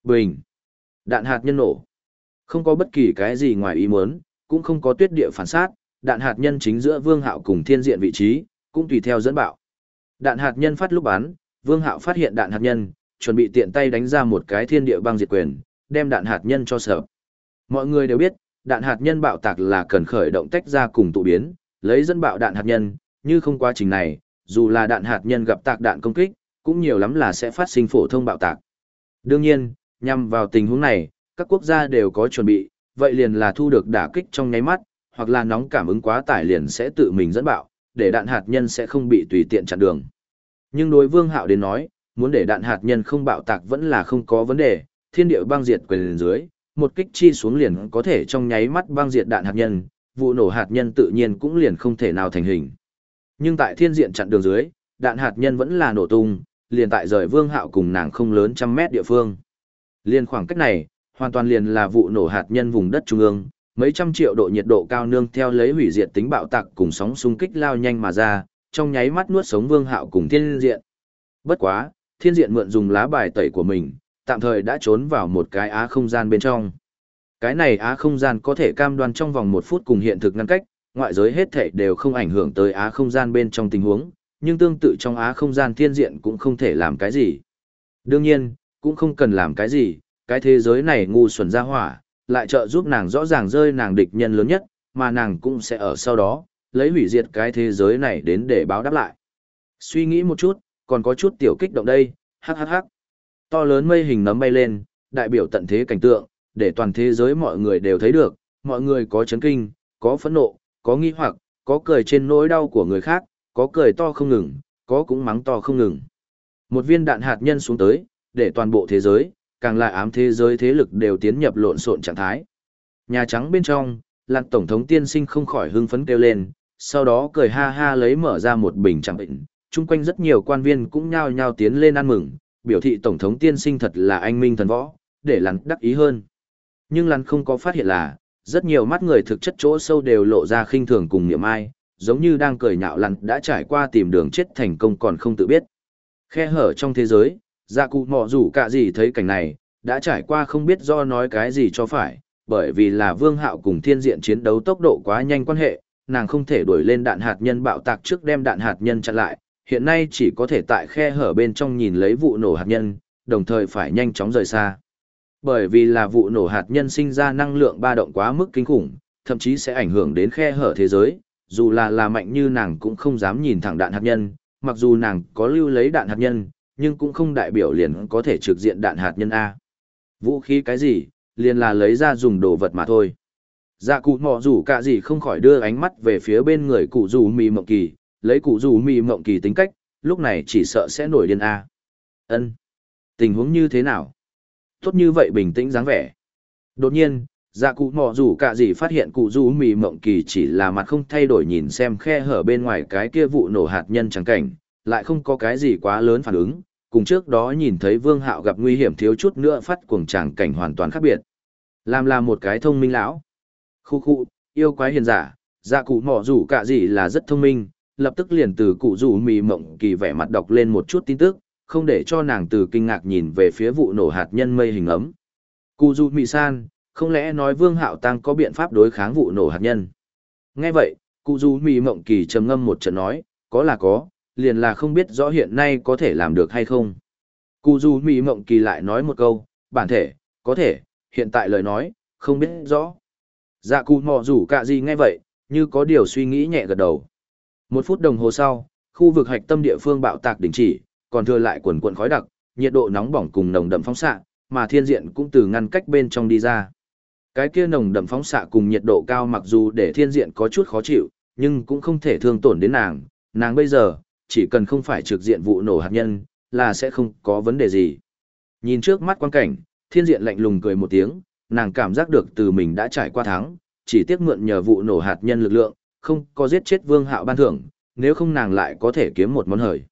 Bình. Đạn hạt nhân nổ. Không có bất kỳ cái gì ngoài ý muốn, cũng không có tuyết địa phản sát, đạn hạt nhân chính giữa Vương Hạo cùng thiên diện vị trí, cũng tùy theo dẫn bạo. Đạn hạt nhân phát lúc bắn, Vương Hạo phát hiện đạn hạt nhân, chuẩn bị tiện tay đánh ra một cái thiên địa băng diệt quyền, đem đạn hạt nhân cho sở. Mọi người đều biết, đạn hạt nhân bạo tạc là cần khởi động tách ra cùng tụ biến, lấy dẫn bạo đạn hạt nhân, như không quá trình này, dù là đạn hạt nhân gặp tạc đạn công kích, cũng nhiều lắm là sẽ phát sinh phổ thông bạo tạc. Đương nhiên, nhằm vào tình huống này, các quốc gia đều có chuẩn bị, vậy liền là thu được đả kích trong nháy mắt, hoặc là nóng cảm ứng quá tải liền sẽ tự mình dẫn bạo, để đạn hạt nhân sẽ không bị tùy tiện chặn đường. Nhưng đối Vương Hạo đến nói, muốn để đạn hạt nhân không bạo tạc vẫn là không có vấn đề, thiên địa băng diệt quyền dưới, một kích chi xuống liền có thể trong nháy mắt băng diệt đạn hạt nhân, vụ nổ hạt nhân tự nhiên cũng liền không thể nào thành hình. Nhưng tại thiên diện chặn đường dưới, đạn hạt nhân vẫn là nổ tung, liền tại rời Vương Hạo cùng nàng không lớn trăm mét địa phương. Liên khoảng cách này, hoàn toàn liền là vụ nổ hạt nhân vùng đất trung ương, mấy trăm triệu độ nhiệt độ cao nương theo lấy hủy diệt tính bạo tạc cùng sóng xung kích lao nhanh mà ra, trong nháy mắt nuốt sống Vương Hạo cùng thiên diện. Bất quá, thiên diện mượn dùng lá bài tẩy của mình, tạm thời đã trốn vào một cái á không gian bên trong. Cái này á không gian có thể cam đoan trong vòng một phút cùng hiện thực ngăn cách, ngoại giới hết thể đều không ảnh hưởng tới á không gian bên trong tình huống, nhưng tương tự trong á không gian thiên diện cũng không thể làm cái gì. Đương nhiên, cũng không cần làm cái gì, cái thế giới này ngu xuẩn ra hỏa, lại trợ giúp nàng rõ ràng rơi nàng địch nhân lớn nhất, mà nàng cũng sẽ ở sau đó, lấy hủy diệt cái thế giới này đến để báo đáp lại. Suy nghĩ một chút, còn có chút tiểu kích động đây, hắc hắc hắc. To lớn mây hình nấm bay lên, đại biểu tận thế cảnh tượng, để toàn thế giới mọi người đều thấy được, mọi người có chấn kinh, có phẫn nộ, có nghi hoặc, có cười trên nỗi đau của người khác, có cười to không ngừng, có cũng mắng to không ngừng. Một viên đạn hạt nhân xuống tới, để toàn bộ thế giới, càng là ám thế giới thế lực đều tiến nhập lộn xộn trạng thái. Nhà Trắng bên trong, Lạc Tổng thống tiên sinh không khỏi hưng phấn kêu lên, sau đó cười ha ha lấy mở ra một bình chẳng bệnh, chung quanh rất nhiều quan viên cũng nhao nhao tiến lên ăn mừng, biểu thị Tổng thống tiên sinh thật là anh minh thần võ, để lắn đắc ý hơn. Nhưng lắn không có phát hiện là, rất nhiều mắt người thực chất chỗ sâu đều lộ ra khinh thường cùng niệm ai, giống như đang cười nhạo lắn đã trải qua tìm đường chết thành công còn không tự biết. Khe hở trong thế giới, dạ cụ mọ rủ cả gì thấy cảnh này, đã trải qua không biết do nói cái gì cho phải, bởi vì là vương hạo cùng thiên diện chiến đấu tốc độ quá nhanh quan hệ, nàng không thể đuổi lên đạn hạt nhân bạo tạc trước đem đạn hạt nhân chặn lại, hiện nay chỉ có thể tại khe hở bên trong nhìn lấy vụ nổ hạt nhân, đồng thời phải nhanh chóng rời xa. Bởi vì là vụ nổ hạt nhân sinh ra năng lượng ba động quá mức kinh khủng, thậm chí sẽ ảnh hưởng đến khe hở thế giới, dù là là mạnh như nàng cũng không dám nhìn thẳng đạn hạt nhân, mặc dù nàng có lưu lấy đạn hạt nhân, nhưng cũng không đại biểu liền có thể trực diện đạn hạt nhân A. Vũ khí cái gì, liền là lấy ra dùng đồ vật mà thôi. Dạ cụ mò rủ cả gì không khỏi đưa ánh mắt về phía bên người cụ rủ mì mộng kỳ, lấy cụ rủ mì mộng kỳ tính cách, lúc này chỉ sợ sẽ nổi điên A. ân Tình huống như thế nào? Tốt như vậy bình tĩnh dáng vẻ. Đột nhiên, dạ cụ mò rủ cả gì phát hiện cụ rủ mì mộng kỳ chỉ là mặt không thay đổi nhìn xem khe hở bên ngoài cái kia vụ nổ hạt nhân trắng cảnh, lại không có cái gì quá lớn phản ứng, cùng trước đó nhìn thấy Vương Hạo gặp nguy hiểm thiếu chút nữa phát cuồng tràng cảnh hoàn toàn khác biệt. Làm là một cái thông minh lão. Khu khu, yêu quái hiền giả, dạ cụ mò rủ cả gì là rất thông minh, lập tức liền từ cụ rủ mì mộng kỳ vẻ mặt đọc lên một chút tin tức, không để cho nàng từ kinh ngạc nhìn về phía vụ nổ hạt nhân mây hình ấm. Cụ rủ mì san, không lẽ nói Vương Hạo Tăng có biện pháp đối kháng vụ nổ hạt nhân? Nghe vậy, cụ rủ mì mộng kỳ trầm ngâm một trận nói, có là có, liền là không biết rõ hiện nay có thể làm được hay không. Cụ dù mì Mộng Kỳ lại nói một câu, bản thể, có thể, hiện tại lời nói, không biết rõ. Dạ cụ mò rủ cả gì nghe vậy, như có điều suy nghĩ nhẹ gật đầu. Một phút đồng hồ sau, khu vực hạch tâm địa phương bạo tạc đình chỉ, còn thừa lại quần quần khói đặc, nhiệt độ nóng bỏng cùng nồng đậm phóng xạ, mà thiên diện cũng từ ngăn cách bên trong đi ra. Cái kia nồng đậm phóng xạ cùng nhiệt độ cao mặc dù để thiên diện có chút khó chịu, nhưng cũng không thể thương tổn đến nàng. Nàng bây giờ, chỉ cần không phải trực diện vụ nổ hạt nhân, là sẽ không có vấn đề gì. Nhìn trước mắt quan cảnh, thiên diện lạnh lùng cười một tiếng, nàng cảm giác được từ mình đã trải qua tháng chỉ tiếc mượn nhờ vụ nổ hạt nhân lực lượng, không có giết chết vương hạo ban thưởng, nếu không nàng lại có thể kiếm một món hời.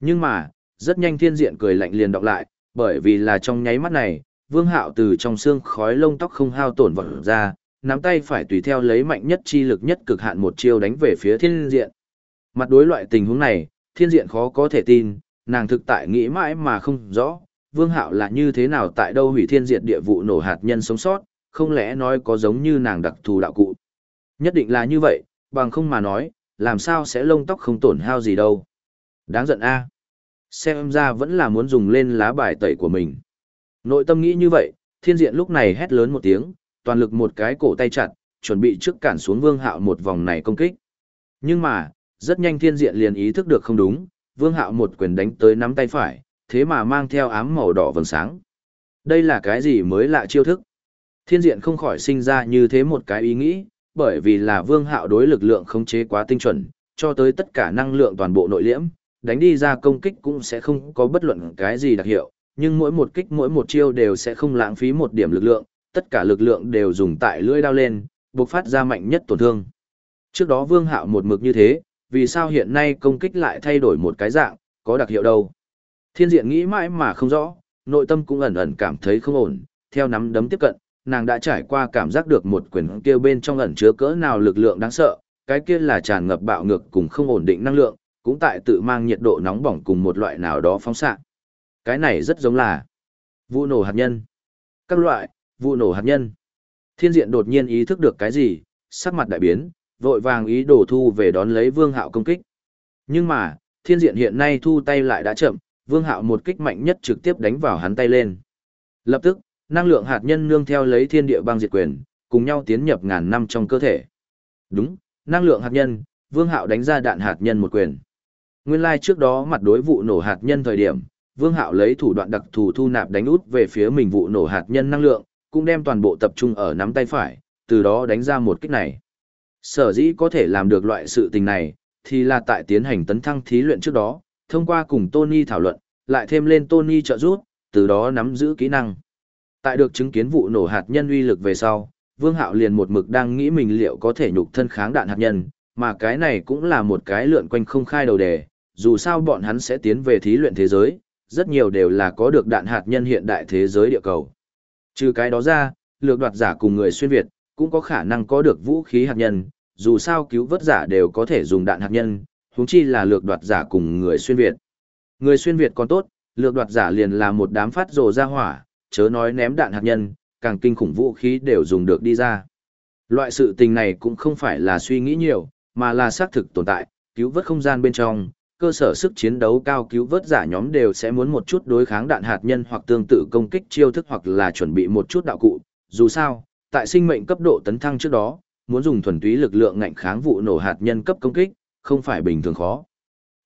Nhưng mà, rất nhanh thiên diện cười lạnh liền đọc lại, bởi vì là trong nháy mắt này, vương hạo từ trong xương khói lông tóc không hao tổn vật ra, nắm tay phải tùy theo lấy mạnh nhất chi lực nhất cực hạn một chiêu đánh về phía thiên diện. Mặt đối loại tình huống này, thiên diện khó có thể tin, nàng thực tại nghĩ mãi mà không rõ, vương hạo là như thế nào tại đâu hủy thiên diệt địa vụ nổ hạt nhân sống sót, không lẽ nói có giống như nàng đặc thù đạo cụ. Nhất định là như vậy, bằng không mà nói, làm sao sẽ lông tóc không tổn hao gì đâu. Đáng giận a. Xem ra vẫn là muốn dùng lên lá bài tẩy của mình. Nội tâm nghĩ như vậy, thiên diện lúc này hét lớn một tiếng, toàn lực một cái cổ tay chặt, chuẩn bị trước cản xuống vương hạo một vòng này công kích. Nhưng mà, rất nhanh thiên diện liền ý thức được không đúng, vương hạo một quyền đánh tới nắm tay phải, thế mà mang theo ám màu đỏ vầng sáng. Đây là cái gì mới lạ chiêu thức? Thiên diện không khỏi sinh ra như thế một cái ý nghĩ, bởi vì là vương hạo đối lực lượng khống chế quá tinh chuẩn, cho tới tất cả năng lượng toàn bộ nội liễm, đánh đi ra công kích cũng sẽ không có bất luận cái gì đặc hiệu, nhưng mỗi một kích mỗi một chiêu đều sẽ không lãng phí một điểm lực lượng, tất cả lực lượng đều dùng tại lưỡi đao lên, bộc phát ra mạnh nhất tổn thương. Trước đó vương hạo một mực như thế, vì sao hiện nay công kích lại thay đổi một cái dạng, có đặc hiệu đâu? Thiên diện nghĩ mãi mà không rõ, nội tâm cũng ẩn ẩn cảm thấy không ổn, theo nắm đấm tiếp cận, nàng đã trải qua cảm giác được một quyền kia bên trong ẩn chứa cỡ nào lực lượng đáng sợ, cái kia là tràn ngập bạo ngược cùng không ổn định năng lượng, cũng tại tự mang nhiệt độ nóng bỏng cùng một loại nào đó phóng xạ. Cái này rất giống là vụ nổ hạt nhân. Các loại, vụ nổ hạt nhân. Thiên diện đột nhiên ý thức được cái gì, sắc mặt đại biến, vội vàng ý đồ thu về đón lấy vương hạo công kích. Nhưng mà, thiên diện hiện nay thu tay lại đã chậm, vương hạo một kích mạnh nhất trực tiếp đánh vào hắn tay lên. Lập tức, năng lượng hạt nhân nương theo lấy thiên địa băng diệt quyền, cùng nhau tiến nhập ngàn năm trong cơ thể. Đúng, năng lượng hạt nhân, vương hạo đánh ra đạn hạt nhân một quyền. Nguyên lai like trước đó mặt đối vụ nổ hạt nhân thời điểm, vương hạo lấy thủ đoạn đặc thù thu nạp đánh út về phía mình vụ nổ hạt nhân năng lượng, cũng đem toàn bộ tập trung ở nắm tay phải, từ đó đánh ra một kích này. Sở dĩ có thể làm được loại sự tình này, thì là tại tiến hành tấn thăng thí luyện trước đó, thông qua cùng Tony thảo luận, lại thêm lên Tony trợ giúp, từ đó nắm giữ kỹ năng. Tại được chứng kiến vụ nổ hạt nhân uy lực về sau, Vương Hạo liền một mực đang nghĩ mình liệu có thể nhục thân kháng đạn hạt nhân, mà cái này cũng là một cái lượn quanh không khai đầu đề, dù sao bọn hắn sẽ tiến về thí luyện thế giới, rất nhiều đều là có được đạn hạt nhân hiện đại thế giới địa cầu. Trừ cái đó ra, lược đoạt giả cùng người xuyên Việt, cũng có khả năng có được vũ khí hạt nhân, dù sao cứu vớt giả đều có thể dùng đạn hạt nhân, huống chi là lược đoạt giả cùng người xuyên Việt. Người xuyên Việt còn tốt, lược đoạt giả liền là một đám phát rồ ra hỏa, chớ nói ném đạn hạt nhân, càng kinh khủng vũ khí đều dùng được đi ra. Loại sự tình này cũng không phải là suy nghĩ nhiều, mà là xác thực tồn tại, cứu vớt không gian bên trong, cơ sở sức chiến đấu cao cứu vớt giả nhóm đều sẽ muốn một chút đối kháng đạn hạt nhân hoặc tương tự công kích chiêu thức hoặc là chuẩn bị một chút đạo cụ. Dù sao, tại sinh mệnh cấp độ tấn thăng trước đó, muốn dùng thuần túy lực lượng ngạnh kháng vụ nổ hạt nhân cấp công kích, không phải bình thường khó.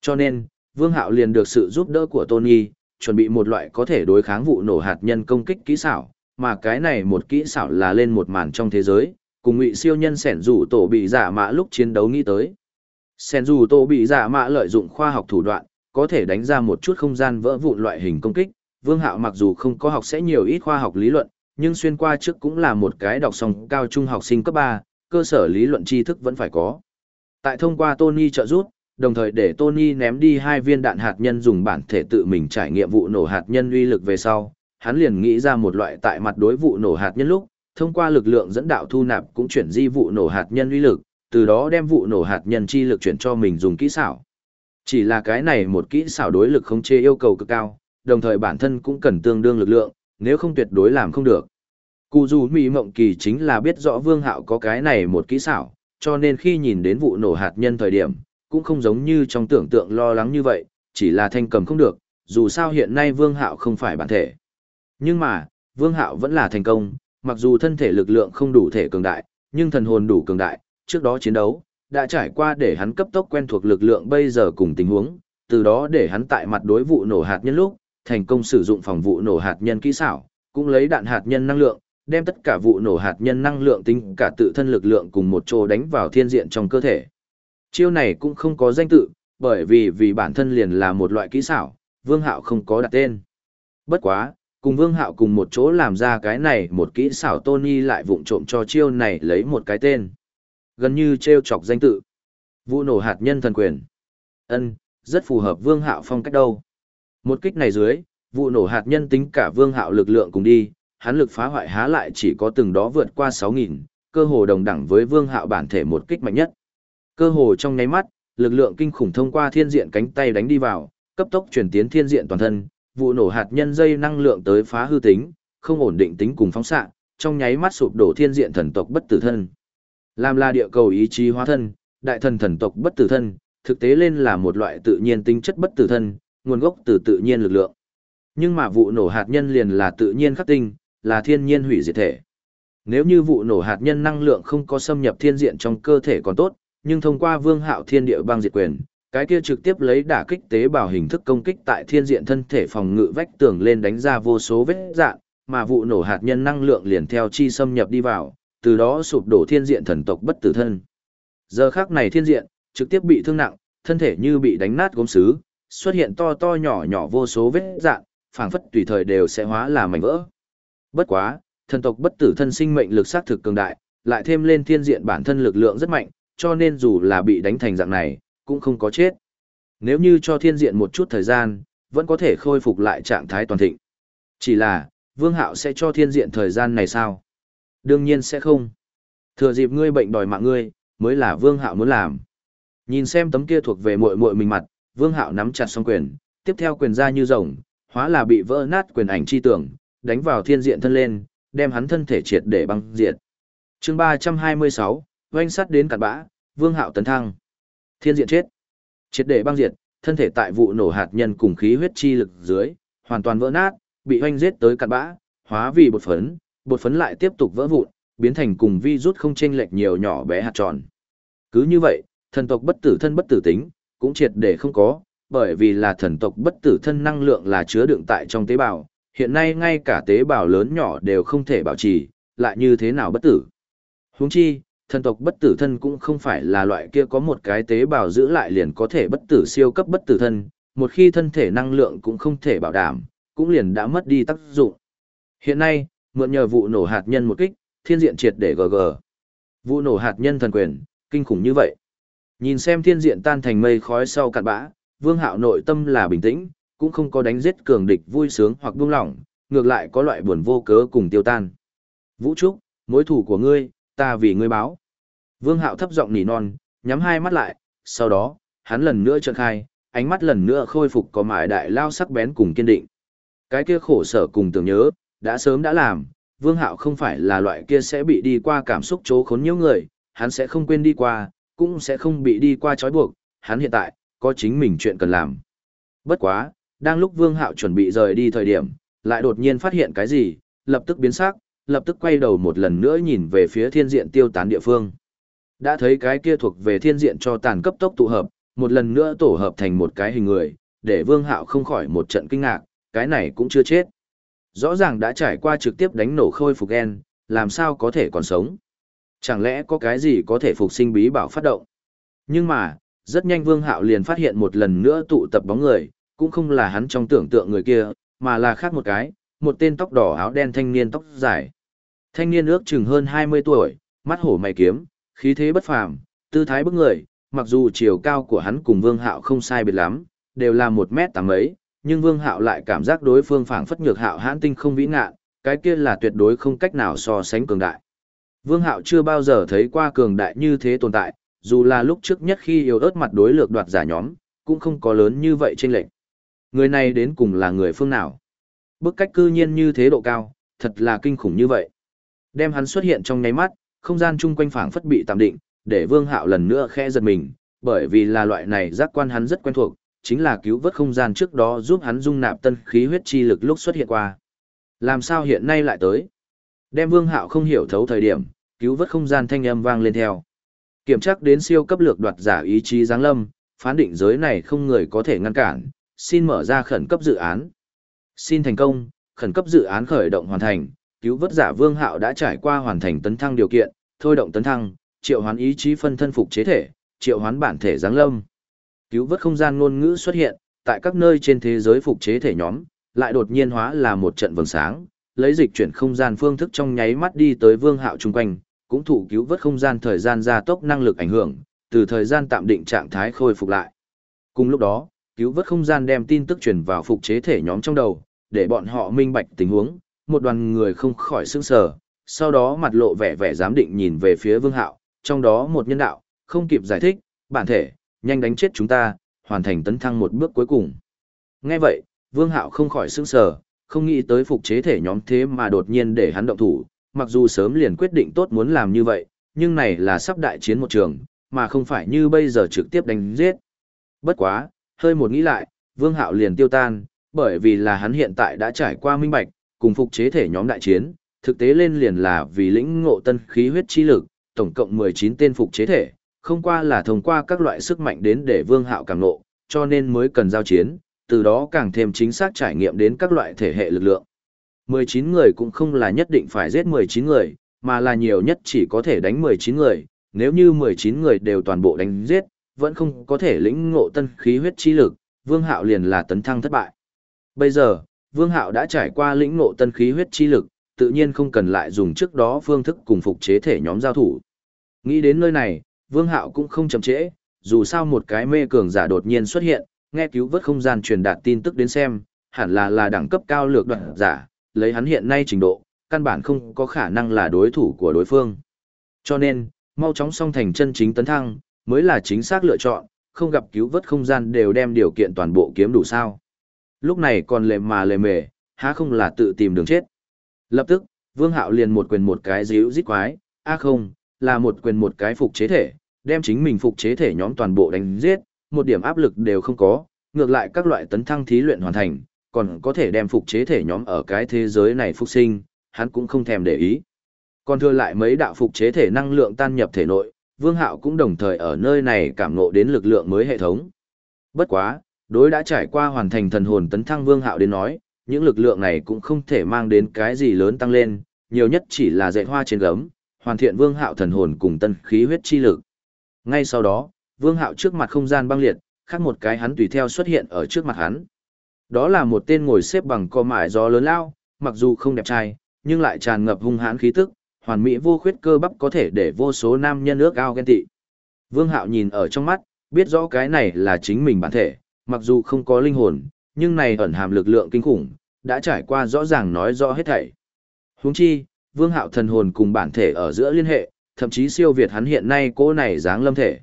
Cho nên, Vương Hạo liền được sự giúp đỡ của Tony, chuẩn bị một loại có thể đối kháng vụ nổ hạt nhân công kích kỹ xảo, mà cái này một kỹ xảo là lên một màn trong thế giới, cùng ngụy siêu nhân sẻn rủ tổ bị giả mã lúc chiến đấu nghĩ tới. Sẻn rủ tổ bị giả mã lợi dụng khoa học thủ đoạn, có thể đánh ra một chút không gian vỡ vụn loại hình công kích. Vương Hạo mặc dù không có học sẽ nhiều ít khoa học lý luận, nhưng xuyên qua trước cũng là một cái đọc xong cao trung học sinh cấp 3, cơ sở lý luận tri thức vẫn phải có. Tại thông qua Tony trợ giúp, đồng thời để Tony ném đi hai viên đạn hạt nhân dùng bản thể tự mình trải nghiệm vụ nổ hạt nhân uy lực về sau, hắn liền nghĩ ra một loại tại mặt đối vụ nổ hạt nhân lúc, thông qua lực lượng dẫn đạo thu nạp cũng chuyển di vụ nổ hạt nhân uy lực, từ đó đem vụ nổ hạt nhân chi lực chuyển cho mình dùng kỹ xảo. Chỉ là cái này một kỹ xảo đối lực không chế yêu cầu cực cao, đồng thời bản thân cũng cần tương đương lực lượng, nếu không tuyệt đối làm không được. Cụ dù Mỹ Mộng Kỳ chính là biết rõ Vương Hạo có cái này một kỹ xảo, cho nên khi nhìn đến vụ nổ hạt nhân thời điểm, cũng không giống như trong tưởng tượng lo lắng như vậy, chỉ là thanh cầm không được, dù sao hiện nay Vương Hạo không phải bản thể. Nhưng mà, Vương Hạo vẫn là thành công, mặc dù thân thể lực lượng không đủ thể cường đại, nhưng thần hồn đủ cường đại, trước đó chiến đấu, đã trải qua để hắn cấp tốc quen thuộc lực lượng bây giờ cùng tình huống, từ đó để hắn tại mặt đối vụ nổ hạt nhân lúc, thành công sử dụng phòng vụ nổ hạt nhân kỹ xảo, cũng lấy đạn hạt nhân năng lượng, đem tất cả vụ nổ hạt nhân năng lượng tính cả tự thân lực lượng cùng một chỗ đánh vào thiên diện trong cơ thể. Chiêu này cũng không có danh tự, bởi vì vì bản thân liền là một loại kỹ xảo, Vương Hạo không có đặt tên. Bất quá, cùng Vương Hạo cùng một chỗ làm ra cái này một kỹ xảo Tony lại vụng trộm cho chiêu này lấy một cái tên. Gần như treo chọc danh tự. Vụ nổ hạt nhân thần quyền. Ân, rất phù hợp Vương Hạo phong cách đâu. Một kích này dưới, vụ nổ hạt nhân tính cả Vương Hạo lực lượng cùng đi, hắn lực phá hoại há lại chỉ có từng đó vượt qua 6000, cơ hồ đồng đẳng với Vương Hạo bản thể một kích mạnh nhất. Cơ hồ trong nháy mắt, lực lượng kinh khủng thông qua thiên diện cánh tay đánh đi vào, cấp tốc chuyển tiến thiên diện toàn thân, vụ nổ hạt nhân dây năng lượng tới phá hư tính, không ổn định tính cùng phóng xạ, trong nháy mắt sụp đổ thiên diện thần tộc bất tử thân. Làm là địa cầu ý chí hóa thân, đại thần thần tộc bất tử thân, thực tế lên là một loại tự nhiên tính chất bất tử thân, nguồn gốc từ tự nhiên lực lượng. Nhưng mà vụ nổ hạt nhân liền là tự nhiên khắc tinh, là thiên nhiên hủy diệt thể. Nếu như vụ nổ hạt nhân năng lượng không có xâm nhập thiên diện trong cơ thể còn tốt, nhưng thông qua vương hạo thiên địa băng diệt quyền, cái kia trực tiếp lấy đả kích tế bào hình thức công kích tại thiên diện thân thể phòng ngự vách tường lên đánh ra vô số vết dạn, mà vụ nổ hạt nhân năng lượng liền theo chi xâm nhập đi vào, từ đó sụp đổ thiên diện thần tộc bất tử thân. Giờ khắc này thiên diện, trực tiếp bị thương nặng, thân thể như bị đánh nát gốm sứ, xuất hiện to to nhỏ nhỏ vô số vết dạn, phảng phất tùy thời đều sẽ hóa là mảnh vỡ. Bất quá, thần tộc bất tử thân sinh mệnh lực sát thực cường đại, lại thêm lên thiên diện bản thân lực lượng rất mạnh, cho nên dù là bị đánh thành dạng này, cũng không có chết. Nếu như cho thiên diện một chút thời gian, vẫn có thể khôi phục lại trạng thái toàn thịnh. Chỉ là, Vương Hạo sẽ cho thiên diện thời gian này sao? Đương nhiên sẽ không. Thừa dịp ngươi bệnh đòi mạng ngươi, mới là Vương Hạo muốn làm. Nhìn xem tấm kia thuộc về muội muội mình mặt, Vương Hạo nắm chặt song quyền, tiếp theo quyền ra như rồng, hóa là bị vỡ nát quyền ảnh chi tưởng, đánh vào thiên diện thân lên, đem hắn thân thể triệt để băng diệt. Chương 326, oanh sắt đến cặn bã, Vương Hạo tấn thăng. Thiên diện chết. Triệt để băng diệt, thân thể tại vụ nổ hạt nhân cùng khí huyết chi lực dưới, hoàn toàn vỡ nát, bị oanh giết tới cặn bã, hóa vì bột phấn, bột phấn lại tiếp tục vỡ vụn, biến thành cùng vi rút không chênh lệch nhiều nhỏ bé hạt tròn. Cứ như vậy, thần tộc bất tử thân bất tử tính, cũng triệt để không có, bởi vì là thần tộc bất tử thân năng lượng là chứa đựng tại trong tế bào, hiện nay ngay cả tế bào lớn nhỏ đều không thể bảo trì, lại như thế nào bất tử. Huống chi, thần tộc bất tử thân cũng không phải là loại kia có một cái tế bào giữ lại liền có thể bất tử siêu cấp bất tử thân, một khi thân thể năng lượng cũng không thể bảo đảm, cũng liền đã mất đi tác dụng. Hiện nay, mượn nhờ vụ nổ hạt nhân một kích, thiên diện triệt để GG. Vụ nổ hạt nhân thần quyền, kinh khủng như vậy. Nhìn xem thiên diện tan thành mây khói sau cạn bã, vương hạo nội tâm là bình tĩnh, cũng không có đánh giết cường địch vui sướng hoặc buông lỏng, ngược lại có loại buồn vô cớ cùng tiêu tan. Vũ Trúc, mối thủ của ngươi, ta vì ngươi báo. Vương Hạo thấp giọng nỉ non, nhắm hai mắt lại, sau đó, hắn lần nữa trợn khai, ánh mắt lần nữa khôi phục có mải đại lao sắc bén cùng kiên định. Cái kia khổ sở cùng tưởng nhớ, đã sớm đã làm, Vương Hạo không phải là loại kia sẽ bị đi qua cảm xúc chố khốn nhiều người, hắn sẽ không quên đi qua, cũng sẽ không bị đi qua trói buộc, hắn hiện tại, có chính mình chuyện cần làm. Bất quá, đang lúc Vương Hạo chuẩn bị rời đi thời điểm, lại đột nhiên phát hiện cái gì, lập tức biến sắc, lập tức quay đầu một lần nữa nhìn về phía thiên diện tiêu tán địa phương. Đã thấy cái kia thuộc về thiên diện cho tàn cấp tốc tụ hợp, một lần nữa tổ hợp thành một cái hình người, để Vương Hạo không khỏi một trận kinh ngạc, cái này cũng chưa chết. Rõ ràng đã trải qua trực tiếp đánh nổ khôi phục gen, làm sao có thể còn sống. Chẳng lẽ có cái gì có thể phục sinh bí bảo phát động? Nhưng mà, rất nhanh Vương Hạo liền phát hiện một lần nữa tụ tập bóng người, cũng không là hắn trong tưởng tượng người kia, mà là khác một cái, một tên tóc đỏ áo đen thanh niên tóc dài. Thanh niên ước chừng hơn 20 tuổi, mắt hổ mày kiếm, khí thế bất phàm, tư thái bức người, mặc dù chiều cao của hắn cùng Vương Hạo không sai biệt lắm, đều là một mét tám mấy, nhưng Vương Hạo lại cảm giác đối phương phảng phất nhược hạo hãn tinh không vĩ ngạn, cái kia là tuyệt đối không cách nào so sánh cường đại. Vương Hạo chưa bao giờ thấy qua cường đại như thế tồn tại, dù là lúc trước nhất khi yếu ớt mặt đối lược đoạt giả nhóm, cũng không có lớn như vậy trên lệnh. Người này đến cùng là người phương nào? Bức cách cư nhiên như thế độ cao, thật là kinh khủng như vậy. Đem hắn xuất hiện trong nháy mắt, không gian chung quanh phảng phất bị tạm định, để Vương Hạo lần nữa khẽ giật mình, bởi vì là loại này giác quan hắn rất quen thuộc, chính là cứu vớt không gian trước đó giúp hắn dung nạp tân khí huyết chi lực lúc xuất hiện qua. Làm sao hiện nay lại tới? Đem Vương Hạo không hiểu thấu thời điểm, cứu vớt không gian thanh âm vang lên theo. Kiểm tra đến siêu cấp lược đoạt giả ý chí giáng lâm, phán định giới này không người có thể ngăn cản, xin mở ra khẩn cấp dự án. Xin thành công, khẩn cấp dự án khởi động hoàn thành, cứu vớt giả Vương Hạo đã trải qua hoàn thành tấn thăng điều kiện, thôi động tấn thăng, triệu hoán ý chí phân thân phục chế thể, triệu hoán bản thể giáng lâm. Cứu vớt không gian ngôn ngữ xuất hiện, tại các nơi trên thế giới phục chế thể nhóm, lại đột nhiên hóa là một trận vầng sáng, lấy dịch chuyển không gian phương thức trong nháy mắt đi tới Vương Hạo chung quanh, cũng thủ cứu vớt không gian thời gian gia tốc năng lực ảnh hưởng, từ thời gian tạm định trạng thái khôi phục lại. Cùng lúc đó, cứu vớt không gian đem tin tức truyền vào phục chế thể nhóm trong đầu, để bọn họ minh bạch tình huống, một đoàn người không khỏi sững sờ, sau đó mặt lộ vẻ vẻ giám định nhìn về phía Vương Hạo, trong đó một nhân đạo, không kịp giải thích, bản thể, nhanh đánh chết chúng ta, hoàn thành tấn thăng một bước cuối cùng. Nghe vậy, Vương Hạo không khỏi sững sờ, không nghĩ tới phục chế thể nhóm thế mà đột nhiên để hắn động thủ, mặc dù sớm liền quyết định tốt muốn làm như vậy, nhưng này là sắp đại chiến một trường, mà không phải như bây giờ trực tiếp đánh giết. Bất quá, hơi một nghĩ lại, Vương Hạo liền tiêu tan, bởi vì là hắn hiện tại đã trải qua minh bạch, cùng phục chế thể nhóm đại chiến, thực tế lên liền là vì lĩnh ngộ tân khí huyết chi lực, tổng cộng 19 tên phục chế thể, không qua là thông qua các loại sức mạnh đến để Vương Hạo càng ngộ, cho nên mới cần giao chiến, từ đó càng thêm chính xác trải nghiệm đến các loại thể hệ lực lượng. 19 người cũng không là nhất định phải giết 19 người, mà là nhiều nhất chỉ có thể đánh 19 người, nếu như 19 người đều toàn bộ đánh giết, vẫn không có thể lĩnh ngộ tân khí huyết chi lực, Vương Hạo liền là tấn thăng thất bại. Bây giờ, Vương Hạo đã trải qua lĩnh ngộ tân khí huyết chi lực, tự nhiên không cần lại dùng trước đó phương thức cùng phục chế thể nhóm giao thủ. Nghĩ đến nơi này, Vương Hạo cũng không chậm trễ, dù sao một cái mê cường giả đột nhiên xuất hiện, nghe cứu vớt không gian truyền đạt tin tức đến xem, hẳn là là đẳng cấp cao lược đoạn giả, lấy hắn hiện nay trình độ, căn bản không có khả năng là đối thủ của đối phương. Cho nên, mau chóng song thành chân chính tấn thăng, mới là chính xác lựa chọn, không gặp cứu vớt không gian đều đem điều kiện toàn bộ kiếm đủ sao. Lúc này còn lề mà lề mề, há không là tự tìm đường chết. Lập tức, Vương Hạo liền một quyền một cái díu dít quái, a không, là một quyền một cái phục chế thể, đem chính mình phục chế thể nhóm toàn bộ đánh giết, một điểm áp lực đều không có, ngược lại các loại tấn thăng thí luyện hoàn thành, còn có thể đem phục chế thể nhóm ở cái thế giới này phục sinh, hắn cũng không thèm để ý. Còn thừa lại mấy đạo phục chế thể năng lượng tan nhập thể nội, Vương Hạo cũng đồng thời ở nơi này cảm ngộ đến lực lượng mới hệ thống. Bất quá, đối đã trải qua hoàn thành thần hồn tấn thăng Vương Hạo đến nói, những lực lượng này cũng không thể mang đến cái gì lớn tăng lên, nhiều nhất chỉ là dạy hoa trên gấm, hoàn thiện Vương Hạo thần hồn cùng tân khí huyết chi lực. Ngay sau đó, Vương Hạo trước mặt không gian băng liệt, khác một cái hắn tùy theo xuất hiện ở trước mặt hắn. Đó là một tên ngồi xếp bằng co mải gió lớn lao, mặc dù không đẹp trai, nhưng lại tràn ngập hung hãn khí tức, hoàn mỹ vô khuyết cơ bắp có thể để vô số nam nhân ước ao ghen tị. Vương Hạo nhìn ở trong mắt, biết rõ cái này là chính mình bản thể, mặc dù không có linh hồn, nhưng này ẩn hàm lực lượng kinh khủng, đã trải qua rõ ràng nói rõ hết thảy. Huống chi, Vương Hạo thần hồn cùng bản thể ở giữa liên hệ, thậm chí siêu việt hắn hiện nay cô này dáng lâm thể.